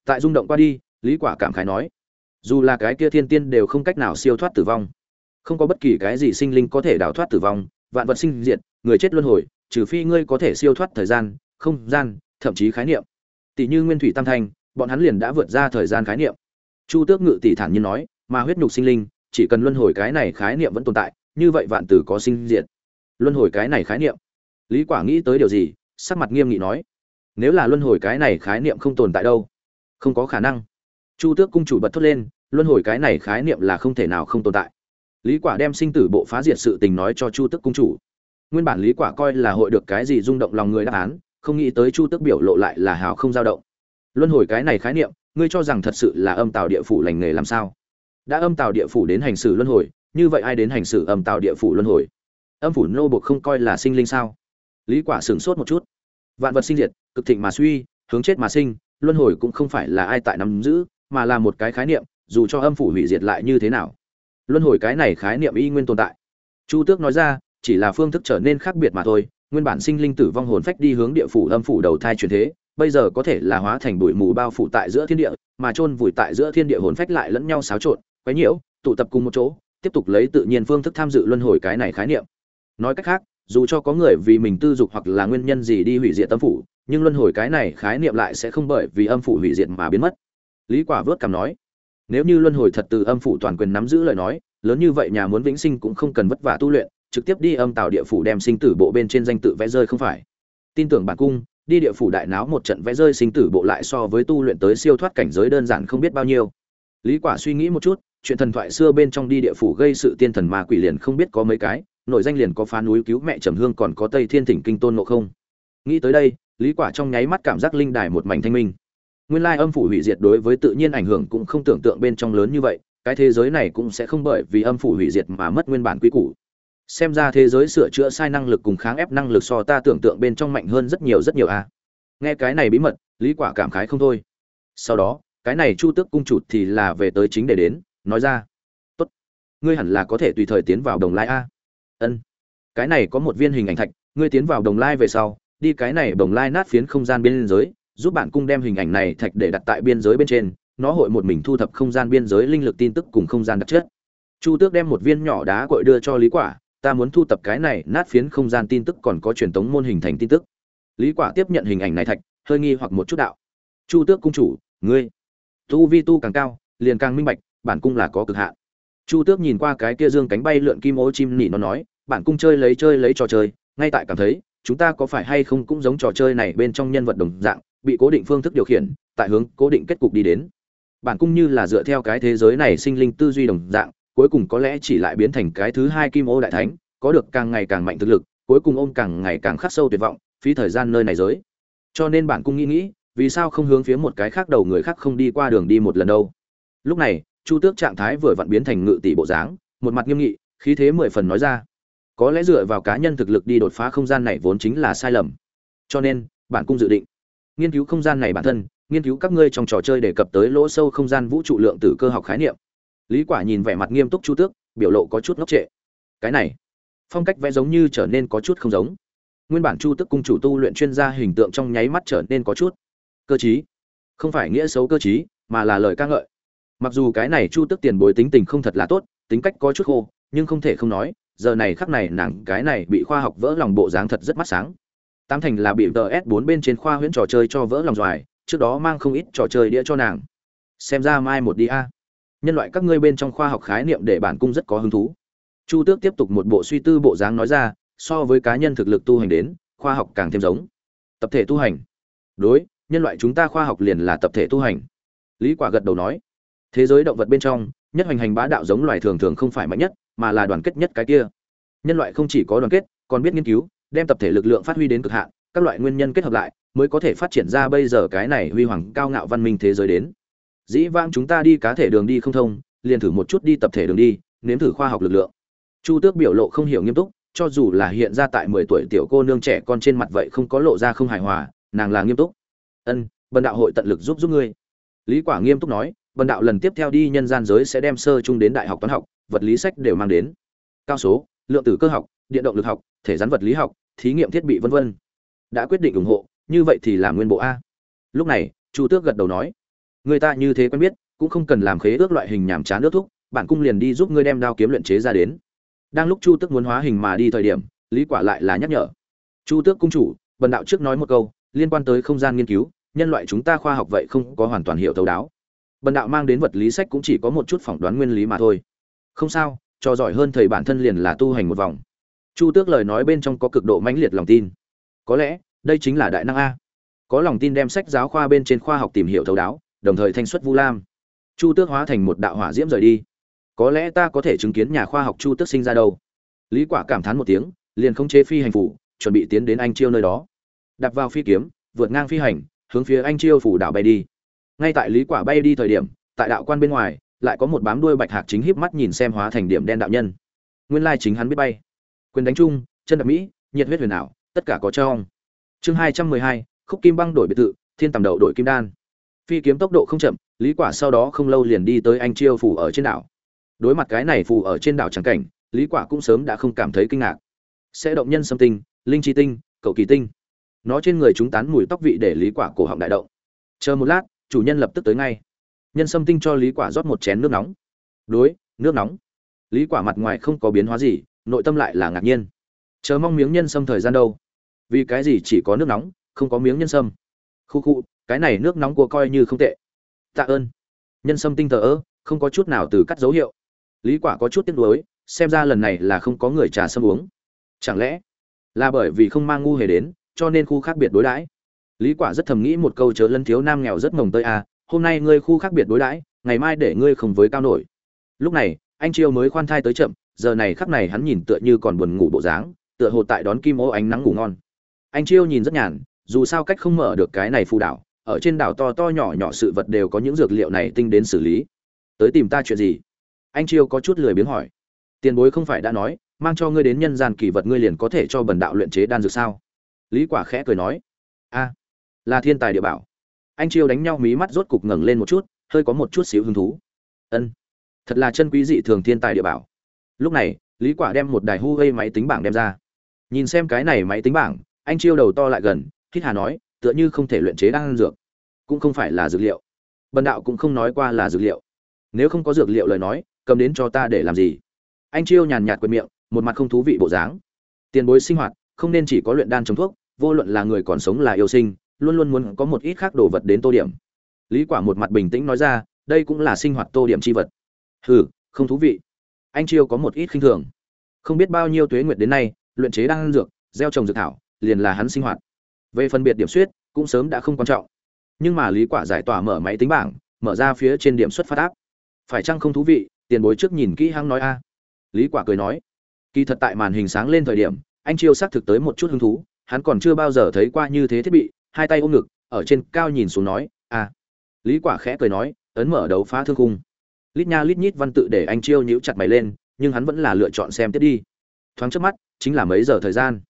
Tại rung động qua đi, lý quả cảm khái nói, dù là cái kia thiên tiên đều không cách nào siêu thoát tử vong, không có bất kỳ cái gì sinh linh có thể đào thoát tử vong, vạn vật sinh diệt, người chết luân hồi, trừ phi ngươi có thể siêu thoát thời gian, không gian, thậm chí khái niệm. Tỷ như nguyên thủy tam thanh, bọn hắn liền đã vượt ra thời gian khái niệm. Chu tước ngự tỷ thản nhiên nói, mà huyết nhục sinh linh chỉ cần luân hồi cái này khái niệm vẫn tồn tại, như vậy vạn tử có sinh diệt. Luân hồi cái này khái niệm. Lý quả nghĩ tới điều gì, sắc mặt nghiêm nghị nói, nếu là luân hồi cái này khái niệm không tồn tại đâu, không có khả năng. Chu tước cung chủ bật thốt lên, luân hồi cái này khái niệm là không thể nào không tồn tại. Lý quả đem sinh tử bộ phá diệt sự tình nói cho chu tước cung chủ. Nguyên bản lý quả coi là hội được cái gì rung động lòng người đáp án, không nghĩ tới chu tước biểu lộ lại là hào không dao động. Luân hồi cái này khái niệm, ngươi cho rằng thật sự là âm tào địa phủ lành nghề làm sao? Đã âm tào địa phủ đến hành xử luân hồi, như vậy ai đến hành xử âm tào địa phủ luân hồi? Âm phủ nô buộc không coi là sinh linh sao? Lý quả sửng sốt một chút. Vạn vật sinh diệt, cực thịnh mà suy, hướng chết mà sinh, luân hồi cũng không phải là ai tại nắm giữ, mà là một cái khái niệm, dù cho âm phủ hủy diệt lại như thế nào. Luân hồi cái này khái niệm y nguyên tồn tại. Chu tước nói ra, chỉ là phương thức trở nên khác biệt mà thôi, nguyên bản sinh linh tử vong hồn phách đi hướng địa phủ âm phủ đầu thai chuyển thế, bây giờ có thể là hóa thành bụi mù bao phủ tại giữa thiên địa, mà chôn vùi tại giữa thiên địa hồn phách lại lẫn nhau xáo trộn quấy nhiễu, tụ tập cùng một chỗ, tiếp tục lấy tự nhiên phương thức tham dự luân hồi cái này khái niệm. Nói cách khác, dù cho có người vì mình tư dục hoặc là nguyên nhân gì đi hủy diệt tâm phủ, nhưng luân hồi cái này khái niệm lại sẽ không bởi vì âm phủ hủy diệt mà biến mất. Lý quả vớt cằm nói, nếu như luân hồi thật từ âm phủ toàn quyền nắm giữ lời nói, lớn như vậy nhà muốn vĩnh sinh cũng không cần vất vả tu luyện, trực tiếp đi âm tạo địa phủ đem sinh tử bộ bên trên danh tự vẽ rơi không phải. Tin tưởng bản cung, đi địa phủ đại náo một trận vẽ rơi sinh tử bộ lại so với tu luyện tới siêu thoát cảnh giới đơn giản không biết bao nhiêu. Lý quả suy nghĩ một chút chuyện thần thoại xưa bên trong đi địa phủ gây sự tiên thần ma quỷ liền không biết có mấy cái nội danh liền có phá núi cứu mẹ trầm hương còn có tây thiên thỉnh kinh tôn ngộ không. Nghĩ tới đây, lý quả trong nháy mắt cảm giác linh đài một mảnh thanh minh. Nguyên lai âm phủ hủy diệt đối với tự nhiên ảnh hưởng cũng không tưởng tượng bên trong lớn như vậy, cái thế giới này cũng sẽ không bởi vì âm phủ hủy diệt mà mất nguyên bản quy củ. Xem ra thế giới sửa chữa sai năng lực cùng kháng ép năng lực so ta tưởng tượng bên trong mạnh hơn rất nhiều rất nhiều a. À. nghe cái này bí mật, lý quả cảm khái không thôi. Sau đó, cái này chu tước cung chủ thì là về tới chính để đến nói ra. Tốt. Ngươi hẳn là có thể tùy thời tiến vào đồng lai a. Ân. Cái này có một viên hình ảnh thạch, ngươi tiến vào đồng lai về sau, đi cái này đồng lai nát phiến không gian biên giới, giúp bạn cung đem hình ảnh này thạch để đặt tại biên giới bên trên, nó hội một mình thu thập không gian biên giới linh lực tin tức cùng không gian đặc chất. Chu tước đem một viên nhỏ đá cội đưa cho lý quả, ta muốn thu tập cái này nát phiến không gian tin tức còn có truyền tống môn hình thành tin tức. Lý quả tiếp nhận hình ảnh này thạch, hơi nghi hoặc một chút đạo. Chu tước cung chủ, ngươi. Tu vi tu càng cao, liền càng minh bạch bản cung là có cực hạn. Chu tước nhìn qua cái kia dương cánh bay lượn kim ô chim nỉ nó nói, bản cung chơi lấy chơi lấy trò chơi, ngay tại cảm thấy, chúng ta có phải hay không cũng giống trò chơi này bên trong nhân vật đồng dạng, bị cố định phương thức điều khiển, tại hướng cố định kết cục đi đến. Bản cung như là dựa theo cái thế giới này sinh linh tư duy đồng dạng, cuối cùng có lẽ chỉ lại biến thành cái thứ hai kim ô đại thánh, có được càng ngày càng mạnh thực lực, cuối cùng ôm càng ngày càng khắc sâu tuyệt vọng, phí thời gian nơi này giới. Cho nên bản cung nghĩ nghĩ, vì sao không hướng phía một cái khác đầu người khác không đi qua đường đi một lần đâu? Lúc này chu tước trạng thái vừa vặn biến thành ngự tỷ bộ dáng, một mặt nghiêm nghị, khí thế mười phần nói ra. Có lẽ dựa vào cá nhân thực lực đi đột phá không gian này vốn chính là sai lầm. Cho nên bản cung dự định nghiên cứu không gian này bản thân, nghiên cứu các ngươi trong trò chơi đề cập tới lỗ sâu không gian vũ trụ lượng tử cơ học khái niệm. Lý quả nhìn vẻ mặt nghiêm túc chu tước, biểu lộ có chút ngốc trệ. Cái này, phong cách vẽ giống như trở nên có chút không giống. Nguyên bản chu tước cung chủ tu luyện chuyên gia hình tượng trong nháy mắt trở nên có chút cơ trí. Không phải nghĩa xấu cơ trí, mà là lời ca ngợi mặc dù cái này chu tước tiền bối tính tình không thật là tốt, tính cách có chút khô, nhưng không thể không nói, giờ này khắc này nàng cái này bị khoa học vỡ lòng bộ dáng thật rất mắt sáng. Tám thành là bị ts bốn bên trên khoa huyễn trò chơi cho vỡ lòng doài, trước đó mang không ít trò chơi đĩa cho nàng. Xem ra mai một đi a. Nhân loại các ngươi bên trong khoa học khái niệm để bản cung rất có hứng thú. Chu tước tiếp tục một bộ suy tư bộ dáng nói ra, so với cá nhân thực lực tu hành đến, khoa học càng thêm giống. Tập thể tu hành. Đối, nhân loại chúng ta khoa học liền là tập thể tu hành. Lý quả gật đầu nói thế giới động vật bên trong, nhất hoành hành bá đạo giống loài thường thường không phải mạnh nhất, mà là đoàn kết nhất cái kia. Nhân loại không chỉ có đoàn kết, còn biết nghiên cứu, đem tập thể lực lượng phát huy đến cực hạn, các loại nguyên nhân kết hợp lại, mới có thể phát triển ra bây giờ cái này huy hoàng cao ngạo văn minh thế giới đến. Dĩ vãng chúng ta đi cá thể đường đi không thông, liền thử một chút đi tập thể đường đi, nếm thử khoa học lực lượng. Chu tước biểu lộ không hiểu nghiêm túc, cho dù là hiện ra tại mười tuổi tiểu cô nương trẻ con trên mặt vậy không có lộ ra không hài hòa, nàng là nghiêm túc. Ân, bần đạo hội tận lực giúp giúp ngươi. Lý quả nghiêm túc nói bần đạo lần tiếp theo đi nhân gian giới sẽ đem sơ chung đến đại học toán học, vật lý sách đều mang đến. Cao số, lượng tử cơ học, điện động lực học, thể rắn vật lý học, thí nghiệm thiết bị vân vân. Đã quyết định ủng hộ, như vậy thì làm nguyên bộ a. Lúc này, chu tước gật đầu nói, người ta như thế quen biết, cũng không cần làm khế ước loại hình nhảm chán nước thúc bản cung liền đi giúp ngươi đem đao kiếm luyện chế ra đến. Đang lúc chu tước muốn hóa hình mà đi thời điểm, lý quả lại là nhắc nhở, chu tước cung chủ, bần đạo trước nói một câu, liên quan tới không gian nghiên cứu, nhân loại chúng ta khoa học vậy không có hoàn toàn hiểu thấu đáo bần đạo mang đến vật lý sách cũng chỉ có một chút phỏng đoán nguyên lý mà thôi. Không sao, cho giỏi hơn thầy bản thân liền là tu hành một vòng. Chu tước lời nói bên trong có cực độ mãnh liệt lòng tin. Có lẽ, đây chính là đại năng a. Có lòng tin đem sách giáo khoa bên trên khoa học tìm hiểu thấu đáo, đồng thời thanh xuất vu lam. Chu tước hóa thành một đạo hỏa diễm rời đi. Có lẽ ta có thể chứng kiến nhà khoa học chu tước sinh ra đâu. Lý quả cảm thán một tiếng, liền không chế phi hành phủ, chuẩn bị tiến đến anh chiêu nơi đó. Đặt vào phi kiếm, vượt ngang phi hành, hướng phía anh chiêu phủ đảo bay đi ngay tại lý quả bay đi thời điểm, tại đạo quan bên ngoài, lại có một bám đuôi bạch hạc chính híp mắt nhìn xem hóa thành điểm đen đạo nhân. Nguyên lai chính hắn biết bay. Quyền đánh chung, chân đạp mỹ, nhiệt huyết huyền ảo, tất cả có trong chương hai trăm mười hai, khúc kim băng đổi biệt thự, thiên tầm đậu đổi kim đan. Phi kiếm tốc độ không chậm, lý quả sau đó không lâu liền đi tới anh chiêu phủ ở trên đảo. Đối mặt cái này phủ ở trên đảo chẳng cảnh, lý quả cũng sớm đã không cảm thấy kinh ngạc. Sẽ động nhân xâm tinh, linh chi tinh, cậu kỳ tinh. Nó trên người chúng tán mùi tóc vị để lý quả cổ họng đại động. Chờ một lát chủ nhân lập tức tới ngay. Nhân sâm tinh cho lý quả rót một chén nước nóng. Đối, nước nóng. Lý quả mặt ngoài không có biến hóa gì, nội tâm lại là ngạc nhiên. Chờ mong miếng nhân sâm thời gian đâu? Vì cái gì chỉ có nước nóng, không có miếng nhân sâm? Khu khu, cái này nước nóng của coi như không tệ. Tạ ơn. Nhân sâm tinh thờ ơ, không có chút nào từ cắt dấu hiệu. Lý quả có chút tiếc nuối, xem ra lần này là không có người trà sâm uống. Chẳng lẽ là bởi vì không mang ngu hề đến, cho nên khu khác biệt đối đãi? Lý quả rất thầm nghĩ một câu chớ lân thiếu nam nghèo rất mồng tơi à hôm nay ngươi khu khác biệt đối đãi, ngày mai để ngươi không với cao nổi. Lúc này, anh chiêu mới khoan thai tới chậm, giờ này khắc này hắn nhìn tựa như còn buồn ngủ bộ dáng, tựa hồ tại đón kim ô ánh nắng ngủ ngon. Anh chiêu nhìn rất nhàn, dù sao cách không mở được cái này phù đảo, ở trên đảo to to nhỏ nhỏ sự vật đều có những dược liệu này tinh đến xử lý. Tới tìm ta chuyện gì? Anh chiêu có chút lười biếng hỏi. Tiền bối không phải đã nói, mang cho ngươi đến nhân gian kỳ vật ngươi liền có thể cho bần đạo luyện chế đan dược sao? Lý quả khẽ cười nói. A là thiên tài địa bảo. Anh chiêu đánh nhau mí mắt rốt cục ngẩng lên một chút, hơi có một chút xíu hứng thú. Ân, thật là chân quý dị thường thiên tài địa bảo. Lúc này, lý quả đem một đài huawei máy tính bảng đem ra. Nhìn xem cái này máy tính bảng, anh chiêu đầu to lại gần, hít hà nói, tựa như không thể luyện chế đan dược, cũng không phải là dược liệu. Bần đạo cũng không nói qua là dược liệu. Nếu không có dược liệu lời nói, cầm đến cho ta để làm gì? Anh chiêu nhàn nhạt quệt miệng, một mặt không thú vị bộ dáng. Tiền bối sinh hoạt, không nên chỉ có luyện đan chống thuốc, vô luận là người còn sống là yêu sinh luôn luôn muốn có một ít khác đồ vật đến tô điểm. Lý quả một mặt bình tĩnh nói ra, đây cũng là sinh hoạt tô điểm chi vật. Hừ, không thú vị. Anh chiêu có một ít khinh thường. Không biết bao nhiêu tuế nguyệt đến nay, luyện chế đan dược, gieo trồng dược thảo, liền là hắn sinh hoạt. Về phân biệt điểm suyết, cũng sớm đã không quan trọng. Nhưng mà lý quả giải tỏa mở máy tính bảng, mở ra phía trên điểm xuất phát áp phải chăng không thú vị, tiền bối trước nhìn kỹ hăng nói a. Lý quả cười nói. Kỳ thật tại màn hình sáng lên thời điểm, anh chiêu xác thực tới một chút hứng thú, hắn còn chưa bao giờ thấy qua như thế thiết bị hai tay ôm ngực, ở trên cao nhìn xuống nói a lý quả khẽ cười nói, ấn mở đấu phá thương khung. Lít nha lít nhít văn tự để anh chiêu nhíu chặt mày lên, nhưng hắn vẫn là lựa chọn xem tiếp đi. Thoáng trước mắt, chính là mấy giờ thời gian.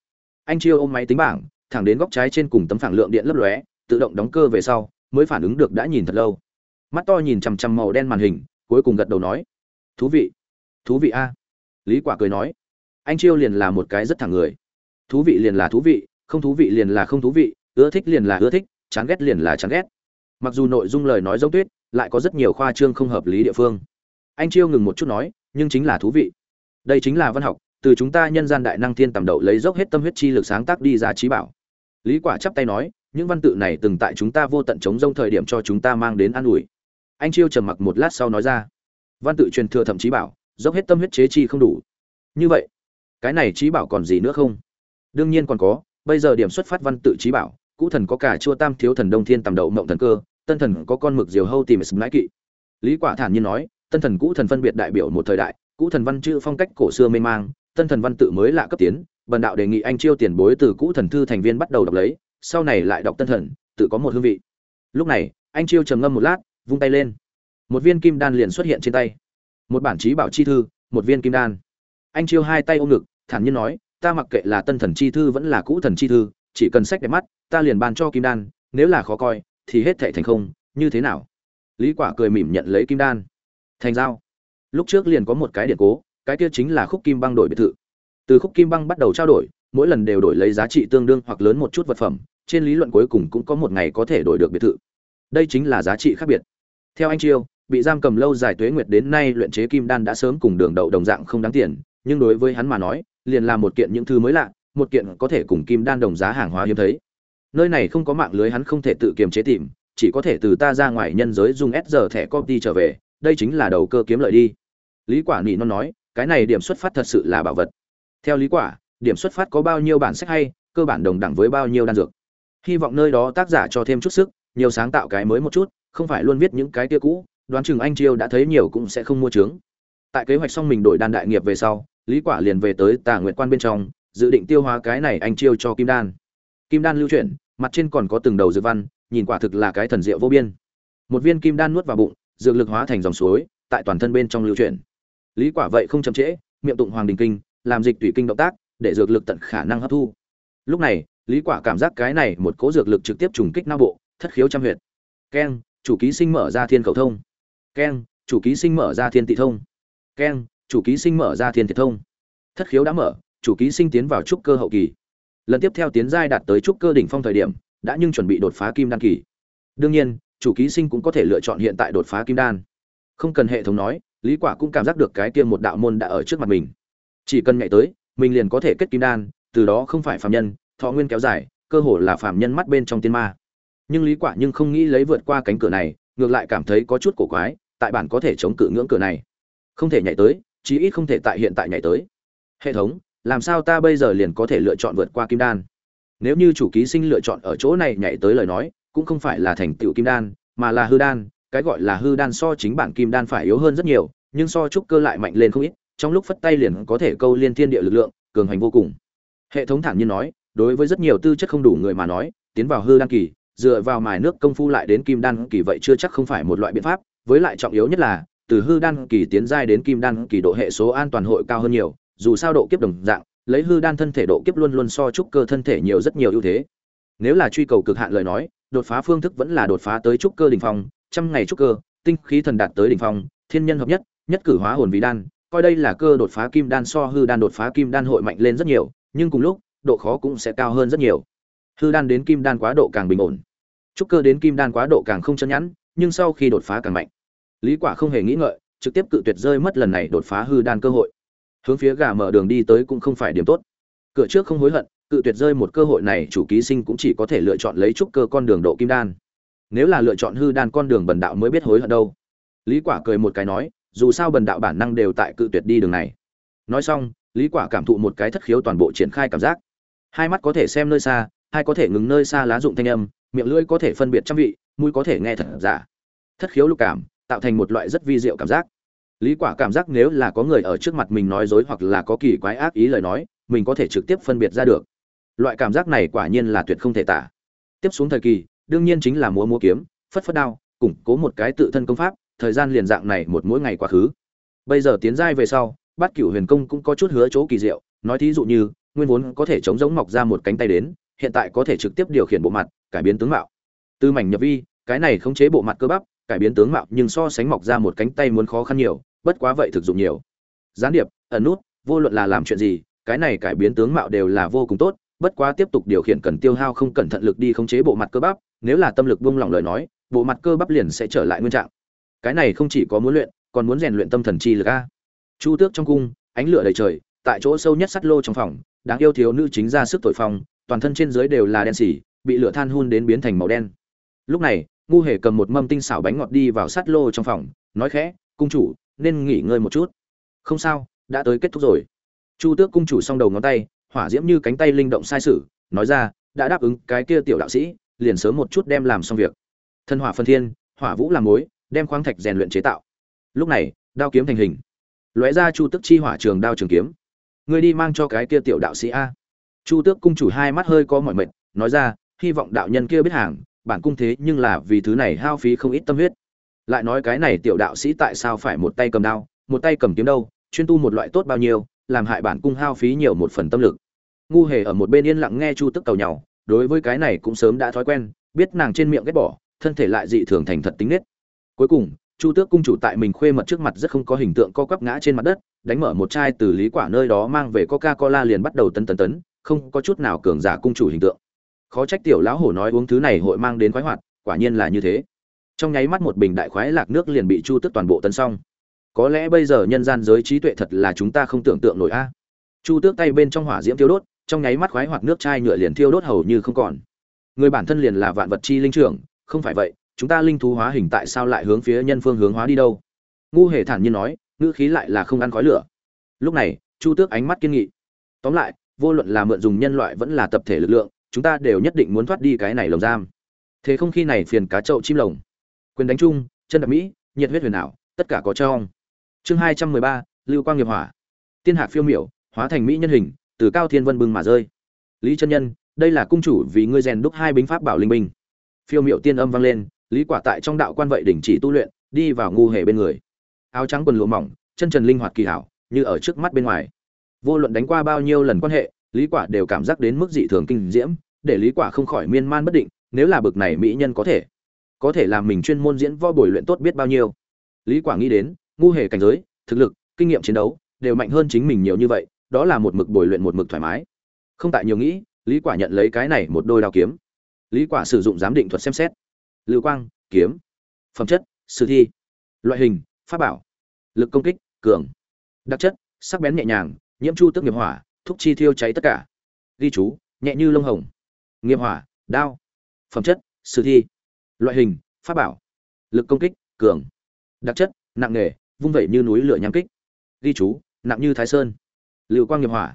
Anh chiêu ôm máy tính bảng, thẳng đến góc trái trên cùng tấm phẳng lượng điện lấp lóe, tự động đóng cơ về sau, mới phản ứng được đã nhìn thật lâu. Mắt to nhìn chằm chằm màu đen màn hình, cuối cùng gật đầu nói, thú vị thú vị a. Lý quả cười nói, anh chiêu liền là một cái rất thẳng người. Thú vị liền là thú vị, không thú vị liền là không thú vị ưa thích liền là ưa thích, chán ghét liền là chán ghét. Mặc dù nội dung lời nói giống tuyết, lại có rất nhiều khoa trương không hợp lý địa phương. Anh chiêu ngừng một chút nói, nhưng chính là thú vị. Đây chính là văn học, từ chúng ta nhân gian đại năng thiên tầm đậu lấy dốc hết tâm huyết chi lực sáng tác đi ra trí bảo. Lý quả chắp tay nói, những văn tự này từng tại chúng ta vô tận chống rông thời điểm cho chúng ta mang đến an ủi. Anh chiêu trầm mặc một lát sau nói ra, văn tự truyền thừa thậm chí bảo, dốc hết tâm huyết chế chi không đủ. Như vậy, cái này trí bảo còn gì nữa không? Đương nhiên còn có, bây giờ điểm xuất phát văn tự trí bảo cũ thần có cả chua tam thiếu thần đông thiên tầm đậu mộng thần cơ, tân thần có con mực diều hâu tìm sừng lãi kỵ. Lý quả thản nhiên nói, tân thần cũ thần phân biệt đại biểu một thời đại, cũ thần văn chữ phong cách cổ xưa mê mang, tân thần văn tự mới lạ cấp tiến, bần đạo đề nghị anh chiêu tiền bối từ cũ thần thư thành viên bắt đầu đọc lấy, sau này lại đọc tân thần, tự có một hương vị. Lúc này, anh chiêu trầm ngâm một lát, vung tay lên. Một viên kim đan liền xuất hiện trên tay. Một bản trí bảo chi thư, một viên kim đan. Anh chiêu hai tay ôm ngực, thản nhiên nói, ta mặc kệ là tân thần chi thư vẫn là cũ thần chi thư, chỉ cần sách đẹp mắt ta liền ban cho kim đan, nếu là khó coi, thì hết thệ thành không, như thế nào? Lý quả cười mỉm nhận lấy kim đan. Thành giao. Lúc trước liền có một cái điện cố, cái kia chính là khúc kim băng đổi biệt thự. Từ khúc kim băng bắt đầu trao đổi, mỗi lần đều đổi lấy giá trị tương đương hoặc lớn một chút vật phẩm, trên lý luận cuối cùng cũng có một ngày có thể đổi được biệt thự. Đây chính là giá trị khác biệt. Theo anh chiêu, bị giam cầm lâu dài tuế nguyệt đến nay luyện chế kim đan đã sớm cùng đường đậu đồng dạng không đáng tiền, nhưng đối với hắn mà nói, liền là một kiện những thứ mới lạ, một kiện có thể cùng kim đan đồng giá hàng hóa hiếm thấy nơi này không có mạng lưới hắn không thể tự kiềm chế tìm, chỉ có thể từ ta ra ngoài nhân giới dùng s giờ thẻ copy trở về, đây chính là đầu cơ kiếm lợi đi. Lý quả nỉ non nói, cái này điểm xuất phát thật sự là bảo vật. Theo lý quả, điểm xuất phát có bao nhiêu bản sách hay, cơ bản đồng đẳng với bao nhiêu đan dược. Hy vọng nơi đó tác giả cho thêm chút sức, nhiều sáng tạo cái mới một chút, không phải luôn viết những cái kia cũ, đoán chừng anh chiêu đã thấy nhiều cũng sẽ không mua trướng tại kế hoạch xong mình đổi đan đại nghiệp về sau, lý quả liền về tới tà nguyệt quan bên trong, dự định tiêu hóa cái này anh chiêu cho kim đan. Kim đan lưu chuyển mặt trên còn có từng đầu dược văn, nhìn quả thực là cái thần diệu vô biên. Một viên kim đan nuốt vào bụng, dược lực hóa thành dòng suối, tại toàn thân bên trong lưu chuyển. Lý quả vậy không chậm trễ, miệng tụng hoàng đình kinh, làm dịch tùy kinh động tác, để dược lực tận khả năng hấp thu. Lúc này, lý quả cảm giác cái này một cỗ dược lực trực tiếp trùng kích não bộ, thất khiếu trăm huyệt. Keng, chủ ký sinh mở ra thiên cầu thông. Keng, chủ ký sinh mở ra thiên tị thông. Keng, chủ ký sinh mở ra thiên thiệt thông. Thất khiếu đã mở, chủ ký sinh tiến vào trúc cơ hậu kỳ lần tiếp theo tiến giai đạt tới trúc cơ đỉnh phong thời điểm, đã nhưng chuẩn bị đột phá kim đan kỳ. Đương nhiên, chủ ký sinh cũng có thể lựa chọn hiện tại đột phá kim đan. Không cần hệ thống nói, lý quả cũng cảm giác được cái kia một đạo môn đã ở trước mặt mình. Chỉ cần nhảy tới, mình liền có thể kết kim đan, từ đó không phải phàm nhân, thọ nguyên kéo dài, cơ hồ là phàm nhân mắt bên trong tiên ma. Nhưng lý quả nhưng không nghĩ lấy vượt qua cánh cửa này, ngược lại cảm thấy có chút cổ quái, tại bản có thể chống cự ngưỡng cửa này. Không thể nhảy tới, chí ít không thể tại hiện tại nhảy tới. Hệ thống làm sao ta bây giờ liền có thể lựa chọn vượt qua kim đan? Nếu như chủ ký sinh lựa chọn ở chỗ này nhảy tới lời nói, cũng không phải là thành tựu kim đan, mà là hư đan, cái gọi là hư đan so chính bản kim đan phải yếu hơn rất nhiều, nhưng so trúc cơ lại mạnh lên không ít, trong lúc phất tay liền có thể câu liên thiên địa lực lượng, cường hành vô cùng. Hệ thống thản nhiên nói, đối với rất nhiều tư chất không đủ người mà nói, tiến vào hư đan kỳ, dựa vào mài nước công phu lại đến kim đan kỳ vậy chưa chắc không phải một loại biện pháp, với lại trọng yếu nhất là, từ hư đan kỳ tiến giai đến kim đan kỳ độ hệ số an toàn hội cao hơn nhiều dù sao độ kiếp đồng dạng, lấy hư đan thân thể độ kiếp luôn luôn so trúc cơ thân thể nhiều rất nhiều ưu thế. Nếu là truy cầu cực hạn lời nói, đột phá phương thức vẫn là đột phá tới trúc cơ đỉnh phong, trăm ngày trúc cơ, tinh khí thần đạt tới đỉnh phong, thiên nhân hợp nhất nhất cử hóa hồn vì đan, coi đây là cơ đột phá kim đan so hư đan đột phá kim đan hội mạnh lên rất nhiều, nhưng cùng lúc, độ khó cũng sẽ cao hơn rất nhiều. Hư đan đến kim đan quá độ càng bình ổn, trúc cơ đến kim đan quá độ càng không chân nhẵn, nhưng sau khi đột phá càng mạnh. Lý quả không hề nghĩ ngợi, trực tiếp cự tuyệt rơi mất lần này đột phá hư đan cơ hội hướng phía gà mở đường đi tới cũng không phải điểm tốt. Cửa trước không hối hận, cự tuyệt rơi một cơ hội này, chủ ký sinh cũng chỉ có thể lựa chọn lấy trúc cơ con đường độ kim đan. Nếu là lựa chọn hư đan con đường bần đạo mới biết hối hận đâu. Lý quả cười một cái nói, dù sao bần đạo bản năng đều tại cự tuyệt đi đường này. Nói xong, lý quả cảm thụ một cái thất khiếu toàn bộ triển khai cảm giác. Hai mắt có thể xem nơi xa, hai có thể ngừng nơi xa lá dụng thanh âm, miệng lưỡi có thể phân biệt trăm vị, mũi có thể nghe thật giả. Thất khiếu lục cảm, tạo thành một loại rất vi diệu cảm giác lý quả cảm giác nếu là có người ở trước mặt mình nói dối hoặc là có kỳ quái ác ý lời nói, mình có thể trực tiếp phân biệt ra được. Loại cảm giác này quả nhiên là tuyệt không thể tả. Tiếp xuống thời kỳ, đương nhiên chính là múa múa kiếm, phất phất đao, củng cố một cái tự thân công pháp, thời gian liền dạng này một mỗi ngày quá khứ. Bây giờ tiến giai về sau, bát cửu huyền công cũng có chút hứa chỗ kỳ diệu, nói thí dụ như, nguyên vốn có thể chống giống mọc ra một cánh tay đến, hiện tại có thể trực tiếp điều khiển bộ mặt, cải biến tướng mạo. Từ mảnh nhập vi, cái này khống chế bộ mặt cơ bắp, cải biến tướng mạo nhưng so sánh mọc ra một cánh tay muốn khó khăn nhiều bất quá vậy thực dụng nhiều. Gián điệp, ẩn nút, vô luận là làm chuyện gì, cái này cải biến tướng mạo đều là vô cùng tốt, bất quá tiếp tục điều khiển cần tiêu hao không cẩn thận lực đi khống chế bộ mặt cơ bắp, nếu là tâm lực buông lỏng lời nói, bộ mặt cơ bắp liền sẽ trở lại nguyên trạng. Cái này không chỉ có muốn luyện, còn muốn rèn luyện tâm thần chi lực a. Chu tước trong cung, ánh lửa đầy trời, tại chỗ sâu nhất sắt lô trong phòng, đáng yêu thiếu nữ chính ra sức thổi phòng toàn thân trên dưới đều là đen xỉ, bị lửa than hun đến biến thành màu đen. Lúc này, ngu hề cầm một mâm tinh xảo bánh ngọt đi vào sắt lô trong phòng, nói khẽ, cung chủ nên nghỉ ngơi một chút. Không sao, đã tới kết thúc rồi. Chu tước cung chủ s đầu ngón tay, hỏa diễm như cánh tay linh động sai sử nói ra, đã đáp ứng cái kia tiểu đạo sĩ, liền sớm một chút đem làm xong việc. Thân hỏa phân thiên, hỏa vũ làm mối, đem khoáng thạch rèn luyện chế tạo. Lúc này, đao kiếm thành hình. Lóe ra chu Tước chi hỏa trường đao trường kiếm. Ngươi đi mang cho cái kia tiểu đạo sĩ a. Chu tước cung chủ hai mắt hơi có mọi mệt, nói ra, hy vọng đạo nhân kia biết hàng, bản cung thế nhưng là vì thứ này hao phí không ít tâm huyết lại nói cái này tiểu đạo sĩ tại sao phải một tay cầm đao, một tay cầm kiếm đâu, chuyên tu một loại tốt bao nhiêu, làm hại bản cung hao phí nhiều một phần tâm lực. Ngu hề ở một bên yên lặng nghe chu tức cầu nhau, đối với cái này cũng sớm đã thói quen, biết nàng trên miệng ghét bỏ, thân thể lại dị thường thành thật tính nết. Cuối cùng, chu tước cung chủ tại mình khuê mật trước mặt rất không có hình tượng co quắp ngã trên mặt đất, đánh mở một chai từ lý quả nơi đó mang về coca cola liền bắt đầu tấn tấn tấn, không có chút nào cường giả cung chủ hình tượng. Khó trách tiểu lão hổ nói uống thứ này hội mang đến khoái hoạt, quả nhiên là như thế trong nháy mắt một bình đại khoái lạc nước liền bị chu tước toàn bộ tấn xong. Có lẽ bây giờ nhân gian giới trí tuệ thật là chúng ta không tưởng tượng nổi a. Chu tước tay bên trong hỏa diễm thiêu đốt, trong nháy mắt khoái hoặc nước chai nhựa liền thiêu đốt hầu như không còn. Người bản thân liền là vạn vật chi linh trưởng, không phải vậy, chúng ta linh thú hóa hình tại sao lại hướng phía nhân phương hướng hóa đi đâu? Ngu hề thản nhiên nói, ngữ khí lại là không ăn khói lửa. Lúc này, chu tước ánh mắt kiên nghị. Tóm lại, vô luận là mượn dùng nhân loại vẫn là tập thể lực lượng, chúng ta đều nhất định muốn thoát đi cái này lồng giam. Thế không khi này phiền cá trậu chim lồng quyền đánh chung, chân đập mỹ, nhiệt huyết huyền ảo, tất cả có trong chương hai trăm mười ba, lưu quang nghiệp hỏa. Tiên hạc phiêu miểu, hóa thành mỹ nhân hình, từ cao thiên vân bừng mà rơi. Lý chân nhân, đây là cung chủ vì ngươi rèn đúc hai binh pháp bảo linh binh. Phiêu miểu tiên âm vang lên, lý quả tại trong đạo quan vậy đỉnh chỉ tu luyện, đi vào ngu hề bên người. Áo trắng quần lụa mỏng, chân trần linh hoạt kỳ hảo, như ở trước mắt bên ngoài. Vô luận đánh qua bao nhiêu lần quan hệ, lý quả đều cảm giác đến mức dị thường kinh diễm, để lý quả không khỏi miên man bất định, nếu là bực này mỹ nhân có thể có thể làm mình chuyên môn diễn võ bồi luyện tốt biết bao nhiêu. Lý quả nghĩ đến, ngu hề cảnh giới, thực lực, kinh nghiệm chiến đấu, đều mạnh hơn chính mình nhiều như vậy, đó là một mực bồi luyện một mực thoải mái. Không tại nhiều nghĩ, lý quả nhận lấy cái này một đôi đao kiếm. Lý quả sử dụng giám định thuật xem xét. Lưu quang, kiếm, phẩm chất, sử thi, loại hình, pháp bảo, lực công kích, cường, đặc chất, sắc bén nhẹ nhàng, nhiễm chu tức nghiệp hỏa, thúc chi thiêu cháy tất cả. Ghi chú, nhẹ như lông hồng. Nghiệp hỏa, đao, phẩm chất, sử thi loại hình, pháp bảo, lực công kích, cường, đặc chất, nặng nề vung vẩy như núi lửa nhắm kích, ghi chú, nặng như thái sơn, lưu quang nghiệp hỏa,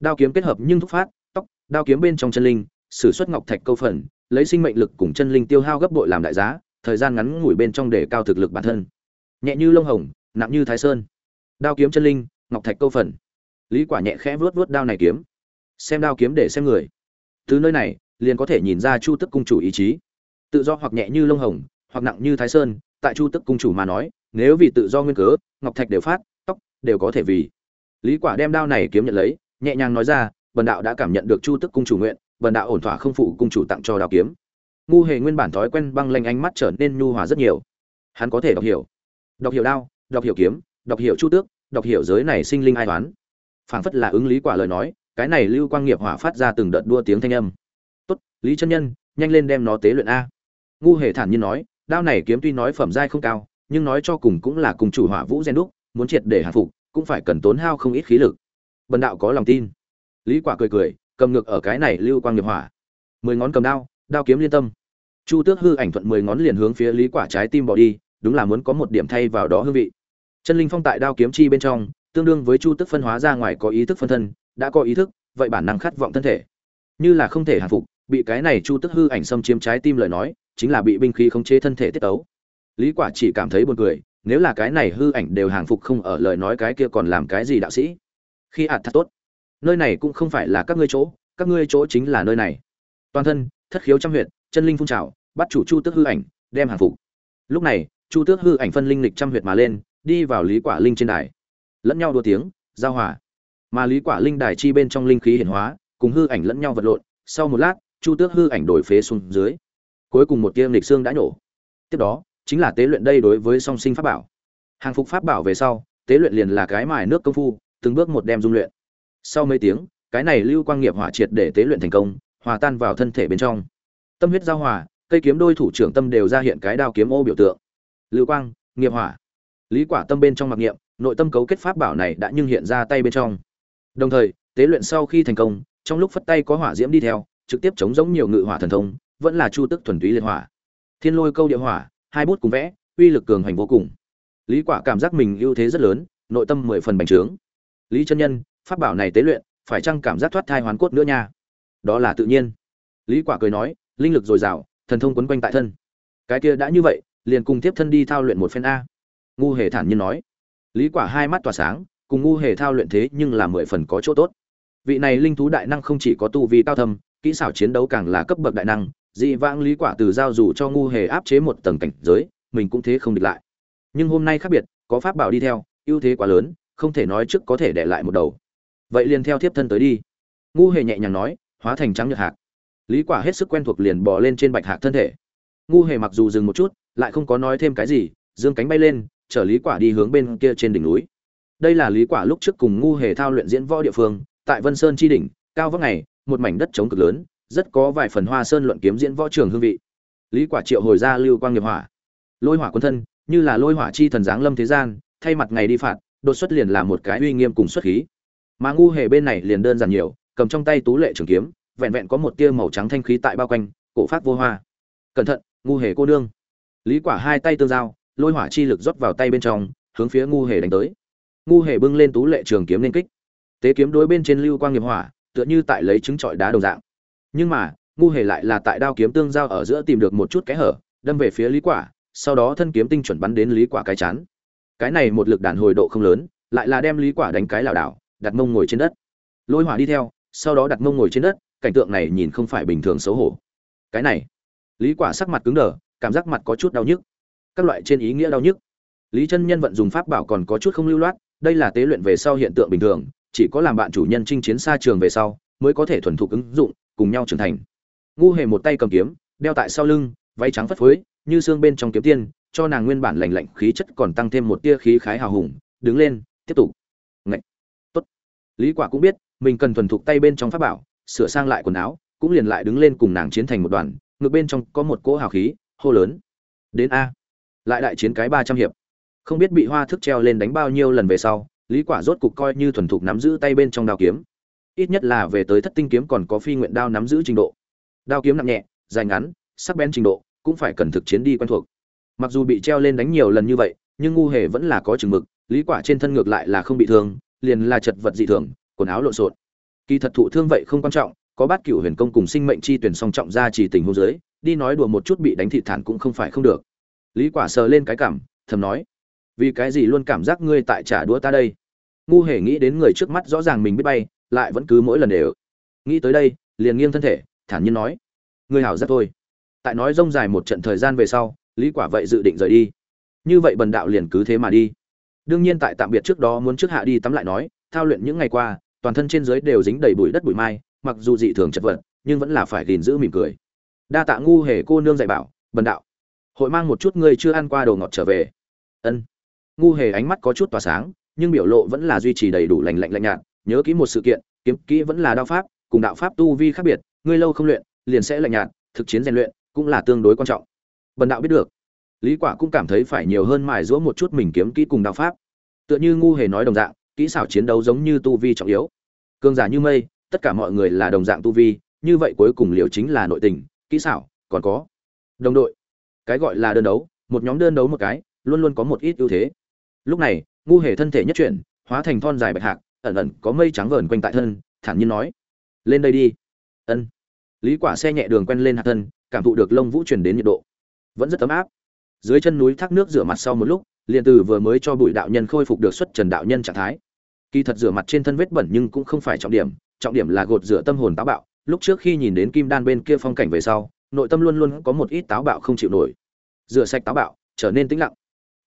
đao kiếm kết hợp nhưng thúc phát, tóc, đao kiếm bên trong chân linh, sử xuất ngọc thạch câu phần, lấy sinh mệnh lực cùng chân linh tiêu hao gấp bội làm đại giá, thời gian ngắn ngủi bên trong để cao thực lực bản thân. Nhẹ như lông hồng, nặng như thái sơn. Đao kiếm chân linh, ngọc thạch câu phần. Lý quả nhẹ khẽ vuốt vuốt đao này kiếm. Xem đao kiếm để xem người. Từ nơi này, liền có thể nhìn ra chu tức cung chủ ý chí tự do hoặc nhẹ như lông hồng, hoặc nặng như thái sơn, tại chu tức cung chủ mà nói, nếu vì tự do nguyên cớ, ngọc thạch đều phát, tóc đều có thể vì. Lý quả đem đao này kiếm nhận lấy, nhẹ nhàng nói ra, bần đạo đã cảm nhận được chu tức cung chủ nguyện, bần đạo ổn thỏa không phụ cung chủ tặng cho đao kiếm. Ngu hề nguyên bản thói quen băng lanh ánh mắt trở nên nhu hòa rất nhiều. Hắn có thể đọc hiểu. Đọc hiểu đao, đọc hiểu kiếm, đọc hiểu chu tước, đọc hiểu giới này sinh linh ai toán phảng phất là ứng lý quả lời nói, cái này lưu quang nghiệp hỏa phát ra từng đợt đua tiếng thanh âm. Tốt, lý chân nhân, nhanh lên đem nó tế luyện a ngu hề thản nhiên nói, đao này kiếm tuy nói phẩm giai không cao, nhưng nói cho cùng cũng là cùng chủ hỏa vũ gen đúc, muốn triệt để hạ phục, cũng phải cần tốn hao không ít khí lực. Bần đạo có lòng tin. Lý quả cười cười, cầm ngược ở cái này lưu quang nghiệp hỏa. Mười ngón cầm đao đao kiếm liên tâm. Chu tước hư ảnh thuận mười ngón liền hướng phía lý quả trái tim bỏ đi, đúng là muốn có một điểm thay vào đó hương vị. Chân linh phong tại đao kiếm chi bên trong, tương đương với chu tức phân hóa ra ngoài có ý thức phân thân, đã có ý thức, vậy bản năng khát vọng thân thể. Như là không thể hạ phục, bị cái này chu tức hư ảnh xâm chiếm trái tim lời nói chính là bị binh khí khống chế thân thể tiết tấu. Lý quả chỉ cảm thấy buồn cười, nếu là cái này hư ảnh đều hàng phục không ở lời nói cái kia còn làm cái gì đạo sĩ? Khi ạt thật tốt. Nơi này cũng không phải là các ngươi chỗ, các ngươi chỗ chính là nơi này. Toàn thân, thất khiếu trăm huyệt, chân linh phun trào, bắt chủ chu tước hư ảnh, đem hàng phục. Lúc này, chu tước hư ảnh phân linh lịch trăm huyệt mà lên, đi vào lý quả linh trên đài. Lẫn nhau đua tiếng, giao hòa. Mà lý quả linh đài chi bên trong linh khí hiển hóa, cùng hư ảnh lẫn nhau vật lộn, sau một lát, chu tước hư ảnh đổi phế xuống dưới cuối cùng một tia nghịch xương đã nổ. Tiếp đó, chính là tế luyện đây đối với song sinh pháp bảo. Hàng phục pháp bảo về sau, tế luyện liền là cái mài nước công phu, từng bước một đem dung luyện. Sau mấy tiếng, cái này lưu quang nghiệp hỏa triệt để tế luyện thành công, hòa tan vào thân thể bên trong. Tâm huyết giao hòa, cây kiếm đôi thủ trưởng tâm đều ra hiện cái đao kiếm ô biểu tượng. Lưu quang, nghiệp hỏa. Lý quả tâm bên trong mặc niệm, nội tâm cấu kết pháp bảo này đã nhưng hiện ra tay bên trong. Đồng thời, tế luyện sau khi thành công, trong lúc phất tay có hỏa diễm đi theo, trực tiếp chống giống nhiều ngự hỏa thần thông vẫn là chu tức thuần túy liên hỏa. Thiên lôi câu địa hỏa, hai bút cùng vẽ, uy lực cường hành vô cùng. Lý quả cảm giác mình ưu thế rất lớn, nội tâm mười phần bành trướng. Lý chân nhân, pháp bảo này tế luyện, phải chăng cảm giác thoát thai hoán cốt nữa nha? Đó là tự nhiên. Lý quả cười nói, linh lực dồi dào, thần thông quấn quanh tại thân. Cái kia đã như vậy, liền cùng tiếp thân đi thao luyện một phen a. Ngu hề thản nhiên nói. Lý quả hai mắt tỏa sáng, cùng ngu hề thao luyện thế nhưng là mười phần có chỗ tốt. Vị này linh thú đại năng không chỉ có tu vi cao thâm, kỹ xảo chiến đấu càng là cấp bậc đại năng dị vãng lý quả từ giao dù cho ngu hề áp chế một tầng cảnh giới, mình cũng thế không địch lại. Nhưng hôm nay khác biệt, có pháp bảo đi theo, ưu thế quá lớn, không thể nói trước có thể để lại một đầu. Vậy liền theo thiếp thân tới đi. Ngu hề nhẹ nhàng nói, hóa thành trắng nhược hạc. Lý quả hết sức quen thuộc liền bò lên trên bạch hạc thân thể. Ngu hề mặc dù dừng một chút, lại không có nói thêm cái gì, dương cánh bay lên, chở lý quả đi hướng bên kia trên đỉnh núi. Đây là lý quả lúc trước cùng ngu hề thao luyện diễn võ địa phương, tại vân sơn chi đỉnh, cao vóc này một mảnh đất trống cực lớn rất có vài phần hoa sơn luận kiếm diễn võ trường hương vị. Lý quả triệu hồi ra lưu quang nghiệp hỏa. Lôi hỏa quân thân, như là lôi hỏa chi thần giáng lâm thế gian, thay mặt ngày đi phạt, đột xuất liền là một cái uy nghiêm cùng xuất khí. Mà ngu hề bên này liền đơn giản nhiều, cầm trong tay tú lệ trường kiếm, vẹn vẹn có một tia màu trắng thanh khí tại bao quanh, cổ phát vô hoa. Cẩn thận, ngu hề cô đương lý quả hai tay tương giao, lôi hỏa chi lực rót vào tay bên trong, hướng phía ngu hề đánh tới. Ngu hề bưng lên tú lệ trường kiếm lên kích. Tế kiếm đối bên trên lưu quang nghiệp hỏa, tựa như tại lấy trứng trọi đá đồng dạng nhưng mà, ngu hề lại là tại đao kiếm tương giao ở giữa tìm được một chút cái hở, đâm về phía lý quả, sau đó thân kiếm tinh chuẩn bắn đến lý quả cái chán. Cái này một lực đàn hồi độ không lớn, lại là đem lý quả đánh cái lảo đảo, đặt mông ngồi trên đất. Lôi hỏa đi theo, sau đó đặt mông ngồi trên đất, cảnh tượng này nhìn không phải bình thường xấu hổ. Cái này, lý quả sắc mặt cứng đờ, cảm giác mặt có chút đau nhức. Các loại trên ý nghĩa đau nhức. Lý chân nhân vận dùng pháp bảo còn có chút không lưu loát, đây là tế luyện về sau hiện tượng bình thường, chỉ có làm bạn chủ nhân chinh chiến xa trường về sau, mới có thể thuần thục ứng dụng cùng nhau trưởng thành. Ngu hề một tay cầm kiếm, đeo tại sau lưng, váy trắng phất phới, như xương bên trong kiếm tiên, cho nàng nguyên bản lạnh lạnh khí chất còn tăng thêm một tia khí khái hào hùng, đứng lên, tiếp tục. Ngậy. tốt. Lý quả cũng biết, mình cần thuần thục tay bên trong pháp bảo, sửa sang lại quần áo, cũng liền lại đứng lên cùng nàng chiến thành một đoàn ngược bên trong có một cỗ hào khí, hô lớn. Đến a. Lại đại chiến cái ba trăm hiệp. Không biết bị hoa thức treo lên đánh bao nhiêu lần về sau, lý quả rốt cục coi như thuần thục nắm giữ tay bên trong đao kiếm ít nhất là về tới thất tinh kiếm còn có phi nguyện đao nắm giữ trình độ. Đao kiếm nặng nhẹ, dài ngắn, sắc bén trình độ, cũng phải cần thực chiến đi quen thuộc. Mặc dù bị treo lên đánh nhiều lần như vậy, nhưng ngu hề vẫn là có chừng mực, lý quả trên thân ngược lại là không bị thương, liền là chật vật dị thường, quần áo lộn xộn. Kỳ thật thụ thương vậy không quan trọng, có bát cửu huyền công cùng sinh mệnh chi tuyển song trọng ra chỉ tình hôn dưới, đi nói đùa một chút bị đánh thịt thản cũng không phải không được. Lý quả sờ lên cái cảm, thầm nói, vì cái gì luôn cảm giác ngươi tại trả đũa ta đây? Ngu hề nghĩ đến người trước mắt rõ ràng mình biết bay lại vẫn cứ mỗi lần đều. Nghĩ tới đây, liền nghiêng thân thể, thản nhiên nói, ngươi hảo rất thôi. Tại nói rông dài một trận thời gian về sau, lý quả vậy dự định rời đi. Như vậy bần đạo liền cứ thế mà đi. Đương nhiên tại tạm biệt trước đó muốn trước hạ đi tắm lại nói, thao luyện những ngày qua, toàn thân trên dưới đều dính đầy bụi đất bụi mai, mặc dù dị thường chật vật, nhưng vẫn là phải gìn giữ mỉm cười. Đa tạ ngu hề cô nương dạy bảo, bần đạo. Hội mang một chút ngươi chưa ăn qua đồ ngọt trở về. Ân. Ngu hề ánh mắt có chút tỏa sáng, nhưng biểu lộ vẫn là duy trì đầy đủ lành lạnh lạnh nhạt nhớ kỹ một sự kiện, kiếm kỹ vẫn là đao pháp, cùng đạo pháp tu vi khác biệt, ngươi lâu không luyện, liền sẽ lạnh nhạt, thực chiến rèn luyện cũng là tương đối quan trọng. Bần đạo biết được. Lý quả cũng cảm thấy phải nhiều hơn mài giũa một chút mình kiếm kỹ cùng đạo pháp. Tựa như ngu hề nói đồng dạng, kỹ xảo chiến đấu giống như tu vi trọng yếu. Cường giả như mây, tất cả mọi người là đồng dạng tu vi, như vậy cuối cùng liều chính là nội tình, kỹ xảo, còn có đồng đội. Cái gọi là đơn đấu, một nhóm đơn đấu một cái, luôn luôn có một ít ưu thế. Lúc này, ngu hề thân thể nhất chuyển, hóa thành thon dài bạch hạc ẩn ẩn có mây trắng vờn quanh tại thân, thản nhiên nói. Lên đây đi. Ân. Lý quả xe nhẹ đường quen lên hạ thân, cảm thụ được lông vũ truyền đến nhiệt độ. Vẫn rất ấm áp. Dưới chân núi thác nước rửa mặt sau một lúc, liền từ vừa mới cho bụi đạo nhân khôi phục được xuất trần đạo nhân trạng thái. Kỳ thật rửa mặt trên thân vết bẩn nhưng cũng không phải trọng điểm trọng điểm là gột rửa tâm hồn táo bạo. Lúc trước khi nhìn đến kim đan bên kia phong cảnh về sau, nội tâm luôn luôn có một ít táo bạo không chịu nổi. Rửa sạch táo bạo, trở nên tĩnh lặng.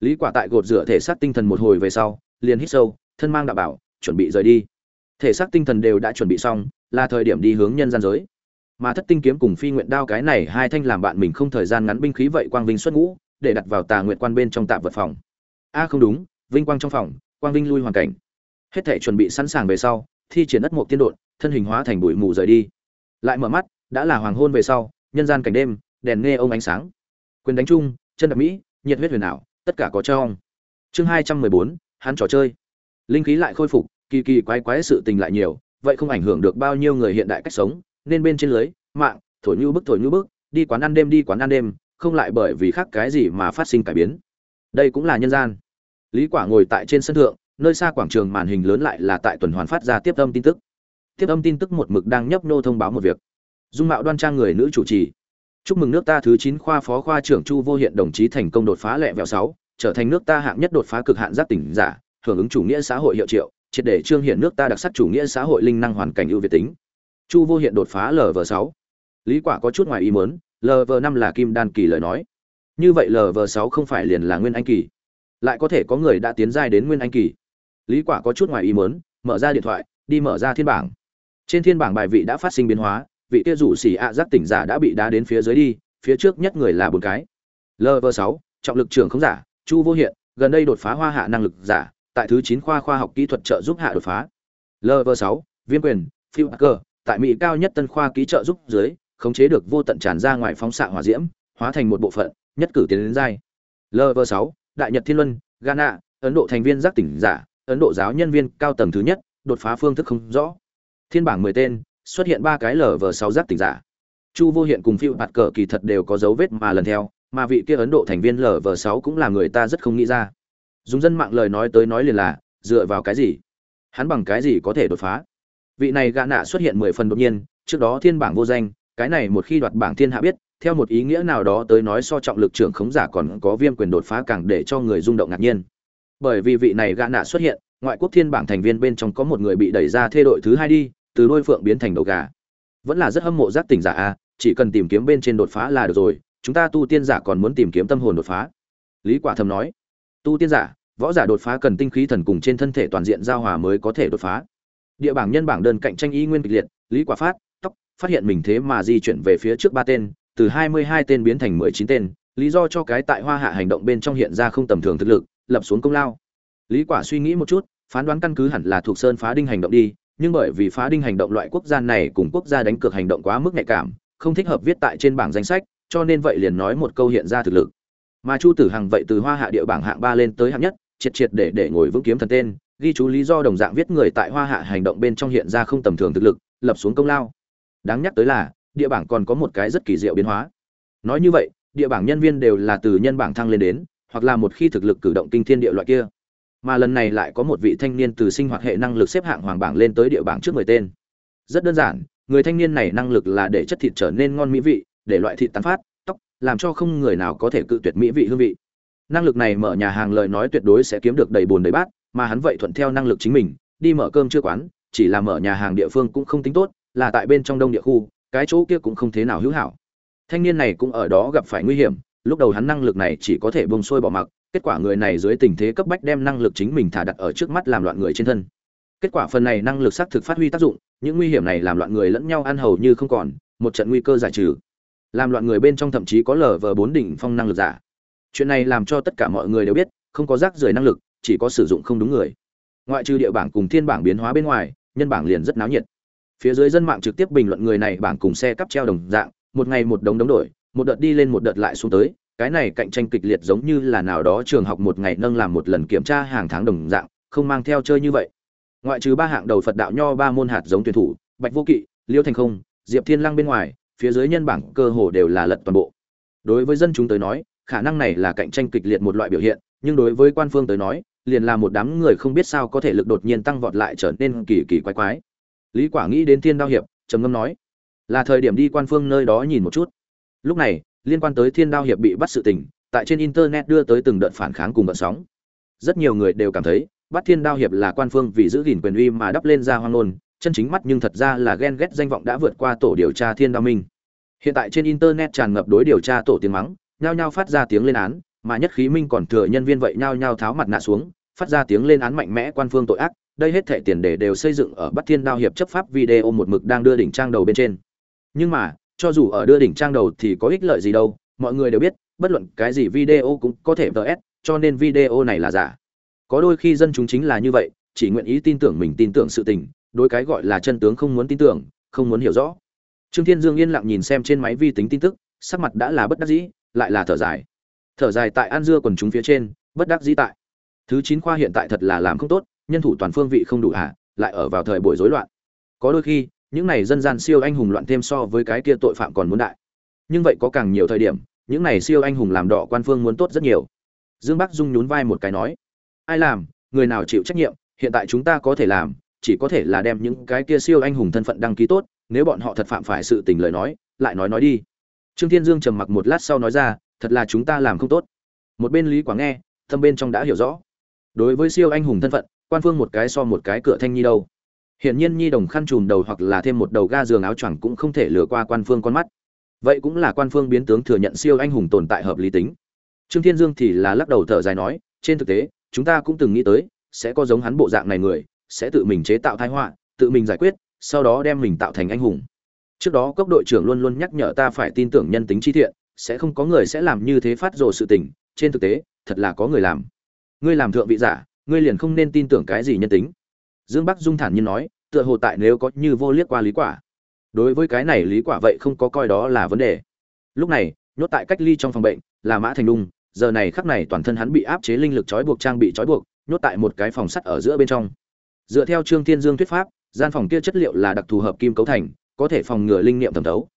Lý quả tại gột rửa thể xác tinh thần một hồi về sau, liền hít sâu, thân mang đạo bảo chuẩn bị rời đi. Thể xác tinh thần đều đã chuẩn bị xong, là thời điểm đi hướng nhân gian giới. Mà thất tinh kiếm cùng phi nguyện đao cái này hai thanh làm bạn mình không thời gian ngắn binh khí vậy quang vinh xuất ngũ, để đặt vào tà nguyện quan bên trong tạm vật phòng. A à không đúng, vinh quang trong phòng, quang vinh lui hoàn cảnh. Hết thể chuẩn bị sẵn sàng về sau, thi triển đất mục tiên đột thân hình hóa thành bụi mù rời đi. Lại mở mắt, đã là hoàng hôn về sau, nhân gian cảnh đêm, đèn nghe ông ánh sáng. Quyền đánh chung, chân đập mỹ, nhiệt huyết huyền ảo, tất cả có trong chương hai trăm mười bốn, hắn trò chơi linh khí lại khôi phục kỳ kỳ quái quái sự tình lại nhiều vậy không ảnh hưởng được bao nhiêu người hiện đại cách sống nên bên trên lưới mạng thổi như bức thổi như bức đi quán ăn đêm đi quán ăn đêm không lại bởi vì khác cái gì mà phát sinh cải biến. Đây cũng là nhân gian. Lý quả ngồi tại trên sân thượng nơi xa quảng trường màn hình lớn lại là tại tuần hoàn phát ra tiếp âm tin tức. Tiếp âm tin tức một mực đang nhấp nô thông báo một việc. Dung mạo đoan trang người nữ chủ trì. Chúc mừng nước ta thứ 9 khoa phó khoa trưởng chu vô hiện đồng chí thành công đột phá lẹ vẹo 6, trở thành nước ta hạng nhất đột phá cực hạn giác tỉnh giả hưởng ứng chủ nghĩa xã hội hiệu triệu triệt để trương hiện nước ta đặc sắc chủ nghĩa xã hội linh năng hoàn cảnh ưu việt tính. Chu vô hiện đột phá lv sáu, lý quả có chút ngoài ý muốn lv năm là kim đan kỳ lời nói. Như vậy lv sáu không phải liền là nguyên anh kỳ. Lại có thể có người đã tiến giai đến nguyên anh kỳ. Lý quả có chút ngoài ý muốn mở ra điện thoại đi mở ra thiên bảng. Trên thiên bảng bài vị đã phát sinh biến hóa vị kia rủ xỉ ạ giác tỉnh giả đã bị đá đến phía dưới đi phía trước nhất người là bốn cái. Lv sáu trọng lực trưởng không giả chu vô hiện gần đây đột phá hoa hạ năng lực giả tại thứ 9 khoa khoa học kỹ thuật trợ giúp hạ đột phá. Lv 6 viêm quyền phiêu cơ tại mỹ cao nhất tân khoa ký trợ giúp dưới, khống chế được vô tận tràn ra ngoài phóng xạ hỏa diễm, hóa thành một bộ phận, nhất cử tiến đến giai. Lv 6 đại nhật thiên luân, ghana, ấn độ thành viên giác tỉnh giả, ấn độ giáo nhân viên cao tầng thứ nhất, đột phá phương thức không rõ. Thiên bảng mười tên, xuất hiện ba cái LV6 giác tỉnh giả. Chu vô hiện cùng phiêu bạt cờ kỳ thật đều có dấu vết mà lần theo, mà vị kia ấn độ thành viên LV6 cũng là người ta rất không nghĩ ra dùng dân mạng lời nói tới nói liền là, dựa vào cái gì? Hắn bằng cái gì có thể đột phá? Vị này gã nạ xuất hiện mười phần đột nhiên, trước đó thiên bảng vô danh, cái này một khi đoạt bảng thiên hạ biết, theo một ý nghĩa nào đó tới nói so trọng lực trưởng khống giả còn có viêm quyền đột phá càng để cho người rung động ngạc nhiên. Bởi vì vị này gã nạ xuất hiện, ngoại quốc thiên bảng thành viên bên trong có một người bị đẩy ra thê đội thứ hai đi, từ đôi phượng biến thành đầu gà. Vẫn là rất hâm mộ giác tỉnh giả a, chỉ cần tìm kiếm bên trên đột phá là được rồi, chúng ta tu tiên giả còn muốn tìm kiếm tâm hồn đột phá. Lý quả thầm nói, tu tiên giả võ giả đột phá cần tinh khí thần cùng trên thân thể toàn diện giao hòa mới có thể đột phá. Địa bảng nhân bảng đơn cạnh tranh y nguyên kịch liệt, lý quả phát, tóc, phát hiện mình thế mà di chuyển về phía trước ba tên, từ 22 tên biến thành 19 tên, lý do cho cái tại hoa hạ hành động bên trong hiện ra không tầm thường thực lực, lập xuống công lao. Lý quả suy nghĩ một chút, phán đoán căn cứ hẳn là thuộc sơn phá đinh hành động đi, nhưng bởi vì phá đinh hành động loại quốc gia này cùng quốc gia đánh cược hành động quá mức nhạy cảm, không thích hợp viết tại trên bảng danh sách, cho nên vậy liền nói một câu hiện ra thực lực. Mà chu tử hằng vậy từ hoa hạ địa bảng hạng ba lên tới hạng nhất triệt triệt để để ngồi vững kiếm thần tên, ghi chú lý do đồng dạng viết người tại hoa hạ hành động bên trong hiện ra không tầm thường thực lực, lập xuống công lao. Đáng nhắc tới là, địa bảng còn có một cái rất kỳ diệu biến hóa. Nói như vậy, địa bảng nhân viên đều là từ nhân bảng thăng lên đến, hoặc là một khi thực lực cử động kinh thiên địa loại kia. Mà lần này lại có một vị thanh niên từ sinh hoạt hệ năng lực xếp hạng hoàng bảng lên tới địa bảng trước mười tên. Rất đơn giản, người thanh niên này năng lực là để chất thịt trở nên ngon mỹ vị, để loại thịt tán phát, tóc, làm cho không người nào có thể cự tuyệt mỹ vị hương vị năng lực này mở nhà hàng lời nói tuyệt đối sẽ kiếm được đầy bồn đầy bát, mà hắn vậy thuận theo năng lực chính mình, đi mở cơm chưa quán, chỉ là mở nhà hàng địa phương cũng không tính tốt, là tại bên trong đông địa khu, cái chỗ kia cũng không thế nào hữu hảo. Thanh niên này cũng ở đó gặp phải nguy hiểm, lúc đầu hắn năng lực này chỉ có thể bông sôi bỏ mặc, kết quả người này dưới tình thế cấp bách đem năng lực chính mình thả đặt ở trước mắt làm loạn người trên thân. Kết quả phần này năng lực xác thực phát huy tác dụng, những nguy hiểm này làm loạn người lẫn nhau ăn hầu như không còn, một trận nguy cơ giải trừ. Làm loạn người bên trong thậm chí có lờ vờ bốn đỉnh phong năng lực giả chuyện này làm cho tất cả mọi người đều biết, không có rác rưởi năng lực, chỉ có sử dụng không đúng người. Ngoại trừ địa bảng cùng thiên bảng biến hóa bên ngoài, nhân bảng liền rất náo nhiệt. Phía dưới dân mạng trực tiếp bình luận người này bảng cùng xe cắp treo đồng dạng, một ngày một đống đống đổi, một đợt đi lên một đợt lại xuống tới, cái này cạnh tranh kịch liệt giống như là nào đó trường học một ngày nâng làm một lần kiểm tra hàng tháng đồng dạng, không mang theo chơi như vậy. Ngoại trừ ba hạng đầu phật đạo nho ba môn hạt giống tuyển thủ, bạch vô kỵ, liêu thành không, diệp thiên lăng bên ngoài, phía dưới nhân bảng cơ hồ đều là lật toàn bộ. Đối với dân chúng tới nói khả năng này là cạnh tranh kịch liệt một loại biểu hiện nhưng đối với quan phương tới nói liền là một đám người không biết sao có thể lực đột nhiên tăng vọt lại trở nên kỳ kỳ quái quái. Lý quả nghĩ đến thiên đao hiệp trầm ngâm nói là thời điểm đi quan phương nơi đó nhìn một chút. Lúc này liên quan tới thiên đao hiệp bị bắt sự tình tại trên internet đưa tới từng đợt phản kháng cùng bận sóng. Rất nhiều người đều cảm thấy bắt thiên đao hiệp là quan phương vì giữ gìn quyền uy mà đắp lên ra hoang ngôn, chân chính mắt nhưng thật ra là ghen ghét danh vọng đã vượt qua tổ điều tra thiên đao minh. Hiện tại trên internet tràn ngập đối điều tra tổ tiếng mắng nhao nhao phát ra tiếng lên án mà nhất khí minh còn thừa nhân viên vậy nhao nhao tháo mặt nạ xuống phát ra tiếng lên án mạnh mẽ quan phương tội ác đây hết thệ tiền đề đều xây dựng ở bắt thiên đao hiệp chấp pháp video một mực đang đưa đỉnh trang đầu bên trên. Nhưng mà cho dù ở đưa đỉnh trang đầu thì có ích lợi gì đâu mọi người đều biết bất luận cái gì video cũng có thể DS, cho nên video này là giả. Có đôi khi dân chúng chính là như vậy chỉ nguyện ý tin tưởng mình tin tưởng sự tình đối cái gọi là chân tướng không muốn tin tưởng không muốn hiểu rõ. Trương thiên dương yên lặng nhìn xem trên máy vi tính tin tức sắc mặt đã là bất đắc dĩ lại là thở dài. Thở dài tại an dưa quần chúng phía trên, bất đắc dĩ tại. Thứ chín khoa hiện tại thật là làm không tốt, nhân thủ toàn phương vị không đủ hả? Lại ở vào thời buổi rối loạn. Có đôi khi, những này dân gian siêu anh hùng loạn thêm so với cái kia tội phạm còn muốn đại. Nhưng vậy có càng nhiều thời điểm, những này siêu anh hùng làm đỏ quan phương muốn tốt rất nhiều. Dương bắc dung nhún vai một cái nói, ai làm? Người nào chịu trách nhiệm? Hiện tại chúng ta có thể làm, chỉ có thể là đem những cái kia siêu anh hùng thân phận đăng ký tốt, nếu bọn họ thật phạm phải sự tình lời nói, lại nói nói đi trương thiên dương trầm mặc một lát sau nói ra, thật là chúng ta làm không tốt. Một bên lý quảng nghe, thâm bên trong đã hiểu rõ. Đối với siêu anh hùng thân phận, quan phương một cái so một cái cửa thanh nhi đâu. Hiển nhiên nhi đồng khăn trùm đầu hoặc là thêm một đầu ga giường áo choàng cũng không thể lừa qua quan phương con mắt. Vậy cũng là quan phương biến tướng thừa nhận siêu anh hùng tồn tại hợp lý tính. Trương thiên dương thì là lắc đầu thở dài nói, trên thực tế, chúng ta cũng từng nghĩ tới, sẽ có giống hắn bộ dạng này người, sẽ tự mình chế tạo thái họa, tự mình giải quyết, sau đó đem mình tạo thành anh hùng trước đó cốc đội trưởng luôn luôn nhắc nhở ta phải tin tưởng nhân tính chi thiện, sẽ không có người sẽ làm như thế phát rồ sự tình, trên thực tế, thật là có người làm. Ngươi làm thượng vị giả, ngươi liền không nên tin tưởng cái gì nhân tính. Dương bắc dung thản nhiên nói, tựa hồ tại nếu có như vô liếc qua lý quả. Đối với cái này lý quả vậy không có coi đó là vấn đề. Lúc này, nhốt tại cách ly trong phòng bệnh, là mã thành đung giờ này khắc này toàn thân hắn bị áp chế linh lực trói buộc, trang bị trói buộc, nhốt tại một cái phòng sắt ở giữa bên trong. Dựa theo trương thiên dương thuyết pháp, gian phòng kia chất liệu là đặc thù hợp kim cấu thành có thể phòng ngừa linh niệm thẩm thấu.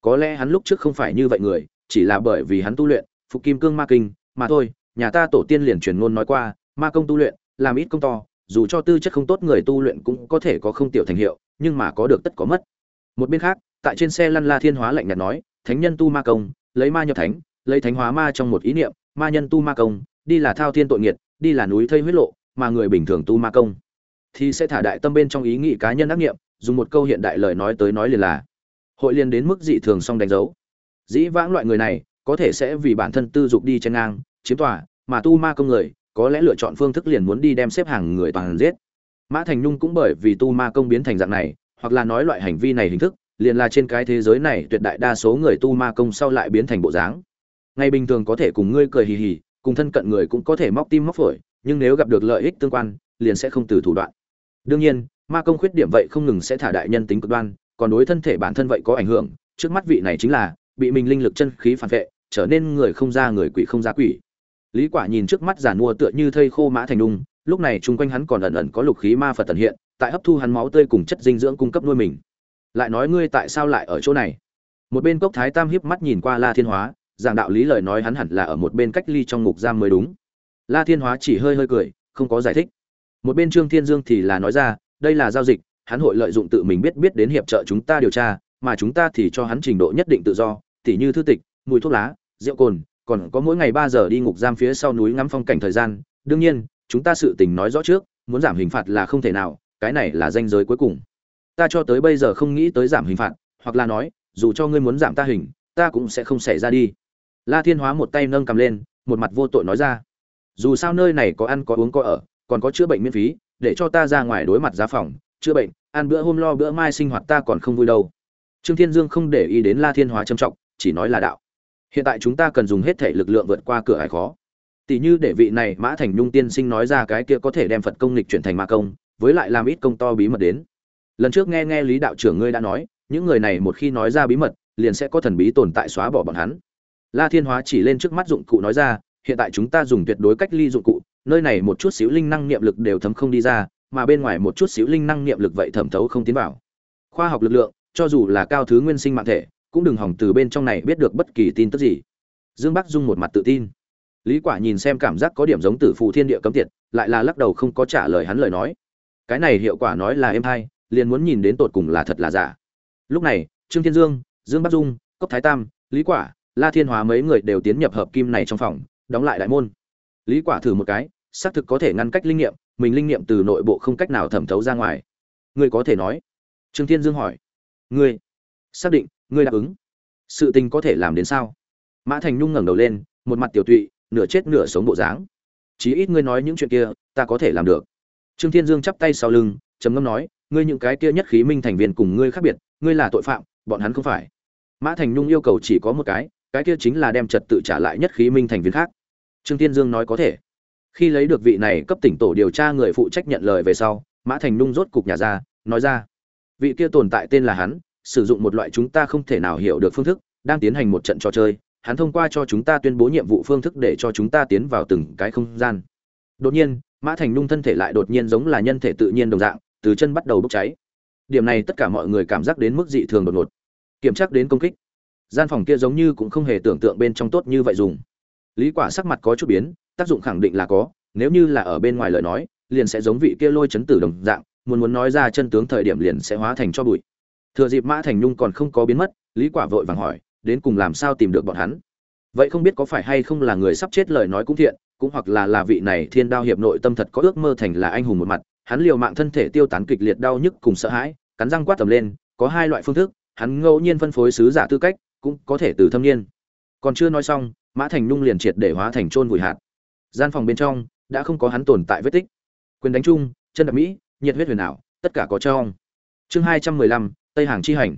Có lẽ hắn lúc trước không phải như vậy người, chỉ là bởi vì hắn tu luyện, phục kim cương ma kinh, mà thôi, nhà ta tổ tiên liền truyền ngôn nói qua, ma công tu luyện, làm ít công to, dù cho tư chất không tốt người tu luyện cũng có thể có không tiểu thành hiệu, nhưng mà có được tất có mất. Một bên khác, tại trên xe lăn la thiên hóa lạnh nhạt nói, thánh nhân tu ma công, lấy ma nhập thánh, lấy thánh hóa ma trong một ý niệm, ma nhân tu ma công, đi là thao thiên tội nghiệt, đi là núi thây huyết lộ, mà người bình thường tu ma công thì sẽ thả đại tâm bên trong ý nghĩ cá nhân ác nghiệm dùng một câu hiện đại lời nói tới nói liền là, hội liên đến mức dị thường song đánh dấu. Dĩ vãng loại người này, có thể sẽ vì bản thân tư dục đi chen ngang, chiếm tòa, mà tu ma công người, có lẽ lựa chọn phương thức liền muốn đi đem xếp hàng người toàn giết. Mã thành nhung cũng bởi vì tu ma công biến thành dạng này, hoặc là nói loại hành vi này hình thức, liền là trên cái thế giới này tuyệt đại đa số người tu ma công sau lại biến thành bộ dáng. Ngày bình thường có thể cùng ngươi cười hì hì, cùng thân cận người cũng có thể móc tim móc phổi, nhưng nếu gặp được lợi ích tương quan, liền sẽ không từ thủ đoạn. Đương nhiên ma công khuyết điểm vậy không ngừng sẽ thả đại nhân tính cực đoan, còn đối thân thể bản thân vậy có ảnh hưởng. Trước mắt vị này chính là, bị mình linh lực chân khí phản vệ, trở nên người không ra người quỷ không ra quỷ. Lý quả nhìn trước mắt giả mua tựa như thây khô mã thành đung lúc này chung quanh hắn còn ẩn ẩn có lục khí ma phật tần hiện, tại hấp thu hắn máu tươi cùng chất dinh dưỡng cung cấp nuôi mình. Lại nói ngươi tại sao lại ở chỗ này? Một bên cốc thái tam hiếp mắt nhìn qua la thiên hóa, giảng đạo lý lời nói hắn hẳn là ở một bên cách ly trong ngục giam mới đúng. La thiên hóa chỉ hơi hơi cười, không có giải thích. Một bên trương thiên dương thì là nói ra đây là giao dịch, hắn hội lợi dụng tự mình biết biết đến hiệp trợ chúng ta điều tra, mà chúng ta thì cho hắn trình độ nhất định tự do, tỉ như thư tịch, mùi thuốc lá, rượu cồn, còn có mỗi ngày ba giờ đi ngục giam phía sau núi ngắm phong cảnh thời gian. Đương nhiên, chúng ta sự tình nói rõ trước, muốn giảm hình phạt là không thể nào, cái này là danh giới cuối cùng. Ta cho tới bây giờ không nghĩ tới giảm hình phạt, hoặc là nói, dù cho ngươi muốn giảm ta hình, ta cũng sẽ không xảy ra đi. La thiên hóa một tay nâng cầm lên, một mặt vô tội nói ra. Dù sao nơi này có ăn có uống có ở, còn có chữa bệnh miễn phí để cho ta ra ngoài đối mặt giá phòng, chữa bệnh, ăn bữa hôm lo bữa mai sinh hoạt ta còn không vui đâu. Trương thiên dương không để ý đến la thiên hóa trầm trọng, chỉ nói là đạo. Hiện tại chúng ta cần dùng hết thể lực lượng vượt qua cửa hải khó. Tỷ như để vị này mã thành nhung tiên sinh nói ra cái kia có thể đem phật công lịch chuyển thành ma công, với lại làm ít công to bí mật đến. Lần trước nghe nghe lý đạo trưởng ngươi đã nói, những người này một khi nói ra bí mật, liền sẽ có thần bí tồn tại xóa bỏ bọn hắn. La thiên hóa chỉ lên trước mắt dụng cụ nói ra, hiện tại chúng ta dùng tuyệt đối cách ly dụng cụ nơi này một chút xíu linh năng niệm lực đều thấm không đi ra, mà bên ngoài một chút xíu linh năng niệm lực vậy thẩm thấu không tiến vào. Khoa học lực lượng, cho dù là cao thứ nguyên sinh mạng thể, cũng đừng hỏng từ bên trong này biết được bất kỳ tin tức gì. Dương bắc dung một mặt tự tin. Lý quả nhìn xem cảm giác có điểm giống tử phù thiên địa cấm tiệt, lại là lắc đầu không có trả lời hắn lời nói. Cái này hiệu quả nói là em hay, liền muốn nhìn đến tột cùng là thật là giả. Lúc này, trương thiên dương dương bắc dung, cốc thái tam, lý quả, la thiên hóa mấy người đều tiến nhập hợp kim này trong phòng, đóng lại đại môn lý quả thử một cái, xác thực có thể ngăn cách linh nghiệm, mình linh nghiệm từ nội bộ không cách nào thẩm thấu ra ngoài. Ngươi có thể nói? Trương thiên dương hỏi. Ngươi? Xác định, ngươi đáp ứng. Sự tình có thể làm đến sao? Mã thành nhung ngẩng đầu lên, một mặt tiểu tụy, nửa chết nửa sống bộ dáng. Chí ít ngươi nói những chuyện kia, ta có thể làm được. Trương thiên dương chắp tay sau lưng, trầm ngâm nói, ngươi những cái kia nhất khí minh thành viên cùng ngươi khác biệt, ngươi là tội phạm, bọn hắn không phải. Mã thành nhung yêu cầu chỉ có một cái cái kia chính là đem trật tự trả lại nhất khí minh thành viên khác trương thiên dương nói có thể. Khi lấy được vị này cấp tỉnh tổ điều tra người phụ trách nhận lời về sau, mã thành Nung rốt cục nhà ra, nói ra. Vị kia tồn tại tên là hắn, sử dụng một loại chúng ta không thể nào hiểu được phương thức, đang tiến hành một trận trò chơi, hắn thông qua cho chúng ta tuyên bố nhiệm vụ phương thức để cho chúng ta tiến vào từng cái không gian. Đột nhiên, mã thành Nung thân thể lại đột nhiên giống là nhân thể tự nhiên đồng dạng, từ chân bắt đầu bốc cháy. Điểm này tất cả mọi người cảm giác đến mức dị thường đột ngột. Kiểm tra đến công kích. Gian phòng kia giống như cũng không hề tưởng tượng bên trong tốt như vậy dùng lý quả sắc mặt có chút biến, tác dụng khẳng định là có, nếu như là ở bên ngoài lời nói, liền sẽ giống vị kia lôi chấn tử đồng dạng, muốn muốn nói ra chân tướng thời điểm liền sẽ hóa thành cho bụi. Thừa dịp mã thành nhung còn không có biến mất, lý quả vội vàng hỏi, đến cùng làm sao tìm được bọn hắn? Vậy không biết có phải hay không là người sắp chết lời nói cũng thiện, cũng hoặc là là vị này thiên đao hiệp nội tâm thật có ước mơ thành là anh hùng một mặt, hắn liều mạng thân thể tiêu tán kịch liệt đau nhức cùng sợ hãi, cắn răng quát tầm lên, có hai loại phương thức, hắn ngẫu nhiên phân phối sứ giả tư cách, cũng có thể từ thâm niên. Còn chưa nói xong mã thành nhung liền triệt để hóa thành trôn vùi hạt. Gian phòng bên trong đã không có hắn tồn tại vết tích. Quyền đánh chung, chân đập mỹ, nhiệt huyết huyền ảo, tất cả có trong. Chương hai trăm mười lăm, tây hàng chi hành.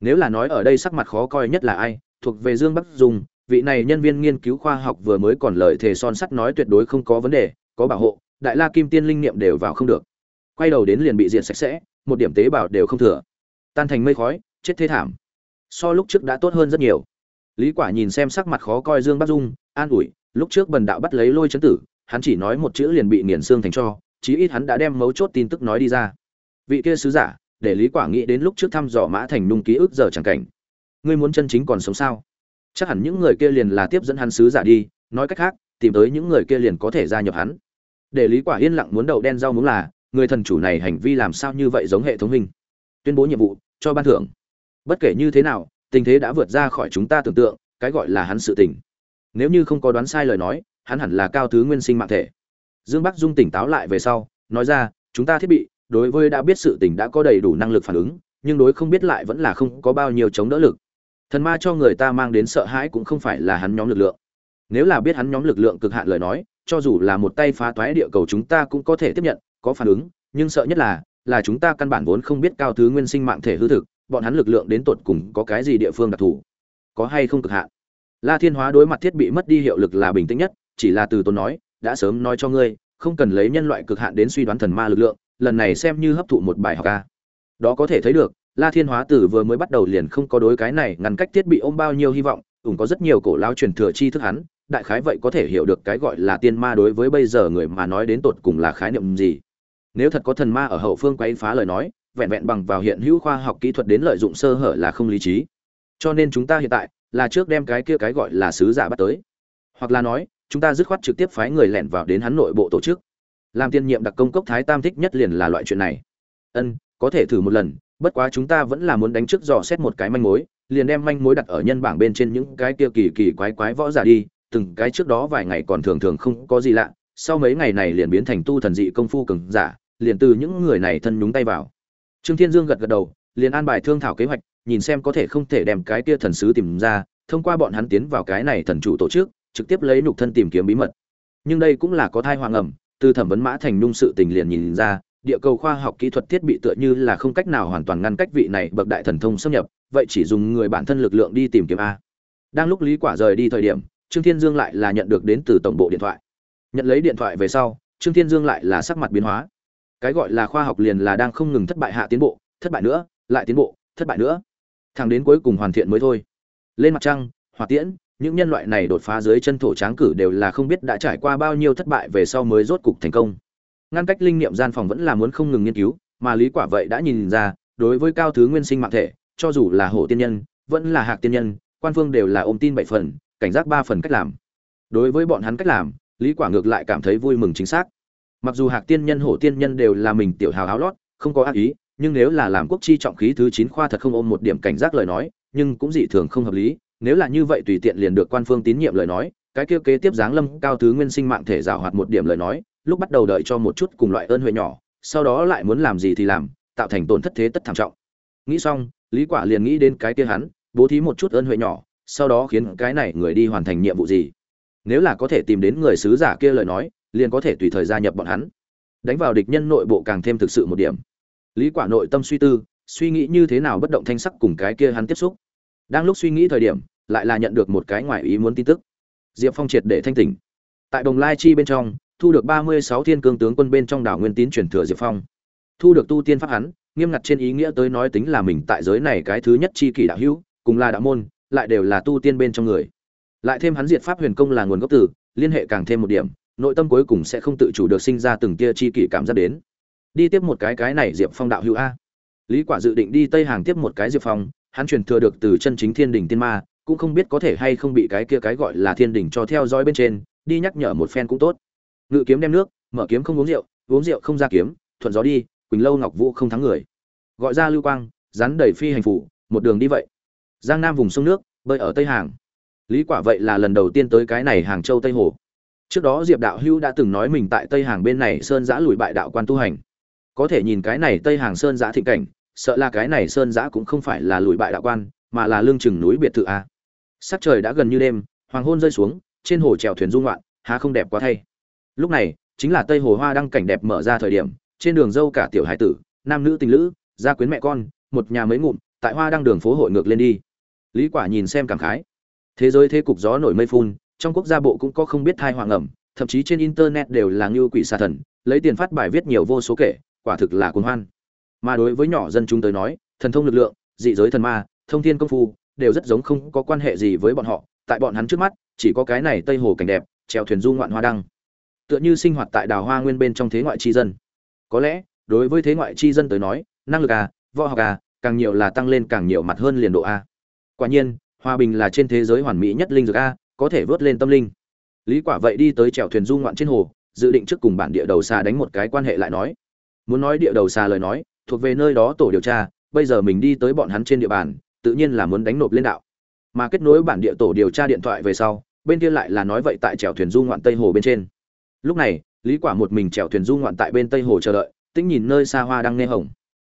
Nếu là nói ở đây sắc mặt khó coi nhất là ai? Thuộc về dương bắc dung, vị này nhân viên nghiên cứu khoa học vừa mới còn lời thề son sắt nói tuyệt đối không có vấn đề, có bảo hộ, đại la kim tiên linh niệm đều vào không được. Quay đầu đến liền bị diệt sạch sẽ, một điểm tế bào đều không thừa. Tan thành mây khói, chết thế thảm. So lúc trước đã tốt hơn rất nhiều lý quả nhìn xem sắc mặt khó coi dương bắc dung, an ủi, lúc trước bần đạo bắt lấy lôi chấn tử, hắn chỉ nói một chữ liền bị nghiền xương thành cho, chí ít hắn đã đem mấu chốt tin tức nói đi ra. Vị kia sứ giả, để lý quả nghĩ đến lúc trước thăm dò mã thành nung ký ức giờ chẳng cảnh. Ngươi muốn chân chính còn sống sao? Chắc hẳn những người kia liền là tiếp dẫn hắn sứ giả đi, nói cách khác, tìm tới những người kia liền có thể gia nhập hắn. Để lý quả yên lặng muốn đậu đen rau muống là, người thần chủ này hành vi làm sao như vậy giống hệ thống hình? Tuyên bố nhiệm vụ, cho ban thưởng. Bất kể như thế nào tình thế đã vượt ra khỏi chúng ta tưởng tượng, cái gọi là hắn sự tình. Nếu như không có đoán sai lời nói, hắn hẳn là cao thứ nguyên sinh mạng thể. Dương bắc dung tỉnh táo lại về sau, nói ra, chúng ta thiết bị, đối với đã biết sự tình đã có đầy đủ năng lực phản ứng, nhưng đối không biết lại vẫn là không có bao nhiêu chống đỡ lực. Thần ma cho người ta mang đến sợ hãi cũng không phải là hắn nhóm lực lượng. Nếu là biết hắn nhóm lực lượng cực hạn lời nói, cho dù là một tay phá toái địa cầu chúng ta cũng có thể tiếp nhận, có phản ứng, nhưng sợ nhất là là chúng ta căn bản vốn không biết cao thứ nguyên sinh mạng thể hư thực bọn hắn lực lượng đến tột cùng có cái gì địa phương đặc thù? Có hay không cực hạn? La thiên hóa đối mặt thiết bị mất đi hiệu lực là bình tĩnh nhất, chỉ là từ tốn nói, đã sớm nói cho ngươi, không cần lấy nhân loại cực hạn đến suy đoán thần ma lực lượng, lần này xem như hấp thụ một bài học ca đó có thể thấy được, la thiên hóa tử vừa mới bắt đầu liền không có đối cái này ngăn cách thiết bị ôm bao nhiêu hy vọng, ủng có rất nhiều cổ lao truyền thừa chi thức hắn, đại khái vậy có thể hiểu được cái gọi là tiên ma đối với bây giờ người mà nói đến tột cùng là khái niệm gì. Nếu thật có thần ma ở hậu phương quấy phá lời nói vẹn vẹn bằng vào hiện hữu khoa học kỹ thuật đến lợi dụng sơ hở là không lý trí. Cho nên chúng ta hiện tại là trước đem cái kia cái gọi là sứ giả bắt tới. Hoặc là nói, chúng ta dứt khoát trực tiếp phái người lẻn vào đến hắn nội bộ tổ chức. Làm tiên nhiệm đặc công cốc thái tam thích nhất liền là loại chuyện này. Ân, có thể thử một lần, bất quá chúng ta vẫn là muốn đánh trước dò xét một cái manh mối, liền đem manh mối đặt ở nhân bảng bên trên những cái kia kỳ kỳ quái quái võ giả đi, từng cái trước đó vài ngày còn thường thường không có gì lạ, sau mấy ngày này liền biến thành tu thần dị công phu cường giả, liền từ những người này thân nhúng tay vào trương thiên dương gật gật đầu, liền an bài thương thảo kế hoạch, nhìn xem có thể không thể đem cái kia thần sứ tìm ra, thông qua bọn hắn tiến vào cái này thần chủ tổ chức, trực tiếp lấy nhục thân tìm kiếm bí mật. Nhưng đây cũng là có thai hoàng ẩm, từ thẩm vấn mã thành nhung sự tình liền nhìn ra, địa cầu khoa học kỹ thuật thiết bị tựa như là không cách nào hoàn toàn ngăn cách vị này bậc đại thần thông xâm nhập, vậy chỉ dùng người bản thân lực lượng đi tìm kiếm a. Đang lúc lý quả rời đi thời điểm, trương thiên dương lại là nhận được đến từ tổng bộ điện thoại. Nhận lấy điện thoại về sau, trương thiên dương lại là sắc mặt biến hóa cái gọi là khoa học liền là đang không ngừng thất bại hạ tiến bộ, thất bại nữa, lại tiến bộ, thất bại nữa. Thẳng đến cuối cùng hoàn thiện mới thôi. Lên mặt trăng, hỏa tiễn, những nhân loại này đột phá dưới chân thổ tráng cử đều là không biết đã trải qua bao nhiêu thất bại về sau mới rốt cục thành công. Ngăn cách linh niệm gian phòng vẫn là muốn không ngừng nghiên cứu, mà lý quả vậy đã nhìn ra, đối với cao thứ nguyên sinh mạng thể, cho dù là hổ tiên nhân, vẫn là hạc tiên nhân, quan phương đều là ôm tin bảy phần, cảnh giác ba phần cách làm. Đối với bọn hắn cách làm, lý quả ngược lại cảm thấy vui mừng chính xác mặc dù hạc tiên nhân, hổ tiên nhân đều là mình tiểu hào háo lót, không có ác ý, nhưng nếu là làm quốc chi trọng khí thứ chín khoa thật không ôm một điểm cảnh giác lời nói, nhưng cũng dị thường không hợp lý. Nếu là như vậy tùy tiện liền được quan phương tín nhiệm lời nói, cái kia kế tiếp giáng lâm cao thứ nguyên sinh mạng thể rào hoạt một điểm lời nói, lúc bắt đầu đợi cho một chút cùng loại ơn huệ nhỏ, sau đó lại muốn làm gì thì làm, tạo thành tổn thất thế tất thảm trọng. Nghĩ xong, lý quả liền nghĩ đến cái kia hắn, bố thí một chút ơn huệ nhỏ, sau đó khiến cái này người đi hoàn thành nhiệm vụ gì. Nếu là có thể tìm đến người sứ giả kia lời nói liền có thể tùy thời gia nhập bọn hắn. Đánh vào địch nhân nội bộ càng thêm thực sự một điểm. Lý quả nội tâm suy tư, suy nghĩ như thế nào bất động thanh sắc cùng cái kia hắn tiếp xúc. Đang lúc suy nghĩ thời điểm, lại là nhận được một cái ngoài ý muốn tin tức. Diệp phong triệt để thanh tỉnh. Tại đồng lai chi bên trong, thu được ba mươi sáu thiên cương tướng quân bên trong đảo nguyên tín truyền thừa diệp phong. Thu được tu tiên pháp hắn, nghiêm ngặt trên ý nghĩa tới nói tính là mình tại giới này cái thứ nhất chi kỷ đạo hữu, cùng là đạo môn, lại đều là tu tiên bên trong người. Lại thêm hắn diệt pháp huyền công là nguồn gốc từ, liên hệ càng thêm một điểm nội tâm cuối cùng sẽ không tự chủ được sinh ra từng tia chi kỷ cảm giác đến. Đi tiếp một cái cái này diệp phong đạo hữu a. Lý quả dự định đi tây hàng tiếp một cái diệp phong, hắn truyền thừa được từ chân chính thiên đình tiên ma, cũng không biết có thể hay không bị cái kia cái gọi là thiên đình cho theo dõi bên trên, đi nhắc nhở một phen cũng tốt. Ngự kiếm đem nước, mở kiếm không uống rượu uống rượu không ra kiếm, thuận gió đi, quỳnh lâu ngọc vũ không thắng người. Gọi ra lưu quang, rắn đẩy phi hành phủ, một đường đi vậy. Giang nam vùng sông nước, bơi ở tây hàng. Lý quả vậy là lần đầu tiên tới cái này hàng châu tây hồ trước đó diệp đạo hữu đã từng nói mình tại tây hàng bên này sơn giã lùi bại đạo quan tu hành. Có thể nhìn cái này tây hàng sơn giã thịnh cảnh, sợ là cái này sơn giã cũng không phải là lùi bại đạo quan, mà là lương chừng núi biệt thự a. Sắc trời đã gần như đêm, hoàng hôn rơi xuống, trên hồ chèo thuyền dung loạn há không đẹp quá thay. Lúc này, chính là tây hồ hoa đăng cảnh đẹp mở ra thời điểm, trên đường dâu cả tiểu hải tử, nam nữ tình lữ, gia quyến mẹ con, một nhà mấy ngụm, tại hoa đăng đường phố hội ngược lên đi. Lý quả nhìn xem cảm khái. Thế giới thế cục gió nổi mây phun trong quốc gia bộ cũng có không biết thai hoàng ẩm, thậm chí trên internet đều là như quỷ xà thần, lấy tiền phát bài viết nhiều vô số kể, quả thực là cuồng hoan. Mà đối với nhỏ dân chúng tới nói, thần thông lực lượng, dị giới thần ma, thông thiên công phu, đều rất giống không có quan hệ gì với bọn họ, tại bọn hắn trước mắt, chỉ có cái này tây hồ cảnh đẹp trèo thuyền du ngoạn hoa đăng. Tựa như sinh hoạt tại đào hoa nguyên bên trong thế ngoại chi dân. Có lẽ, đối với thế ngoại chi dân tới nói, năng lực à võ học à càng nhiều là tăng lên càng nhiều mặt hơn liền độ a quả nhiên, hòa bình là trên thế giới hoàn mỹ nhất linh dược a có thể vớt lên tâm linh. Lý quả vậy đi tới chèo thuyền du ngoạn trên hồ, dự định trước cùng bản địa đầu xà đánh một cái quan hệ lại nói. Muốn nói địa đầu xà lời nói, thuộc về nơi đó tổ điều tra, bây giờ mình đi tới bọn hắn trên địa bàn, tự nhiên là muốn đánh nộp lên đạo. Mà kết nối bản địa tổ điều tra điện thoại về sau, bên kia lại là nói vậy tại chèo thuyền du ngoạn tây hồ bên trên. Lúc này, lý quả một mình chèo thuyền du ngoạn tại bên tây hồ chờ đợi, tĩnh nhìn nơi xa hoa đang nghe hồng.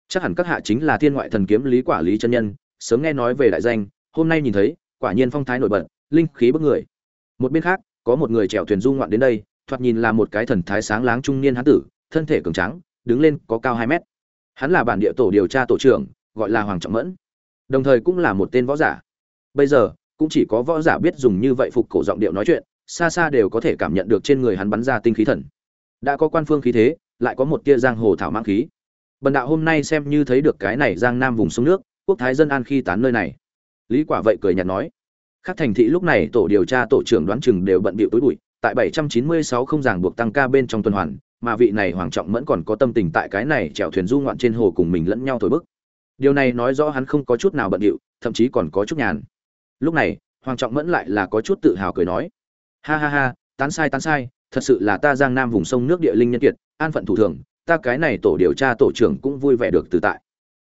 Chắc hẳn các hạ chính là thiên ngoại thần kiếm lý quả lý chân nhân, sớm nghe nói về đại danh, hôm nay nhìn thấy, quả nhiên phong thái nổi bật linh khí bức người. Một bên khác, có một người chèo thuyền du ngoạn đến đây, thoạt nhìn là một cái thần thái sáng láng trung niên hán tử, thân thể cường tráng, đứng lên có cao hai mét. Hắn là bản địa tổ điều tra tổ trưởng, gọi là hoàng trọng mẫn. Đồng thời cũng là một tên võ giả. Bây giờ, cũng chỉ có võ giả biết dùng như vậy phục cổ giọng điệu nói chuyện, xa xa đều có thể cảm nhận được trên người hắn bắn ra tinh khí thần. Đã có quan phương khí thế, lại có một tia giang hồ thảo mang khí. Bần đạo hôm nay xem như thấy được cái này giang nam vùng sông nước, quốc thái dân an khi tán nơi này. Lý quả vậy cười nhạt nói khác thành thị lúc này tổ điều tra tổ trưởng đoán chừng đều bận bịu tối bụi, tại 796 không ràng buộc tăng ca bên trong tuần hoàn, mà vị này hoàng trọng mẫn còn có tâm tình tại cái này chèo thuyền du ngoạn trên hồ cùng mình lẫn nhau thổi bức. Điều này nói rõ hắn không có chút nào bận điệu thậm chí còn có chút nhàn. Lúc này, hoàng trọng mẫn lại là có chút tự hào cười nói, ha ha ha, tán sai tán sai, thật sự là ta giang nam vùng sông nước địa linh nhân kiệt, an phận thủ thường, ta cái này tổ điều tra tổ trưởng cũng vui vẻ được từ tại.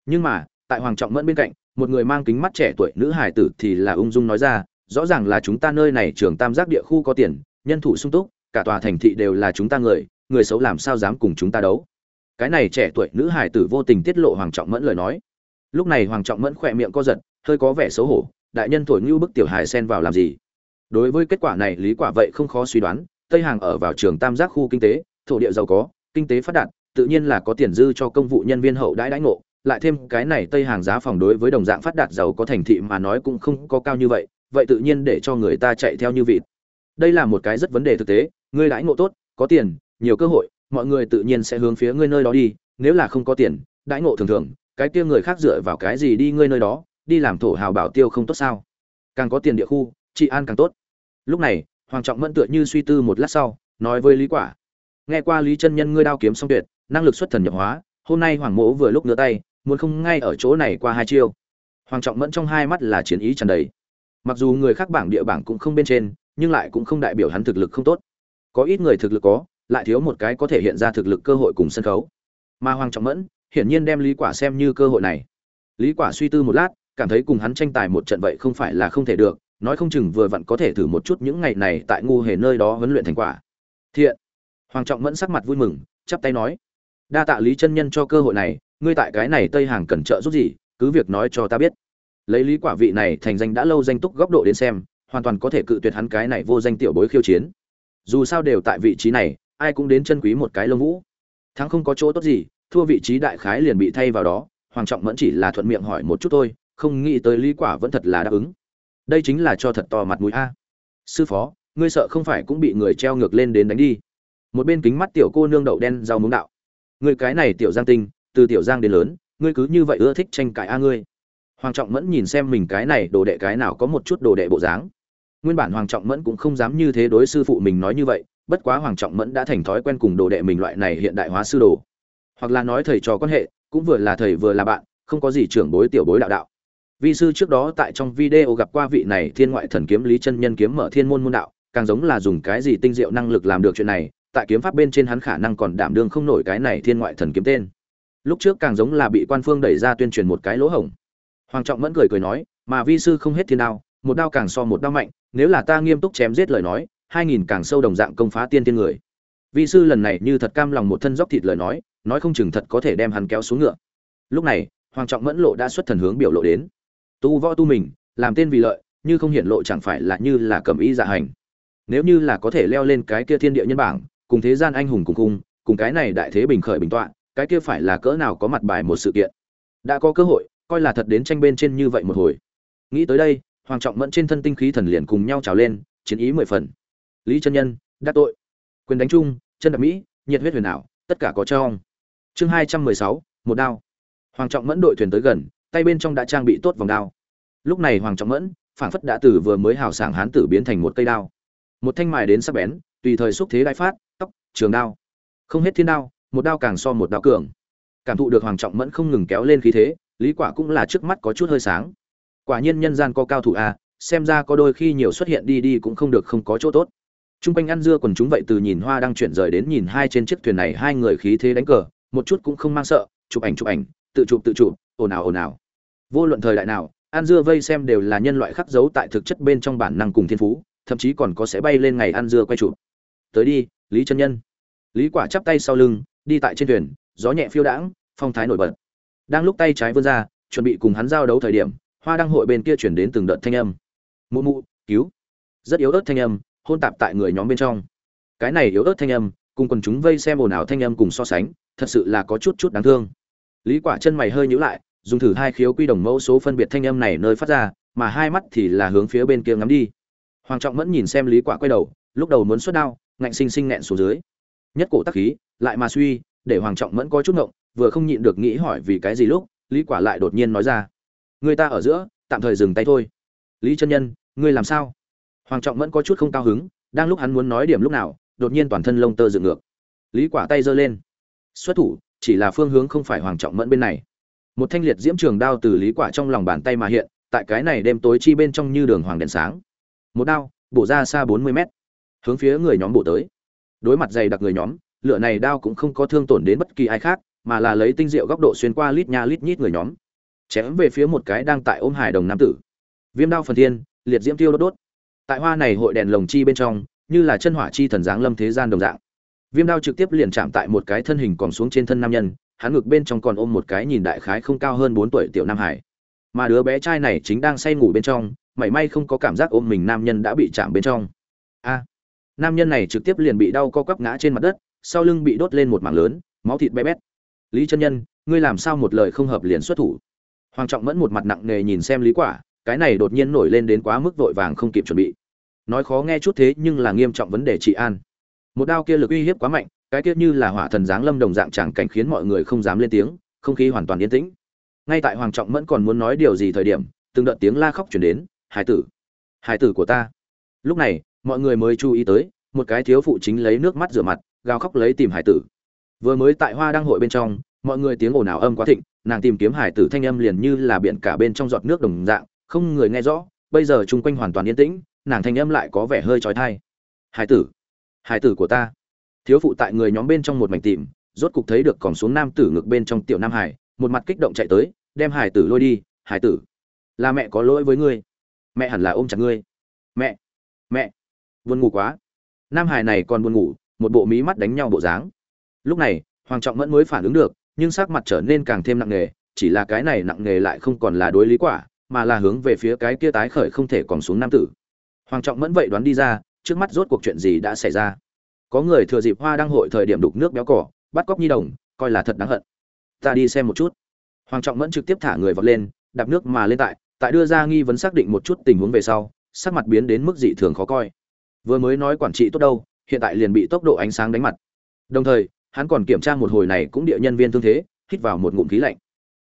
Nhưng mà, tại hoàng trọng mẫn bên cạnh một người mang kính mắt trẻ tuổi nữ hải tử thì là ung dung nói ra, rõ ràng là chúng ta nơi này trường tam giác địa khu có tiền, nhân thủ sung túc, cả tòa thành thị đều là chúng ta người người xấu làm sao dám cùng chúng ta đấu. Cái này trẻ tuổi nữ hải tử vô tình tiết lộ hoàng trọng mẫn lời nói. Lúc này hoàng trọng mẫn khỏe miệng co giật, hơi có vẻ xấu hổ, đại nhân thổi ngưu bức tiểu hài xen vào làm gì? Đối với kết quả này lý quả vậy không khó suy đoán, tây hàng ở vào trường tam giác khu kinh tế, thổ địa giàu có, kinh tế phát đạt, tự nhiên là có tiền dư cho công vụ nhân viên hậu đãi đãi ngộ lại thêm cái này tây hàng giá phòng đối với đồng dạng phát đạt giàu có thành thị mà nói cũng không có cao như vậy vậy tự nhiên để cho người ta chạy theo như vịt. Đây là một cái rất vấn đề thực tế, ngươi đãi ngộ tốt, có tiền, nhiều cơ hội, mọi người tự nhiên sẽ hướng phía ngươi nơi đó đi, nếu là không có tiền, đãi ngộ thường thường, cái kia người khác dựa vào cái gì đi ngươi nơi đó, đi làm thổ hào bảo tiêu không tốt sao? Càng có tiền địa khu, trị an càng tốt. Lúc này, hoàng trọng mẫn tựa như suy tư một lát sau, nói với lý quả. Nghe qua lý chân nhân ngươi đao kiếm song tuyệt, năng lực xuất thần nhập hóa, hôm nay hoàng mỗ vừa lúc ngửa tay muốn không ngay ở chỗ này qua hai chiêu. Hoàng trọng mẫn trong hai mắt là chiến ý tràn đầy. Mặc dù người khác bảng địa bảng cũng không bên trên, nhưng lại cũng không đại biểu hắn thực lực không tốt. Có ít người thực lực có, lại thiếu một cái có thể hiện ra thực lực cơ hội cùng sân khấu. Mà hoàng trọng mẫn, hiển nhiên đem lý quả xem như cơ hội này. Lý quả suy tư một lát, cảm thấy cùng hắn tranh tài một trận vậy không phải là không thể được, nói không chừng vừa vặn có thể thử một chút những ngày này tại ngu hề nơi đó huấn luyện thành quả. Thiện! Hoàng trọng mẫn sắc mặt vui mừng, chắp tay nói, đa tạ lý chân nhân cho cơ hội này ngươi tại cái này tây hàng cần trợ giúp gì, cứ việc nói cho ta biết. Lấy lý quả vị này thành danh đã lâu danh túc góc độ đến xem, hoàn toàn có thể cự tuyệt hắn cái này vô danh tiểu bối khiêu chiến. Dù sao đều tại vị trí này, ai cũng đến chân quý một cái lông vũ. Thắng không có chỗ tốt gì, thua vị trí đại khái liền bị thay vào đó, hoàng trọng vẫn chỉ là thuận miệng hỏi một chút thôi, không nghĩ tới lý quả vẫn thật là đáp ứng. Đây chính là cho thật to mặt mũi a. Sư phó, ngươi sợ không phải cũng bị người treo ngược lên đến đánh đi. Một bên kính mắt tiểu cô nương đậu đen rau muống đạo. Người cái này tiểu giang tinh từ tiểu giang đến lớn, ngươi cứ như vậy ưa thích tranh cãi a ngươi. Hoàng trọng mẫn nhìn xem mình cái này, đồ đệ cái nào có một chút đồ đệ bộ dáng. Nguyên bản hoàng trọng mẫn cũng không dám như thế đối sư phụ mình nói như vậy, bất quá hoàng trọng mẫn đã thành thói quen cùng đồ đệ mình loại này hiện đại hóa sư đồ. Hoặc là nói thầy trò quan hệ, cũng vừa là thầy vừa là bạn, không có gì trưởng bối tiểu bối đạo đạo. Vi sư trước đó tại trong video gặp qua vị này thiên ngoại thần kiếm lý chân nhân kiếm mở thiên môn môn đạo, càng giống là dùng cái gì tinh diệu năng lực làm được chuyện này, tại kiếm pháp bên trên hắn khả năng còn đảm đương không nổi cái này thiên ngoại thần kiếm tên lúc trước càng giống là bị quan phương đẩy ra tuyên truyền một cái lỗ hổng. Hoàng trọng mẫn cười cười nói, mà vi sư không hết thiên đao, một đao càng so một đao mạnh, nếu là ta nghiêm túc chém giết lời nói, hai nghìn càng sâu đồng dạng công phá tiên tiên người. Vi sư lần này như thật cam lòng một thân dốc thịt lời nói nói không chừng thật có thể đem hắn kéo xuống ngựa. Lúc này, hoàng trọng mẫn lộ đã xuất thần hướng biểu lộ đến. Tu võ tu mình, làm tên vì lợi, như không hiện lộ chẳng phải là như là cầm ý dạ hành. Nếu như là có thể leo lên cái kia thiên địa nhân bảng, cùng thế gian anh hùng cùng cung cùng cái này đại thế bình khởi bình tọa cái kia phải là cỡ nào có mặt bài một sự kiện. Đã có cơ hội, coi là thật đến tranh bên trên như vậy một hồi. Nghĩ tới đây, hoàng trọng mẫn trên thân tinh khí thần liền cùng nhau trào lên, chiến ý mười phần. Lý chân nhân, đắc tội. Quyền đánh chung, chân đạp mỹ, nhiệt huyết huyền ảo, tất cả có trong. Chương hai trăm mười sáu, một đao. Hoàng trọng mẫn đội thuyền tới gần, tay bên trong đã trang bị tốt vòng đao. Lúc này hoàng trọng mẫn, phảng phất đã từ vừa mới hào sảng hán tử biến thành một cây đao. Một thanh mài đến sắc bén, tùy thời xúc thế đại phát, tóc, trường đao. Không hết thiên đao một đao càng so một đao cường cảm thụ được hoàng trọng mẫn không ngừng kéo lên khí thế lý quả cũng là trước mắt có chút hơi sáng quả nhiên nhân gian có cao thủ a xem ra có đôi khi nhiều xuất hiện đi đi cũng không được không có chỗ tốt Trung quanh ăn dưa quần chúng vậy từ nhìn hoa đang chuyển rời đến nhìn hai trên chiếc thuyền này hai người khí thế đánh cờ, một chút cũng không mang sợ, chụp ảnh chụp ảnh, tự chụp tự chụp, ồn ào ồn ào. Vô luận thời đại nào, ăn dưa vây xem đều là nhân loại khắc dấu tại thực chất bên trong bản năng cùng thiên phú, thậm chí còn có sẽ bay lên ngày ăn dưa quay chụp. Tới đi, Lý chân nhân. Lý Quả chắp tay sau lưng, đi tại trên thuyền, gió nhẹ phiêu đãng, phong thái nổi bật. Đang lúc tay trái vươn ra, chuẩn bị cùng hắn giao đấu thời điểm, hoa đăng hội bên kia chuyển đến từng đợt thanh âm. Mụ mụ, cứu! Rất yếu ớt thanh âm, hôn tạp tại người nhóm bên trong cái này yếu ớt thanh âm cùng quần chúng vây xem ồn ào thanh âm cùng so sánh thật sự là có chút chút đáng thương lý quả chân mày hơi nhíu lại dùng thử hai khiếu quy đồng mẫu số phân biệt thanh âm này nơi phát ra mà hai mắt thì là hướng phía bên kia ngắm đi hoàng trọng mẫn nhìn xem lý quả quay đầu lúc đầu muốn xuất đao ngạnh sinh sinh nẹn xuống dưới nhất cổ tắc khí, lại mà suy, để hoàng trọng mẫn có chút ngộng, vừa không nhịn được nghĩ hỏi vì cái gì lúc, lý quả lại đột nhiên nói ra. Người ta ở giữa, tạm thời dừng tay thôi. Lý chân nhân, ngươi làm sao? Hoàng trọng mẫn có chút không cao hứng, đang lúc hắn muốn nói điểm lúc nào, đột nhiên toàn thân lông tơ dựng ngược. Lý quả tay giơ lên. Xuất thủ, chỉ là phương hướng không phải hoàng trọng mẫn bên này. Một thanh liệt diễm trường đao từ lý quả trong lòng bàn tay mà hiện, tại cái này đêm tối chi bên trong như đường hoàng đèn sáng. Một đao, bổ ra xa 40 mét. Hướng phía người nhóm bổ tới đối mặt dày đặc người nhóm, lửa này đao cũng không có thương tổn đến bất kỳ ai khác, mà là lấy tinh diệu góc độ xuyên qua lít nha lít nhít người nhóm. Chém về phía một cái đang tại ôm hài đồng nam tử. Viêm đao phần thiên, liệt diễm tiêu đốt đốt. Tại hoa này hội đèn lồng chi bên trong, như là chân hỏa chi thần giáng lâm thế gian đồng dạng. Viêm đao trực tiếp liền chạm tại một cái thân hình còn xuống trên thân nam nhân, hắn ngực bên trong còn ôm một cái nhìn đại khái không cao hơn bốn tuổi tiểu nam hải. Mà đứa bé trai này chính đang say ngủ bên trong, mảy may không có cảm giác ôm mình nam nhân đã bị chạm bên trong. A! Nam nhân này trực tiếp liền bị đau co quắp ngã trên mặt đất, sau lưng bị đốt lên một mảng lớn, máu thịt bé bét. Lý chân nhân, ngươi làm sao một lời không hợp liền xuất thủ? Hoàng trọng mẫn một mặt nặng nề nhìn xem lý quả, cái này đột nhiên nổi lên đến quá mức vội vàng không kịp chuẩn bị. Nói khó nghe chút thế nhưng là nghiêm trọng vấn đề trị an. Một đao kia lực uy hiếp quá mạnh, cái kia như là hỏa thần giáng lâm đồng dạng chẳng cảnh khiến mọi người không dám lên tiếng, không khí hoàn toàn yên tĩnh. Ngay tại hoàng trọng mẫn còn muốn nói điều gì thời điểm, từng đợt tiếng la khóc chuyển đến, hải tử hải tử của ta. Lúc này mọi người mới chú ý tới, một cái thiếu phụ chính lấy nước mắt rửa mặt, gào khóc lấy tìm hải tử. Vừa mới tại hoa đăng hội bên trong, mọi người tiếng ồn ào âm quá thịnh, nàng tìm kiếm hải tử thanh âm liền như là biển cả bên trong giọt nước đồng dạng, không người nghe rõ, bây giờ chung quanh hoàn toàn yên tĩnh, nàng thanh âm lại có vẻ hơi trói thai hải tử hải tử của ta. Thiếu phụ tại người nhóm bên trong một mảnh tìm, rốt cục thấy được còn xuống nam tử ngực bên trong tiểu nam hải, một mặt kích động chạy tới, đem hải tử lôi đi, hải tử. Là mẹ có lỗi với ngươi. Mẹ hẳn là ôm chặt ngươi. Mẹ mẹ buồn ngủ quá. Nam hải này còn buồn ngủ, một bộ mí mắt đánh nhau bộ dáng. Lúc này, hoàng trọng mẫn mới phản ứng được, nhưng sắc mặt trở nên càng thêm nặng nề, chỉ là cái này nặng nề lại không còn là đối lý quả, mà là hướng về phía cái kia tái khởi không thể còn xuống nam tử. Hoàng trọng mẫn vậy đoán đi ra, trước mắt rốt cuộc chuyện gì đã xảy ra. Có người thừa dịp hoa đăng hội thời điểm đục nước béo cỏ, bắt cóc nhi đồng, coi là thật đáng hận. Ta đi xem một chút. Hoàng trọng mẫn trực tiếp thả người vọt lên, đạp nước mà lên tại tại đưa ra nghi vấn xác định một chút tình huống về sau, sắc mặt biến đến mức dị thường khó coi vừa mới nói quản trị tốt đâu, hiện tại liền bị tốc độ ánh sáng đánh mặt. Đồng thời, hắn còn kiểm tra một hồi này cũng địa nhân viên thương thế, hít vào một ngụm khí lạnh.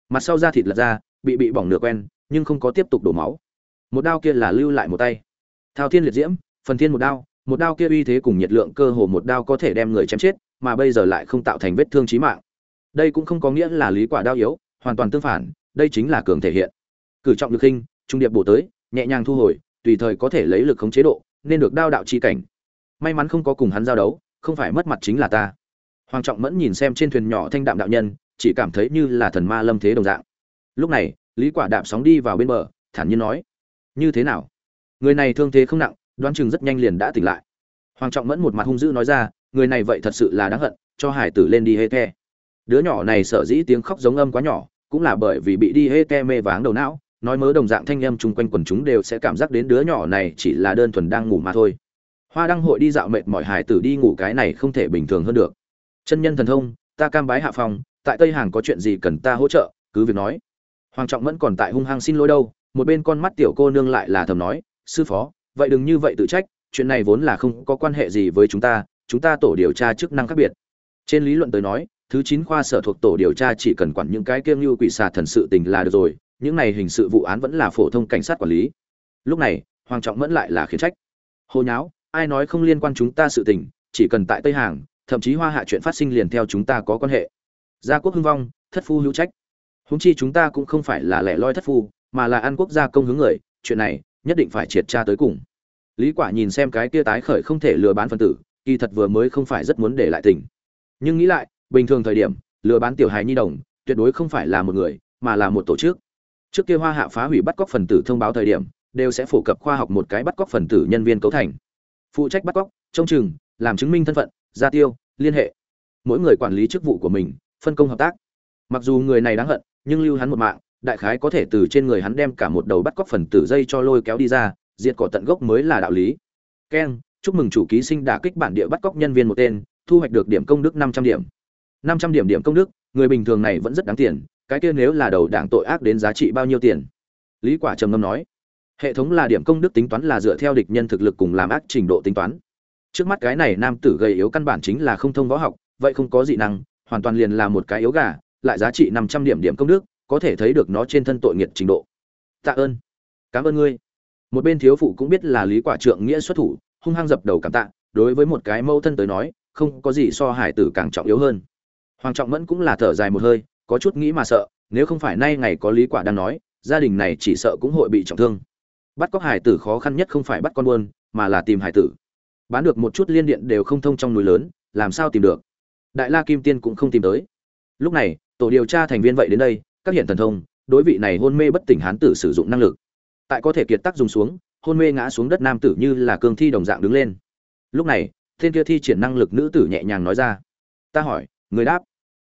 Mặt sau da thịt lật ra, bị bị bỏng nửa quen, nhưng không có tiếp tục đổ máu. Một đao kia là lưu lại một tay. Thao thiên liệt diễm, phần thiên một đao một đao kia uy thế cùng nhiệt lượng cơ hồ một đao có thể đem người chém chết, mà bây giờ lại không tạo thành vết thương chí mạng. Đây cũng không có nghĩa là lý quả đao yếu, hoàn toàn tương phản, đây chính là cường thể hiện. Cử trọng lực hình, trung điệp bổ tới, nhẹ nhàng thu hồi, tùy thời có thể lấy lực khống chế độ nên được đao đạo chi cảnh. May mắn không có cùng hắn giao đấu, không phải mất mặt chính là ta. Hoàng trọng mẫn nhìn xem trên thuyền nhỏ thanh đạm đạo nhân, chỉ cảm thấy như là thần ma lâm thế đồng dạng. Lúc này, lý quả đạp sóng đi vào bên bờ, thản nhiên nói, như thế nào? Người này thương thế không nặng, đoán chừng rất nhanh liền đã tỉnh lại. Hoàng trọng mẫn một mặt hung dữ nói ra, người này vậy thật sự là đáng hận, cho hải tử lên đi hê the. đứa nhỏ này sợ dĩ tiếng khóc giống âm quá nhỏ, cũng là bởi vì bị đi hê te mê váng đầu não nói mớ đồng dạng thanh âm chung quanh quần chúng đều sẽ cảm giác đến đứa nhỏ này chỉ là đơn thuần đang ngủ mà thôi. Hoa đăng hội đi dạo mệt mỏi hải tử đi ngủ cái này không thể bình thường hơn được. Chân nhân thần thông, ta cam bái hạ phòng tại tây hàng có chuyện gì cần ta hỗ trợ, cứ việc nói. Hoàng trọng vẫn còn tại hung hăng xin lỗi đâu, một bên con mắt tiểu cô nương lại là thầm nói, sư phó, vậy đừng như vậy tự trách, chuyện này vốn là không có quan hệ gì với chúng ta chúng ta tổ điều tra chức năng khác biệt. Trên lý luận tới nói, thứ chín khoa sở thuộc tổ điều tra chỉ cần quản những cái kiêng như quỷ xà thần sự tình là được rồi những này hình sự vụ án vẫn là phổ thông cảnh sát quản lý. Lúc này, hoàng trọng mẫn lại là khiển trách. Hồ nháo, ai nói không liên quan chúng ta sự tình, chỉ cần tại tây hàng, thậm chí hoa hạ chuyện phát sinh liền theo chúng ta có quan hệ. Gia quốc hưng vong, thất phu hữu trách. Húng chi chúng ta cũng không phải là lẻ loi thất phu, mà là an quốc gia công hướng người, chuyện này nhất định phải triệt tra tới cùng. Lý quả nhìn xem cái kia tái khởi không thể lừa bán phân tử, kỳ thật vừa mới không phải rất muốn để lại tình. Nhưng nghĩ lại, bình thường thời điểm, lừa bán tiểu hài nhi đồng, tuyệt đối không phải là một người, mà là một tổ chức trước kia hoa hạ phá hủy bắt cóc phần tử thông báo thời điểm, đều sẽ phổ cập khoa học một cái bắt cóc phần tử nhân viên cấu thành. Phụ trách bắt cóc, trông chừng, làm chứng minh thân phận, gia tiêu, liên hệ. Mỗi người quản lý chức vụ của mình, phân công hợp tác. Mặc dù người này đáng hận, nhưng lưu hắn một mạng, đại khái có thể từ trên người hắn đem cả một đầu bắt cóc phần tử dây cho lôi kéo đi ra, diệt cỏ tận gốc mới là đạo lý. Keng chúc mừng chủ ký sinh đã kích bản địa bắt cóc nhân viên một tên, thu hoạch được điểm công đức năm trăm điểm. Năm trăm điểm điểm công đức, người bình thường này vẫn rất đáng tiền cái kia nếu là đầu đảng tội ác đến giá trị bao nhiêu tiền? Lý quả trầm ngâm nói, hệ thống là điểm công đức tính toán là dựa theo địch nhân thực lực cùng làm ác trình độ tính toán. Trước mắt cái này nam tử gầy yếu căn bản chính là không thông võ học, vậy không có dị năng, hoàn toàn liền là một cái yếu gà, lại giá trị năm trăm điểm điểm công đức, có thể thấy được nó trên thân tội nghiệt trình độ. Tạ ơn. Cảm ơn ngươi. Một bên thiếu phụ cũng biết là lý quả trượng nghĩa xuất thủ, hung hăng dập đầu cảm tạ, đối với một cái mâu thân tới nói, không có gì so hải tử càng trọng yếu hơn. Hoàng trọng mẫn cũng là thở dài một hơi có chút nghĩ mà sợ, nếu không phải nay ngày có lý quả đang nói, gia đình này chỉ sợ cũng hội bị trọng thương. Bắt cóc hải tử khó khăn nhất không phải bắt con buôn, mà là tìm hải tử. Bán được một chút liên điện đều không thông trong núi lớn, làm sao tìm được? Đại la kim tiên cũng không tìm tới. Lúc này, tổ điều tra thành viên vậy đến đây, các hiện thần thông, đối vị này hôn mê bất tỉnh hán tử sử dụng năng lực. Tại có thể kiệt tác dùng xuống, hôn mê ngã xuống đất nam tử như là cương thi đồng dạng đứng lên. Lúc này, thiên kia thi triển năng lực nữ tử nhẹ nhàng nói ra. Ta hỏi, người đáp.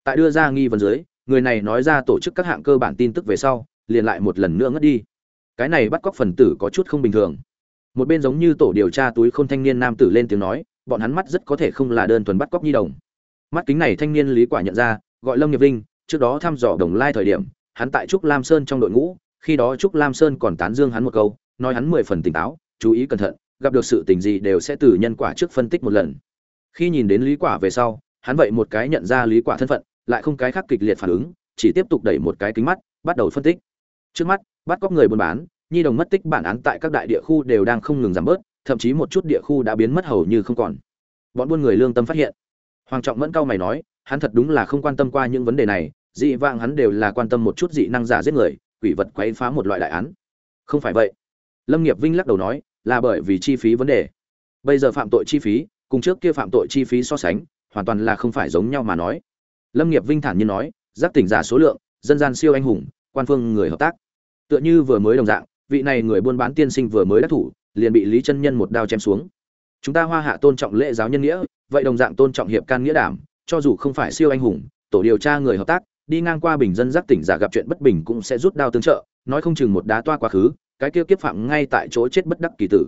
Tại đưa ra nghi vấn dưới người này nói ra tổ chức các hạng cơ bản tin tức về sau, liền lại một lần nữa ngất đi. Cái này bắt cóc phần tử có chút không bình thường. Một bên giống như tổ điều tra túi khôn thanh niên nam tử lên tiếng nói, bọn hắn mắt rất có thể không là đơn thuần bắt cóc nhi đồng. Mắt kính này thanh niên lý quả nhận ra, gọi lâm nghiệp linh trước đó thăm dò đồng lai thời điểm, hắn tại trúc lam sơn trong đội ngũ, khi đó trúc lam sơn còn tán dương hắn một câu, nói hắn mười phần tỉnh táo, chú ý cẩn thận, gặp được sự tình gì đều sẽ từ nhân quả trước phân tích một lần. Khi nhìn đến lý quả về sau, hắn vậy một cái nhận ra lý quả thân phận lại không cái khác kịch liệt phản ứng, chỉ tiếp tục đẩy một cái kính mắt, bắt đầu phân tích. Trước mắt, bắt cóc người buôn bán, nhi đồng mất tích bản án tại các đại địa khu đều đang không ngừng giảm bớt, thậm chí một chút địa khu đã biến mất hầu như không còn. Bọn buôn người lương tâm phát hiện. Hoàng trọng mẫn cao mày nói, hắn thật đúng là không quan tâm qua những vấn đề này, dị vãng hắn đều là quan tâm một chút dị năng giả giết người, quỷ vật quấy phá một loại đại án. Không phải vậy. Lâm nghiệp vinh lắc đầu nói, là bởi vì chi phí vấn đề. Bây giờ phạm tội chi phí, cùng trước kia phạm tội chi phí so sánh, hoàn toàn là không phải giống nhau mà nói lâm nghiệp vinh thản nhiên nói, giác tỉnh giả số lượng, dân gian siêu anh hùng, quan phương người hợp tác. Tựa như vừa mới đồng dạng, vị này người buôn bán tiên sinh vừa mới đắc thủ, liền bị lý chân nhân một đao chém xuống. Chúng ta hoa hạ tôn trọng lễ giáo nhân nghĩa, vậy đồng dạng tôn trọng hiệp can nghĩa đảm, cho dù không phải siêu anh hùng, tổ điều tra người hợp tác, đi ngang qua bình dân giác tỉnh giả gặp chuyện bất bình cũng sẽ rút đao tương trợ, nói không chừng một đá toa quá khứ, cái kia kiếp phạm ngay tại chỗ chết bất đắc kỳ tử.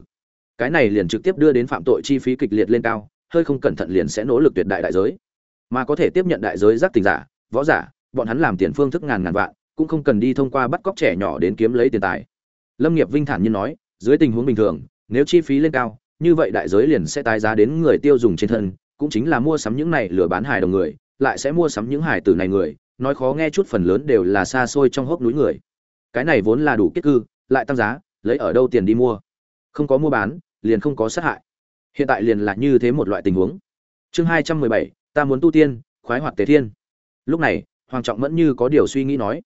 Cái này liền trực tiếp đưa đến phạm tội chi phí kịch liệt lên cao, hơi không cẩn thận liền sẽ nỗ lực tuyệt đại đại giới mà có thể tiếp nhận đại giới giác tình giả, võ giả, bọn hắn làm tiền phương thức ngàn ngàn vạn, cũng không cần đi thông qua bắt cóc trẻ nhỏ đến kiếm lấy tiền tài. Lâm nghiệp vinh thản nhiên nói, dưới tình huống bình thường, nếu chi phí lên cao, như vậy đại giới liền sẽ tái giá đến người tiêu dùng trên thân, cũng chính là mua sắm những này lừa bán hài đồng người, lại sẽ mua sắm những hài tử này người, nói khó nghe chút phần lớn đều là xa xôi trong hốc núi người. Cái này vốn là đủ kết cư, lại tăng giá, lấy ở đâu tiền đi mua? Không có mua bán, liền không có sát hại. Hiện tại liền là như thế một loại tình huống. Chương hai trăm mười bảy ta muốn tu tiên khoái hoạt tế thiên. Lúc này hoàng trọng mẫn như có điều suy nghĩ nói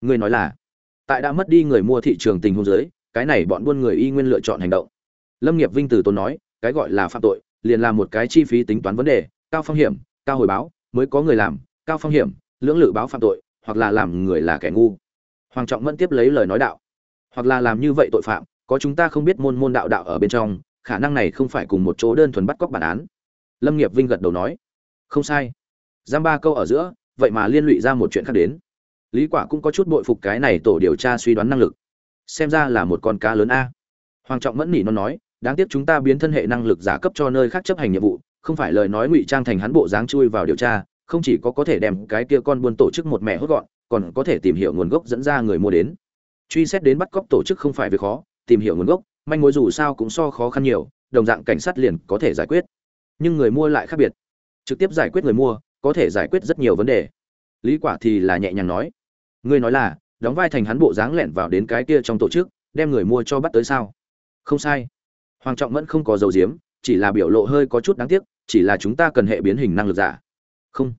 người nói là tại đã mất đi người mua thị trường tình hôn giới, cái này bọn buôn người y nguyên lựa chọn hành động. Lâm nghiệp vinh từ tốn nói cái gọi là phạm tội liền là một cái chi phí tính toán vấn đề cao phong hiểm cao hồi báo mới có người làm cao phong hiểm lưỡng lự báo phạm tội hoặc là làm người là kẻ ngu. Hoàng trọng mẫn tiếp lấy lời nói đạo hoặc là làm như vậy tội phạm có chúng ta không biết môn môn đạo đạo ở bên trong khả năng này không phải cùng một chỗ đơn thuần bắt cóc bản án. Lâm nghiệp vinh gật đầu nói không sai. Giam ba câu ở giữa, vậy mà liên lụy ra một chuyện khác đến. Lý quả cũng có chút bội phục cái này tổ điều tra suy đoán năng lực. Xem ra là một con cá lớn a. Hoàng trọng mẫn nỉ nó nói, đáng tiếc chúng ta biến thân hệ năng lực giả cấp cho nơi khác chấp hành nhiệm vụ, không phải lời nói ngụy trang thành hắn bộ dáng chui vào điều tra, không chỉ có có thể đem cái kia con buôn tổ chức một mẹ hốt gọn, còn có thể tìm hiểu nguồn gốc dẫn ra người mua đến. Truy xét đến bắt cóc tổ chức không phải việc khó, tìm hiểu nguồn gốc, manh mối dù sao cũng so khó khăn nhiều, đồng dạng cảnh sát liền có thể giải quyết. Nhưng người mua lại khác biệt trực tiếp giải quyết người mua, có thể giải quyết rất nhiều vấn đề. Lý quả thì là nhẹ nhàng nói, ngươi nói là, đóng vai thành hắn bộ dáng lẻn vào đến cái kia trong tổ chức, đem người mua cho bắt tới sao? Không sai. Hoàng trọng vẫn không có dầu diếm chỉ là biểu lộ hơi có chút đáng tiếc, chỉ là chúng ta cần hệ biến hình năng lực giả. Không.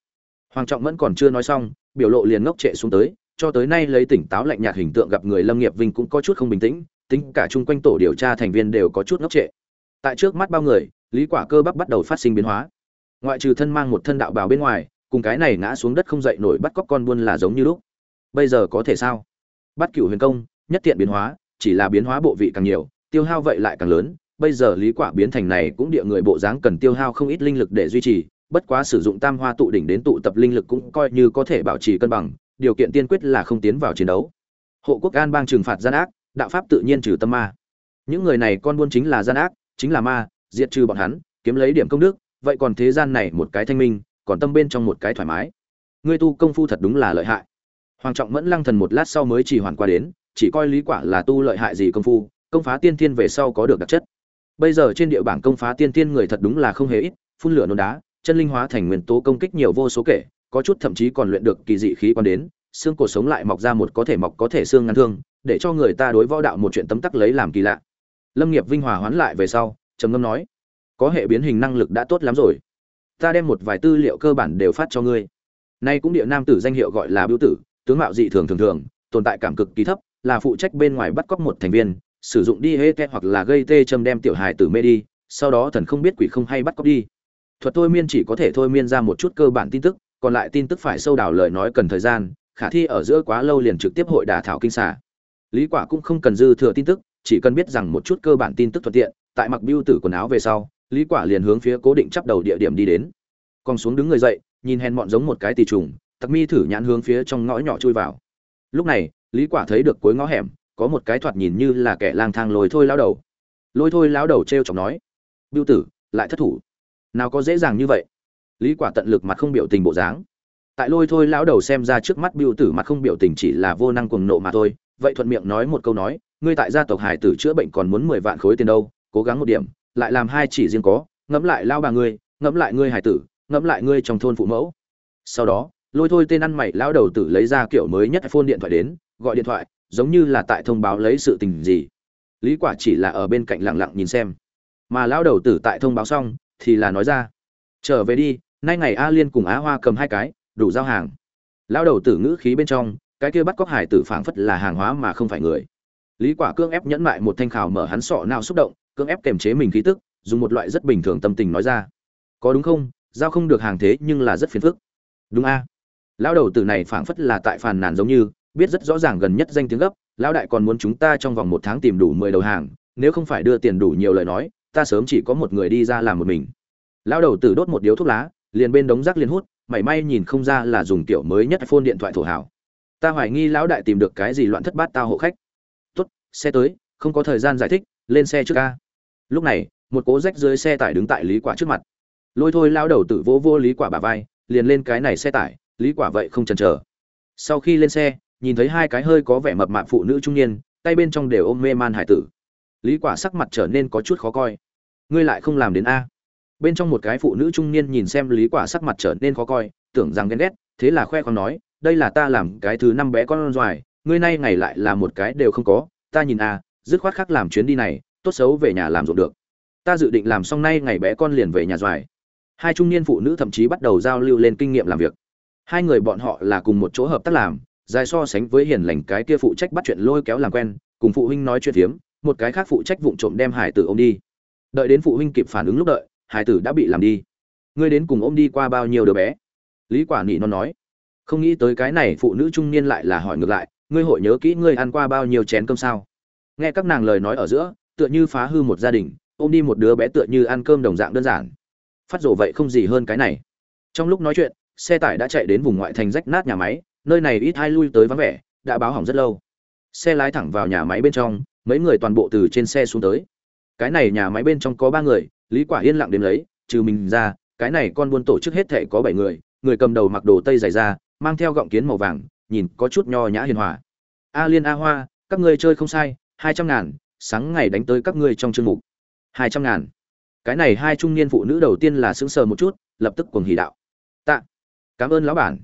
Hoàng trọng vẫn còn chưa nói xong, biểu lộ liền ngốc trệ xuống tới, cho tới nay lấy tỉnh táo lạnh nhạt hình tượng gặp người lâm nghiệp vinh cũng có chút không bình tĩnh, tính cả chung quanh tổ điều tra thành viên đều có chút ngốc trệ. Tại trước mắt bao người, lý quả cơ bắp bắt đầu phát sinh biến hóa ngoại trừ thân mang một thân đạo bào bên ngoài, cùng cái này ngã xuống đất không dậy nổi bắt cóc con buôn là giống như lúc. Bây giờ có thể sao? Bắt cửu huyền công, nhất tiện biến hóa, chỉ là biến hóa bộ vị càng nhiều, tiêu hao vậy lại càng lớn. Bây giờ lý quả biến thành này cũng địa người bộ dáng cần tiêu hao không ít linh lực để duy trì, bất quá sử dụng tam hoa tụ đỉnh đến tụ tập linh lực cũng coi như có thể bảo trì cân bằng, điều kiện tiên quyết là không tiến vào chiến đấu. Hộ quốc an bang trừng phạt gian ác, đạo pháp tự nhiên trừ tâm ma. Những người này con buôn chính là gian ác, chính là ma, diệt trừ bọn hắn, kiếm lấy điểm công đức vậy còn thế gian này một cái thanh minh, còn tâm bên trong một cái thoải mái. Ngươi tu công phu thật đúng là lợi hại. Hoàng trọng mẫn lăng thần một lát sau mới chỉ hoàn qua đến, chỉ coi lý quả là tu lợi hại gì công phu, công phá tiên thiên về sau có được đặc chất. Bây giờ trên địa bảng công phá tiên thiên người thật đúng là không hề ít, phun lửa nôn đá, chân linh hóa thành nguyên tố công kích nhiều vô số kể, có chút thậm chí còn luyện được kỳ dị khí quan đến, xương cổ sống lại mọc ra một có thể mọc có thể xương ngăn thương, để cho người ta đối võ đạo một chuyện tấm tắc lấy làm kỳ lạ. Lâm nghiệp vinh hòa hoán lại về sau, trầm ngâm nói có hệ biến hình năng lực đã tốt lắm rồi. Ta đem một vài tư liệu cơ bản đều phát cho ngươi. Nay cũng địa nam tử danh hiệu gọi là biểu tử, tướng mạo dị thường thường thường, tồn tại cảm cực kỳ thấp, là phụ trách bên ngoài bắt cóc một thành viên, sử dụng đi hê te hoặc là gây tê châm đem tiểu hài tử mê đi, sau đó thần không biết quỷ không hay bắt cóc đi. Thuật thôi miên chỉ có thể thôi miên ra một chút cơ bản tin tức, còn lại tin tức phải sâu đào lời nói cần thời gian, khả thi ở giữa quá lâu liền trực tiếp hội đả thảo kinh xả lý quả cũng không cần dư thừa tin tức, chỉ cần biết rằng một chút cơ bản tin tức thuận tiện, tại mặc biêu tử quần áo về sau lý quả liền hướng phía cố định chắp đầu địa điểm đi đến. Còn xuống đứng người dậy, nhìn hèn mọn giống một cái tỳ trùng tặc mi thử nhãn hướng phía trong ngõ nhỏ chui vào. Lúc này, lý quả thấy được cuối ngõ hẻm, có một cái thoạt nhìn như là kẻ lang thang lôi thôi lão đầu. Lôi thôi lão đầu treo chọc nói biêu tử, lại thất thủ. Nào có dễ dàng như vậy. Lý quả tận lực mặt không biểu tình bộ dáng. Tại lôi thôi lão đầu xem ra trước mắt biêu tử mặt không biểu tình chỉ là vô năng cuồng nộ mà thôi, vậy thuận miệng nói một câu nói, ngươi tại gia tộc hải tử chữa bệnh còn muốn mười vạn khối tiền đâu, cố gắng một điểm lại làm hai chỉ riêng có, ngẫm lại lao bà ngươi, ngẫm lại ngươi hải tử, ngẫm lại ngươi trong thôn phụ mẫu. Sau đó, lôi thôi tên ăn mày lão đầu tử lấy ra kiểu mới nhất phone điện thoại đến, gọi điện thoại, giống như là tại thông báo lấy sự tình gì. Lý quả chỉ là ở bên cạnh lặng lặng nhìn xem. Mà lão đầu tử tại thông báo xong, thì là nói ra, trở về đi, nay ngày a liên cùng á hoa cầm hai cái, đủ giao hàng. Lão đầu tử ngữ khí bên trong, cái kia bắt cóc hải tử phảng phất là hàng hóa mà không phải người. Lý quả cương ép nhẫn mại một thanh khảo mở hắn sọ nào xúc động cương ép kềm chế mình khí tức, dùng một loại rất bình thường tâm tình nói ra. Có đúng không? Giao không được hàng thế nhưng là rất phiền phức. Đúng a. Lão đầu tử này phảng phất là tại phàn nàn giống như, biết rất rõ ràng gần nhất danh tiếng gấp, lão đại còn muốn chúng ta trong vòng một tháng tìm đủ mười đầu hàng, nếu không phải đưa tiền đủ nhiều lời nói, ta sớm chỉ có một người đi ra làm một mình. Lão đầu tử đốt một điếu thuốc lá, liền bên đống rác liền hút, mảy may nhìn không ra là dùng tiểu mới nhất phone điện thoại thổ hảo ta hoài nghi lão đại tìm được cái gì loạn thất bát tao hộ khách. Tốt, xe tới, không có thời gian giải thích, lên xe trước ca lúc này, một cố rách dưới xe tải đứng tại lý quả trước mặt. Lôi thôi lao đầu tử vỗ vô lý quả bà vai, liền lên cái này xe tải, lý quả vậy không chần chờ. Sau khi lên xe, nhìn thấy hai cái hơi có vẻ mập mạp phụ nữ trung niên, tay bên trong đều ôm mê man hải tử. Lý quả sắc mặt trở nên có chút khó coi. Ngươi lại không làm đến a. Bên trong một cái phụ nữ trung niên nhìn xem lý quả sắc mặt trở nên khó coi, tưởng rằng ghen ghét, thế là khoe con nói, đây là ta làm cái thứ năm bé con doài ngươi nay ngày lại là một cái đều không có, ta nhìn a, dứt khoát khác làm chuyến đi này tốt xấu về nhà làm ruộng được. Ta dự định làm xong nay ngày bé con liền về nhà doài. Hai trung niên phụ nữ thậm chí bắt đầu giao lưu lên kinh nghiệm làm việc. Hai người bọn họ là cùng một chỗ hợp tác làm, dài so sánh với hiền lành cái kia phụ trách bắt chuyện lôi kéo làm quen, cùng phụ huynh nói chuyện phiếm, một cái khác phụ trách vụng trộm đem hải tử ôm đi. Đợi đến phụ huynh kịp phản ứng lúc đợi, hải tử đã bị làm đi. Ngươi đến cùng ôm đi qua bao nhiêu đứa bé? Lý quả nị nó nói. Không nghĩ tới cái này phụ nữ trung niên lại là hỏi ngược lại, ngươi hội nhớ kỹ ngươi ăn qua bao nhiêu chén cơm sao? Nghe các nàng lời nói ở giữa tựa như phá hư một gia đình, ôm đi một đứa bé tựa như ăn cơm đồng dạng đơn giản. Phát rổ vậy không gì hơn cái này. Trong lúc nói chuyện, xe tải đã chạy đến vùng ngoại thành rách nát nhà máy, nơi này ít hai lui tới vắng vẻ, đã báo hỏng rất lâu. Xe lái thẳng vào nhà máy bên trong, mấy người toàn bộ từ trên xe xuống tới. Cái này nhà máy bên trong có ba người, lý quả yên lặng đến lấy, trừ mình ra, cái này con buôn tổ chức hết thể có bảy người người cầm đầu mặc đồ tây dày da, mang theo gọng kiến màu vàng, nhìn có chút nho nhã hiền hòa. A liên a hoa, các ngươi chơi không sai, hai trăm ngàn sáng ngày đánh tới các ngươi trong chương mục. Hai trăm ngàn. Cái này hai trung niên phụ nữ đầu tiên là sững sờ một chút, lập tức cuồng hỉ đạo. Tạ. Cảm ơn lão bản.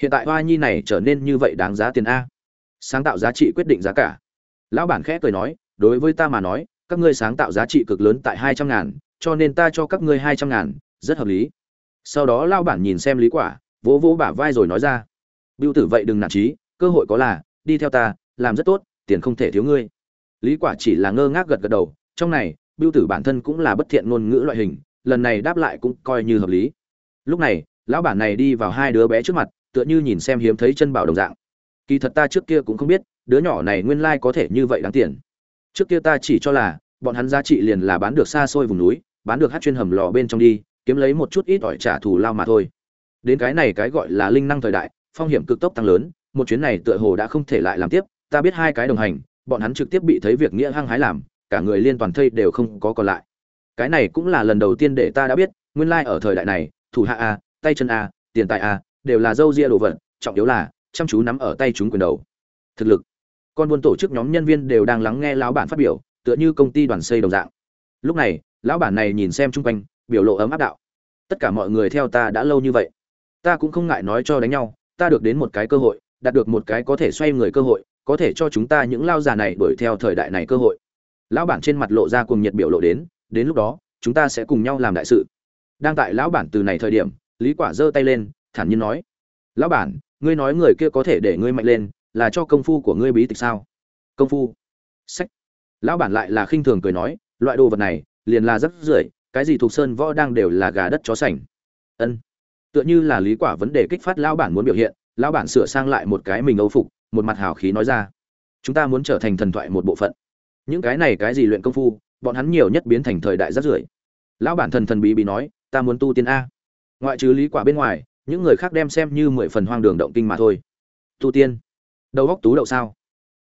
Hiện tại hoa nhi này trở nên như vậy đáng giá tiền a. Sáng tạo giá trị quyết định giá cả. Lão bản khẽ cười nói, đối với ta mà nói, các ngươi sáng tạo giá trị cực lớn tại hai trăm ngàn, cho nên ta cho các ngươi hai trăm ngàn, rất hợp lý. Sau đó lão bản nhìn xem lý quả, vỗ vỗ bả vai rồi nói ra. Biêu tử vậy đừng nản trí cơ hội có là, đi theo ta, làm rất tốt, tiền không thể thiếu ngươi lý quả chỉ là ngơ ngác gật gật đầu, trong này biêu tử bản thân cũng là bất thiện ngôn ngữ loại hình, lần này đáp lại cũng coi như hợp lý. Lúc này, lão bản này đi vào hai đứa bé trước mặt, tựa như nhìn xem hiếm thấy chân bảo đồng dạng. Kỳ thật ta trước kia cũng không biết, đứa nhỏ này nguyên lai có thể như vậy đáng tiền. Trước kia ta chỉ cho là, bọn hắn giá trị liền là bán được xa xôi vùng núi, bán được hát chuyên hầm lò bên trong đi, kiếm lấy một chút ít ỏi trả thù lao mà thôi. Đến cái này cái gọi là linh năng thời đại, phong hiểm cực tốc tăng lớn, một chuyến này tựa hồ đã không thể lại làm tiếp, ta biết hai cái đồng hành bọn hắn trực tiếp bị thấy việc nghĩa hăng hái làm, cả người liên toàn thây đều không có còn lại. Cái này cũng là lần đầu tiên để ta đã biết, nguyên lai ở thời đại này, thủ hạ a, tay chân a, tiền tài a, đều là dâu ria đồ vật, trọng yếu là chăm chú nắm ở tay chúng quyền đầu. Thực lực. Con buôn tổ chức nhóm nhân viên đều đang lắng nghe lão bản phát biểu, tựa như công ty đoàn xây đồng dạng. Lúc này, lão bản này nhìn xem chung quanh, biểu lộ ấm áp đạo. Tất cả mọi người theo ta đã lâu như vậy. Ta cũng không ngại nói cho đánh nhau, ta được đến một cái cơ hội, đạt được một cái có thể xoay người cơ hội có thể cho chúng ta những lao già này đuổi theo thời đại này cơ hội. Lão bản trên mặt lộ ra cùng nhiệt biểu lộ đến đến lúc đó, chúng ta sẽ cùng nhau làm đại sự. Đang tại lão bản từ này thời điểm, lý quả giơ tay lên, thản nhiên nói, lão bản, ngươi nói người kia có thể để ngươi mạnh lên, là cho công phu của ngươi bí tịch sao? Công phu? Sách. Lão bản lại là khinh thường cười nói, loại đồ vật này, liền là rất rưởi, cái gì thuộc sơn võ đang đều là gà đất chó sành. Ân. Tựa như là lý quả vấn đề kích phát lão bản muốn biểu hiện lão bản sửa sang lại một cái mình âu phục, một mặt hào khí nói ra. Chúng ta muốn trở thành thần thoại một bộ phận. Những cái này cái gì luyện công phu, bọn hắn nhiều nhất biến thành thời đại rất rưởi. Lão bản thần thần bí bí nói, ta muốn tu tiên a. Ngoại trừ lý quả bên ngoài, những người khác đem xem như mười phần hoang đường động kinh mà thôi. Tu tiên. Đầu góc tú đậu sao?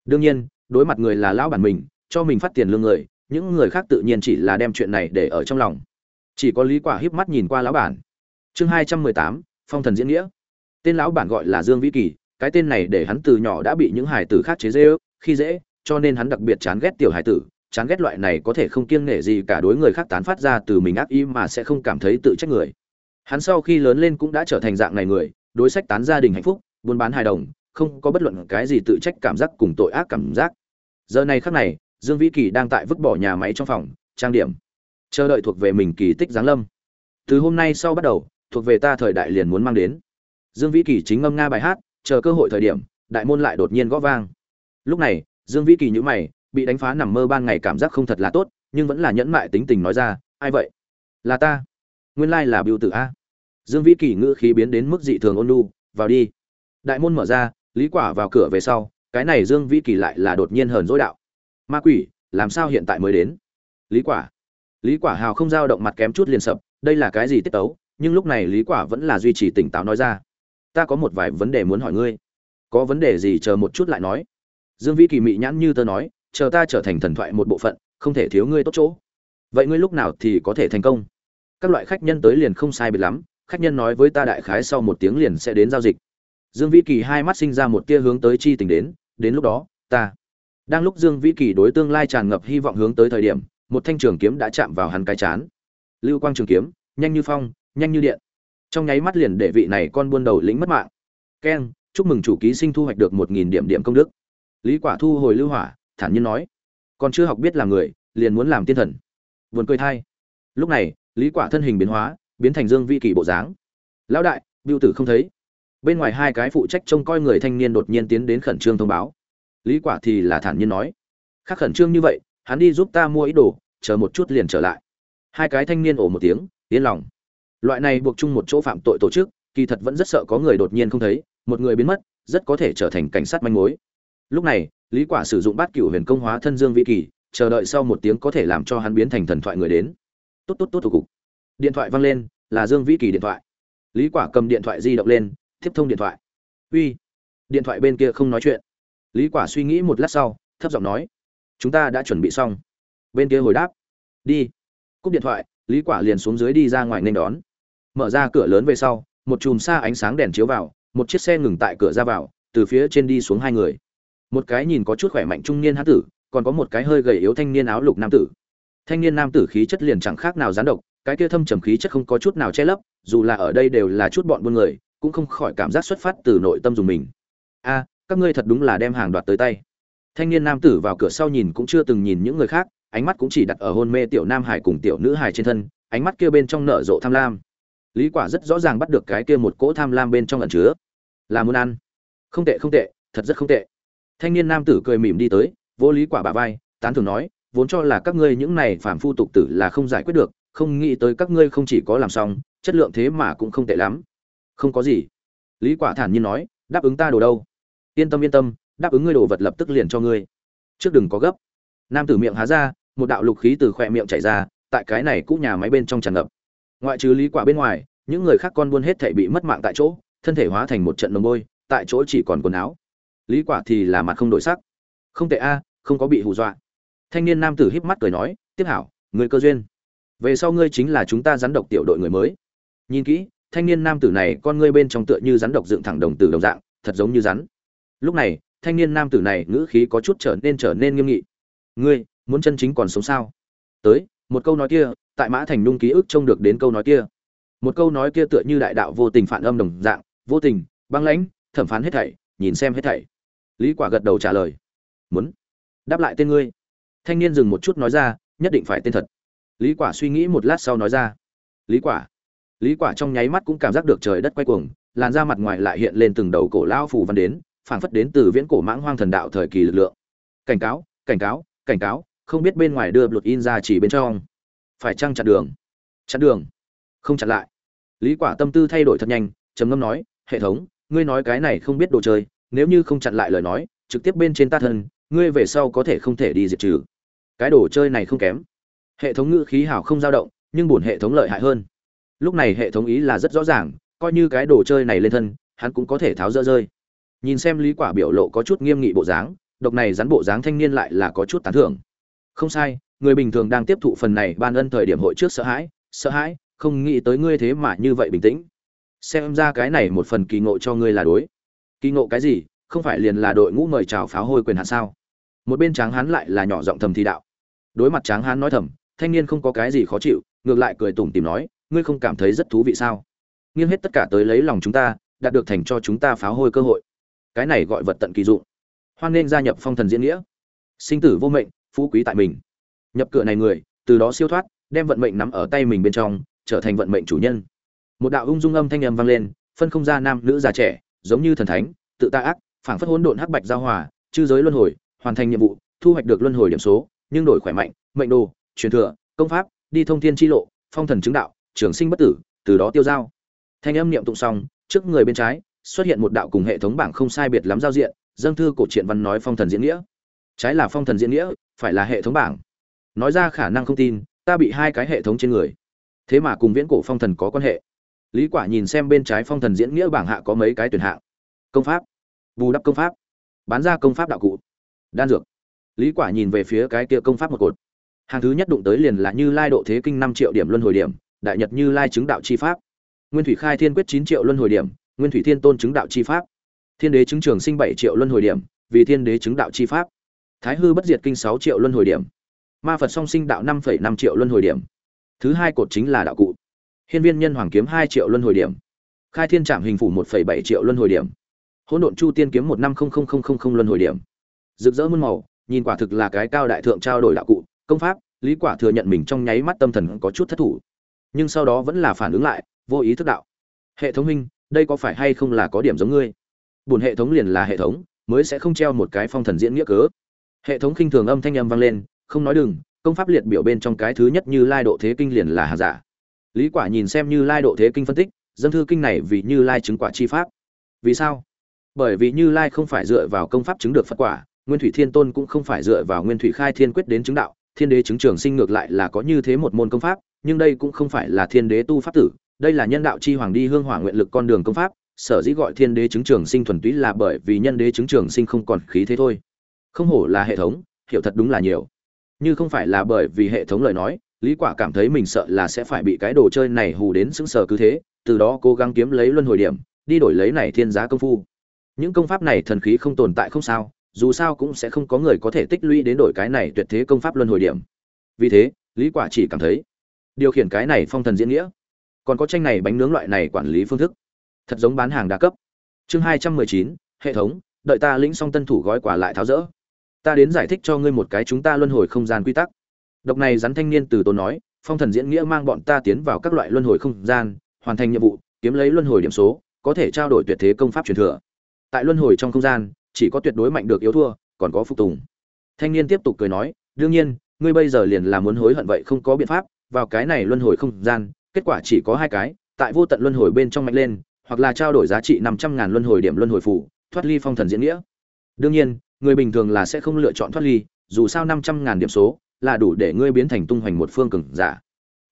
Đương nhiên, đối mặt người là lão bản mình, cho mình phát tiền lương người, những người khác tự nhiên chỉ là đem chuyện này để ở trong lòng. Chỉ có lý quả híp mắt nhìn qua lão bản. Chương hai trăm mười tám, phong thần diễn nghĩa tên lão bản gọi là dương vĩ kỳ, cái tên này để hắn từ nhỏ đã bị những hải tử khác chế dễ ước khi dễ, cho nên hắn đặc biệt chán ghét tiểu hải tử, chán ghét loại này có thể không kiêng nể gì cả đối người khác tán phát ra từ mình ác ý mà sẽ không cảm thấy tự trách người. Hắn sau khi lớn lên cũng đã trở thành dạng này người, đối sách tán gia đình hạnh phúc, buôn bán hài đồng, không có bất luận cái gì tự trách cảm giác cùng tội ác cảm giác. Giờ này khắc này, dương vĩ kỳ đang tại vứt bỏ nhà máy trong phòng, trang điểm. Chờ đợi thuộc về mình kỳ tích giáng lâm. Từ hôm nay sau bắt đầu, thuộc về ta thời đại liền muốn mang đến dương vĩ kỳ chính ngâm nga bài hát, chờ cơ hội thời điểm, đại môn lại đột nhiên gõ vang. Lúc này, dương vĩ kỳ nhíu mày, bị đánh phá nằm mơ ban ngày cảm giác không thật là tốt, nhưng vẫn là nhẫn mại tính tình nói ra, ai vậy? Là ta. Nguyên lai là biểu tử a. Dương vĩ kỳ ngữ khí biến đến mức dị thường ôn nhu, vào đi. Đại môn mở ra, lý quả vào cửa về sau, cái này dương vĩ kỳ lại là đột nhiên hờn dỗi đạo, ma quỷ, làm sao hiện tại mới đến? Lý quả. Lý quả hào không dao động mặt kém chút liền sập, đây là cái gì tiết tấu? Nhưng lúc này lý quả vẫn là duy trì tỉnh táo nói ra ta có một vài vấn đề muốn hỏi ngươi. Có vấn đề gì chờ một chút lại nói. Dương vĩ kỳ mị nhãn như tớ nói, chờ ta trở thành thần thoại một bộ phận, không thể thiếu ngươi tốt chỗ. Vậy ngươi lúc nào thì có thể thành công? Các loại khách nhân tới liền không sai biệt lắm, khách nhân nói với ta đại khái sau một tiếng liền sẽ đến giao dịch. Dương vĩ kỳ hai mắt sinh ra một tia hướng tới chi tình đến đến lúc đó, ta đang lúc dương vĩ kỳ đối tương lai tràn ngập hy vọng hướng tới thời điểm, một thanh trường kiếm đã chạm vào hắn cái chán. Lưu quang trường kiếm, nhanh như phong, nhanh như điện trong nháy mắt liền để vị này con buôn đầu lĩnh mất mạng. Keng chúc mừng chủ ký sinh thu hoạch được một nghìn điểm điểm công đức. Lý quả thu hồi lưu hỏa, thản nhiên nói. Còn chưa học biết làm người, liền muốn làm tiên thần. Vườn cười thay. Lúc này, lý quả thân hình biến hóa, biến thành dương vi kỳ bộ dáng. Lão đại biêu tử không thấy. Bên ngoài hai cái phụ trách trông coi người thanh niên đột nhiên tiến đến khẩn trương thông báo. Lý quả thì là thản nhiên nói. Khác khẩn trương như vậy, hắn đi giúp ta mua ít đồ, chờ một chút liền trở lại. Hai cái thanh niên ồ một tiếng, yên lòng loại này buộc chung một chỗ phạm tội tổ chức, kỳ thật vẫn rất sợ có người đột nhiên không thấy, một người biến mất, rất có thể trở thành cảnh sát manh mối. Lúc này, lý quả sử dụng bát cửu huyền công hóa thân dương vĩ kỳ, chờ đợi sau một tiếng có thể làm cho hắn biến thành thần thoại người đến. Tốt tốt tốt thủ cục. Điện thoại vang lên, là dương vĩ kỳ điện thoại. Lý quả cầm điện thoại di động lên, tiếp thông điện thoại. Uy, điện thoại bên kia không nói chuyện. Lý quả suy nghĩ một lát sau, thấp giọng nói, chúng ta đã chuẩn bị xong. Bên kia hồi đáp, đi. Cúp điện thoại, lý quả liền xuống dưới đi ra ngoài nên đón mở ra cửa lớn về sau, một chùm xa ánh sáng đèn chiếu vào, một chiếc xe ngừng tại cửa ra vào, từ phía trên đi xuống hai người. Một cái nhìn có chút khỏe mạnh trung niên hán tử, còn có một cái hơi gầy yếu thanh niên áo lục nam tử. Thanh niên nam tử khí chất liền chẳng khác nào gián độc, cái kia thâm trầm khí chất không có chút nào che lấp, dù là ở đây đều là chút bọn buôn người, cũng không khỏi cảm giác xuất phát từ nội tâm dùng mình. A, các ngươi thật đúng là đem hàng đoạt tới tay. Thanh niên nam tử vào cửa sau nhìn cũng chưa từng nhìn những người khác, ánh mắt cũng chỉ đặt ở hôn mê tiểu nam hải cùng tiểu nữ hải trên thân, ánh mắt kia bên trong nở rộ tham lam lý quả rất rõ ràng bắt được cái kia một cỗ tham lam bên trong ẩn chứa. Là muốn ăn. Không tệ không tệ, thật rất không tệ. Thanh niên nam tử cười mỉm đi tới, vô lý quả bà vai, tán thường nói, vốn cho là các ngươi những này phản phu tục tử là không giải quyết được, không nghĩ tới các ngươi không chỉ có làm xong, chất lượng thế mà cũng không tệ lắm. Không có gì. Lý quả thản nhiên nói, đáp ứng ta đồ đâu? Yên tâm yên tâm, đáp ứng ngươi đồ vật lập tức liền cho ngươi. Trước đừng có gấp. Nam tử miệng há ra, một đạo lục khí từ khỏe miệng chảy ra, tại cái này cũ nhà máy bên trong tràn ngập ngoại trừ lý quả bên ngoài, những người khác con buôn hết thảy bị mất mạng tại chỗ, thân thể hóa thành một trận nồng bôi, tại chỗ chỉ còn quần áo. Lý quả thì là mặt không đổi sắc. Không tệ a, không có bị hù dọa. Thanh niên nam tử híp mắt cười nói, tiếp hảo, người cơ duyên. Về sau ngươi chính là chúng ta rắn độc tiểu đội người mới. Nhìn kỹ, thanh niên nam tử này con ngươi bên trong tựa như rắn độc dựng thẳng đồng tử đồng dạng, thật giống như rắn. Lúc này, thanh niên nam tử này ngữ khí có chút trở nên trở nên nghiêm nghị. Ngươi, muốn chân chính còn sống sao? Tới, một câu nói kia tại mã thành nung ký ức trông được đến câu nói kia. Một câu nói kia tựa như đại đạo vô tình phản âm đồng dạng, vô tình, băng lãnh, thẩm phán hết thảy, nhìn xem hết thảy. Lý quả gật đầu trả lời. Muốn. Đáp lại tên ngươi. Thanh niên dừng một chút nói ra, nhất định phải tên thật. Lý quả suy nghĩ một lát sau nói ra. Lý quả. Lý quả trong nháy mắt cũng cảm giác được trời đất quay cuồng, làn da mặt ngoài lại hiện lên từng đầu cổ lao phủ văn đến, phảng phất đến từ viễn cổ mãng hoang thần đạo thời kỳ lực lượng. Cảnh cáo cảnh cáo cảnh cáo, không biết bên ngoài đưa luật in ra chỉ bên trong phải chăng chặn đường? Chặn đường? Không chặn lại. Lý quả tâm tư thay đổi thật nhanh, trầm ngâm nói, hệ thống, ngươi nói cái này không biết đồ chơi, nếu như không chặn lại lời nói, trực tiếp bên trên ta thân, ngươi về sau có thể không thể đi diệt trừ. Cái đồ chơi này không kém. Hệ thống ngữ khí hảo không dao động, nhưng buồn hệ thống lợi hại hơn. Lúc này hệ thống ý là rất rõ ràng, coi như cái đồ chơi này lên thân, hắn cũng có thể tháo dỡ rơi. Nhìn xem lý quả biểu lộ có chút nghiêm nghị bộ dáng, độc này rắn bộ dáng thanh niên lại là có chút tán thưởng không sai, người bình thường đang tiếp thụ phần này ban ân thời điểm hội trước sợ hãi sợ hãi, không nghĩ tới ngươi thế mà như vậy bình tĩnh. Xem ra cái này một phần kỳ ngộ cho ngươi là đối. Kỳ ngộ cái gì? Không phải liền là đội ngũ mời chào pháo hôi quyền hạn sao? Một bên tráng hán lại là nhỏ giọng thầm thì đạo. Đối mặt tráng hán nói thầm, thanh niên không có cái gì khó chịu, ngược lại cười tủm tìm nói, ngươi không cảm thấy rất thú vị sao? Nghiêng hết tất cả tới lấy lòng chúng ta, đạt được thành cho chúng ta pháo hôi cơ hội. Cái này gọi vật tận kỳ dụng. Hoan nên gia nhập phong thần diễn nghĩa. Sinh tử vô mệnh phú quý tại mình. Nhập cửa này người, từ đó siêu thoát, đem vận mệnh nắm ở tay mình bên trong, trở thành vận mệnh chủ nhân. Một đạo ung dung âm thanh âm vang lên, phân không ra nam nữ già trẻ, giống như thần thánh, tự ta ác, phảng phất hỗn độn hắc bạch giao hòa, chư giới luân hồi, hoàn thành nhiệm vụ, thu hoạch được luân hồi điểm số, nhưng đổi khỏe mạnh, mệnh đồ, truyền thừa, công pháp, đi thông thiên chi lộ, phong thần chứng đạo, trường sinh bất tử, từ đó tiêu giao thanh âm niệm tụng xong, trước người bên trái, xuất hiện một đạo cùng hệ thống bảng không sai biệt lắm giao diện dâng thư cổ truyện văn nói phong thần diễn nghĩa trái là phong thần diễn nghĩa, phải là hệ thống bảng. Nói ra khả năng không tin, ta bị hai cái hệ thống trên người. Thế mà cùng viễn cổ phong thần có quan hệ. Lý quả nhìn xem bên trái phong thần diễn nghĩa bảng hạ có mấy cái tuyển hạng. Công pháp. Bù đắp công pháp. Bán ra công pháp đạo cụ. Đan dược. Lý quả nhìn về phía cái kia công pháp một cột. Hàng thứ nhất đụng tới liền là như lai độ thế kinh 5 triệu điểm luân hồi điểm, đại nhật như lai chứng đạo chi pháp. Nguyên thủy khai thiên quyết 9 triệu luân hồi điểm, nguyên thủy thiên tôn chứng đạo chi pháp. Thiên đế chứng trường sinh 7 triệu luân hồi điểm, vì thiên đế chứng đạo chi pháp thái hư bất diệt kinh 6 triệu luân hồi điểm. Ma phật song sinh đạo 5,5 triệu luân hồi điểm. Thứ hai cột chính là đạo cụ. Hiên viên nhân hoàng kiếm 2 triệu luân hồi điểm. Khai thiên trạm hình phủ 1,7 triệu luân hồi điểm. Hỗn độn chu tiên kiếm 1500000 luân hồi điểm. Rực rỡ muôn màu nhìn quả thực là cái cao đại thượng trao đổi đạo cụ công pháp lý quả thừa nhận mình trong nháy mắt tâm thần có chút thất thủ. Nhưng sau đó vẫn là phản ứng lại vô ý thức đạo. Hệ thống minh đây có phải hay không là có điểm giống ngươi? Buồn hệ thống liền là hệ thống mới sẽ không treo một cái phong thần diễn nghĩa cớ hệ thống khinh thường âm thanh âm vang lên, không nói đừng, công pháp liệt biểu bên trong cái thứ nhất như lai độ thế kinh liền là hàng giả. Lý quả nhìn xem như lai độ thế kinh phân tích, dân thư kinh này vì như lai chứng quả chi pháp. Vì sao? Bởi vì như lai không phải dựa vào công pháp chứng được phật quả, nguyên thủy thiên tôn cũng không phải dựa vào nguyên thủy khai thiên quyết đến chứng đạo, thiên đế chứng trường sinh ngược lại là có như thế một môn công pháp, nhưng đây cũng không phải là thiên đế tu pháp tử, đây là nhân đạo chi hoàng đi hương hỏa nguyện lực con đường công pháp, sở dĩ gọi thiên đế chứng trường sinh thuần túy là bởi vì nhân đế chứng trường sinh không còn khí thế thôi không hổ là hệ thống hiểu thật đúng là nhiều. Như không phải là bởi vì hệ thống lời nói lý quả cảm thấy mình sợ là sẽ phải bị cái đồ chơi này hù đến sững sờ cứ thế từ đó cố gắng kiếm lấy luân hồi điểm đi đổi lấy này thiên giá công phu. Những công pháp này thần khí không tồn tại không sao dù sao cũng sẽ không có người có thể tích lũy đến đổi cái này tuyệt thế công pháp luân hồi điểm. Vì thế lý quả chỉ cảm thấy điều khiển cái này phong thần diễn nghĩa. Còn có tranh này bánh nướng loại này quản lý phương thức. Thật giống bán hàng đa cấp. Chương 219, hệ thống đợi ta lĩnh xong tân thủ gói quả lại tháo rỡ ta đến giải thích cho ngươi một cái chúng ta luân hồi không gian quy tắc. Độc này rắn thanh niên từ tốn nói, phong thần diễn nghĩa mang bọn ta tiến vào các loại luân hồi không gian, hoàn thành nhiệm vụ, kiếm lấy luân hồi điểm số, có thể trao đổi tuyệt thế công pháp truyền thừa. Tại luân hồi trong không gian, chỉ có tuyệt đối mạnh được yếu thua, còn có phục tùng. Thanh niên tiếp tục cười nói, đương nhiên, ngươi bây giờ liền là muốn hối hận vậy không có biện pháp, vào cái này luân hồi không gian, kết quả chỉ có hai cái, tại vô tận luân hồi bên trong mạnh lên, hoặc là trao đổi giá trị năm trăm ngàn luân hồi điểm luân hồi phủ thoát ly phong thần diễn nghĩa. Đương nhiên người bình thường là sẽ không lựa chọn thoát ly, dù sao năm trăm ngàn điểm số là đủ để ngươi biến thành tung hoành một phương cường giả.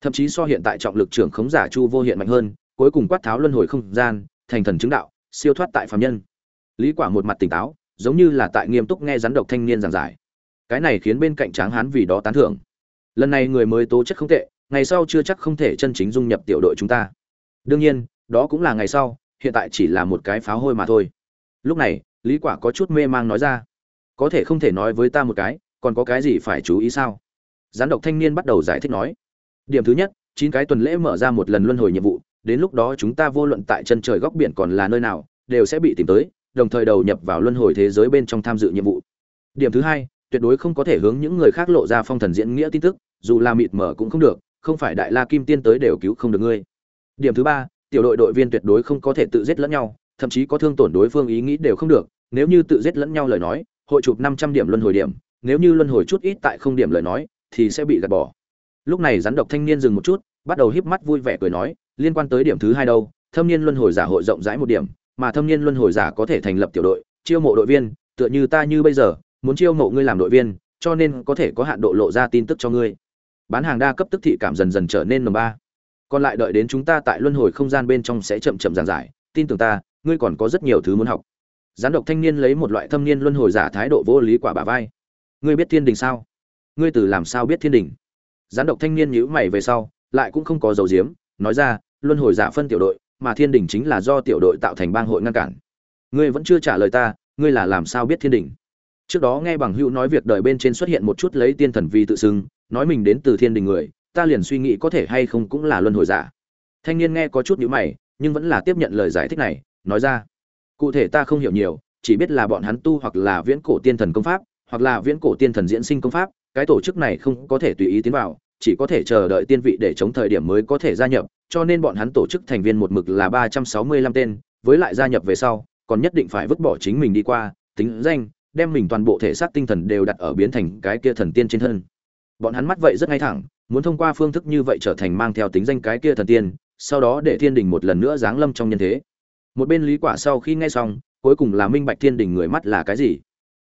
Thậm chí so hiện tại trọng lực trưởng khống giả chu vô hiện mạnh hơn, cuối cùng quát tháo luân hồi không gian, thành thần chứng đạo, siêu thoát tại phàm nhân. Lý quả một mặt tỉnh táo, giống như là tại nghiêm túc nghe rắn độc thanh niên giảng giải. Cái này khiến bên cạnh tráng hán vì đó tán thưởng. Lần này người mới tố chất không tệ, ngày sau chưa chắc không thể chân chính dung nhập tiểu đội chúng ta. Đương nhiên, đó cũng là ngày sau, hiện tại chỉ là một cái pháo hôi mà thôi. Lúc này, lý quả có chút mê mang nói ra có thể không thể nói với ta một cái, còn có cái gì phải chú ý sao? Gián độc thanh niên bắt đầu giải thích nói. Điểm thứ nhất, chín cái tuần lễ mở ra một lần luân hồi nhiệm vụ, đến lúc đó chúng ta vô luận tại chân trời góc biển còn là nơi nào, đều sẽ bị tìm tới, đồng thời đầu nhập vào luân hồi thế giới bên trong tham dự nhiệm vụ. Điểm thứ hai, tuyệt đối không có thể hướng những người khác lộ ra phong thần diễn nghĩa tin tức, dù là mịt mở cũng không được, không phải đại la kim tiên tới đều cứu không được ngươi. Điểm thứ ba, tiểu đội đội viên tuyệt đối không có thể tự giết lẫn nhau, thậm chí có thương tổn đối phương ý nghĩ đều không được, nếu như tự giết lẫn nhau lời nói hội chụp năm trăm điểm luân hồi điểm, nếu như luân hồi chút ít tại không điểm lời nói, thì sẽ bị gạt bỏ. Lúc này rắn độc thanh niên dừng một chút, bắt đầu híp mắt vui vẻ cười nói, liên quan tới điểm thứ hai đâu, thâm niên luân hồi giả hội rộng rãi một điểm, mà thâm niên luân hồi giả có thể thành lập tiểu đội, chiêu mộ đội viên, tựa như ta như bây giờ, muốn chiêu mộ ngươi làm đội viên, cho nên có thể có hạn độ lộ ra tin tức cho ngươi. Bán hàng đa cấp tức thị cảm dần dần trở nên nồng ba. Còn lại đợi đến chúng ta tại luân hồi không gian bên trong sẽ chậm chậm giảng giải, tin tưởng ta, ngươi còn có rất nhiều thứ muốn học gián độc thanh niên lấy một loại thâm niên luân hồi giả thái độ vô lý quả bà vai. Ngươi biết thiên đình sao? Ngươi từ làm sao biết thiên đình? Gián độc thanh niên nhíu mày về sau, lại cũng không có dầu diếm nói ra, luân hồi giả phân tiểu đội, mà thiên đình chính là do tiểu đội tạo thành bang hội ngăn cản. Ngươi vẫn chưa trả lời ta, ngươi là làm sao biết thiên đình? Trước đó nghe bằng hữu nói việc đời bên trên xuất hiện một chút lấy tiên thần vi tự xưng, nói mình đến từ thiên đình người, ta liền suy nghĩ có thể hay không cũng là luân hồi giả. Thanh niên nghe có chút nhữ mày, nhưng vẫn là tiếp nhận lời giải thích này, nói ra cụ thể ta không hiểu nhiều, chỉ biết là bọn hắn tu hoặc là viễn cổ tiên thần công pháp, hoặc là viễn cổ tiên thần diễn sinh công pháp, cái tổ chức này không có thể tùy ý tiến vào, chỉ có thể chờ đợi tiên vị để chống thời điểm mới có thể gia nhập, cho nên bọn hắn tổ chức thành viên một mực là ba trăm sáu mươi lăm tên, với lại gia nhập về sau, còn nhất định phải vứt bỏ chính mình đi qua, tính danh, đem mình toàn bộ thể xác tinh thần đều đặt ở biến thành cái kia thần tiên trên thân. Bọn hắn mắt vậy rất ngay thẳng, muốn thông qua phương thức như vậy trở thành mang theo tính danh cái kia thần tiên, sau đó để thiên đình một lần nữa giáng lâm trong nhân thế một bên lý quả sau khi nghe xong, cuối cùng là minh bạch thiên đình người mắt là cái gì.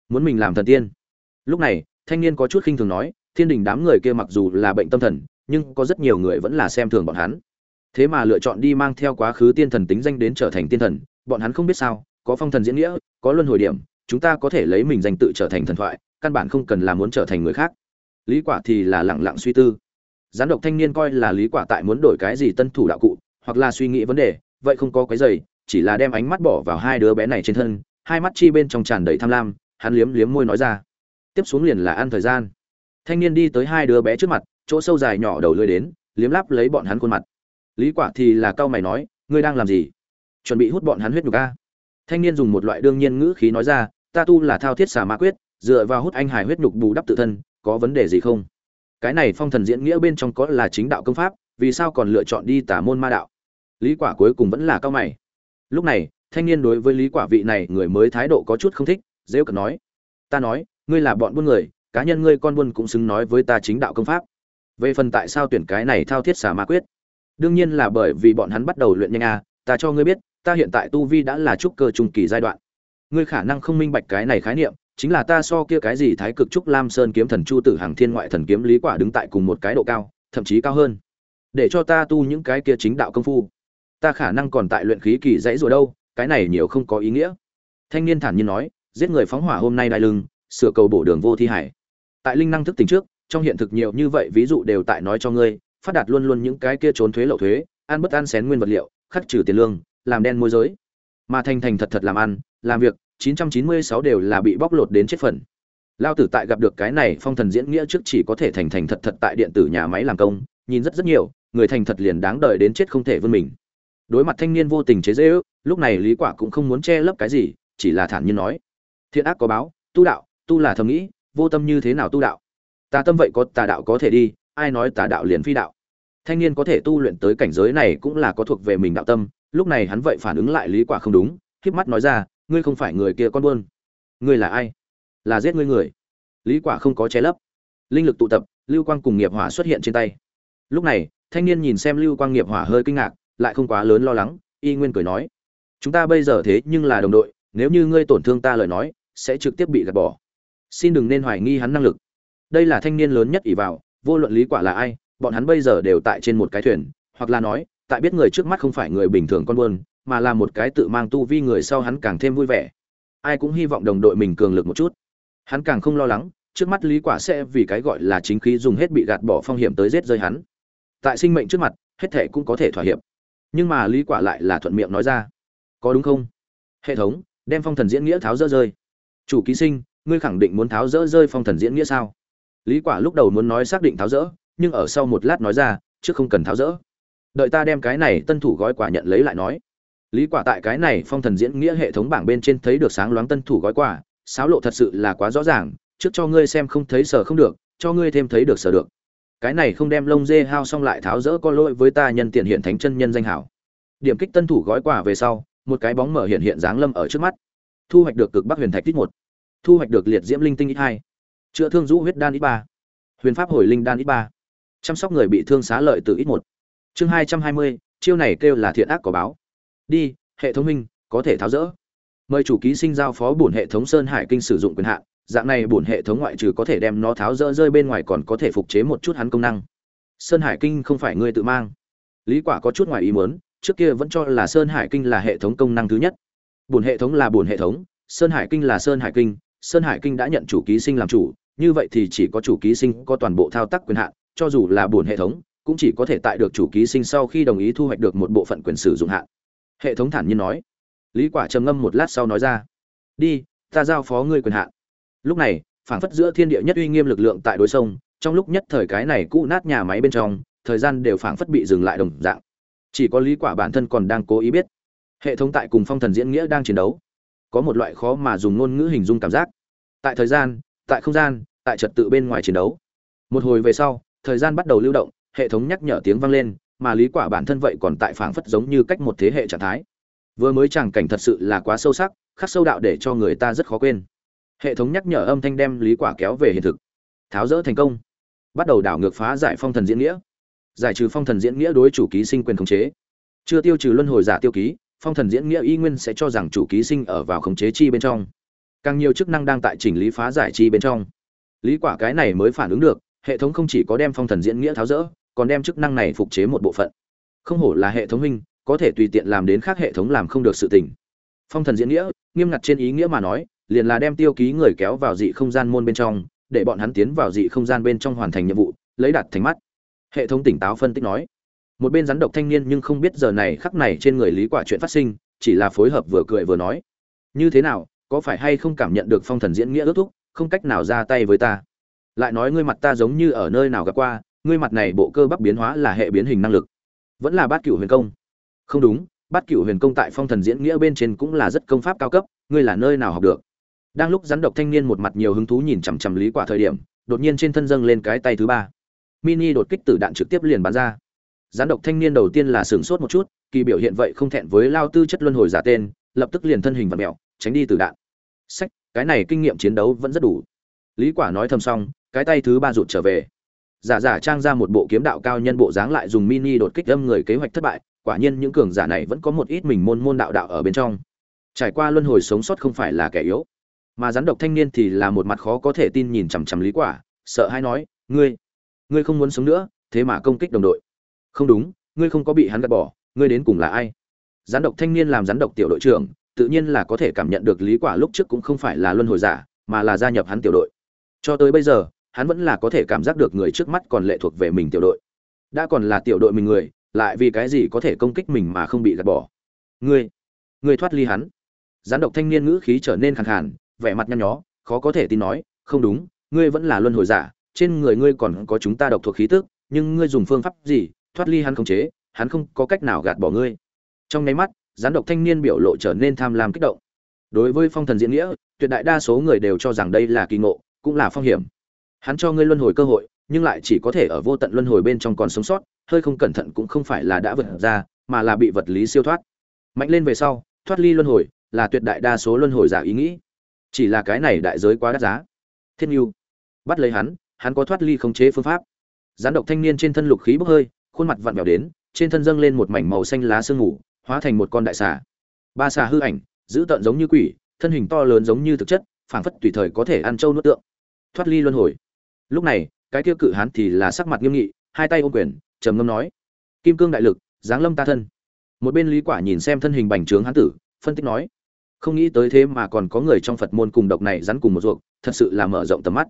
Muốn mình làm thần tiên. Lúc này, thanh niên có chút khinh thường nói, thiên đình đám người kia mặc dù là bệnh tâm thần, nhưng có rất nhiều người vẫn là xem thường bọn hắn. Thế mà lựa chọn đi mang theo quá khứ tiên thần tính danh đến trở thành tiên thần, bọn hắn không biết sao, có phong thần diễn nghĩa, có luân hồi điểm, chúng ta có thể lấy mình danh tự trở thành thần thoại, căn bản không cần là muốn trở thành người khác. Lý quả thì là lặng lặng suy tư. Gián độc thanh niên coi là lý quả tại muốn đổi cái gì tân thủ đạo cụ, hoặc là suy nghĩ vấn đề, vậy không có cái giày chỉ là đem ánh mắt bỏ vào hai đứa bé này trên thân, hai mắt chi bên trong tràn đầy tham lam, hắn liếm liếm môi nói ra. Tiếp xuống liền là ăn thời gian. Thanh niên đi tới hai đứa bé trước mặt, chỗ sâu dài nhỏ đầu lưỡi đến, liếm láp lấy bọn hắn khuôn mặt. Lý quả thì là cao mày nói, ngươi đang làm gì? Chuẩn bị hút bọn hắn huyết nhục a? Thanh niên dùng một loại đương nhiên ngữ khí nói ra, ta tu là thao thiết xà ma quyết, dựa vào hút anh hải huyết nhục bù đắp tự thân, có vấn đề gì không? Cái này phong thần diễn nghĩa bên trong có là chính đạo công pháp, vì sao còn lựa chọn đi tả môn ma đạo? Lý quả cuối cùng vẫn là cao mày lúc này, thanh niên đối với lý quả vị này người mới thái độ có chút không thích dễ cận nói, ta nói, ngươi là bọn buôn người, cá nhân ngươi con buôn cũng xứng nói với ta chính đạo công pháp. Về phần tại sao tuyển cái này thao thiết xà ma quyết? Đương nhiên là bởi vì bọn hắn bắt đầu luyện nhanh a ta cho ngươi biết, ta hiện tại tu vi đã là trúc cơ trung kỳ giai đoạn. Ngươi khả năng không minh bạch cái này khái niệm, chính là ta so kia cái gì thái cực trúc lam sơn kiếm thần chu tử hàng thiên ngoại thần kiếm lý quả đứng tại cùng một cái độ cao, thậm chí cao hơn. Để cho ta tu những cái kia chính đạo công phu ta khả năng còn tại luyện khí kỳ dãy rồi đâu, cái này nhiều không có ý nghĩa. Thanh niên thản nhiên nói, giết người phóng hỏa hôm nay đại lưng, sửa cầu bổ đường vô thi hải. Tại linh năng thức tỉnh trước, trong hiện thực nhiều như vậy ví dụ đều tại nói cho ngươi, phát đạt luôn luôn những cái kia trốn thuế lậu thuế, ăn bất ăn xén nguyên vật liệu, khắc trừ tiền lương, làm đen môi giới. Mà thành thành thật thật làm ăn, làm việc 996 đều là bị bóc lột đến chết phần. Lao tử tại gặp được cái này phong thần diễn nghĩa trước chỉ có thể thành thành thật thật tại điện tử nhà máy làm công, nhìn rất rất nhiều, người thành thật liền đáng đợi đến chết không thể vươn mình đối mặt thanh niên vô tình chế dễ ước, lúc này lý quả cũng không muốn che lấp cái gì, chỉ là thản nhiên nói, thiện ác có báo, tu đạo, tu là thầm nghĩ, vô tâm như thế nào tu đạo? Tà tâm vậy có, tà đạo có thể đi, ai nói tà đạo liền phi đạo? Thanh niên có thể tu luyện tới cảnh giới này cũng là có thuộc về mình đạo tâm, lúc này hắn vậy phản ứng lại lý quả không đúng khiếp mắt nói ra, ngươi không phải người kia con buôn. Ngươi là ai? Là giết ngươi người. Lý quả không có che lấp. Linh lực tụ tập, lưu quang cùng nghiệp hỏa xuất hiện trên tay. Lúc này, thanh niên nhìn xem lưu quang nghiệp hỏa hơi kinh ngạc lại không quá lớn lo lắng, y nguyên cười nói. Chúng ta bây giờ thế nhưng là đồng đội, nếu như ngươi tổn thương ta lời nói, sẽ trực tiếp bị gạt bỏ. Xin đừng nên hoài nghi hắn năng lực. Đây là thanh niên lớn nhất ỷ vào, vô luận lý quả là ai, bọn hắn bây giờ đều tại trên một cái thuyền, hoặc là nói, tại biết người trước mắt không phải người bình thường con buôn, mà là một cái tự mang tu vi người sau hắn càng thêm vui vẻ. Ai cũng hy vọng đồng đội mình cường lực một chút. Hắn càng không lo lắng, trước mắt lý quả sẽ vì cái gọi là chính khí dùng hết bị gạt bỏ phong hiểm tới giết rơi hắn. Tại sinh mệnh trước mặt, hết thể cũng có thể thỏa hiệp nhưng mà lý quả lại là thuận miệng nói ra. Có đúng không? Hệ thống, đem phong thần diễn nghĩa tháo dỡ rơi. Chủ ký sinh, ngươi khẳng định muốn tháo dỡ rơi phong thần diễn nghĩa sao? Lý quả lúc đầu muốn nói xác định tháo dỡ nhưng ở sau một lát nói ra trước không cần tháo dỡ đợi ta đem cái này tân thủ gói quả nhận lấy lại nói. Lý quả tại cái này phong thần diễn nghĩa hệ thống bảng bên trên thấy được sáng loáng tân thủ gói quả sáo lộ thật sự là quá rõ ràng, trước cho ngươi xem không thấy sở không được, cho ngươi thêm thấy được sở được cái này không đem lông dê hao xong lại tháo rỡ có lỗi với ta nhân tiện hiện thánh chân nhân danh hảo. Điểm kích tân thủ gói quả về sau, một cái bóng mở hiện hiện dáng lâm ở trước mắt. Thu hoạch được cực bắc huyền thạch ít một. Thu hoạch được liệt diễm linh tinh ít hai. Chữa thương rũ huyết đan ít ba. Huyền pháp hồi linh đan ít ba. Chăm sóc người bị thương xá lợi từ ít một. Chương hai trăm hai mươi, chiêu này kêu là thiện ác có báo. Đi, hệ thống minh, có thể tháo rỡ. Mời chủ ký sinh giao phó bổn hệ thống sơn hải kinh sử dụng quyền hạn dạng này bổn hệ thống ngoại trừ có thể đem nó tháo rỡ rơi bên ngoài còn có thể phục chế một chút hắn công năng. Sơn hải kinh không phải ngươi tự mang. Lý quả có chút ngoài ý muốn, trước kia vẫn cho là sơn hải kinh là hệ thống công năng thứ nhất. Bổn hệ thống là bổn hệ thống, sơn hải kinh là sơn hải kinh, sơn hải kinh đã nhận chủ ký sinh làm chủ, như vậy thì chỉ có chủ ký sinh có toàn bộ thao tác quyền hạn, cho dù là bổn hệ thống, cũng chỉ có thể tại được chủ ký sinh sau khi đồng ý thu hoạch được một bộ phận quyền sử dụng hạn. Hệ thống thản nhiên nói. Lý quả trầm ngâm một lát sau nói ra, đi, ta giao phó ngươi quyền hạn lúc này, phảng phất giữa thiên địa nhất uy nghiêm lực lượng tại đối sông, trong lúc nhất thời cái này cũ nát nhà máy bên trong, thời gian đều phảng phất bị dừng lại đồng dạng. Chỉ có lý quả bản thân còn đang cố ý biết, hệ thống tại cùng phong thần diễn nghĩa đang chiến đấu. Có một loại khó mà dùng ngôn ngữ hình dung cảm giác. Tại thời gian, tại không gian, tại trật tự bên ngoài chiến đấu. Một hồi về sau, thời gian bắt đầu lưu động, hệ thống nhắc nhở tiếng vang lên, mà lý quả bản thân vậy còn tại phảng phất giống như cách một thế hệ trạng thái. Vừa mới tràng cảnh thật sự là quá sâu sắc, khắc sâu đạo để cho người ta rất khó quên hệ thống nhắc nhở âm thanh đem lý quả kéo về hiện thực. Tháo rỡ thành công. Bắt đầu đảo ngược phá giải phong thần diễn nghĩa. Giải trừ phong thần diễn nghĩa đối chủ ký sinh quyền khống chế. Chưa tiêu trừ luân hồi giả tiêu ký, phong thần diễn nghĩa y nguyên sẽ cho rằng chủ ký sinh ở vào khống chế chi bên trong. Càng nhiều chức năng đang tại chỉnh lý phá giải chi bên trong. Lý quả cái này mới phản ứng được, hệ thống không chỉ có đem phong thần diễn nghĩa tháo rỡ, còn đem chức năng này phục chế một bộ phận. Không hổ là hệ thống huynh, có thể tùy tiện làm đến khác hệ thống làm không được sự tình. Phong thần diễn nghĩa, nghiêm ngặt trên ý nghĩa mà nói liền là đem tiêu ký người kéo vào dị không gian môn bên trong, để bọn hắn tiến vào dị không gian bên trong hoàn thành nhiệm vụ, lấy đặt thành mắt. Hệ thống tỉnh táo phân tích nói, một bên rắn độc thanh niên nhưng không biết giờ này khắc này trên người lý quả chuyện phát sinh, chỉ là phối hợp vừa cười vừa nói, như thế nào, có phải hay không cảm nhận được phong thần diễn nghĩa ước thúc, không cách nào ra tay với ta? Lại nói ngươi mặt ta giống như ở nơi nào gặp qua, ngươi mặt này bộ cơ bắp biến hóa là hệ biến hình năng lực. Vẫn là bát cửu huyền công. Không đúng, bát cửu huyền công tại phong thần diễn nghĩa bên trên cũng là rất công pháp cao cấp, ngươi là nơi nào học được? Đang lúc rắn độc thanh niên một mặt nhiều hứng thú nhìn chằm chằm lý quả thời điểm, đột nhiên trên thân dâng lên cái tay thứ ba. Mini đột kích tử đạn trực tiếp liền bắn ra. Rắn độc thanh niên đầu tiên là sửng sốt một chút, kỳ biểu hiện vậy không thẹn với lao tư chất luân hồi giả tên, lập tức liền thân hình vật mèo tránh đi tử đạn. Sách, cái này kinh nghiệm chiến đấu vẫn rất đủ. Lý quả nói thầm xong, cái tay thứ ba rụt trở về. Giả giả trang ra một bộ kiếm đạo cao nhân bộ dáng lại dùng mini đột kích âm người kế hoạch thất bại, quả nhiên những cường giả này vẫn có một ít mình môn môn đạo đạo ở bên trong. Trải qua luân hồi sống sót không phải là kẻ yếu mà rắn độc thanh niên thì là một mặt khó có thể tin nhìn chằm chằm lý quả, sợ hãi nói, ngươi ngươi không muốn sống nữa, thế mà công kích đồng đội. Không đúng, ngươi không có bị hắn gạt bỏ, ngươi đến cùng là ai? Rắn độc thanh niên làm rắn độc tiểu đội trưởng, tự nhiên là có thể cảm nhận được lý quả lúc trước cũng không phải là luân hồi giả, mà là gia nhập hắn tiểu đội. Cho tới bây giờ, hắn vẫn là có thể cảm giác được người trước mắt còn lệ thuộc về mình tiểu đội. Đã còn là tiểu đội mình người, lại vì cái gì có thể công kích mình mà không bị gạt bỏ? Ngươi ngươi thoát ly hắn. Gián độc thanh niên ngữ khí trở nên khàn khàn vẻ mặt nhăn nhó, khó có thể tin nói, không đúng, ngươi vẫn là luân hồi giả, trên người ngươi còn có chúng ta độc thuộc khí tức, nhưng ngươi dùng phương pháp gì, thoát ly hắn không chế, hắn không có cách nào gạt bỏ ngươi. Trong nháy mắt, gián độc thanh niên biểu lộ trở nên tham lam kích động. Đối với phong thần diễn nghĩa, tuyệt đại đa số người đều cho rằng đây là kỳ ngộ, cũng là phong hiểm. Hắn cho ngươi luân hồi cơ hội, nhưng lại chỉ có thể ở vô tận luân hồi bên trong còn sống sót, hơi không cẩn thận cũng không phải là đã vượt ra, mà là bị vật lý siêu thoát. Mạnh lên về sau, thoát ly luân hồi là tuyệt đại đa số luân hồi giả ý nghĩ chỉ là cái này đại giới quá đắt giá. Thiên yêu bắt lấy hắn hắn có thoát ly khống chế phương pháp. Gián độc thanh niên trên thân lục khí bốc hơi, khuôn mặt vặn vẹo đến, trên thân dâng lên một mảnh màu xanh lá sương ngủ hóa thành một con đại xà. Ba xà hư ảnh, giữ tợn giống như quỷ, thân hình to lớn giống như thực chất, phảng phất tùy thời có thể ăn trâu nuốt tượng. Thoát ly luân hồi. Lúc này, cái kia cự hán thì là sắc mặt nghiêm nghị, hai tay ôm quyền, trầm ngâm nói, kim cương đại lực, giáng lâm ta thân. Một bên lý quả nhìn xem thân hình bành trướng hán tử, phân tích nói không nghĩ tới thế mà còn có người trong phật môn cùng độc này rắn cùng một ruộng, thật sự là mở rộng tầm mắt.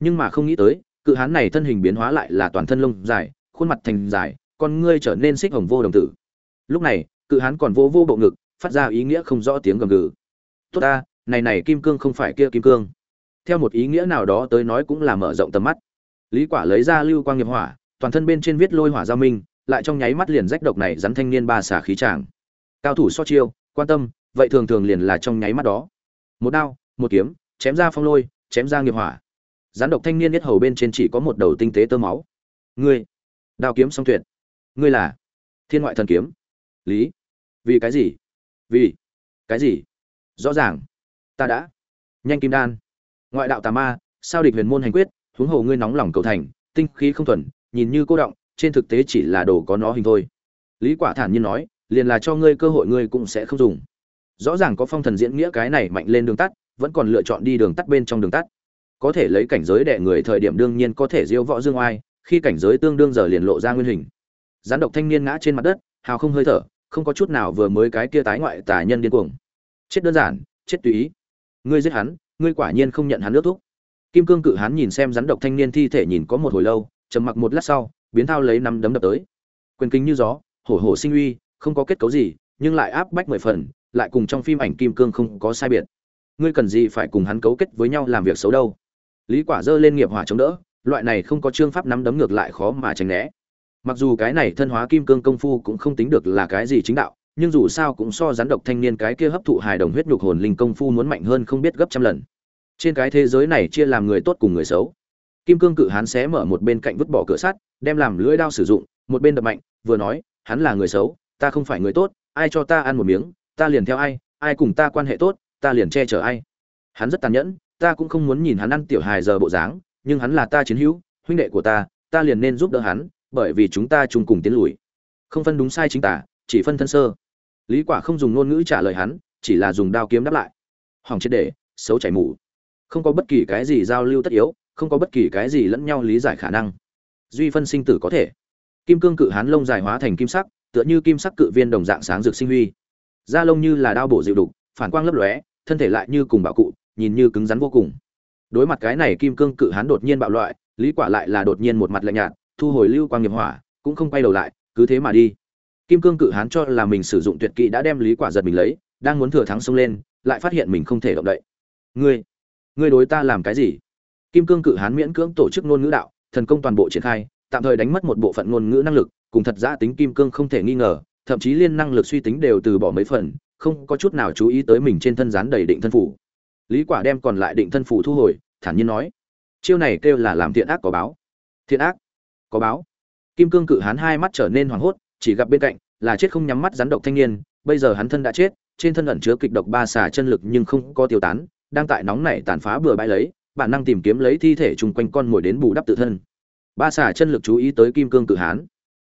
Nhưng mà không nghĩ tới cự hán này thân hình biến hóa lại là toàn thân lông dài khuôn mặt thành dài con ngươi trở nên xích hồng vô đồng tử. Lúc này cự hán còn vô vô bộ ngực phát ra ý nghĩa không rõ tiếng gầm gừ. Tốt ta này này kim cương không phải kia kim cương. Theo một ý nghĩa nào đó tới nói cũng là mở rộng tầm mắt. Lý quả lấy ra lưu quang nghiệp hỏa toàn thân bên trên viết lôi hỏa giao minh lại trong nháy mắt liền rách độc này rắn thanh niên ba xả khí tràng. Cao thủ so chiêu quan tâm vậy thường thường liền là trong nháy mắt đó. Một đao, một kiếm, chém ra phong lôi, chém ra nghiệp hỏa. Gián độc thanh niên nhất hầu bên trên chỉ có một đầu tinh tế tơ máu. Ngươi, đao kiếm song tuyệt. Ngươi là thiên ngoại thần kiếm. Lý, vì cái gì? Vì cái gì? Rõ ràng, ta đã nhanh kim đan. Ngoại đạo tà ma, sao địch huyền môn hành quyết, huống hồ ngươi nóng lòng cầu thành, tinh khí không thuần, nhìn như cô động, trên thực tế chỉ là đồ có nó hình thôi. Lý quả thản nhiên nói, liền là cho ngươi cơ hội ngươi cũng sẽ không dùng rõ ràng có phong thần diễn nghĩa cái này mạnh lên đường tắt, vẫn còn lựa chọn đi đường tắt bên trong đường tắt. Có thể lấy cảnh giới đệ người thời điểm đương nhiên có thể diêu võ dương oai, khi cảnh giới tương đương giờ liền lộ ra nguyên hình. Gián độc thanh niên ngã trên mặt đất, hào không hơi thở, không có chút nào vừa mới cái kia tái ngoại tà nhân điên cuồng. Chết đơn giản, chết tùy ý. Ngươi giết hắn, ngươi quả nhiên không nhận hắn nước thúc kim cương cự hắn nhìn xem rắn độc thanh niên thi thể nhìn có một hồi lâu, trầm mặc một lát sau, biến thao lấy năm đấm đập tới. Quyền kính như gió, hổ hổ sinh uy, không có kết cấu gì, nhưng lại áp bách mười phần lại cùng trong phim ảnh kim cương không có sai biệt. Ngươi cần gì phải cùng hắn cấu kết với nhau làm việc xấu đâu? Lý quả dơ lên nghiệp hỏa chống đỡ, loại này không có trương pháp nắm đấm ngược lại khó mà tránh né. Mặc dù cái này thân hóa kim cương công phu cũng không tính được là cái gì chính đạo, nhưng dù sao cũng so rắn độc thanh niên cái kia hấp thụ hài đồng huyết nhục hồn linh công phu muốn mạnh hơn không biết gấp trăm lần. Trên cái thế giới này chia làm người tốt cùng người xấu. Kim cương cự hán xé mở một bên cạnh vứt bỏ cửa sắt, đem làm lưỡi đao sử dụng, một bên đập mạnh, vừa nói, hắn là người xấu, ta không phải người tốt, ai cho ta ăn một miếng ta liền theo ai ai cùng ta quan hệ tốt, ta liền che chở ai. Hắn rất tàn nhẫn, ta cũng không muốn nhìn hắn ăn tiểu hài giờ bộ dáng, nhưng hắn là ta chiến hữu, huynh đệ của ta ta liền nên giúp đỡ hắn, bởi vì chúng ta chung cùng tiến lùi. Không phân đúng sai chính tả, chỉ phân thân sơ. Lý quả không dùng ngôn ngữ trả lời hắn, chỉ là dùng đao kiếm đáp lại. Hỏng chết để, xấu chảy mũ không có bất kỳ cái gì giao lưu tất yếu, không có bất kỳ cái gì lẫn nhau lý giải khả năng. Duy phân sinh tử có thể. Kim cương cự hán lông dài hóa thành kim sắc, tựa như kim sắc cự viên đồng dạng sáng rực sinh huy da lông như là đao bổ dịu đục, phản quang lấp lóe, thân thể lại như cùng bạo cụ, nhìn như cứng rắn vô cùng. Đối mặt cái này kim cương cự hán đột nhiên bạo loại, lý quả lại là đột nhiên một mặt lạnh nhạt, thu hồi lưu quang nghiệp hỏa, cũng không quay đầu lại, cứ thế mà đi. Kim cương cự hán cho là mình sử dụng tuyệt kỹ đã đem lý quả giật mình lấy, đang muốn thừa thắng xông lên, lại phát hiện mình không thể động đậy. Ngươi ngươi đối ta làm cái gì? Kim cương cự hán miễn cưỡng tổ chức ngôn ngữ đạo, thần công toàn bộ triển khai, tạm thời đánh mất một bộ phận ngôn ngữ năng lực, cùng thật ra tính kim cương không thể nghi ngờ thậm chí liên năng lực suy tính đều từ bỏ mấy phần, không có chút nào chú ý tới mình trên thân dán đầy định thân phủ. Lý quả đem còn lại định thân phủ thu hồi, thản nhiên nói, chiêu này kêu là làm thiện ác có báo. Thiện ác? Có báo? Kim cương cự hán hai mắt trở nên hoảng hốt, chỉ gặp bên cạnh là chết không nhắm mắt rắn độc thanh niên, bây giờ hắn thân đã chết, trên thân ẩn chứa kịch độc ba xà chân lực nhưng không có tiêu tán, đang tại nóng nảy tàn phá bừa bãi lấy, bản năng tìm kiếm lấy thi thể chung quanh con mồi đến bù đắp tự thân. Ba xà chân lực chú ý tới kim cương cự hán.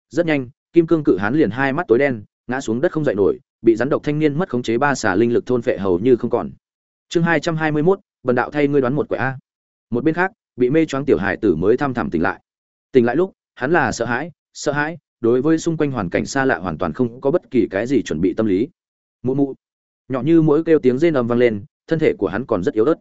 Rất nhanh kim cương cự hán liền hai mắt tối đen, ngã xuống đất không dậy nổi, bị rắn độc thanh niên mất khống chế ba xà linh lực thôn phệ hầu như không còn. Chương hai trăm hai mươi mốt, bần đạo thay ngươi đoán một quẻ a. Một bên khác, bị mê choáng tiểu hải tử mới thăm thẳm tỉnh lại. Tỉnh lại lúc, hắn là sợ hãi sợ hãi, đối với xung quanh hoàn cảnh xa lạ hoàn toàn không có bất kỳ cái gì chuẩn bị tâm lý. Mụ mụ. Nhỏ như mỗi kêu tiếng rên ầm vang lên, thân thể của hắn còn rất yếu ớt.